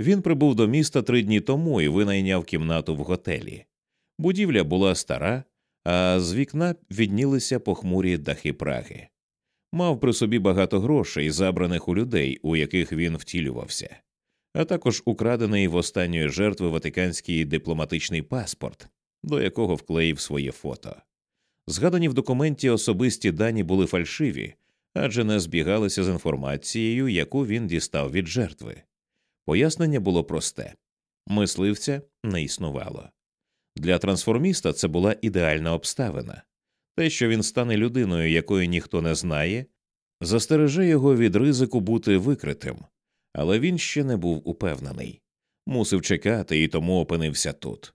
Speaker 2: Він прибув до міста три дні тому і винайняв кімнату в готелі. Будівля була стара, а з вікна віднілися похмурі дахи Праги. Мав при собі багато грошей, забраних у людей, у яких він втілювався, а також украдений в останньої жертви ватиканський дипломатичний паспорт, до якого вклеїв своє фото. Згадані в документі особисті дані були фальшиві, адже не збігалися з інформацією, яку він дістав від жертви. Пояснення було просте мисливця не існувало. Для трансформіста це була ідеальна обставина те, що він стане людиною, якої ніхто не знає, застереже його від ризику бути викритим, але він ще не був упевнений, мусив чекати і тому опинився тут.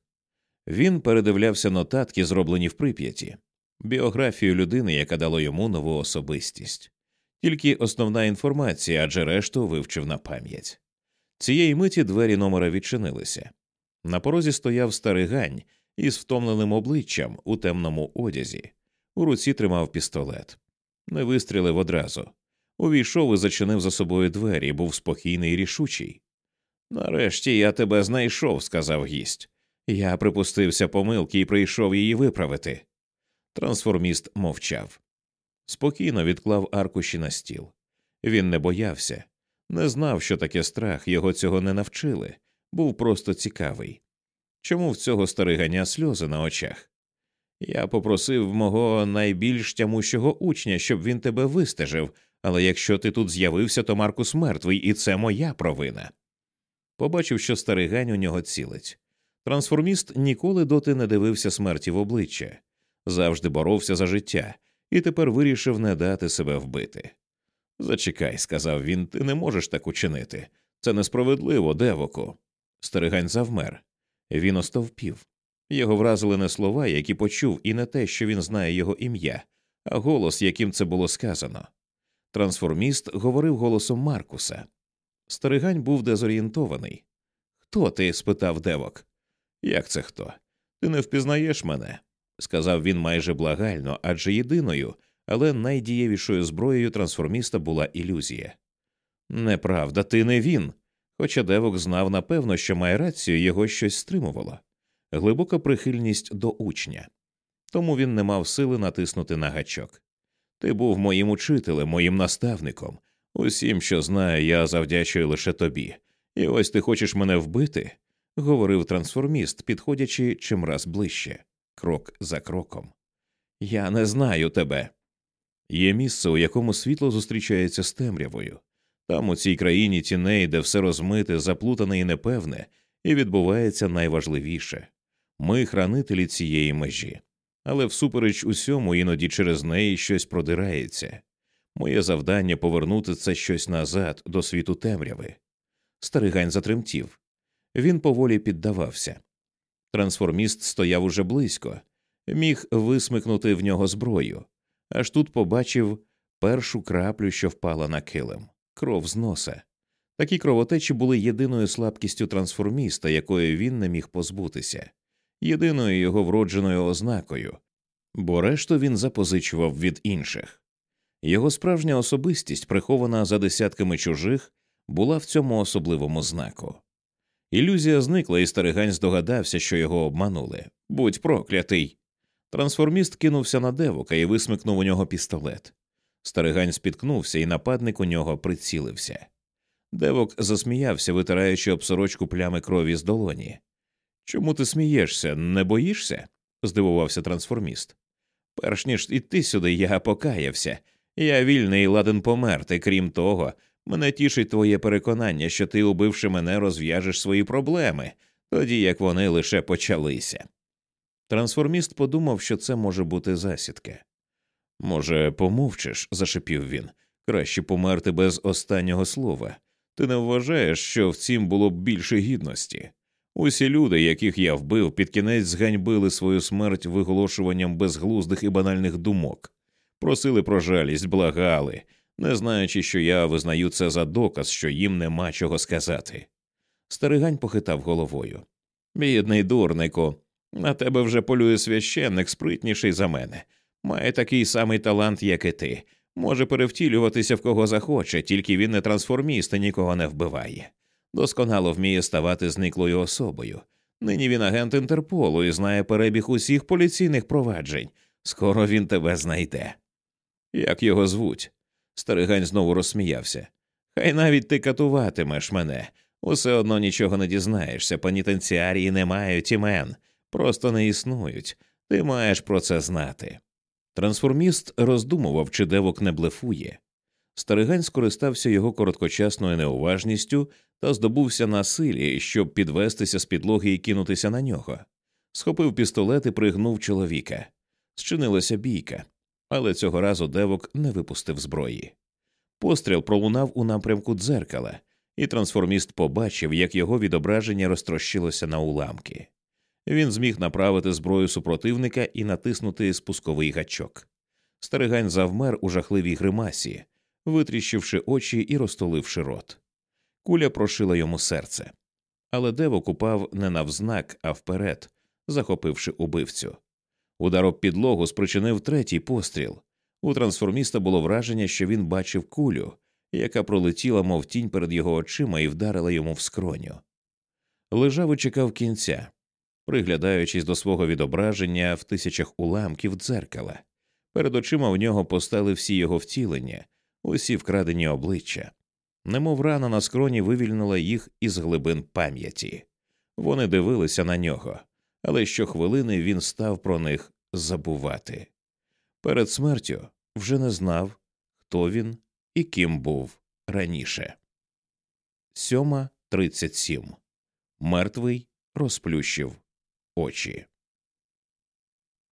Speaker 2: Він передивлявся нотатки, зроблені в прип'яті, біографію людини, яка дала йому нову особистість, тільки основна інформація, адже решту вивчив на пам'ять. Цієї миті двері номера відчинилися. На порозі стояв старий гань із втомленим обличчям у темному одязі, у руці тримав пістолет. Не вистрілив одразу. Увійшов і зачинив за собою двері, був спокійний і рішучий. Нарешті я тебе знайшов, сказав гість. Я припустився помилки і прийшов її виправити. Трансформіст мовчав. Спокійно відклав аркуші на стіл. Він не боявся, не знав, що таке страх, його цього не навчили, був просто цікавий. Чому в цього стариганя сльози на очах? Я попросив мого найбільш тямущого учня, щоб він тебе вистежив, але якщо ти тут з'явився, то Маркус мертвий, і це моя провина. Побачив, що старий гань у нього цілить. Трансформіст ніколи доти не дивився смерті в обличчя, завжди боровся за життя і тепер вирішив не дати себе вбити. Зачекай, сказав він, ти не можеш так учинити. Це несправедливо, девоку. Старигань завмер. Він остовпів. Його вразили не слова, які почув, і не те, що він знає його ім'я, а голос, яким це було сказано. Трансформіст говорив голосом Маркуса. Старигань був дезорієнтований. Хто ти? спитав девок. Як це хто? Ти не впізнаєш мене? Сказав він майже благально, адже єдиною, але найдієвішою зброєю трансформіста була ілюзія. Неправда, ти не він. Хоча девок знав напевно, що має рацію, його щось стримувало глибока прихильність до учня, тому він не мав сили натиснути на гачок. Ти був моїм учителем, моїм наставником. Усім, що знаю, я завдячую лише тобі. І ось ти хочеш мене вбити, говорив трансформіст, підходячи чимраз ближче, крок за кроком. Я не знаю тебе. Є місце, у якому світло зустрічається з темрявою. Там, у цій країні тіней, де все розмите, заплутане і непевне, і відбувається найважливіше ми хранителі цієї межі, але всупереч усьому іноді через неї щось продирається. Моє завдання повернути це щось назад до світу темряви. Старигань затремтів. Він поволі піддавався. Трансформіст стояв уже близько, міг висмикнути в нього зброю, аж тут побачив першу краплю, що впала на килим кров з носа. Такі кровотечі були єдиною слабкістю трансформіста, якої він не міг позбутися єдиною його вродженою ознакою, бо решту він запозичував від інших. Його справжня особистість, прихована за десятками чужих, була в цьому особливому знаку. Ілюзія зникла, і старигань здогадався, що його обманули. Будь проклятий. Трансформіст кинувся на девока і висмикнув у нього пістолет. Старигань спіткнувся, і нападник у нього прицілився. Девок засміявся, витираючи об сорочку плями крові з долоні. Чому ти смієшся? Не боїшся? здивувався трансформіст. Перш ніж іти сюди, я покаявся. Я вільний і ладен померти. Крім того, мене тішить твоє переконання, що ти, убивши мене, розв'яжеш свої проблеми, тоді як вони лише почалися. Трансформіст подумав, що це може бути засідка. Може, помовчиш, зашипів він. Краще померти без останнього слова. Ти не вважаєш, що в цім було б більше гідності. Усі люди, яких я вбив, під кінець зганьбили свою смерть виголошуванням безглуздих і банальних думок, просили про жалість, благали, не знаючи, що я визнаю це за доказ, що їм нема чого сказати. Старигань похитав головою. Бідний дурнику, на тебе вже полює священник, спритніший за мене.
Speaker 1: Має такий самий талант, як і ти. Може перевтілюватися в кого захоче, тільки він не трансформіст і нікого не вбиває. Досконало вміє ставати зниклою особою. Нині він агент Інтерполу і знає перебіг усіх поліційних проваджень. Скоро він тебе знайде. Як його звуть? Старигань знову розсміявся. Хай навіть ти катуватимеш мене. Усе одно нічого не дізнаєшся. Пенітенціарії не мають імен, просто не існують. Ти маєш про це знати. Трансформіст роздумував, чи девок не блефує. Старигань скористався його короткочасною неуважністю та здобувся на силі, щоб підвестися з підлоги і кинутися на нього. Схопив пістолет і пригнув чоловіка. Зчинилася бійка, але цього разу девок не випустив зброї. Постріл пролунав у напрямку дзеркала, і трансформіст побачив, як його відображення розтрощилося на уламки. Він зміг направити зброю супротивника і натиснути спусковий гачок. Старигань завмер у жахливій гримасі, витріщивши очі і розтуливши рот. Куля прошила йому серце. Але девок упав не навзнак, а вперед, захопивши убивцю. Удар об підлогу спричинив третій постріл. У трансформіста було враження, що він бачив кулю, яка пролетіла, мов тінь перед його очима, і вдарила йому в скроню. Лежав і чекав кінця, приглядаючись до свого відображення в тисячах уламків дзеркала. Перед очима в нього постали всі його втілення, усі вкрадені обличчя. Немов рана на скроні вивільнила їх із глибин пам'яті. Вони дивилися на нього, але щохвилини він став про них забувати. Перед смертю вже не знав, хто він і ким був раніше. Сьома тридцять сім. Мертвий розплющив очі.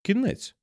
Speaker 1: Кінець.